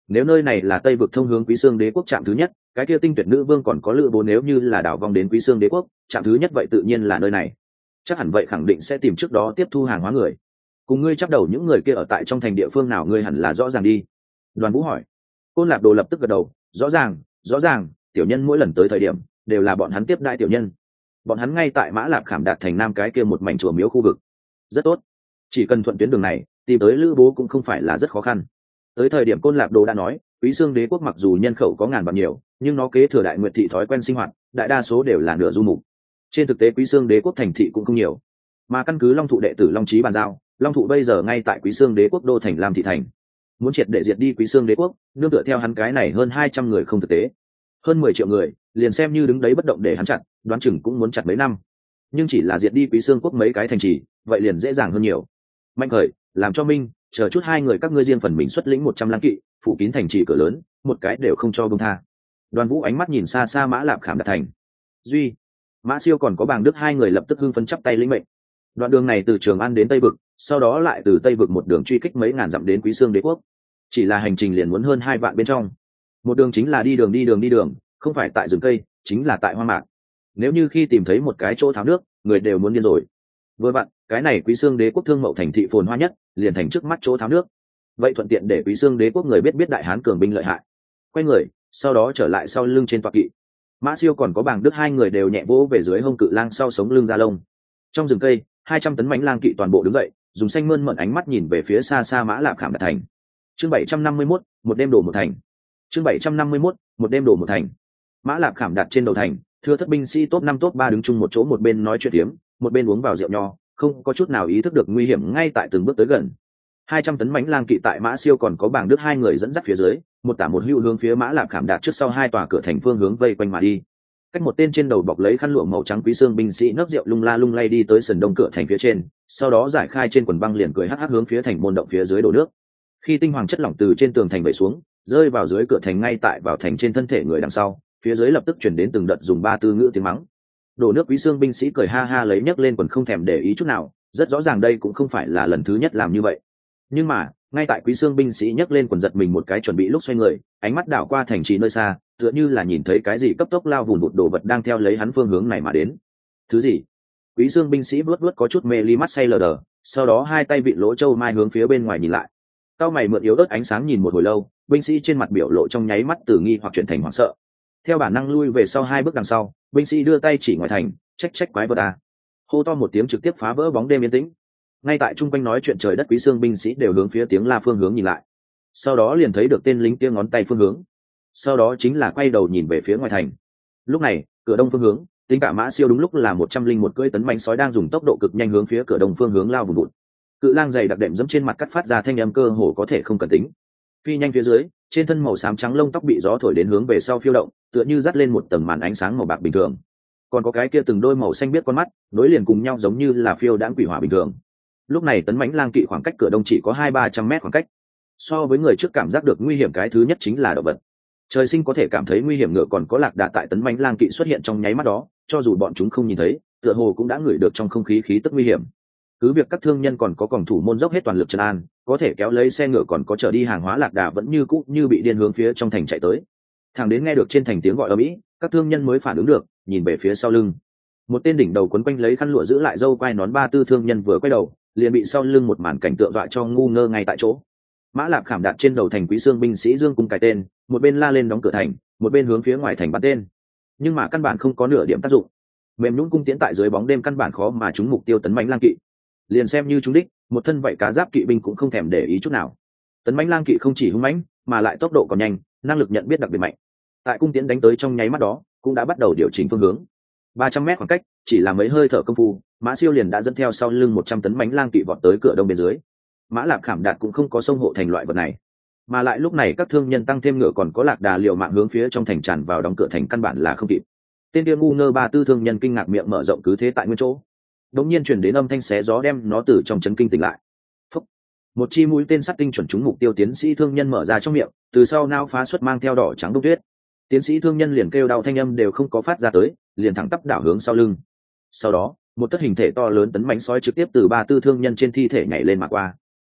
nếu nơi này là tây vực thông hướng quý sương đế quốc trạm thứ nhất cái kia tinh tuyệt nữ vương còn có lữ bố nếu như là đảo vong đến quý sương đế quốc, trạm thứ nhất vậy tự nhiên là nơi này. Chắc hẳn vậy khẳng định sẽ tìm trước đó tiếp thu hàng hóa người. Cùng ngươi chắc đầu những người kia ở tại trong thành địa phương nào ngươi hẳn là rõ ràng đi. Đoàn vũ hỏi. Côn lạc đồ lập tức gật đầu, rõ ràng rõ ràng, tiểu nhân mỗi lần tới thời điểm đều là bọn hắn tiếp đại tiểu nhân. Bọn hắn ngay tại mã lạc khảm đạt thành nam cái kia một mảnh chùa miếu khu vực. Rất tốt. Chỉ cần thuận tuyến đường này, tìm tới lữ bố cũng không phải là rất khó khăn. Tới thời điểm côn lạc đồ đã nói, quý xương đế quốc mặc dù nhân khẩu có ngàn vạn nhiều nhưng nó kế thừa đại nguyện thị thói quen sinh hoạt, đại đa số đều là nửa du mục. Trên thực tế quý xương đế quốc thành thị cũng không nhiều. Mà căn cứ long thụ đệ tử long trí bàn giao, long thụ bây giờ ngay tại quý xương đế quốc đô thành lam thị thành. Muốn triệt để diệt đi quý xương đế quốc, nương tựa theo hắn cái này hơn hai trăm người không thực tế. Hơn mười triệu người, liền xem như đứng đấy bất động để hắn chặt, đoán chừng cũng muốn chặt mấy năm. Nhưng chỉ là diệt đi quý xương quốc mấy cái thành trì, vậy liền dễ dàng hơn nhiều. Mạnh khởi, làm cho minh, chờ chút hai người các ngươi riêng phần mình xuất lĩnh một trăm lăng kỵ, phủ kín thành trì cửa lớn, một cái đều không cho bông tha đoàn vũ ánh mắt nhìn xa xa mã lạp khảm đạt thành. Duy, mã siêu còn có bàng đức hai người lập tức hưng phấn chắp tay lĩnh mệnh. Đoạn đường này từ trường an đến tây vực, sau đó lại từ tây vực một đường truy kích mấy ngàn dặm đến quý sương đế quốc. Chỉ là hành trình liền muốn hơn hai vạn bên trong. Một đường chính là đi đường đi đường đi đường, không phải tại rừng cây, chính là tại hoa mạc. Nếu như khi tìm thấy một cái chỗ tháo nước, người đều muốn điên rồi. Vừa bạn cái này quý sương đế quốc thương mậu thành thị phồn hoa nhất, liền thành trước mắt chỗ tháo nước. Vậy thuận tiện để quý sương đế quốc người biết biết đại hán cường binh lợi hại. Quay người sau đó trở lại sau lưng trên toa kỵ. Mã siêu còn có bảng đức hai người đều nhẹ vỗ về dưới hông cự lang sau sống lưng ra lông. Trong rừng cây, hai trăm tấn mánh lang kỵ toàn bộ đứng dậy, dùng xanh mơn mận ánh mắt nhìn về phía xa xa mã lạp khảm đạt thành. Chương bảy trăm năm mươi mốt, một đêm đổ một thành. Chương bảy trăm năm mươi mốt, một đêm đổ một thành. Mã lạp khảm đặt trên đầu thành, thưa thất binh sĩ top năm, top ba đứng chung một chỗ một bên nói chuyện tiếm một bên uống vào rượu nho, không có chút nào ý thức được nguy hiểm ngay tại từng bước tới gần hai trăm tấn bánh lang kỵ tại mã siêu còn có bảng đức hai người dẫn dắt phía dưới, một tả một hữu hướng phía mã lạp khảm đạt trước sau hai tòa cửa thành phương hướng vây quanh mà đi. Cách một tên trên đầu bọc lấy khăn lụa màu trắng quý xương binh sĩ nấc rượu lung la lung lay đi tới sườn đông cửa thành phía trên, sau đó giải khai trên quần băng liền cười hắc hắc hướng phía thành môn động phía dưới đổ nước. Khi tinh hoàng chất lỏng từ trên tường thành vẩy xuống, rơi vào dưới cửa thành ngay tại vào thành trên thân thể người đằng sau, phía dưới lập tức chuyển đến từng đợt dùng ba tư ngữ tiếng mắng. Đổ nước quý xương binh sĩ cười ha ha lấy nhấc lên quần không thèm để ý chút nào, rất rõ ràng đây cũng không phải là lần thứ nhất làm như vậy nhưng mà, ngay tại quý xương binh sĩ nhấc lên quần giật mình một cái chuẩn bị lúc xoay người, ánh mắt đảo qua thành trì nơi xa, tựa như là nhìn thấy cái gì cấp tốc lao vùn vụt đồ vật đang theo lấy hắn phương hướng này mà đến. Thứ gì? Quý xương binh sĩ vớt vớt có chút mê ly mắt say lờ đờ, sau đó hai tay bị lỗ châu mai hướng phía bên ngoài nhìn lại. Cao mày mượn yếu ớt ánh sáng nhìn một hồi lâu, binh sĩ trên mặt biểu lộ trong nháy mắt từ nghi hoặc chuyển thành hoảng sợ. Theo bản năng lui về sau hai bước đằng sau, binh sĩ đưa tay chỉ ngoài thành, trách trách quái vật à. Hô to một tiếng trực tiếp phá vỡ bóng đêm yên tĩnh ngay tại chung quanh nói chuyện trời đất quý xương binh sĩ đều hướng phía tiếng la phương hướng nhìn lại. Sau đó liền thấy được tên lính kia ngón tay phương hướng. Sau đó chính là quay đầu nhìn về phía ngoài thành. Lúc này, cửa đông phương hướng, tính cả mã siêu đúng lúc là một trăm linh một cưỡi tấn bánh sói đang dùng tốc độ cực nhanh hướng phía cửa đông phương hướng lao vùng vụt. Cự lang dày đặc đệm dẫm trên mặt cắt phát ra thanh âm cơ hồ có thể không cần tính. Phi nhanh phía dưới, trên thân màu xám trắng lông tóc bị gió thổi đến hướng về sau phiêu động, tựa như dắt lên một tầng màn ánh sáng màu bạc bình thường. Còn có cái kia từng đôi màu xanh biết con mắt, nối liền cùng nhau giống như là phiêu đãng quỷ hỏa bình thường lúc này tấn mãnh lang kỵ khoảng cách cửa đông chỉ có hai ba trăm mét khoảng cách. So với người trước cảm giác được nguy hiểm cái thứ nhất chính là động vật. Trời sinh có thể cảm thấy nguy hiểm ngựa còn có lạc đà tại tấn mãnh lang kỵ xuất hiện trong nháy mắt đó, cho dù bọn chúng không nhìn thấy, tựa hồ cũng đã ngửi được trong không khí khí tức nguy hiểm. Cứ việc các thương nhân còn có còng thủ môn dốc hết toàn lực trần an, có thể kéo lấy xe ngựa còn có chở đi hàng hóa lạc đà vẫn như cũ như bị điên hướng phía trong thành chạy tới. Thằng đến nghe được trên thành tiếng gọi ở mỹ, các thương nhân mới phản ứng được, nhìn về phía sau lưng. Một tên đỉnh đầu quấn quanh lấy khăn lụa giữ lại dâu quai nón ba tư thương nhân vừa quay đầu liền bị sau lưng một màn cảnh tượng dọa cho ngu ngơ ngay tại chỗ. Mã lạp khảm đạt trên đầu thành quý xương binh sĩ dương cung cái tên, một bên la lên đóng cửa thành, một bên hướng phía ngoài thành bắn tên. Nhưng mà căn bản không có nửa điểm tác dụng. Mềm nhũng cung tiến tại dưới bóng đêm căn bản khó mà trúng mục tiêu tấn mãnh lang kỵ. Liền xem như chúng đích, một thân vậy cá giáp kỵ binh cũng không thèm để ý chút nào. Tấn mãnh lang kỵ không chỉ hung mãnh, mà lại tốc độ còn nhanh, năng lực nhận biết đặc biệt mạnh. Tại cung tiến đánh tới trong nháy mắt đó, cũng đã bắt đầu điều chỉnh phương hướng ba trăm mét khoảng cách, chỉ là mấy hơi thở công phu, mã siêu liền đã dẫn theo sau lưng một trăm tấn bánh lang kỵ vọt tới cửa đông bên dưới. Mã lạc khảm đạt cũng không có sông hộ thành loại vật này. Mà lại lúc này các thương nhân tăng thêm ngựa còn có lạc đà liều mạng hướng phía trong thành tràn vào đóng cửa thành căn bản là không kịp. Tên kia ngu ngơ ba tư thương nhân kinh ngạc miệng mở rộng cứ thế tại nguyên chỗ. Đống nhiên chuyển đến âm thanh xé gió đem nó từ trong chấn kinh tỉnh lại. Phúc. một chi mũi tên sắt tinh chuẩn trúng mục tiêu tiến sĩ thương nhân mở ra trong miệng, từ sau nao phá xuất mang theo đỏ trắng đông tuyết. Tiến sĩ thương nhân liền kêu đau thanh âm đều không có phát ra tới liền thẳng tắp đảo hướng sau lưng. Sau đó, một tất hình thể to lớn tấn bánh sói trực tiếp từ ba tư thương nhân trên thi thể nhảy lên mà qua.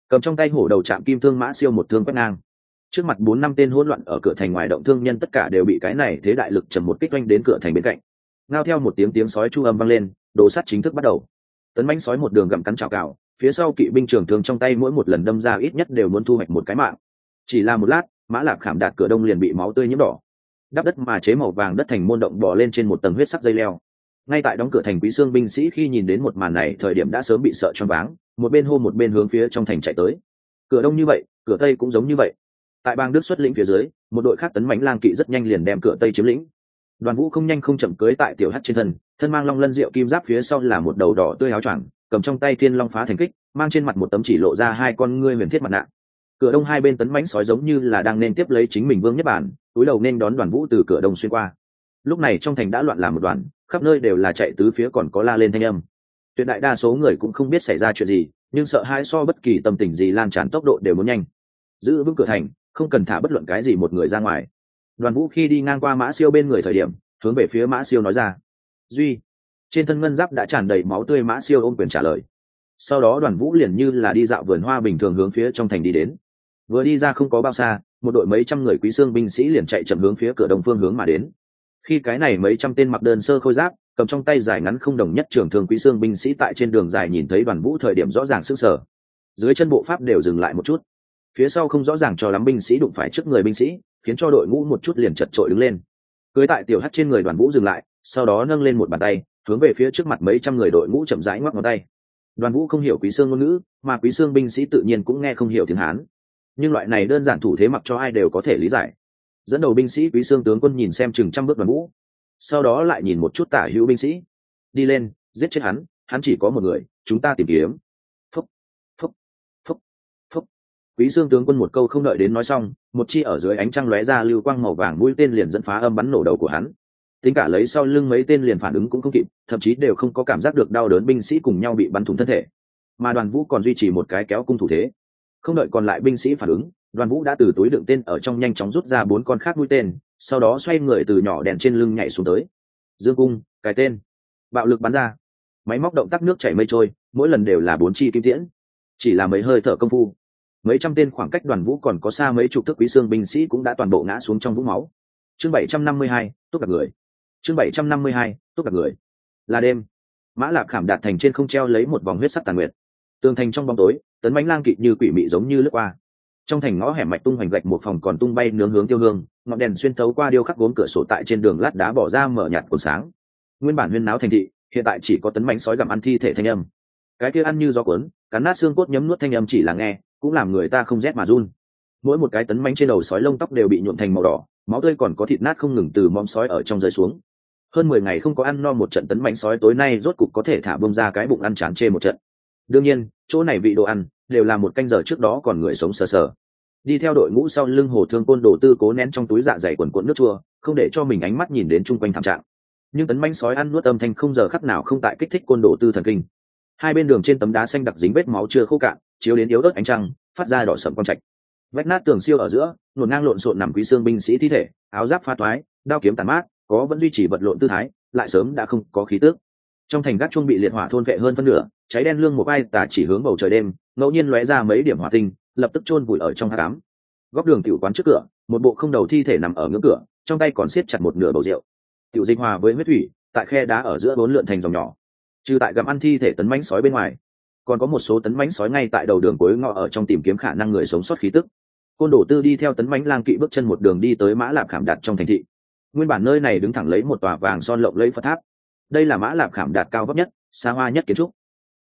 Cầm trong tay hổ đầu chạm kim thương mã siêu một thương quét ngang. Trước mặt bốn năm tên hỗn loạn ở cửa thành ngoài động thương nhân tất cả đều bị cái này thế đại lực trầm một kích quanh đến cửa thành bên cạnh. Ngao theo một tiếng tiếng sói chu âm vang lên, đồ sắt chính thức bắt đầu. Tấn bánh sói một đường gặm cắn chảo cào phía sau kỵ binh trường thương trong tay mỗi một lần đâm ra ít nhất đều muốn thu hoạch một cái mạng. Chỉ là một lát, mã lạp khảm đạt cửa đông liền bị máu tươi nhiễm đỏ đắp đất mà chế màu vàng đất thành môn động bò lên trên một tầng huyết sắc dây leo. Ngay tại đóng cửa thành quý xương binh sĩ khi nhìn đến một màn này, thời điểm đã sớm bị sợ choáng váng, một bên hô một bên hướng phía trong thành chạy tới. Cửa đông như vậy, cửa tây cũng giống như vậy. Tại bang đức xuất lĩnh phía dưới, một đội khác tấn mãnh lang kỵ rất nhanh liền đem cửa tây chiếm lĩnh. Đoàn vũ không nhanh không chậm cưới tại tiểu hắt trên thân thân mang long lân rượu kim giáp phía sau là một đầu đỏ tươi áo choàng, cầm trong tay thiên long phá thành kích, mang trên mặt một tấm chỉ lộ ra hai con ngươi huyền thiết mặt nạ. Cửa đông hai bên tấn mãnh sói giống như là đang nên tiếp lấy chính mình vương nhất bản túi đầu nên đón đoàn vũ từ cửa đông xuyên qua. Lúc này trong thành đã loạn làm một đoàn, khắp nơi đều là chạy tứ phía còn có la lên thanh âm. Tuyệt đại đa số người cũng không biết xảy ra chuyện gì, nhưng sợ hãi so bất kỳ tâm tình gì lan tràn tốc độ đều muốn nhanh. Giữ vững cửa thành, không cần thả bất luận cái gì một người ra ngoài. Đoàn vũ khi đi ngang qua mã siêu bên người thời điểm, hướng về phía mã siêu nói ra. Duy. Trên thân ngân giáp đã tràn đầy máu tươi, mã siêu ôm quyền trả lời. Sau đó đoàn vũ liền như là đi dạo vườn hoa bình thường hướng phía trong thành đi đến. Vừa đi ra không có bao xa một đội mấy trăm người quý xương binh sĩ liền chạy chậm hướng phía cửa đông phương hướng mà đến. Khi cái này mấy trăm tên mặc đơn sơ khôi giáp, cầm trong tay dài ngắn không đồng nhất trưởng thường quý xương binh sĩ tại trên đường dài nhìn thấy đoàn vũ thời điểm rõ ràng sức sở. Dưới chân bộ pháp đều dừng lại một chút. Phía sau không rõ ràng cho lắm binh sĩ đụng phải trước người binh sĩ, khiến cho đội ngũ một chút liền chật trội đứng lên. Cưới tại tiểu hắt trên người đoàn vũ dừng lại, sau đó nâng lên một bàn tay, hướng về phía trước mặt mấy trăm người đội ngũ chậm rãi ngoắc ngón tay. Đoàn vũ không hiểu quý xương ngôn ngữ, mà quý xương binh sĩ tự nhiên cũng nghe không hiểu tiếng hán nhưng loại này đơn giản thủ thế mặc cho ai đều có thể lý giải. Dẫn đầu binh sĩ quý xương tướng quân nhìn xem chừng trăm bước đoàn vũ sau đó lại nhìn một chút tả hữu binh sĩ. Đi lên, giết chết hắn hắn chỉ có một người, chúng ta tìm kiếm. Phúc phúc phúc phúc. Quý xương tướng quân một câu không đợi đến nói xong, một chi ở dưới ánh trăng lóe ra lưu quang màu vàng mũi tên liền dẫn phá âm bắn nổ đầu của hắn. Tính cả lấy sau lưng mấy tên liền phản ứng cũng không kịp, thậm chí đều không có cảm giác được đau đớn binh sĩ cùng nhau bị bắn thủng thân thể. Mà đoàn vũ còn duy trì một cái kéo cung thủ thế không đợi còn lại binh sĩ phản ứng, đoàn vũ đã từ túi đựng tên ở trong nhanh chóng rút ra bốn con khác mũi tên, sau đó xoay người từ nhỏ đèn trên lưng nhảy xuống tới. Dương cung, cái tên. Bạo lực bắn ra. Máy móc động tác nước chảy mây trôi, mỗi lần đều là bốn chi kim tiễn. Chỉ là mấy hơi thở công phu. Mấy trăm tên khoảng cách đoàn vũ còn có xa mấy chục thức quý xương binh sĩ cũng đã toàn bộ ngã xuống trong vũng máu. Chương bảy trăm năm mươi hai, tốt gặp người. Chương bảy trăm năm mươi hai, tốt gặp người. Là đêm. Mã lạc khảm đạt thành trên không treo lấy một vòng huyết sắc tàn nguyệt tường thành trong bóng tối, tấn bánh lang kỵ như quỷ mị giống như lướt qua. Trong thành ngõ hẻm mạch tung hoành gạch một phòng còn tung bay nướng hướng tiêu hương, ngọn đèn xuyên thấu qua điêu khắc gốm cửa sổ tại trên đường lát đá bỏ ra mở nhạt cột sáng. Nguyên bản huyên náo thành thị, hiện tại chỉ có tấn bánh sói gặm ăn thi thể thanh âm. Cái kia ăn như gió cuốn, cắn nát xương cốt nhấm nuốt thanh âm chỉ là nghe, cũng làm người ta không rét mà run. Mỗi một cái tấn bánh trên đầu sói lông tóc đều bị nhuộm thành màu đỏ, máu tươi còn có thịt nát không ngừng từ móm sói ở trong rơi xuống. Hơn mười ngày không có ăn no một trận tấn bánh sói tối nay rốt cục có thể thả bông ra cái bụng ăn chán chê một trận đương nhiên, chỗ này vị đồ ăn đều là một canh giờ trước đó còn người sống sờ sờ. Đi theo đội ngũ sau lưng hồ thương côn đồ tư cố nén trong túi dạ dày quần cuộn nước chua, không để cho mình ánh mắt nhìn đến chung quanh thảm trạng. Nhưng tấn manh sói ăn nuốt âm thanh không giờ khắc nào không tại kích thích côn đồ tư thần kinh. Hai bên đường trên tấm đá xanh đặc dính vết máu chưa khô cạn, chiếu đến yếu ớt ánh trăng, phát ra đỏ sầm con trạch. Vách nát tường siêu ở giữa luồn ngang lộn xộn nằm quý xương binh sĩ thi thể, áo giáp pha toái, đao kiếm tàn mát, có vẫn duy trì vật lộn tư thái, lại sớm đã không có khí tước trong thành gác chuông bị liệt hỏa thôn vệ hơn phân nửa, cháy đen lương một vai tà chỉ hướng bầu trời đêm, ngẫu nhiên lóe ra mấy điểm hỏa tinh, lập tức chôn vùi ở trong hát cám góc đường tiểu quán trước cửa, một bộ không đầu thi thể nằm ở ngưỡng cửa, trong tay còn siết chặt một nửa bầu rượu. Tiểu dịch hòa với huyết thủy, tại khe đá ở giữa bốn lượn thành dòng nhỏ. Trừ tại gặm ăn thi thể tấn mánh sói bên ngoài, còn có một số tấn mánh sói ngay tại đầu đường cuối ngọ ở trong tìm kiếm khả năng người sống sót khí tức. Côn đổ tư đi theo tấn mánh lang kỵ bước chân một đường đi tới mã lạp khảm đặt trong thành thị. Nguyên bản nơi này đứng thẳng lấy một tòa vàng son lộng lấy phật tháp đây là mã lạp khảm đạt cao vấp nhất, xa hoa nhất kiến trúc.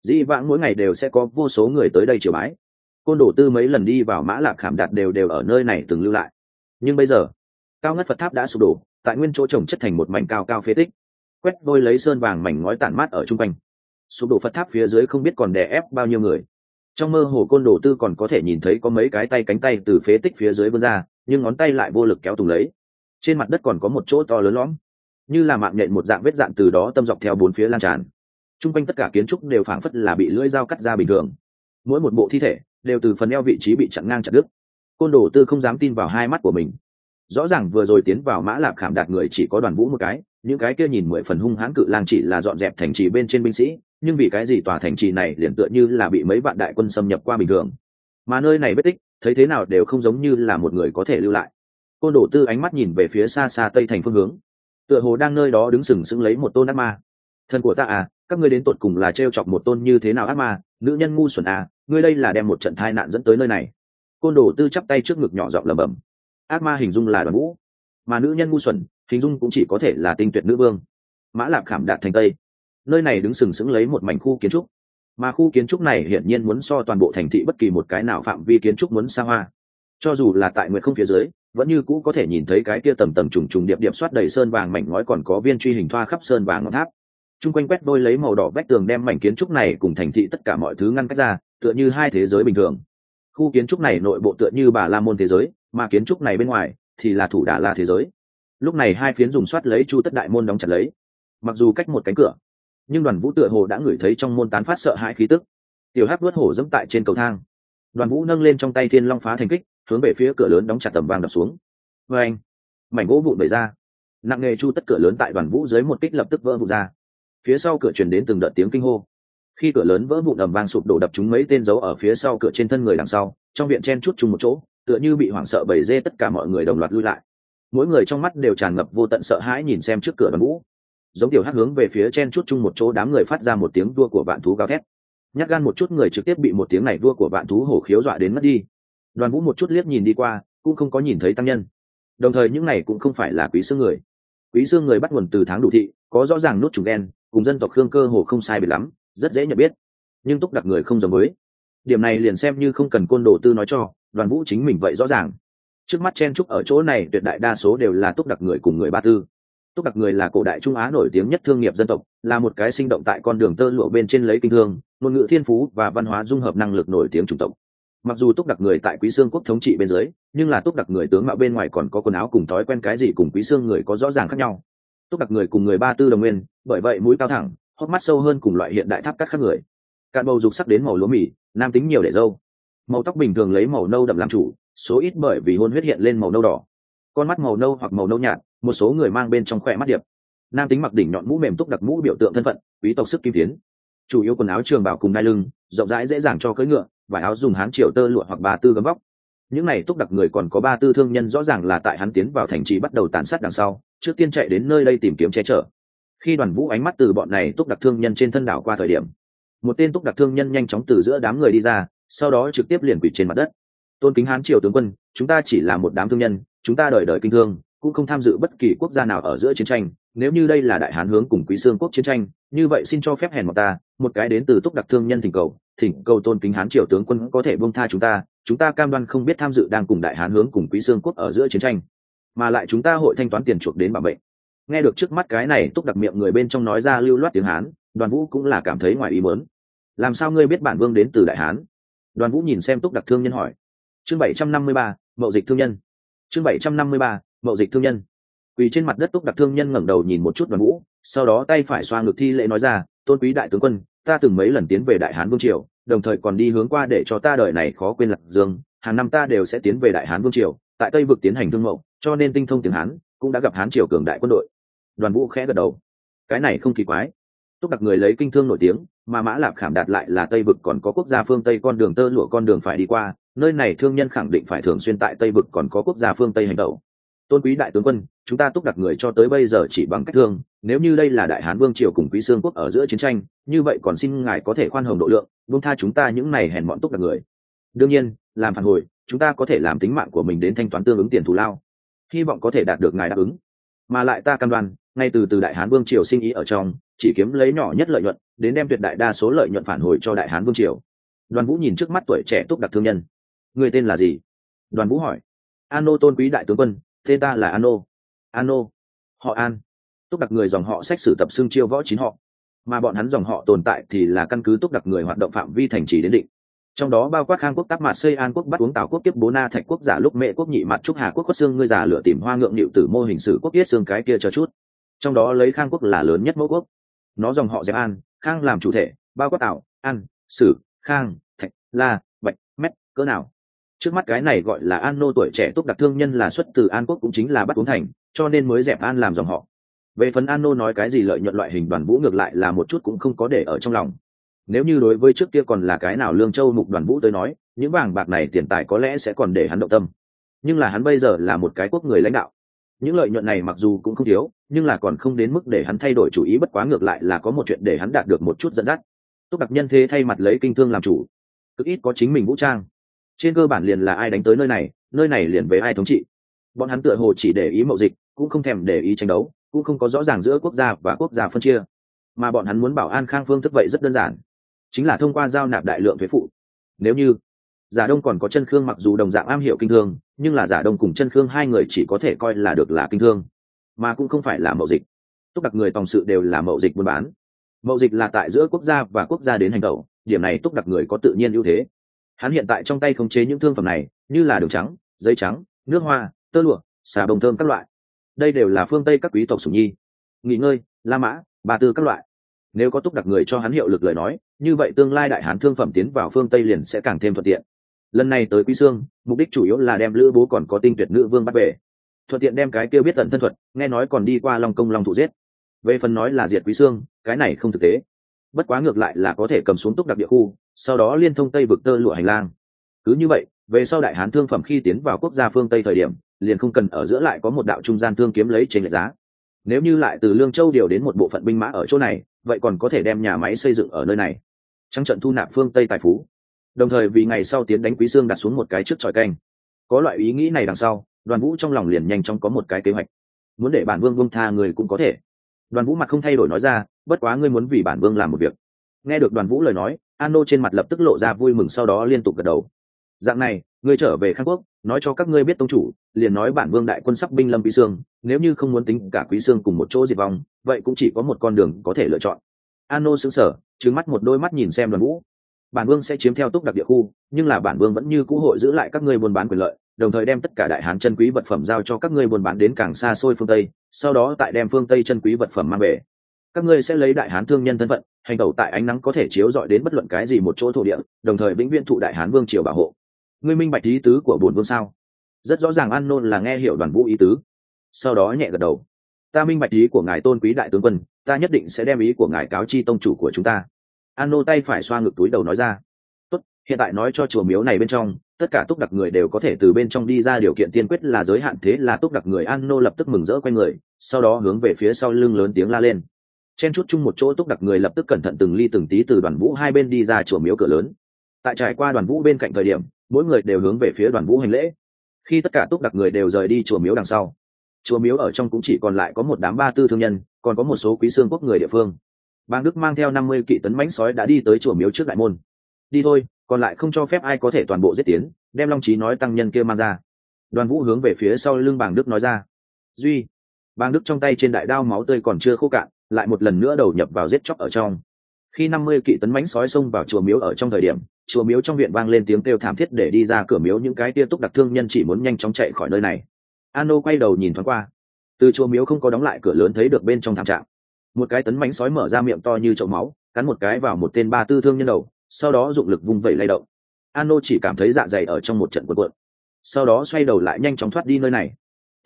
Dĩ vãng mỗi ngày đều sẽ có vô số người tới đây chiều bái. Côn đổ tư mấy lần đi vào mã lạc khảm đạt đều đều ở nơi này từng lưu lại. Nhưng bây giờ, cao ngất phật tháp đã sụp đổ, tại nguyên chỗ trồng chất thành một mảnh cao cao phế tích. Quét đôi lấy sơn vàng mảnh ngói tản mát ở chung quanh. Sụp đổ phật tháp phía dưới không biết còn đè ép bao nhiêu người. Trong mơ hồ côn đồ tư còn có thể nhìn thấy có mấy cái tay cánh tay từ phế tích phía dưới vươn ra, nhưng ngón tay lại vô lực kéo tùng lấy. Trên mặt đất còn có một chỗ to lớn lõm như là mạng nhện một dạng vết dạng từ đó tâm dọc theo bốn phía lan tràn. T r u n g quanh tất cả kiến trúc đều phảng phất là bị lưỡi dao cắt ra bình thường. Mỗi một bộ thi thể đều từ phần eo vị trí bị chặn ngang chặt đứt. Côn đồ tư không dám tin vào hai mắt của mình. Rõ ràng vừa rồi tiến vào mã lạp khảm đạt người chỉ có đoàn vũ một cái, những cái kia nhìn mười phần hung hãn cự lang chỉ là dọn dẹp thành trì bên trên binh sĩ, nhưng vì cái gì tòa thành trì này liền tựa như là bị mấy vạn đại quân xâm nhập qua bình thường? Mà nơi này vết tích, thấy thế nào đều không giống như là một người có thể lưu lại. Côn đồ tư ánh mắt nhìn về phía xa xa tây thành phương hướng tựa hồ đang nơi đó đứng sừng sững lấy một tôn ác ma. Thần của ta à các ngươi đến tột cùng là t chọc một tôn như thế nào ác ma? Nữ nhân ngu xuẩn à ngươi đây là đem một trận tai nạn dẫn tới nơi này. Côn đồ tư chắp tay trước ngực nhỏ giọng lẩm bẩm. Ác ma hình dung là đoàn vũ mà nữ nhân ngu xuẩn, hình dung cũng chỉ có thể là tinh tuyệt nữ vương. Mã lạp khảm đạt thành tây. Nơi này đứng sừng sững lấy một mảnh khu kiến trúc. Mà khu kiến trúc này hiển nhiên muốn so toàn bộ thành thị bất kỳ một cái nào phạm vi kiến trúc muốn xa hoa. Cho dù là tại nguyệt không phía dưới vẫn như cũ có thể nhìn thấy cái kia tầm tầm trùng trùng điệp điệp soát đầy sơn vàng mảnh ngói còn có viên truy hình thoa khắp sơn vàng ngọn tháp. Chung quanh quét đôi lấy màu đỏ vách tường đem mảnh kiến trúc này cùng thành thị tất cả mọi thứ ngăn cách ra, tựa như hai thế giới bình thường. Khu kiến trúc này nội bộ tựa như bà la môn thế giới, mà kiến trúc này bên ngoài thì là thủ đà la thế giới. Lúc này hai phiến dùng soát lấy chu tất đại môn đóng chặt lấy. Mặc dù cách một cánh cửa, nhưng đoàn vũ tựa hồ đã ngửi thấy trong môn tán phát sợ hãi khí tức. Tiểu hát vớt hổ dẫm tại trên cầu thang. Đoàn vũ nâng lên trong tay thiên long phá thành kích hướng về phía cửa lớn đóng chặt tầm vang đập xuống. Vê anh, mảnh gỗ vụn bày ra. Nặng nghề chu tất cửa lớn tại đoàn vũ dưới một kích lập tức vỡ vụn ra. Phía sau cửa truyền đến từng đợt tiếng kinh hô. Khi cửa lớn vỡ vụn ầm vang sụp đổ đập chúng mấy tên dấu ở phía sau cửa trên thân người đằng sau, trong viện chen chút chung một chỗ, tựa như bị hoảng sợ bầy dê tất cả mọi người đồng loạt lui lại. Mỗi người trong mắt đều tràn ngập vô tận sợ hãi nhìn xem trước cửa đoàn vũ. Giống tiểu hắc hướng về phía chen chút chung một chỗ đám người phát ra một tiếng đua của vạn thú gào thét. Nhắc gan một chút người trực tiếp bị một tiếng này đua của vạn thú hổ khiếu dọa đến mất đi đoàn vũ một chút liếc nhìn đi qua, cũng không có nhìn thấy tăng nhân. Đồng thời những này cũng không phải là quý xương người. Quý xương người bắt nguồn từ tháng đủ thị, có rõ ràng nút trùng đen cùng dân tộc khương cơ hồ không sai biệt lắm, rất dễ nhận biết. Nhưng túc đặc người không giống với. Điểm này liền xem như không cần côn đồ tư nói cho đoàn vũ chính mình vậy rõ ràng. Trước mắt chen trúc ở chỗ này, tuyệt đại đa số đều là túc đặc người cùng người ba tư. Túc đặc người là cổ đại trung á nổi tiếng nhất thương nghiệp dân tộc, là một cái sinh động tại con đường tơ lụa bên trên lấy kinh thương, ngôn ngữ thiên phú và văn hóa dung hợp năng lực nổi tiếng chủng tộc mặc dù túc đặc người tại quý xương quốc thống trị bên dưới, nhưng là túc đặc người tướng mạo bên ngoài còn có quần áo cùng thói quen cái gì cùng quý xương người có rõ ràng khác nhau. Túc đặc người cùng người ba tư đồng nguyên, bởi vậy mũi cao thẳng, hốc mắt sâu hơn cùng loại hiện đại tháp cắt khác người. Cạn bầu dục sắc đến màu lúa mì, nam tính nhiều để dâu. Màu tóc bình thường lấy màu nâu đậm làm chủ, số ít bởi vì hôn huyết hiện lên màu nâu đỏ. Con mắt màu nâu hoặc màu nâu nhạt, một số người mang bên trong khỏe mắt điệp. Nam tính mặc đỉnh nhọn mũ mềm túc đặc mũ biểu tượng thân phận, quý tộc sức kim tiến chủ yếu quần áo trường bảo cùng đai lưng, rộng rãi dễ dàng cho cưỡi ngựa vải áo dùng hán triều tơ lụa hoặc ba tư gấm vóc. Những này túc đặc người còn có ba tư thương nhân rõ ràng là tại hắn tiến vào thành trì bắt đầu tàn sát đằng sau, trước tiên chạy đến nơi đây tìm kiếm che chở. Khi đoàn vũ ánh mắt từ bọn này túc đặc thương nhân trên thân đảo qua thời điểm, một tên túc đặc thương nhân nhanh chóng từ giữa đám người đi ra, sau đó trực tiếp liền quỷ trên mặt đất. Tôn kính hán triều tướng quân, chúng ta chỉ là một đám thương nhân, chúng ta đời đời kinh thương, cũng không tham dự bất kỳ quốc gia nào ở giữa chiến tranh, nếu như đây là đại hán hướng cùng quý xương quốc chiến tranh như vậy xin cho phép hèn một ta, một cái đến từ túc đặc thương nhân thỉnh cầu thỉnh cầu tôn kính hán triều tướng quân có thể buông tha chúng ta chúng ta cam đoan không biết tham dự đang cùng đại hán hướng cùng quý dương quốc ở giữa chiến tranh, mà lại chúng ta hội thanh toán tiền chuộc đến bảo bệnh nghe được trước mắt cái này, túc đặc miệng người bên trong nói ra lưu loát tiếng hán, đoàn vũ cũng là cảm thấy ngoài ý mớn làm sao ngươi biết bản vương đến từ đại hán? Đoàn vũ nhìn xem túc đặc thương nhân hỏi. Chương bảy trăm năm mươi ba, mậu dịch thương nhân. Chương bảy trăm năm mươi ba, mậu dịch thương nhân quỳ trên mặt đất túc đặc thương nhân ngẩng đầu nhìn một chút đoàn vũ, sau đó tay phải xoa ngực thi lễ nói ra, tôn quý đại tướng quân, ta từng mấy lần tiến về đại hán vương triều, đồng thời còn đi hướng qua để cho ta đợi này khó quên lạc dương, hàng năm ta đều sẽ tiến về đại hán vương triều, tại tây vực tiến hành thương mậu cho nên tinh thông tiếng hán, cũng đã gặp hán triều cường đại quân đội. Đoàn vũ khẽ gật đầu. Cái này không kỳ quái. Túc đặc người lấy kinh thương nổi tiếng, mà mã lạp khảm đạt lại là tây vực còn có quốc gia phương tây con đường tơ lụa con đường phải đi qua, nơi này thương nhân khẳng định phải thường xuyên tại tây vực còn có quốc gia phương tây hành động tôn quý đại tướng quân, chúng ta túc đặc người cho tới bây giờ chỉ bằng cách thương, nếu như đây là đại hán vương triều cùng quý sương quốc ở giữa chiến tranh, như vậy còn xin ngài có thể khoan hồng độ lượng vương tha chúng ta những này hèn bọn túc đặc người. Đương nhiên, làm phản hồi, chúng ta có thể làm tính mạng của mình đến thanh toán tương ứng tiền thù lao. Hy vọng có thể đạt được ngài đáp ứng. Mà lại ta cam đoan, ngay từ từ đại hán vương triều sinh ý ở trong, chỉ kiếm lấy nhỏ nhất lợi nhuận, đến đem tuyệt đại đa số lợi nhuận phản hồi cho đại hán vương triều. Đoàn vũ nhìn trước mắt tuổi trẻ túc đặc thương nhân. Người tên là gì? Đoàn vũ hỏi. An nô tôn quý đại tướng quân tên ta là an Ano, an họ an. Túc đặc người dòng họ sách sử tập xưng chiêu võ chín họ. Mà bọn hắn dòng họ tồn tại thì là căn cứ túc đặc người hoạt động phạm vi thành trì đến định. Trong đó bao quát khang quốc tắc mạt xây an quốc bắt uống tào quốc tiếp bố na thạch quốc giả lúc mẹ quốc nhị mặt trúc hà quốc khuất xương ngươi giả lửa tìm hoa ngượng nịu tử mô hình sử quốc yết xương cái kia cho chút. Trong đó lấy khang quốc là lớn nhất mẫu quốc. Nó dòng họ dẹp an khang làm chủ thể bao quát tào an sử khang thạch la bạch mét cỡ nào? Trước mắt cái này gọi là an nô tuổi trẻ túc đặc thương nhân là xuất từ an quốc cũng chính là bắt uống thành, cho nên mới dẹp an làm dòng họ. Về phần an nô nói cái gì lợi nhuận loại hình đoàn vũ ngược lại là một chút cũng không có để ở trong lòng. Nếu như đối với trước kia còn là cái nào lương châu mục đoàn vũ tới nói, những vàng bạc này tiền tài có lẽ sẽ còn để hắn động tâm. Nhưng là hắn bây giờ là một cái quốc người lãnh đạo. Những lợi nhuận này mặc dù cũng không thiếu, nhưng là còn không đến mức để hắn thay đổi chủ ý bất quá ngược lại là có một chuyện để hắn đạt được một chút dẫn dắt. Túc đặc nhân thế thay mặt lấy kinh thương làm chủ. Cực ít có chính mình vũ trang trên cơ bản liền là ai đánh tới nơi này nơi này liền về ai thống trị. Bọn hắn tựa hồ chỉ để ý mậu dịch, cũng không thèm để ý tranh đấu, cũng không có rõ ràng giữa quốc gia và quốc gia phân chia. Mà bọn hắn muốn bảo an khang phương thức vậy rất đơn giản, chính là thông qua giao nạp đại lượng thuế phụ. Nếu như giả đông còn có chân khương mặc dù đồng dạng am hiểu kinh thương, nhưng là giả đông cùng chân khương hai người chỉ có thể coi là được là kinh thương, mà cũng không phải là mậu dịch. Túc đặc người tòng sự đều là mậu dịch buôn bán. Mậu dịch là tại giữa quốc gia và quốc gia đến hành tẩu, điểm này túc đặc người có tự nhiên ưu thế hắn hiện tại trong tay khống chế những thương phẩm này, như là đường trắng, giấy trắng, nước hoa, tơ lụa, xà bông thơm các loại. Đây đều là phương tây các quý tộc sủng nhi. Nghỉ ngơi, la mã, ba tư các loại. Nếu có túc đặc người cho hắn hiệu lực lời nói, như vậy tương lai đại hán thương phẩm tiến vào phương tây liền sẽ càng thêm thuận tiện. Lần này tới quý sương, mục đích chủ yếu là đem lữ bố còn có tinh tuyệt nữ vương bắt về. Thuận tiện đem cái kêu biết tận thân thuật, nghe nói còn đi qua long công long thủ giết. Về phần nói là diệt quý sương, cái này không thực tế. Bất quá ngược lại là có thể cầm xuống túc đặc địa khu sau đó liên thông tây vực tơ lụa hành lang. Cứ như vậy, về sau đại hán thương phẩm khi tiến vào quốc gia phương tây thời điểm, liền không cần ở giữa lại có một đạo trung gian thương kiếm lấy trên lệch giá. Nếu như lại từ lương châu điều đến một bộ phận binh mã ở chỗ này, vậy còn có thể đem nhà máy xây dựng ở nơi này. Trắng trận thu nạp phương tây tài phú. Đồng thời vì ngày sau tiến đánh quý sương đặt xuống một cái trước tròi canh. Có loại ý nghĩ này đằng sau, đoàn vũ trong lòng liền nhanh chóng có một cái kế hoạch. Muốn để bản vương vương tha người cũng có thể. Đoàn vũ mặt không thay đổi nói ra, bất quá ngươi muốn vì bản vương làm một việc nghe được đoàn vũ lời nói an nô trên mặt lập tức lộ ra vui mừng sau đó liên tục gật đầu. Dạng này, ngươi trở về khang quốc, nói cho các ngươi biết tông chủ, liền nói bản vương đại quân sắp binh lâm quý sương, nếu như không muốn tính cả quý sương cùng một chỗ diệt vong, vậy cũng chỉ có một con đường có thể lựa chọn. An nô xứng sở trứng mắt một đôi mắt nhìn xem đoàn vũ. Bản vương sẽ chiếm theo túc đặc địa khu, nhưng là bản vương vẫn như cũ hội giữ lại các ngươi buôn bán quyền lợi, đồng thời đem tất cả đại hán chân quý vật phẩm giao cho các ngươi buôn bán đến càng xa xôi phương tây, sau đó tại đem phương tây chân quý vật phẩm mang về các ngươi sẽ lấy đại hán thương nhân thân phận, hành tẩu tại ánh nắng có thể chiếu dọi đến bất luận cái gì một chỗ thổ địa, đồng thời vĩnh viễn thụ đại hán vương triều bảo hộ. Ngươi minh bạch ý tứ của bổn vương sao? Rất rõ ràng an nôn là nghe hiểu đoàn vũ ý tứ. Sau đó nhẹ gật đầu. Ta minh bạch ý của ngài tôn quý đại tướng quân, ta nhất định sẽ đem ý của ngài cáo chi tông chủ của chúng ta. An nô tay phải xoa ngực túi đầu nói ra. Tốt, hiện tại nói cho chùa miếu này bên trong, tất cả túc đặc người đều có thể từ bên trong đi ra, điều kiện tiên quyết là giới hạn thế là túc đặc người an nô lập tức mừng rỡ q u a y người, sau đó hướng về phía sau lưng lớn tiếng la lên chen chút chung một chỗ túc đặc người lập tức cẩn thận từng ly từng tí từ đoàn vũ hai bên đi ra chùa miếu cửa lớn. Tại trải qua đoàn vũ bên cạnh thời điểm, mỗi người đều hướng về phía đoàn vũ hành lễ. Khi tất cả túc đặc người đều rời đi chùa miếu đằng sau, chùa miếu ở trong cũng chỉ còn lại có một đám ba tư thương nhân, còn có một số quý xương quốc người địa phương. Bang đức mang theo năm mươi kỵ tấn mánh sói đã đi tới chùa miếu trước đại môn. Đi thôi, còn lại không cho phép ai có thể toàn bộ giết tiến, đem long trí nói tăng nhân kia mang ra. Đoàn vũ hướng về phía sau lưng bàng đức nói ra. Duy. Bàng đức trong tay trên đại đao máu tươi còn chưa khô cạn lại một lần nữa đầu nhập vào giết chóc ở trong. Khi năm mươi kỵ tấn mãnh sói xông vào chùa miếu ở trong thời điểm, chùa miếu trong viện vang lên tiếng kêu thảm thiết để đi ra cửa miếu những cái tia túc đặc thương nhân chỉ muốn nhanh chóng chạy khỏi nơi này. Ano quay đầu nhìn thoáng qua. Từ chùa miếu không có đóng lại cửa lớn thấy được bên trong thảm trạng. Một cái tấn mánh sói mở ra miệng to như chậu máu, cắn một cái vào một tên ba tư thương nhân đầu, sau đó dụng lực vung vẩy lay động. Ano chỉ cảm thấy dạ dày ở trong một trận cuộn cuộn. Sau đó xoay đầu lại nhanh chóng thoát đi nơi này.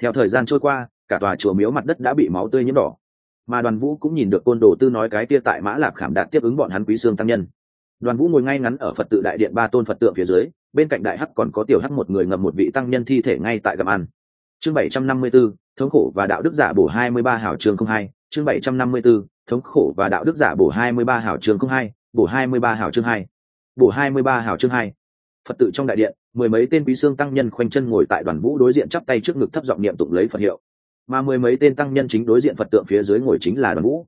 Theo thời gian trôi qua, cả tòa chùa miếu mặt đất đã bị máu tươi nhiễm đỏ mà đoàn vũ cũng nhìn được côn đồ tư nói cái kia tại mã lạp khảm đạt tiếp ứng bọn hắn quý xương tăng nhân. Đoàn vũ ngồi ngay ngắn ở phật tự đại điện ba tôn phật tượng phía dưới bên cạnh đại hắc còn có tiểu hắc một người ngầm một vị tăng nhân thi thể ngay tại gầm ăn. Chương bảy trăm năm mươi 754, thống khổ và đạo đức giả bổ hai mươi ba hảo trường không hai. Chương bảy trăm năm mươi 754, thống khổ và đạo đức giả bổ hai mươi ba hảo trường không hai bổ hai mươi ba hảo chương hai. Bổ hai mươi ba hảo chương hai. Phật tự trong đại điện mười mấy tên quý xương tăng nhân khoanh chân ngồi tại đoàn vũ đối diện chắp tay trước ngực thấp giọng niệm tụng lấy phật hiệu mà mười mấy tên tăng nhân chính đối diện phật tượng phía dưới ngồi chính là đoàn vũ.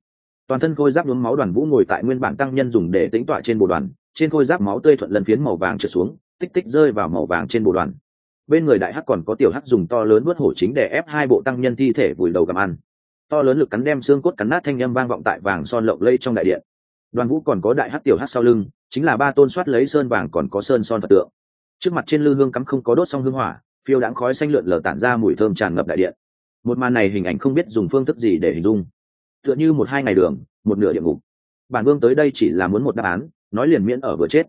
Toàn thân khôi giáp nhuốm máu đoàn vũ ngồi tại nguyên bản tăng nhân dùng để tính tọa trên bộ đoàn, trên khôi giáp máu tươi thuận lần phiến màu vàng trượt xuống, tích tích rơi vào màu vàng trên bộ đoàn. Bên người đại hắc còn có tiểu hắc dùng to lớn vớt hổ chính để ép hai bộ tăng nhân thi thể vùi đầu gặm ăn. To lớn lực cắn đem xương cốt cắn nát thanh â m vang vọng tại vàng son lộng lây trong đại điện. Đoàn vũ còn có đại hắc tiểu hắc sau lưng, chính là ba tôn soát lấy sơn vàng còn có sơn son phật tượng. Trước mặt trên lư hương cắm không có đốt xong hương hỏa, phiêu đãng khói xanh lượn lờ tản ra mùi thơm tràn ngập đại điện một màn này hình ảnh không biết dùng phương thức gì để hình dung. Tựa như một hai ngày đường, một nửa địa ngục. Bản vương tới đây chỉ là muốn một đáp án, nói liền miễn ở vừa chết.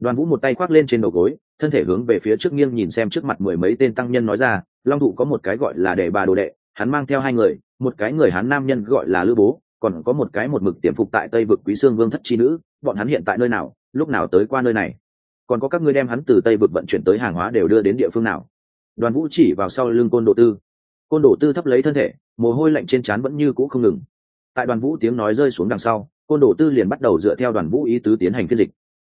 Đoàn vũ một tay khoác lên trên đầu gối, thân thể hướng về phía trước nghiêng nhìn xem trước mặt mười mấy tên tăng nhân nói ra, long thụ có một cái gọi là đệ bà đồ đệ, hắn mang theo hai người, một cái người hắn nam nhân gọi là lữ bố, còn có một cái một mực tiềm phục tại tây vực quý sương vương thất chi nữ, bọn hắn hiện tại nơi nào, lúc nào tới qua nơi này? Còn có các ngươi đem hắn từ tây vực vận chuyển tới hàng hóa đều đưa đến địa phương nào? Đoàn vũ chỉ vào sau lưng côn đồ tư côn đồ tư thấp lấy thân thể, mồ hôi lạnh trên trán vẫn như cũ không ngừng. Tại đoàn vũ tiếng nói rơi xuống đằng sau, côn đồ tư liền bắt đầu dựa theo đoàn vũ ý tứ tiến hành phiên dịch.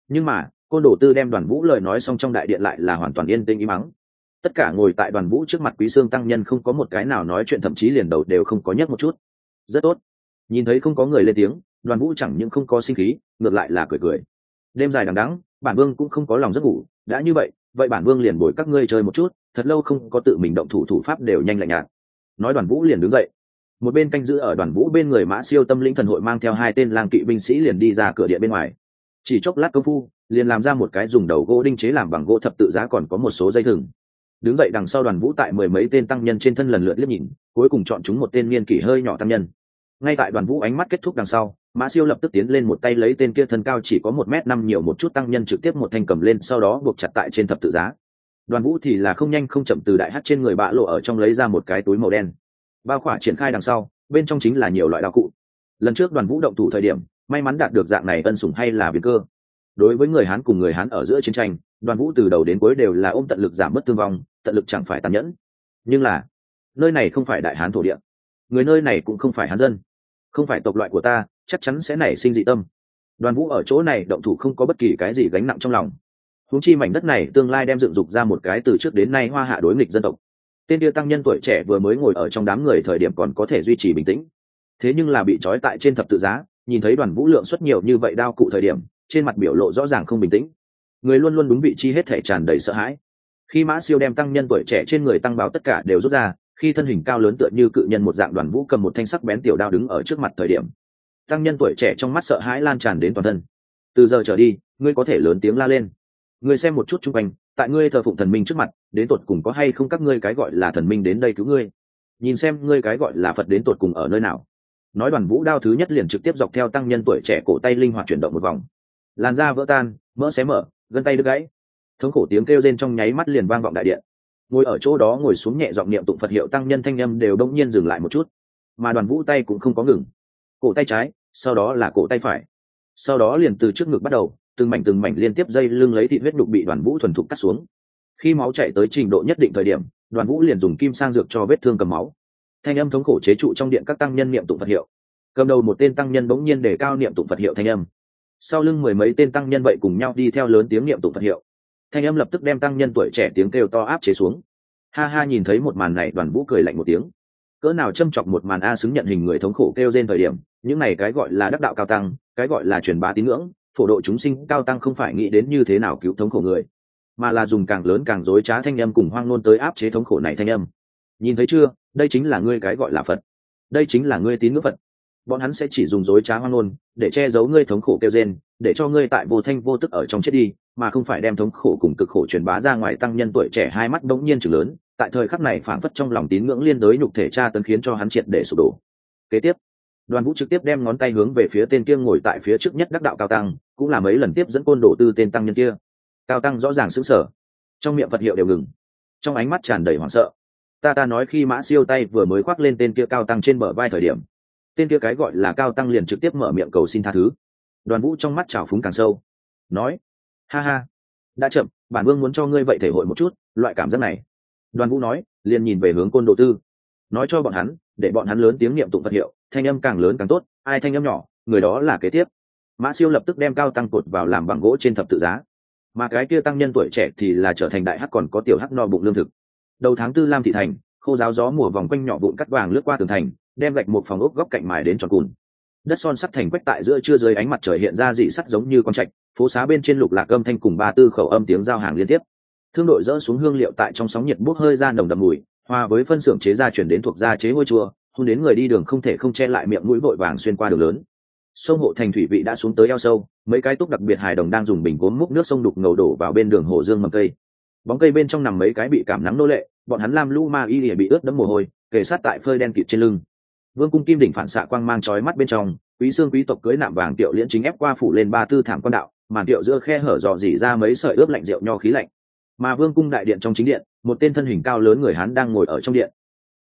Nhưng mà, côn đồ tư đem đoàn vũ lời nói xong trong đại điện lại là hoàn toàn yên tĩnh im mắng tất cả ngồi tại đoàn vũ trước mặt quý sương tăng nhân không có một cái nào nói chuyện, thậm chí liền đầu đều không có nhấc một chút. Rất tốt. Nhìn thấy không có người lên tiếng, đoàn vũ chẳng những không có sinh khí, ngược lại là cười cười. Đêm dài đằng đắng bản vương cũng không có lòng giấc ngủ. Đã như vậy vậy bản vương liền bồi các ngươi chơi một chút thật lâu không có tự mình động thủ thủ pháp đều nhanh lạnh nhạt. Nói đoàn vũ liền đứng dậy. Một bên canh giữ ở đoàn vũ bên người mã siêu tâm linh thần hội mang theo hai tên lang kỵ binh sĩ liền đi ra cửa điện bên ngoài. Chỉ chốc lát công phu, liền làm ra một cái dùng đầu gỗ đinh chế làm bằng gỗ thập tự giá còn có một số dây thừng. Đứng dậy đằng sau đoàn vũ tại mười mấy tên tăng nhân trên thân lần lượt liếc nhìn, cuối cùng chọn chúng một tên niên kỷ hơi nhỏ tăng nhân. Ngay tại đoàn vũ ánh mắt kết thúc đằng sau, mã siêu lập tức tiến lên một tay lấy tên kia thân cao chỉ có một m năm nhiều một chút tăng nhân trực tiếp một thanh cầm lên, sau đó buộc chặt tại trên thập tự giá đoàn vũ thì là không nhanh không chậm từ đại hát trên người bạ lộ ở trong lấy ra một cái túi màu đen. Bao khỏa triển khai đằng sau, bên trong chính là nhiều loại đạo cụ. Lần trước đoàn vũ động thủ thời điểm, may mắn đạt được dạng này ân sủng hay là biến cơ. Đối với người hán cùng người hán ở giữa chiến tranh, đoàn vũ từ đầu đến cuối đều là ôm tận lực giảm bớt thương vong, tận lực chẳng phải tàn nhẫn. Nhưng là, nơi này không phải đại hán thổ địa. Người nơi này cũng không phải hán dân. Không phải tộc loại của ta, chắc chắn sẽ nảy sinh dị tâm. Đoàn vũ ở chỗ này động thủ không có bất kỳ cái gì gánh nặng trong lòng húng chi mảnh đất này tương lai đem dựng dục ra một cái từ trước đến nay hoa hạ đối nghịch dân tộc. Tên đia tăng nhân tuổi trẻ vừa mới ngồi ở trong đám người thời điểm còn có thể duy trì bình tĩnh. Thế nhưng là bị trói tại trên thập tự giá, nhìn thấy đoàn vũ lượng xuất nhiều như vậy đao cụ thời điểm, trên mặt biểu lộ rõ ràng không bình tĩnh. Người luôn luôn đúng vị chi hết thể tràn đầy sợ hãi. Khi mã siêu đem tăng nhân tuổi trẻ trên người tăng báo tất cả đều rút ra, khi thân hình cao lớn tựa như cự nhân một dạng đoàn vũ cầm một thanh sắc bén tiểu đao đứng ở trước mặt thời điểm, tăng nhân tuổi trẻ trong mắt sợ hãi lan tràn đến toàn thân. Từ giờ trở đi, ngươi có thể lớn tiếng la lên ngươi xem một chút chung quanh, tại ngươi thờ phụng thần minh trước mặt, đến tột cùng có hay không các ngươi cái gọi là thần minh đến đây cứu ngươi? Nhìn xem ngươi cái gọi là phật đến tột cùng ở nơi nào. Nói đoàn vũ đao thứ nhất liền trực tiếp dọc theo tăng nhân tuổi trẻ cổ tay linh hoạt chuyển động một vòng. Làn da vỡ tan, mỡ xé mở, gân tay đứt gãy. Thống khổ tiếng kêu rên trong nháy mắt liền vang vọng đại điện. Ngồi ở chỗ đó ngồi xuống nhẹ giọng niệm tụng phật hiệu tăng nhân thanh â m đều đông nhiên dừng lại một chút. Mà đoàn vũ tay cũng không có ngừng. Cổ tay trái, sau đó là cổ tay phải. Sau đó liền từ trước ngực bắt đầu từng mảnh từng mảnh liên tiếp dây lưng lấy thịt huyết nhục bị đoàn vũ thuần thục cắt xuống. Khi máu chạy tới trình độ nhất định thời điểm, đoàn vũ liền dùng kim sang dược cho vết thương cầm máu. Thanh âm thống khổ chế trụ trong điện các tăng nhân niệm tụng phật hiệu. Cầm đầu một tên tăng nhân bỗng nhiên để cao niệm tụng phật hiệu thanh âm. Sau lưng mười mấy tên tăng nhân vậy cùng nhau đi theo lớn tiếng niệm tụng phật hiệu. Thanh âm lập tức đem tăng nhân tuổi trẻ tiếng kêu to áp chế xuống. Ha ha nhìn thấy một màn này, đoàn vũ cười lạnh một tiếng. Cỡ nào châm chọc một màn a xứng nhận hình người thống khổ kêu trên thời điểm, những này cái gọi là đắc đạo cao tăng, cái gọi là truyền bá tín ngưỡng phổ độ chúng sinh cao tăng không phải nghĩ đến như thế nào cứu thống khổ người, mà là dùng càng lớn càng dối trá thanh âm cùng hoang nôn tới áp chế thống khổ này thanh âm. Nhìn thấy chưa? Đây chính là ngươi cái gọi là phật. Đây chính là ngươi tín ngưỡng phật. Bọn hắn sẽ chỉ dùng dối trá hoang nôn để che giấu ngươi thống khổ kêu gen để cho ngươi tại vô thanh vô tức ở trong chết đi, mà không phải đem thống khổ cùng cực khổ truyền bá ra ngoài tăng nhân tuổi trẻ hai mắt đống nhiên chừng lớn, tại thời khắc này phảng phất trong lòng tín ngưỡng liên đới nhục thể tra tấn khiến cho hắn triệt để sụp đổ. Kế tiếp đoàn vũ trực tiếp đem ngón tay hướng về phía tên kia ngồi tại phía trước nhất đắc đạo cao tăng, cũng là mấy lần tiếp dẫn côn đổ tư tên tăng nhân kia. Cao tăng rõ ràng sững sờ, trong miệng vật hiệu đều ngừng, trong ánh mắt tràn đầy hoảng sợ. Ta ta nói khi mã siêu tay vừa mới khoác lên tên kia cao tăng trên bờ vai thời điểm, tên kia cái gọi là cao tăng liền trực tiếp mở miệng cầu xin tha thứ. Đoàn vũ trong mắt trào phúng càng sâu, nói, ha ha, đã chậm, bản vương muốn cho ngươi vậy thể hội một chút, loại cảm giác này. Đoàn vũ nói, liền nhìn về hướng côn đồ tư, nói cho bọn hắn để bọn hắn lớn tiếng niệm tụng vật hiệu, thanh âm càng lớn càng tốt, ai thanh âm nhỏ, người đó là kế tiếp. Mã siêu lập tức đem cao tăng cột vào làm bằng gỗ trên thập tự giá. Mà cái kia tăng nhân tuổi trẻ thì là trở thành đại hắc còn có tiểu hắc no bụng lương thực. Đầu tháng tư lam thị thành, khô giáo gió mùa vòng quanh nhỏ vụn cắt vàng lướt qua tường thành, đem gạch một phòng ốc góc cạnh mài đến tròn cùn. Đất son sắt thành quách tại giữa trưa dưới ánh mặt trời hiện ra dị sắt giống như con trạch, phố xá bên trên lục lạc âm thanh cùng ba tư khẩu âm tiếng giao hàng liên tiếp. Thương đội dỡ xuống hương liệu tại trong sóng nhiệt bốc hơi ra nồng đậm mùi hòa với phân xưởng chế ra chuyển đến thuộc gia chế ngôi chùa, hôn đến người đi đường không thể không che lại miệng mũi vội vàng xuyên qua đường lớn. Sông hộ thành thủy vị đã xuống tới eo sâu mấy cái túc đặc biệt hài đồng đang dùng bình gốm múc nước sông đục ngầu đổ vào bên đường hồ dương mầm cây. Bóng cây bên trong nằm mấy cái bị cảm nắng nô lệ bọn hắn lam lũ ma y lìa bị ướt đẫm mồ hôi kề sát tại phơi đen kịt trên lưng. Vương cung kim đỉnh phản xạ quang mang trói mắt bên trong quý xương quý tộc cưới nạm vàng tiệu liễn chính ép qua phủ lên ba tư thảm quan đạo màn tiệu giữa khe hở dò dỉ ra mấy sợi ướp lạnh rượu nho khí lạnh. Mà vương cung đại điện trong chính điện một tên thân hình cao lớn người hán đang ngồi ở trong điện.